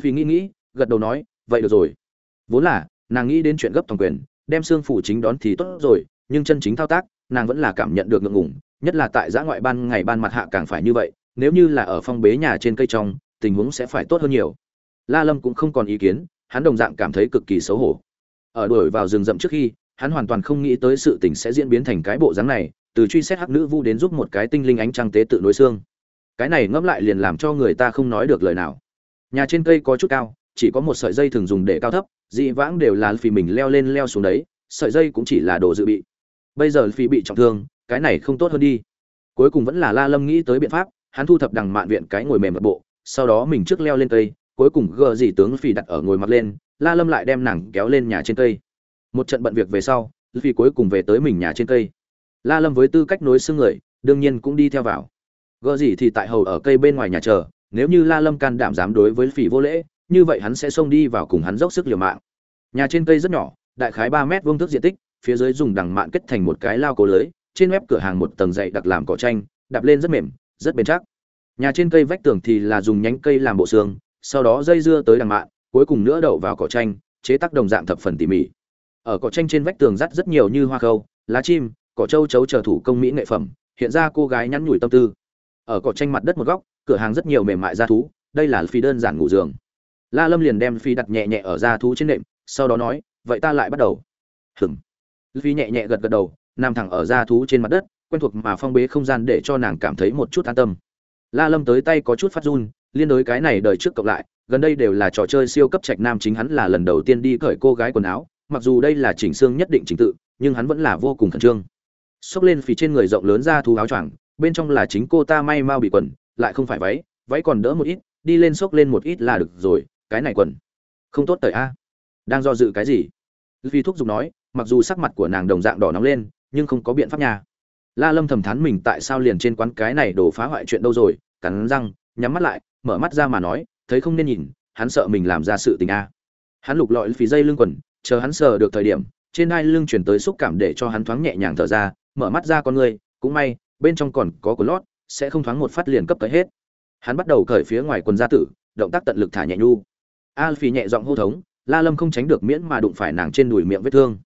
Phi nghĩ nghĩ, gật đầu nói, vậy được rồi. Vốn là, nàng nghĩ đến chuyện gấp toàn quyền, đem xương phủ chính đón thì tốt rồi, nhưng chân chính thao tác, nàng vẫn là cảm nhận được ngượng ngùng, nhất là tại giã ngoại ban ngày ban mặt hạ càng phải như vậy, nếu như là ở phong bế nhà trên cây trong tình huống sẽ phải tốt hơn nhiều. La lâm cũng không còn ý kiến, hắn đồng dạng cảm thấy cực kỳ xấu hổ. Ở đuổi vào rừng rậm trước khi, hắn hoàn toàn không nghĩ tới sự tình sẽ diễn biến thành cái bộ dáng này, từ truy xét hắc nữ vu đến giúp một cái tinh linh ánh trăng tế tự nối xương. Cái này ngẫm lại liền làm cho người ta không nói được lời nào. Nhà trên cây có chút cao, chỉ có một sợi dây thường dùng để cao thấp, dị vãng đều là vì mình leo lên leo xuống đấy, sợi dây cũng chỉ là đồ dự bị. Bây giờ phi bị trọng thương, cái này không tốt hơn đi. Cuối cùng vẫn là la lâm nghĩ tới biện pháp, hắn thu thập đằng mạn viện cái ngồi mềm mật bộ sau đó mình trước leo lên cây, cuối cùng gờ dì tướng phi đặt ở ngồi mặt lên, la lâm lại đem nàng kéo lên nhà trên cây. Một trận bận việc về sau phi cuối cùng về tới mình nhà trên cây. La lâm với tư cách nối xương người, đương nhiên cũng đi theo vào. Gờ dì thì tại hầu ở cây bên ngoài nhà chờ, nếu như la lâm can đảm dám đối với phi vô lễ, như vậy hắn sẽ xông đi vào cùng hắn dốc sức liều mạng. Nhà trên cây rất nhỏ, đại khái ba mét vuông thước diện tích, phía dưới dùng đằng mạn kết thành một cái lao cố lưới, trên mép cửa hàng một tầng dày đặc làm cỏ tranh, đạp lên rất mềm, rất bền chắc nhà trên cây vách tường thì là dùng nhánh cây làm bộ xương, sau đó dây dưa tới đằng mạn, cuối cùng nữa đậu vào cỏ tranh chế tác đồng dạng thập phần tỉ mỉ. Ở cỏ tranh trên vách tường rắt rất nhiều như hoa khâu, lá chim, cỏ châu chấu chờ thủ công mỹ nghệ phẩm, hiện ra cô gái nhắn nhủi tâm tư. Ở cỏ tranh mặt đất một góc, cửa hàng rất nhiều mềm mại da thú, đây là phi đơn giản ngủ giường. La lâm liền đem phi đặt nhẹ nhẹ ở da thú trên nệm, sau đó nói, vậy ta lại bắt đầu. Hừm phi nhẹ nhẹ gật gật đầu, nằm thẳng ở da thú trên mặt đất, quen thuộc mà phong bế không gian để cho nàng cảm thấy một chút an tâm la lâm tới tay có chút phát run, liên đối cái này đời trước cộng lại, gần đây đều là trò chơi siêu cấp trạch nam chính hắn là lần đầu tiên đi cởi cô gái quần áo, mặc dù đây là chỉnh xương nhất định chỉnh tự, nhưng hắn vẫn là vô cùng khẩn trương. Xốc lên phì trên người rộng lớn ra thú áo choàng, bên trong là chính cô ta may mau bị quần, lại không phải váy váy còn đỡ một ít, đi lên xốc lên một ít là được rồi, cái này quần. Không tốt tời a. Đang do dự cái gì? Vì thúc giục nói, mặc dù sắc mặt của nàng đồng dạng đỏ nóng lên, nhưng không có biện pháp nhà la lâm thầm thán mình tại sao liền trên quán cái này đổ phá hoại chuyện đâu rồi cắn răng, nhắm mắt lại, mở mắt ra mà nói, thấy không nên nhìn, hắn sợ mình làm ra sự tình a. Hắn lục lọi phí dây lưng quần, chờ hắn sờ được thời điểm, trên hai lưng chuyển tới xúc cảm để cho hắn thoáng nhẹ nhàng thở ra, mở mắt ra con người, cũng may, bên trong còn có quần lót, sẽ không thoáng một phát liền cấp tới hết. Hắn bắt đầu cởi phía ngoài quần gia tử, động tác tận lực thả nhẹ nhu. A phi nhẹ giọng hô thống, la lâm không tránh được miễn mà đụng phải nàng trên đùi miệng vết thương.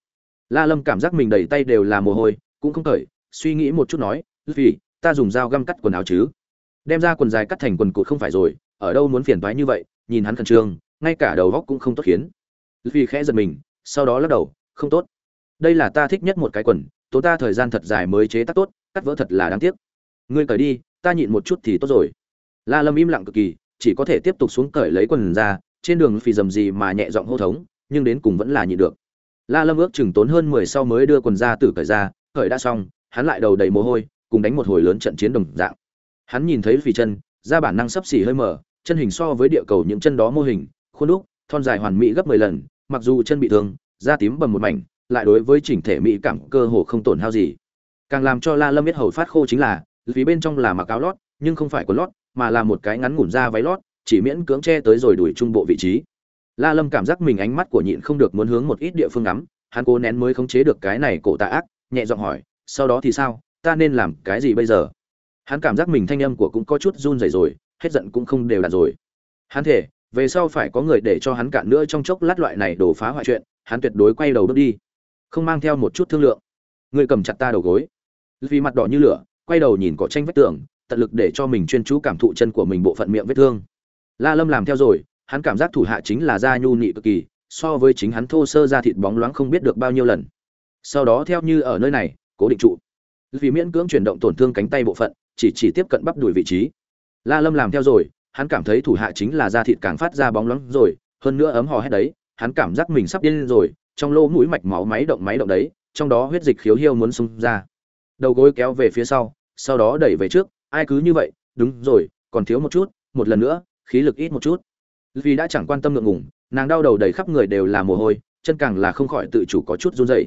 La lâm cảm giác mình đầy tay đều là mồ hôi, cũng không cởi, suy nghĩ một chút nói vì ta dùng dao găm cắt quần áo chứ? Đem ra quần dài cắt thành quần cụt không phải rồi, ở đâu muốn phiền toái như vậy, nhìn hắn khẩn trương, ngay cả đầu góc cũng không tốt khiến. Vì khẽ giật mình, sau đó lắc đầu, không tốt. Đây là ta thích nhất một cái quần tố ta thời gian thật dài mới chế tác tốt, cắt vỡ thật là đáng tiếc. Ngươi cởi đi, ta nhịn một chút thì tốt rồi. La lâm im lặng cực kỳ, chỉ có thể tiếp tục xuống cởi lấy quần ra, trên đường phì dầm gì mà nhẹ giọng hô thống, nhưng đến cùng vẫn là nhịn được. La lâm ước chừng tốn hơn mười sau mới đưa quần ra từ cởi ra, cởi đã xong, hắn lại đầu đầy mồ hôi, cùng đánh một hồi lớn trận chiến đồng dạng hắn nhìn thấy phì chân, da bản năng sấp xỉ hơi mở chân hình so với địa cầu những chân đó mô hình, khuôn đúc, thon dài hoàn mỹ gấp mười lần, mặc dù chân bị thương, da tím bầm một mảnh, lại đối với chỉnh thể mỹ cảm cơ hồ không tổn hao gì. Càng làm cho la lâm biết hầu phát khô chính là vì bên trong là mặc áo lót, nhưng không phải quần lót, mà là một cái ngắn ngủn da váy lót, chỉ miễn cưỡng che tới rồi đuổi trung bộ vị trí. La lâm cảm giác mình ánh mắt của nhịn không được muốn hướng một ít địa phương ngắm, hắn cố nén mới khống chế được cái này cổ tạ ác, nhẹ giọng hỏi, sau đó thì sao? Ta nên làm cái gì bây giờ? Hắn cảm giác mình thanh âm của cũng có chút run rẩy rồi, hết giận cũng không đều đặn rồi. Hắn thể về sau phải có người để cho hắn cạn nữa trong chốc lát loại này đổ phá hoại chuyện, hắn tuyệt đối quay đầu bước đi. Không mang theo một chút thương lượng. Người cầm chặt ta đầu gối. Vì mặt đỏ như lửa, quay đầu nhìn cỏ tranh vách tường, tận lực để cho mình chuyên chú cảm thụ chân của mình bộ phận miệng vết thương. La lâm làm theo rồi, hắn cảm giác thủ hạ chính là da nhu nhị cực kỳ, so với chính hắn thô sơ da thịt bóng loáng không biết được bao nhiêu lần. Sau đó theo như ở nơi này, cố định trụ vì miễn cưỡng chuyển động tổn thương cánh tay bộ phận, chỉ chỉ tiếp cận bắp đùi vị trí. La lâm làm theo rồi, hắn cảm thấy thủ hạ chính là da thịt càng phát ra bóng loáng rồi, hơn nữa ấm hò hét đấy, hắn cảm giác mình sắp điên rồi, trong lỗ mũi mạch máu máy động máy động đấy, trong đó huyết dịch khiếu hiêu muốn xung ra. Đầu gối kéo về phía sau sau đó đẩy về trước, ai cứ như vậy, đúng rồi, còn thiếu một chút, một lần nữa, khí lực ít một chút. Vì đã chẳng quan tâm ngượng ngùng, nàng đau đầu đầy khắp người đều là mồ hôi, chân càng là không khỏi tự chủ có chút run rẩy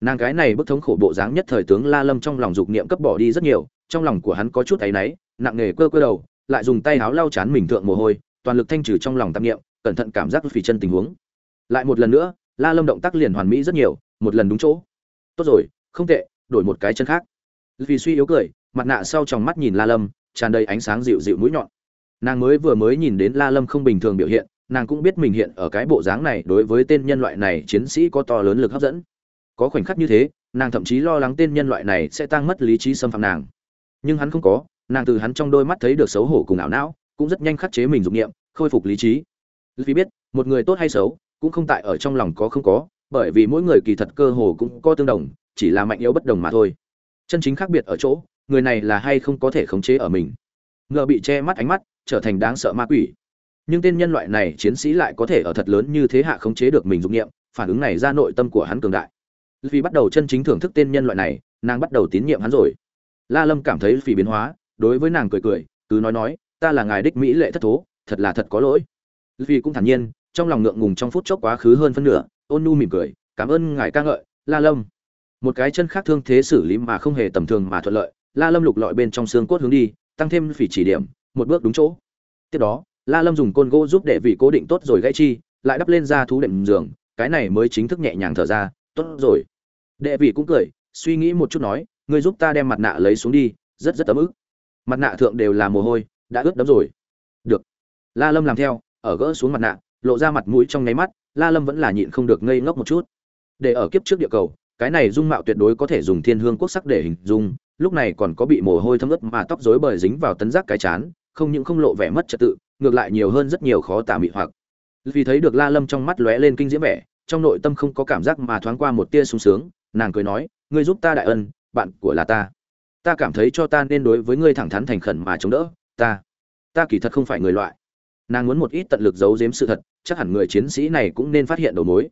nàng cái này bức thống khổ bộ dáng nhất thời tướng la lâm trong lòng dục niệm cấp bỏ đi rất nhiều, trong lòng của hắn có chút áy náy, nặng nề cơ cơ đầu, lại dùng tay áo lau chán mình thượng mồ hôi, toàn lực thanh trừ trong lòng tạp niệm, cẩn thận cảm giác phì chân tình huống. Lại một lần nữa, la lâm động tác liền hoàn mỹ rất nhiều, một lần đúng chỗ. Tốt rồi, không tệ, đổi một cái chân khác. Vì suy yếu cười, mặt nạ sau tròng mắt nhìn la lâm, tràn đầy ánh sáng dịu dịu mũi nhọn. Nàng mới vừa mới nhìn đến la lâm không bình thường biểu hiện, nàng cũng biết mình hiện ở cái bộ dáng này đối với tên nhân loại này chiến sĩ có to lớn lực hấp dẫn có khoảnh khắc như thế, nàng thậm chí lo lắng tên nhân loại này sẽ tăng mất lý trí xâm phạm nàng. Nhưng hắn không có, nàng từ hắn trong đôi mắt thấy được xấu hổ cùng ảo não, cũng rất nhanh khắc chế mình dục nghiệm khôi phục lý trí. Vì biết, một người tốt hay xấu, cũng không tại ở trong lòng có không có, bởi vì mỗi người kỳ thật cơ hồ cũng có tương đồng, chỉ là mạnh yếu bất đồng mà thôi. Chân chính khác biệt ở chỗ, người này là hay không có thể khống chế ở mình. Ngờ bị che mắt ánh mắt, trở thành đáng sợ ma quỷ. Nhưng tên nhân loại này chiến sĩ lại có thể ở thật lớn như thế hạ khống chế được mình dục nghiệm phản ứng này ra nội tâm của hắn cường đại vì bắt đầu chân chính thưởng thức tên nhân loại này, nàng bắt đầu tín nhiệm hắn rồi. La lâm cảm thấy vì biến hóa, đối với nàng cười cười, cứ nói nói, ta là ngài đích mỹ lệ thất thố, thật là thật có lỗi. Vì cũng thản nhiên, trong lòng ngượng ngùng trong phút chốc quá khứ hơn phân nửa, ôn nu mỉm cười, cảm ơn ngài ca ngợi, la lâm. Một cái chân khác thương thế xử lý mà không hề tầm thường mà thuận lợi, la lâm lục lọi bên trong xương cốt hướng đi, tăng thêm phỉ chỉ điểm, một bước đúng chỗ. Tiếp đó, la lâm dùng côn gỗ giúp đệ vị cố định tốt rồi gãy chi, lại đắp lên ra thú đệm giường, cái này mới chính thức nhẹ nhàng thở ra tốt rồi. Đệ vị cũng cười, suy nghĩ một chút nói, ngươi giúp ta đem mặt nạ lấy xuống đi, rất rất ấm ức. Mặt nạ thượng đều là mồ hôi, đã ướt đẫm rồi. Được. La lâm làm theo, ở gỡ xuống mặt nạ, lộ ra mặt mũi trong nháy mắt, la lâm vẫn là nhịn không được ngây ngốc một chút. Để ở kiếp trước địa cầu, cái này dung mạo tuyệt đối có thể dùng thiên hương quốc sắc để hình dung, lúc này còn có bị mồ hôi thấm ướt mà tóc rối bời dính vào tấn giác cái chán, không những không lộ vẻ mất trật tự, ngược lại nhiều hơn rất nhiều khó tả mị hoặc. Vì thấy được la lâm trong mắt lóe lên kinh diễm vẻ trong nội tâm không có cảm giác mà thoáng qua một tia sung sướng, nàng cười nói, ngươi giúp ta đại ân, bạn của là ta. Ta cảm thấy cho ta nên đối với ngươi thẳng thắn thành khẩn mà chống đỡ, ta ta kỳ thật không phải người loại. Nàng muốn một ít tận lực giấu giếm sự thật, chắc hẳn người chiến sĩ này cũng nên phát hiện đầu mối.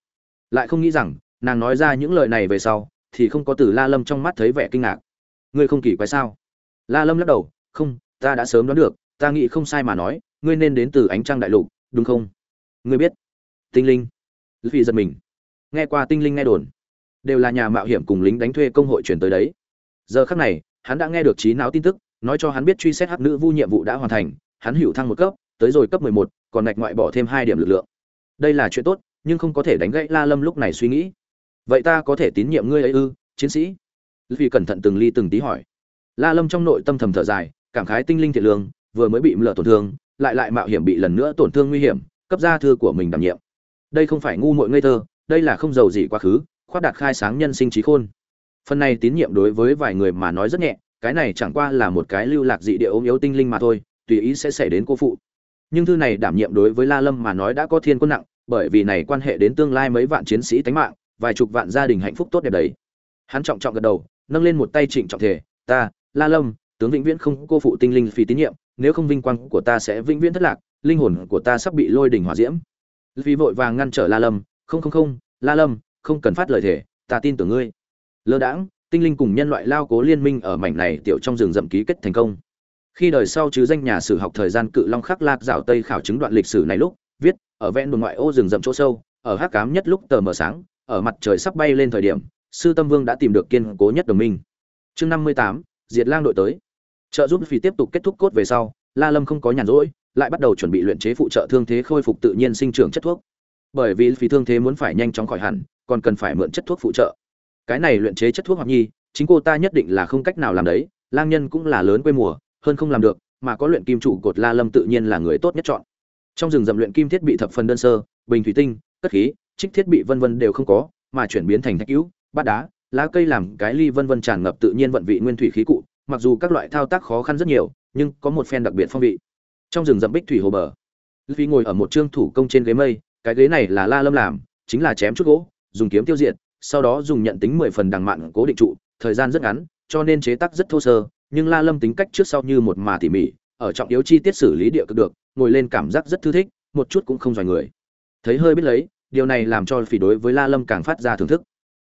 Lại không nghĩ rằng, nàng nói ra những lời này về sau, thì không có từ la lâm trong mắt thấy vẻ kinh ngạc. Ngươi không kỳ quái sao? La lâm lắc đầu, không, ta đã sớm đoán được, ta nghĩ không sai mà nói, ngươi nên đến từ ánh trăng đại lục, đúng không? Ngươi biết, tinh linh vì giật mình. Nghe qua tinh linh nghe đồn đều là nhà mạo hiểm cùng lính đánh thuê công hội chuyển tới đấy. Giờ khắc này hắn đã nghe được trí não tin tức nói cho hắn biết truy xét hắc nữ vu nhiệm vụ đã hoàn thành hắn hữu thăng một cấp tới rồi cấp 11, còn ngạch ngoại bỏ thêm hai điểm lực lượng. Đây là chuyện tốt nhưng không có thể đánh gãy la lâm lúc này suy nghĩ. Vậy ta có thể tín nhiệm ngươi ấy ư chiến sĩ? Vì cẩn thận từng ly từng tí hỏi. La lâm trong nội tâm thầm thở dài cảm khái tinh linh thiệt lương vừa mới bị lở tổn thương lại lại mạo hiểm bị lần nữa tổn thương nguy hiểm cấp gia thư của mình đảm nhiệm đây không phải ngu muội ngây thơ, đây là không giàu gì quá khứ khoát đạt khai sáng nhân sinh trí khôn. Phần này tín nhiệm đối với vài người mà nói rất nhẹ, cái này chẳng qua là một cái lưu lạc dị địa ốm yếu tinh linh mà thôi, tùy ý sẽ xảy đến cô phụ. Nhưng thư này đảm nhiệm đối với la lâm mà nói đã có thiên quân nặng, bởi vì này quan hệ đến tương lai mấy vạn chiến sĩ tánh mạng, vài chục vạn gia đình hạnh phúc tốt đẹp đấy. Hắn trọng trọng gật đầu, nâng lên một tay trịnh trọng thể, ta, la lâm, tướng vĩnh viễn không cô phụ tinh linh phi tín nhiệm, nếu không vinh quang của ta sẽ vĩnh viễn thất lạc, linh hồn của ta sắp bị lôi đỉnh hỏa diễm vì vội vàng ngăn trở la lâm, không không không, la lâm, không cần phát lời thể ta tin tưởng ngươi. Lơ đãng, tinh linh cùng nhân loại lao cố liên minh ở mảnh này tiểu trong rừng rậm ký kết thành công. Khi đời sau chứ danh nhà sử học thời gian cự long khắc lạc dạo tây khảo chứng đoạn lịch sử này lúc, viết, ở ven đồn ngoại ô rừng rậm chỗ sâu, ở hắc cám nhất lúc tờ mờ sáng, ở mặt trời sắp bay lên thời điểm, sư tâm vương đã tìm được kiên cố nhất đồng minh. Chương năm mươi tám, diệt lang đội tới. Trợ giúp phi tiếp tục kết thúc cốt về sau, la lâm không có nhàn rỗi lại bắt đầu chuẩn bị luyện chế phụ trợ thương thế khôi phục tự nhiên sinh trưởng chất thuốc. Bởi vì phi thương thế muốn phải nhanh chóng khỏi hẳn, còn cần phải mượn chất thuốc phụ trợ. Cái này luyện chế chất thuốc hoặc nhi, chính cô ta nhất định là không cách nào làm đấy, lang nhân cũng là lớn quê mùa, hơn không làm được, mà có luyện kim trụ cột la lâm tự nhiên là người tốt nhất chọn. Trong rừng rậm luyện kim thiết bị thập phần đơn sơ, bình thủy tinh, cất khí, trích thiết bị vân vân đều không có, mà chuyển biến thành thạch cứu bát đá, lá cây làm cái ly vân vân tràn ngập tự nhiên vận vị nguyên thủy khí cụ, mặc dù các loại thao tác khó khăn rất nhiều, nhưng có một phen đặc biệt phong vị trong rừng rậm bích thủy hồ bờ. Vì ngồi ở một trương thủ công trên ghế mây, cái ghế này là la lâm làm, chính là chém chút gỗ, dùng kiếm tiêu diệt, sau đó dùng nhận tính mười phần đằng mạn cố định trụ, thời gian rất ngắn, cho nên chế tác rất thô sơ, nhưng la lâm tính cách trước sau như một mà tỉ mỉ, ở trọng yếu chi tiết xử lý địa cực được, ngồi lên cảm giác rất thư thích, một chút cũng không dòi người. Thấy hơi biết lấy, điều này làm cho phỉ đối với la lâm càng phát ra thưởng thức.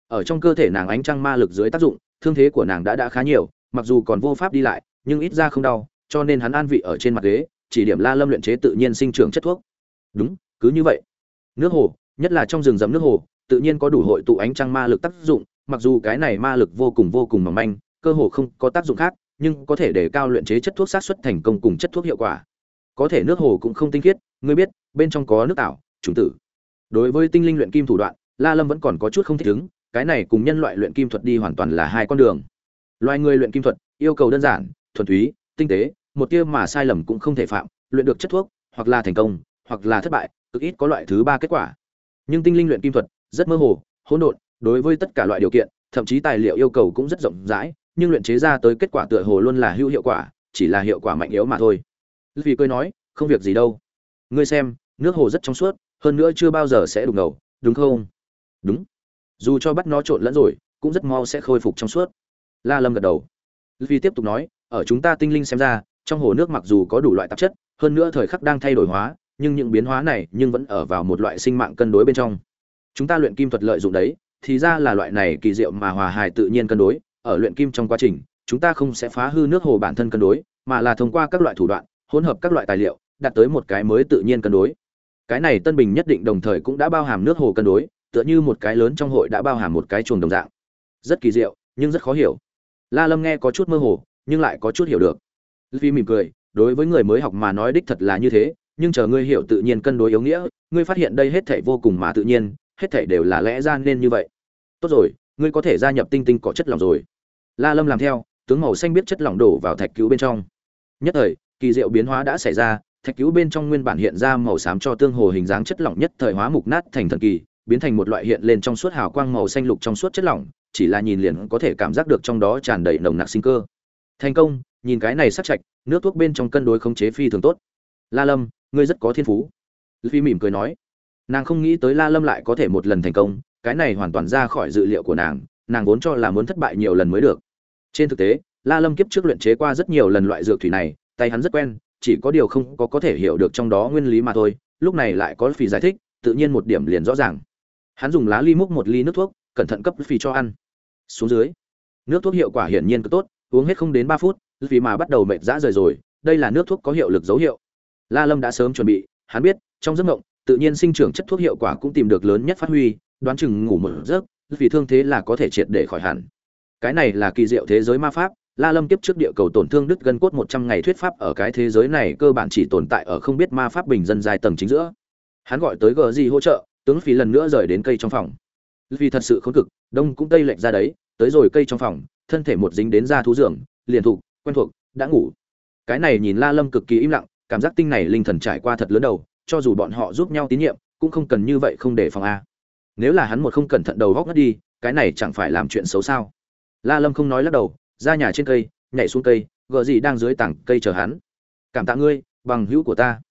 Ở trong cơ thể nàng ánh trăng ma lực dưới tác dụng, thương thế của nàng đã đã khá nhiều, mặc dù còn vô pháp đi lại, nhưng ít ra không đau, cho nên hắn an vị ở trên mặt ghế chỉ điểm la lâm luyện chế tự nhiên sinh trưởng chất thuốc. Đúng, cứ như vậy. Nước hồ, nhất là trong rừng rậm nước hồ, tự nhiên có đủ hội tụ ánh trăng ma lực tác dụng, mặc dù cái này ma lực vô cùng vô cùng mỏng manh, cơ hồ không có tác dụng khác, nhưng có thể để cao luyện chế chất thuốc sát xuất thành công cùng chất thuốc hiệu quả. Có thể nước hồ cũng không tinh khiết, ngươi biết, bên trong có nước tảo trùng tử. Đối với tinh linh luyện kim thủ đoạn, la lâm vẫn còn có chút không thích ứng, cái này cùng nhân loại luyện kim thuật đi hoàn toàn là hai con đường. Loài người luyện kim thuật, yêu cầu đơn giản, thuần túy, tinh tế một tia mà sai lầm cũng không thể phạm, luyện được chất thuốc, hoặc là thành công, hoặc là thất bại, cực ít có loại thứ ba kết quả. Nhưng tinh linh luyện kim thuật rất mơ hồ, hỗn độn, đối với tất cả loại điều kiện, thậm chí tài liệu yêu cầu cũng rất rộng rãi, nhưng luyện chế ra tới kết quả tựa hồ luôn là hữu hiệu quả, chỉ là hiệu quả mạnh yếu mà thôi. Vì cười nói, không việc gì đâu. Ngươi xem, nước hồ rất trong suốt, hơn nữa chưa bao giờ sẽ đục ngầu, đúng không? Đúng. Dù cho bắt nó trộn lẫn rồi, cũng rất mau sẽ khôi phục trong suốt. La lâm gật đầu. Vì tiếp tục nói, ở chúng ta tinh linh xem ra trong hồ nước mặc dù có đủ loại tạp chất, hơn nữa thời khắc đang thay đổi hóa, nhưng những biến hóa này nhưng vẫn ở vào một loại sinh mạng cân đối bên trong. Chúng ta luyện kim thuật lợi dụng đấy, thì ra là loại này kỳ diệu mà hòa hài tự nhiên cân đối, ở luyện kim trong quá trình, chúng ta không sẽ phá hư nước hồ bản thân cân đối, mà là thông qua các loại thủ đoạn, hỗn hợp các loại tài liệu, đạt tới một cái mới tự nhiên cân đối. Cái này tân bình nhất định đồng thời cũng đã bao hàm nước hồ cân đối, tựa như một cái lớn trong hội đã bao hàm một cái chuồng đồng dạng. Rất kỳ diệu, nhưng rất khó hiểu. La lâm nghe có chút mơ hồ, nhưng lại có chút hiểu được. Luffy mỉm cười, đối với người mới học mà nói đích thật là như thế, nhưng chờ ngươi hiểu tự nhiên cân đối yếu nghĩa, ngươi phát hiện đây hết thảy vô cùng mà tự nhiên, hết thảy đều là lẽ ra nên như vậy. Tốt rồi, ngươi có thể gia nhập tinh tinh có chất lỏng rồi. La lâm làm theo, tướng màu xanh biết chất lỏng đổ vào thạch cứu bên trong. Nhất thời, kỳ diệu biến hóa đã xảy ra, thạch cứu bên trong nguyên bản hiện ra màu xám cho tương hồ hình dáng chất lỏng nhất thời hóa mục nát thành thần kỳ, biến thành một loại hiện lên trong suốt hào quang màu xanh lục trong suốt chất lỏng, chỉ là nhìn liền có thể cảm giác được trong đó tràn đầy nồng nặc sinh cơ. Thành công nhìn cái này sắc chạch nước thuốc bên trong cân đối khống chế phi thường tốt. La lâm, ngươi rất có thiên phú. Phi mỉm cười nói. Nàng không nghĩ tới la lâm lại có thể một lần thành công, cái này hoàn toàn ra khỏi dự liệu của nàng nàng vốn cho là muốn thất bại nhiều lần mới được. Trên thực tế, la lâm kiếp trước luyện chế qua rất nhiều lần loại dược thủy này, tay hắn rất quen, chỉ có điều không có có thể hiểu được trong đó nguyên lý mà thôi, lúc này lại có phi giải thích, tự nhiên một điểm liền rõ ràng. Hắn dùng lá ly múc một ly nước thuốc, cẩn thận cấp phi cho ăn. Xuống dưới. Nước thuốc hiệu quả hiển nhiên cực tốt, uống hết không đến ba phút vì mà bắt đầu mệt dã rời rồi, đây là nước thuốc có hiệu lực dấu hiệu. La lâm đã sớm chuẩn bị, hắn biết, trong giấc mộng, tự nhiên sinh trưởng chất thuốc hiệu quả cũng tìm được lớn nhất phát huy, đoán chừng ngủ một giấc, vì thương thế là có thể triệt để khỏi hẳn. Cái này là kỳ diệu thế giới ma pháp, la lâm tiếp trước địa cầu tổn thương đứt gân cốt một trăm ngày thuyết pháp ở cái thế giới này cơ bản chỉ tồn tại ở không biết ma pháp bình dân dài tầng chính giữa. Hắn gọi tới gờ gì hỗ trợ, tướng phí lần nữa rời đến cây trong phòng. Vì thật sự khốn cực, đông cũng tây lệch ra đấy, tới rồi cây trong phòng, thân thể một dính đến ra thú giường liền thuộc quen thuộc, đã ngủ. Cái này nhìn la lâm cực kỳ im lặng, cảm giác tinh này linh thần trải qua thật lớn đầu, cho dù bọn họ giúp nhau tín nhiệm, cũng không cần như vậy không để phòng a. Nếu là hắn một không cẩn thận đầu góc ngất đi, cái này chẳng phải làm chuyện xấu sao? La lâm không nói lắc đầu, ra nhà trên cây, nhảy xuống cây gợ gì đang dưới tảng cây chờ hắn. Cảm tạ ngươi, bằng hữu của ta.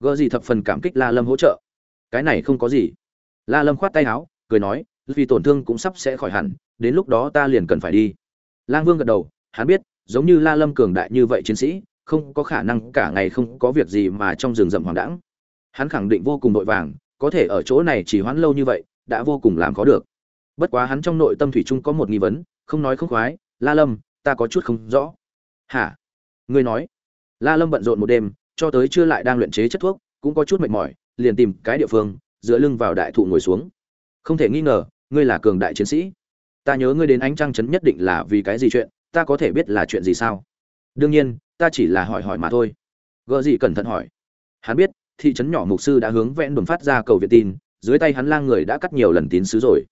Gợ gì thập phần cảm kích la lâm hỗ trợ. Cái này không có gì. La lâm khoát tay áo, cười nói, vì tổn thương cũng sắp sẽ khỏi hẳn, đến lúc đó ta liền cần phải đi. Lang vương gật đầu, hắn biết giống như la lâm cường đại như vậy chiến sĩ, không có khả năng cả ngày không có việc gì mà trong rừng rậm hoang đãng. Hắn khẳng định vô cùng đội vàng, có thể ở chỗ này chỉ hoãn lâu như vậy, đã vô cùng làm khó được. Bất quá hắn trong nội tâm thủy chung có một nghi vấn, không nói không khoái, la lâm, ta có chút không rõ. Hả? Ngươi nói. La lâm bận rộn một đêm, cho tới chưa lại đang luyện chế chất thuốc, cũng có chút mệt mỏi, liền tìm cái địa phương, dựa lưng vào đại thụ ngồi xuống. Không thể nghi ngờ, ngươi là cường đại chiến sĩ. Ta nhớ ngươi đến ánh trăng chấn nhất định là vì cái gì chuyện ta có thể biết là chuyện gì sao? Đương nhiên, ta chỉ là hỏi hỏi mà thôi. Gợ gì cẩn thận hỏi. Hắn biết, thị trấn nhỏ mục sư đã hướng vẽn đồn phát ra cầu viện tin, dưới tay hắn lang người đã cắt nhiều lần tín sứ rồi.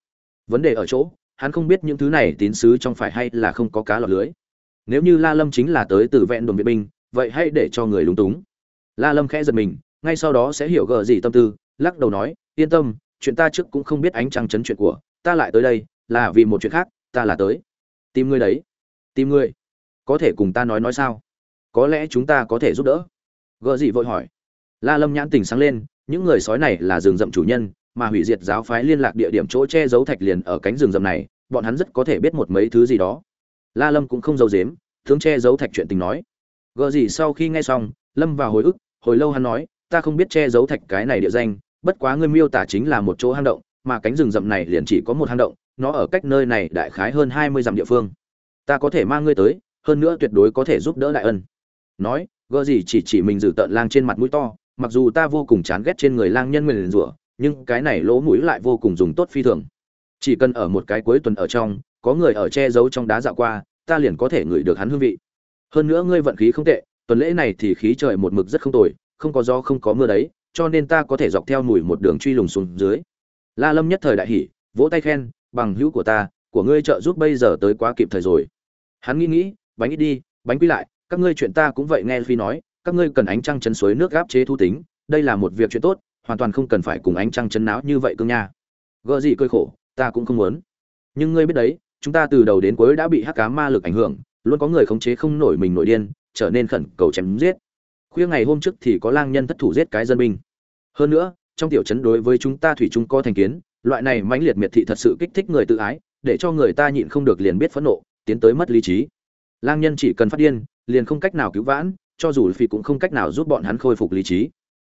Vấn đề ở chỗ, hắn không biết những thứ này tín sứ trong phải hay là không có cá lọt lưới. Nếu như la lâm chính là tới từ vẹn đồn viện binh, vậy hãy để cho người lúng túng. La lâm khẽ giật mình, ngay sau đó sẽ hiểu gờ gì tâm tư, lắc đầu nói, yên tâm, chuyện ta trước cũng không biết ánh trăng chấn chuyện của, ta lại tới đây, là vì một chuyện khác, ta là tới. Tìm ngươi đấy tìm ngươi có thể cùng ta nói nói sao? Có lẽ chúng ta có thể giúp đỡ. Gợ dị vội hỏi. La lâm nhãn tình sáng lên, những người sói này là rừng rậm chủ nhân, mà hủy diệt giáo phái liên lạc địa điểm chỗ che giấu thạch liền ở cánh rừng rậm này, bọn hắn rất có thể biết một mấy thứ gì đó. La lâm cũng không giấu dếm thương che giấu thạch chuyện tình nói. Gợ dị sau khi nghe xong, lâm vào hồi ức, hồi lâu hắn nói, ta không biết che giấu thạch cái này địa danh, bất quá ngươi miêu tả chính là một chỗ hang động, mà cánh rừng rậm này liền chỉ có một hang động, nó ở cách nơi này đại khái hơn hai mươi dặm địa phương ta có thể mang ngươi tới, hơn nữa tuyệt đối có thể giúp đỡ đại ân. Nói, gờ gì chỉ chỉ mình giữ tợn lang trên mặt mũi to, mặc dù ta vô cùng chán ghét trên người lang nhân nguyền rủa, nhưng cái này lỗ mũi lại vô cùng dùng tốt phi thường. Chỉ cần ở một cái cuối tuần ở trong, có người ở che giấu trong đá dạo qua, ta liền có thể ngửi được hắn hương vị. Hơn nữa ngươi vận khí không tệ, tuần lễ này thì khí trời một mực rất không tồi, không có gió không có mưa đấy, cho nên ta có thể dọc theo mùi một đường truy lùng xuống dưới. La lâm nhất thời đại hỉ, vỗ tay khen, bằng hữu của ta của ngươi trợ giúp bây giờ tới quá kịp thời rồi. Hắn nghĩ nghĩ, bánh ít đi, bánh quy lại, các ngươi chuyện ta cũng vậy nghe phi nói, các ngươi cần ánh trăng chấn suối nước gáp chế thu tính, đây là một việc chuyện tốt, hoàn toàn không cần phải cùng ánh trăng chấn náo như vậy cương nha. Gợ gì cơi khổ, ta cũng không muốn. Nhưng ngươi biết đấy, chúng ta từ đầu đến cuối đã bị hắc cá ma lực ảnh hưởng, luôn có người khống chế không nổi mình nổi điên, trở nên khẩn cầu chém giết. Khuya ngày hôm trước thì có lang nhân thất thủ giết cái dân binh. Hơn nữa, trong tiểu trấn đối với chúng ta thủy chung có thành kiến, loại này mãnh liệt miệt thị thật sự kích thích người tự ái để cho người ta nhịn không được liền biết phẫn nộ, tiến tới mất lý trí. Lang nhân chỉ cần phát điên, liền không cách nào cứu vãn, cho dù phi cũng không cách nào giúp bọn hắn khôi phục lý trí.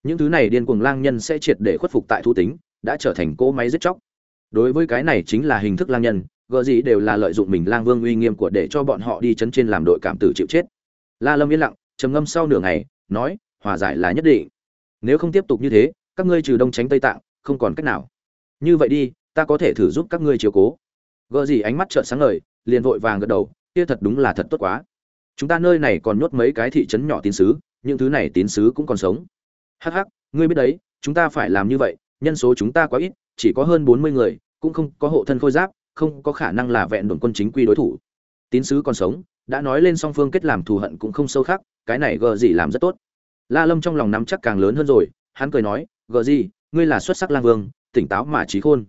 Những thứ này điên cuồng lang nhân sẽ triệt để khuất phục tại thu tính, đã trở thành cỗ máy giết chóc. Đối với cái này chính là hình thức lang nhân gợ gì đều là lợi dụng mình lang vương uy nghiêm của để cho bọn họ đi chấn trên làm đội cảm tử chịu chết. La lâm yên lặng, trầm ngâm sau nửa ngày, nói, hòa giải là nhất định. Nếu không tiếp tục như thế, các ngươi trừ đông tránh tây tạng, không còn cách nào. Như vậy đi, ta có thể thử giúp các ngươi chiếu cố gờ gì ánh mắt trợn sáng ngời, liền vội vàng gật đầu, kia thật đúng là thật tốt quá. Chúng ta nơi này còn nhốt mấy cái thị trấn nhỏ tín sứ, những thứ này tín sứ cũng còn sống. Hắc hắc, ngươi biết đấy, chúng ta phải làm như vậy, nhân số chúng ta quá ít, chỉ có hơn bốn mươi người, cũng không có hộ thân khôi giáp, không có khả năng là vẹn đồn quân chính quy đối thủ. Tín sứ còn sống, đã nói lên song phương kết làm thù hận cũng không sâu khác, cái này gờ gì làm rất tốt. La lâm trong lòng nắm chắc càng lớn hơn rồi, hắn cười nói, gờ gì, ngươi là xuất sắc lang vương, tỉnh táo mà trí khôn.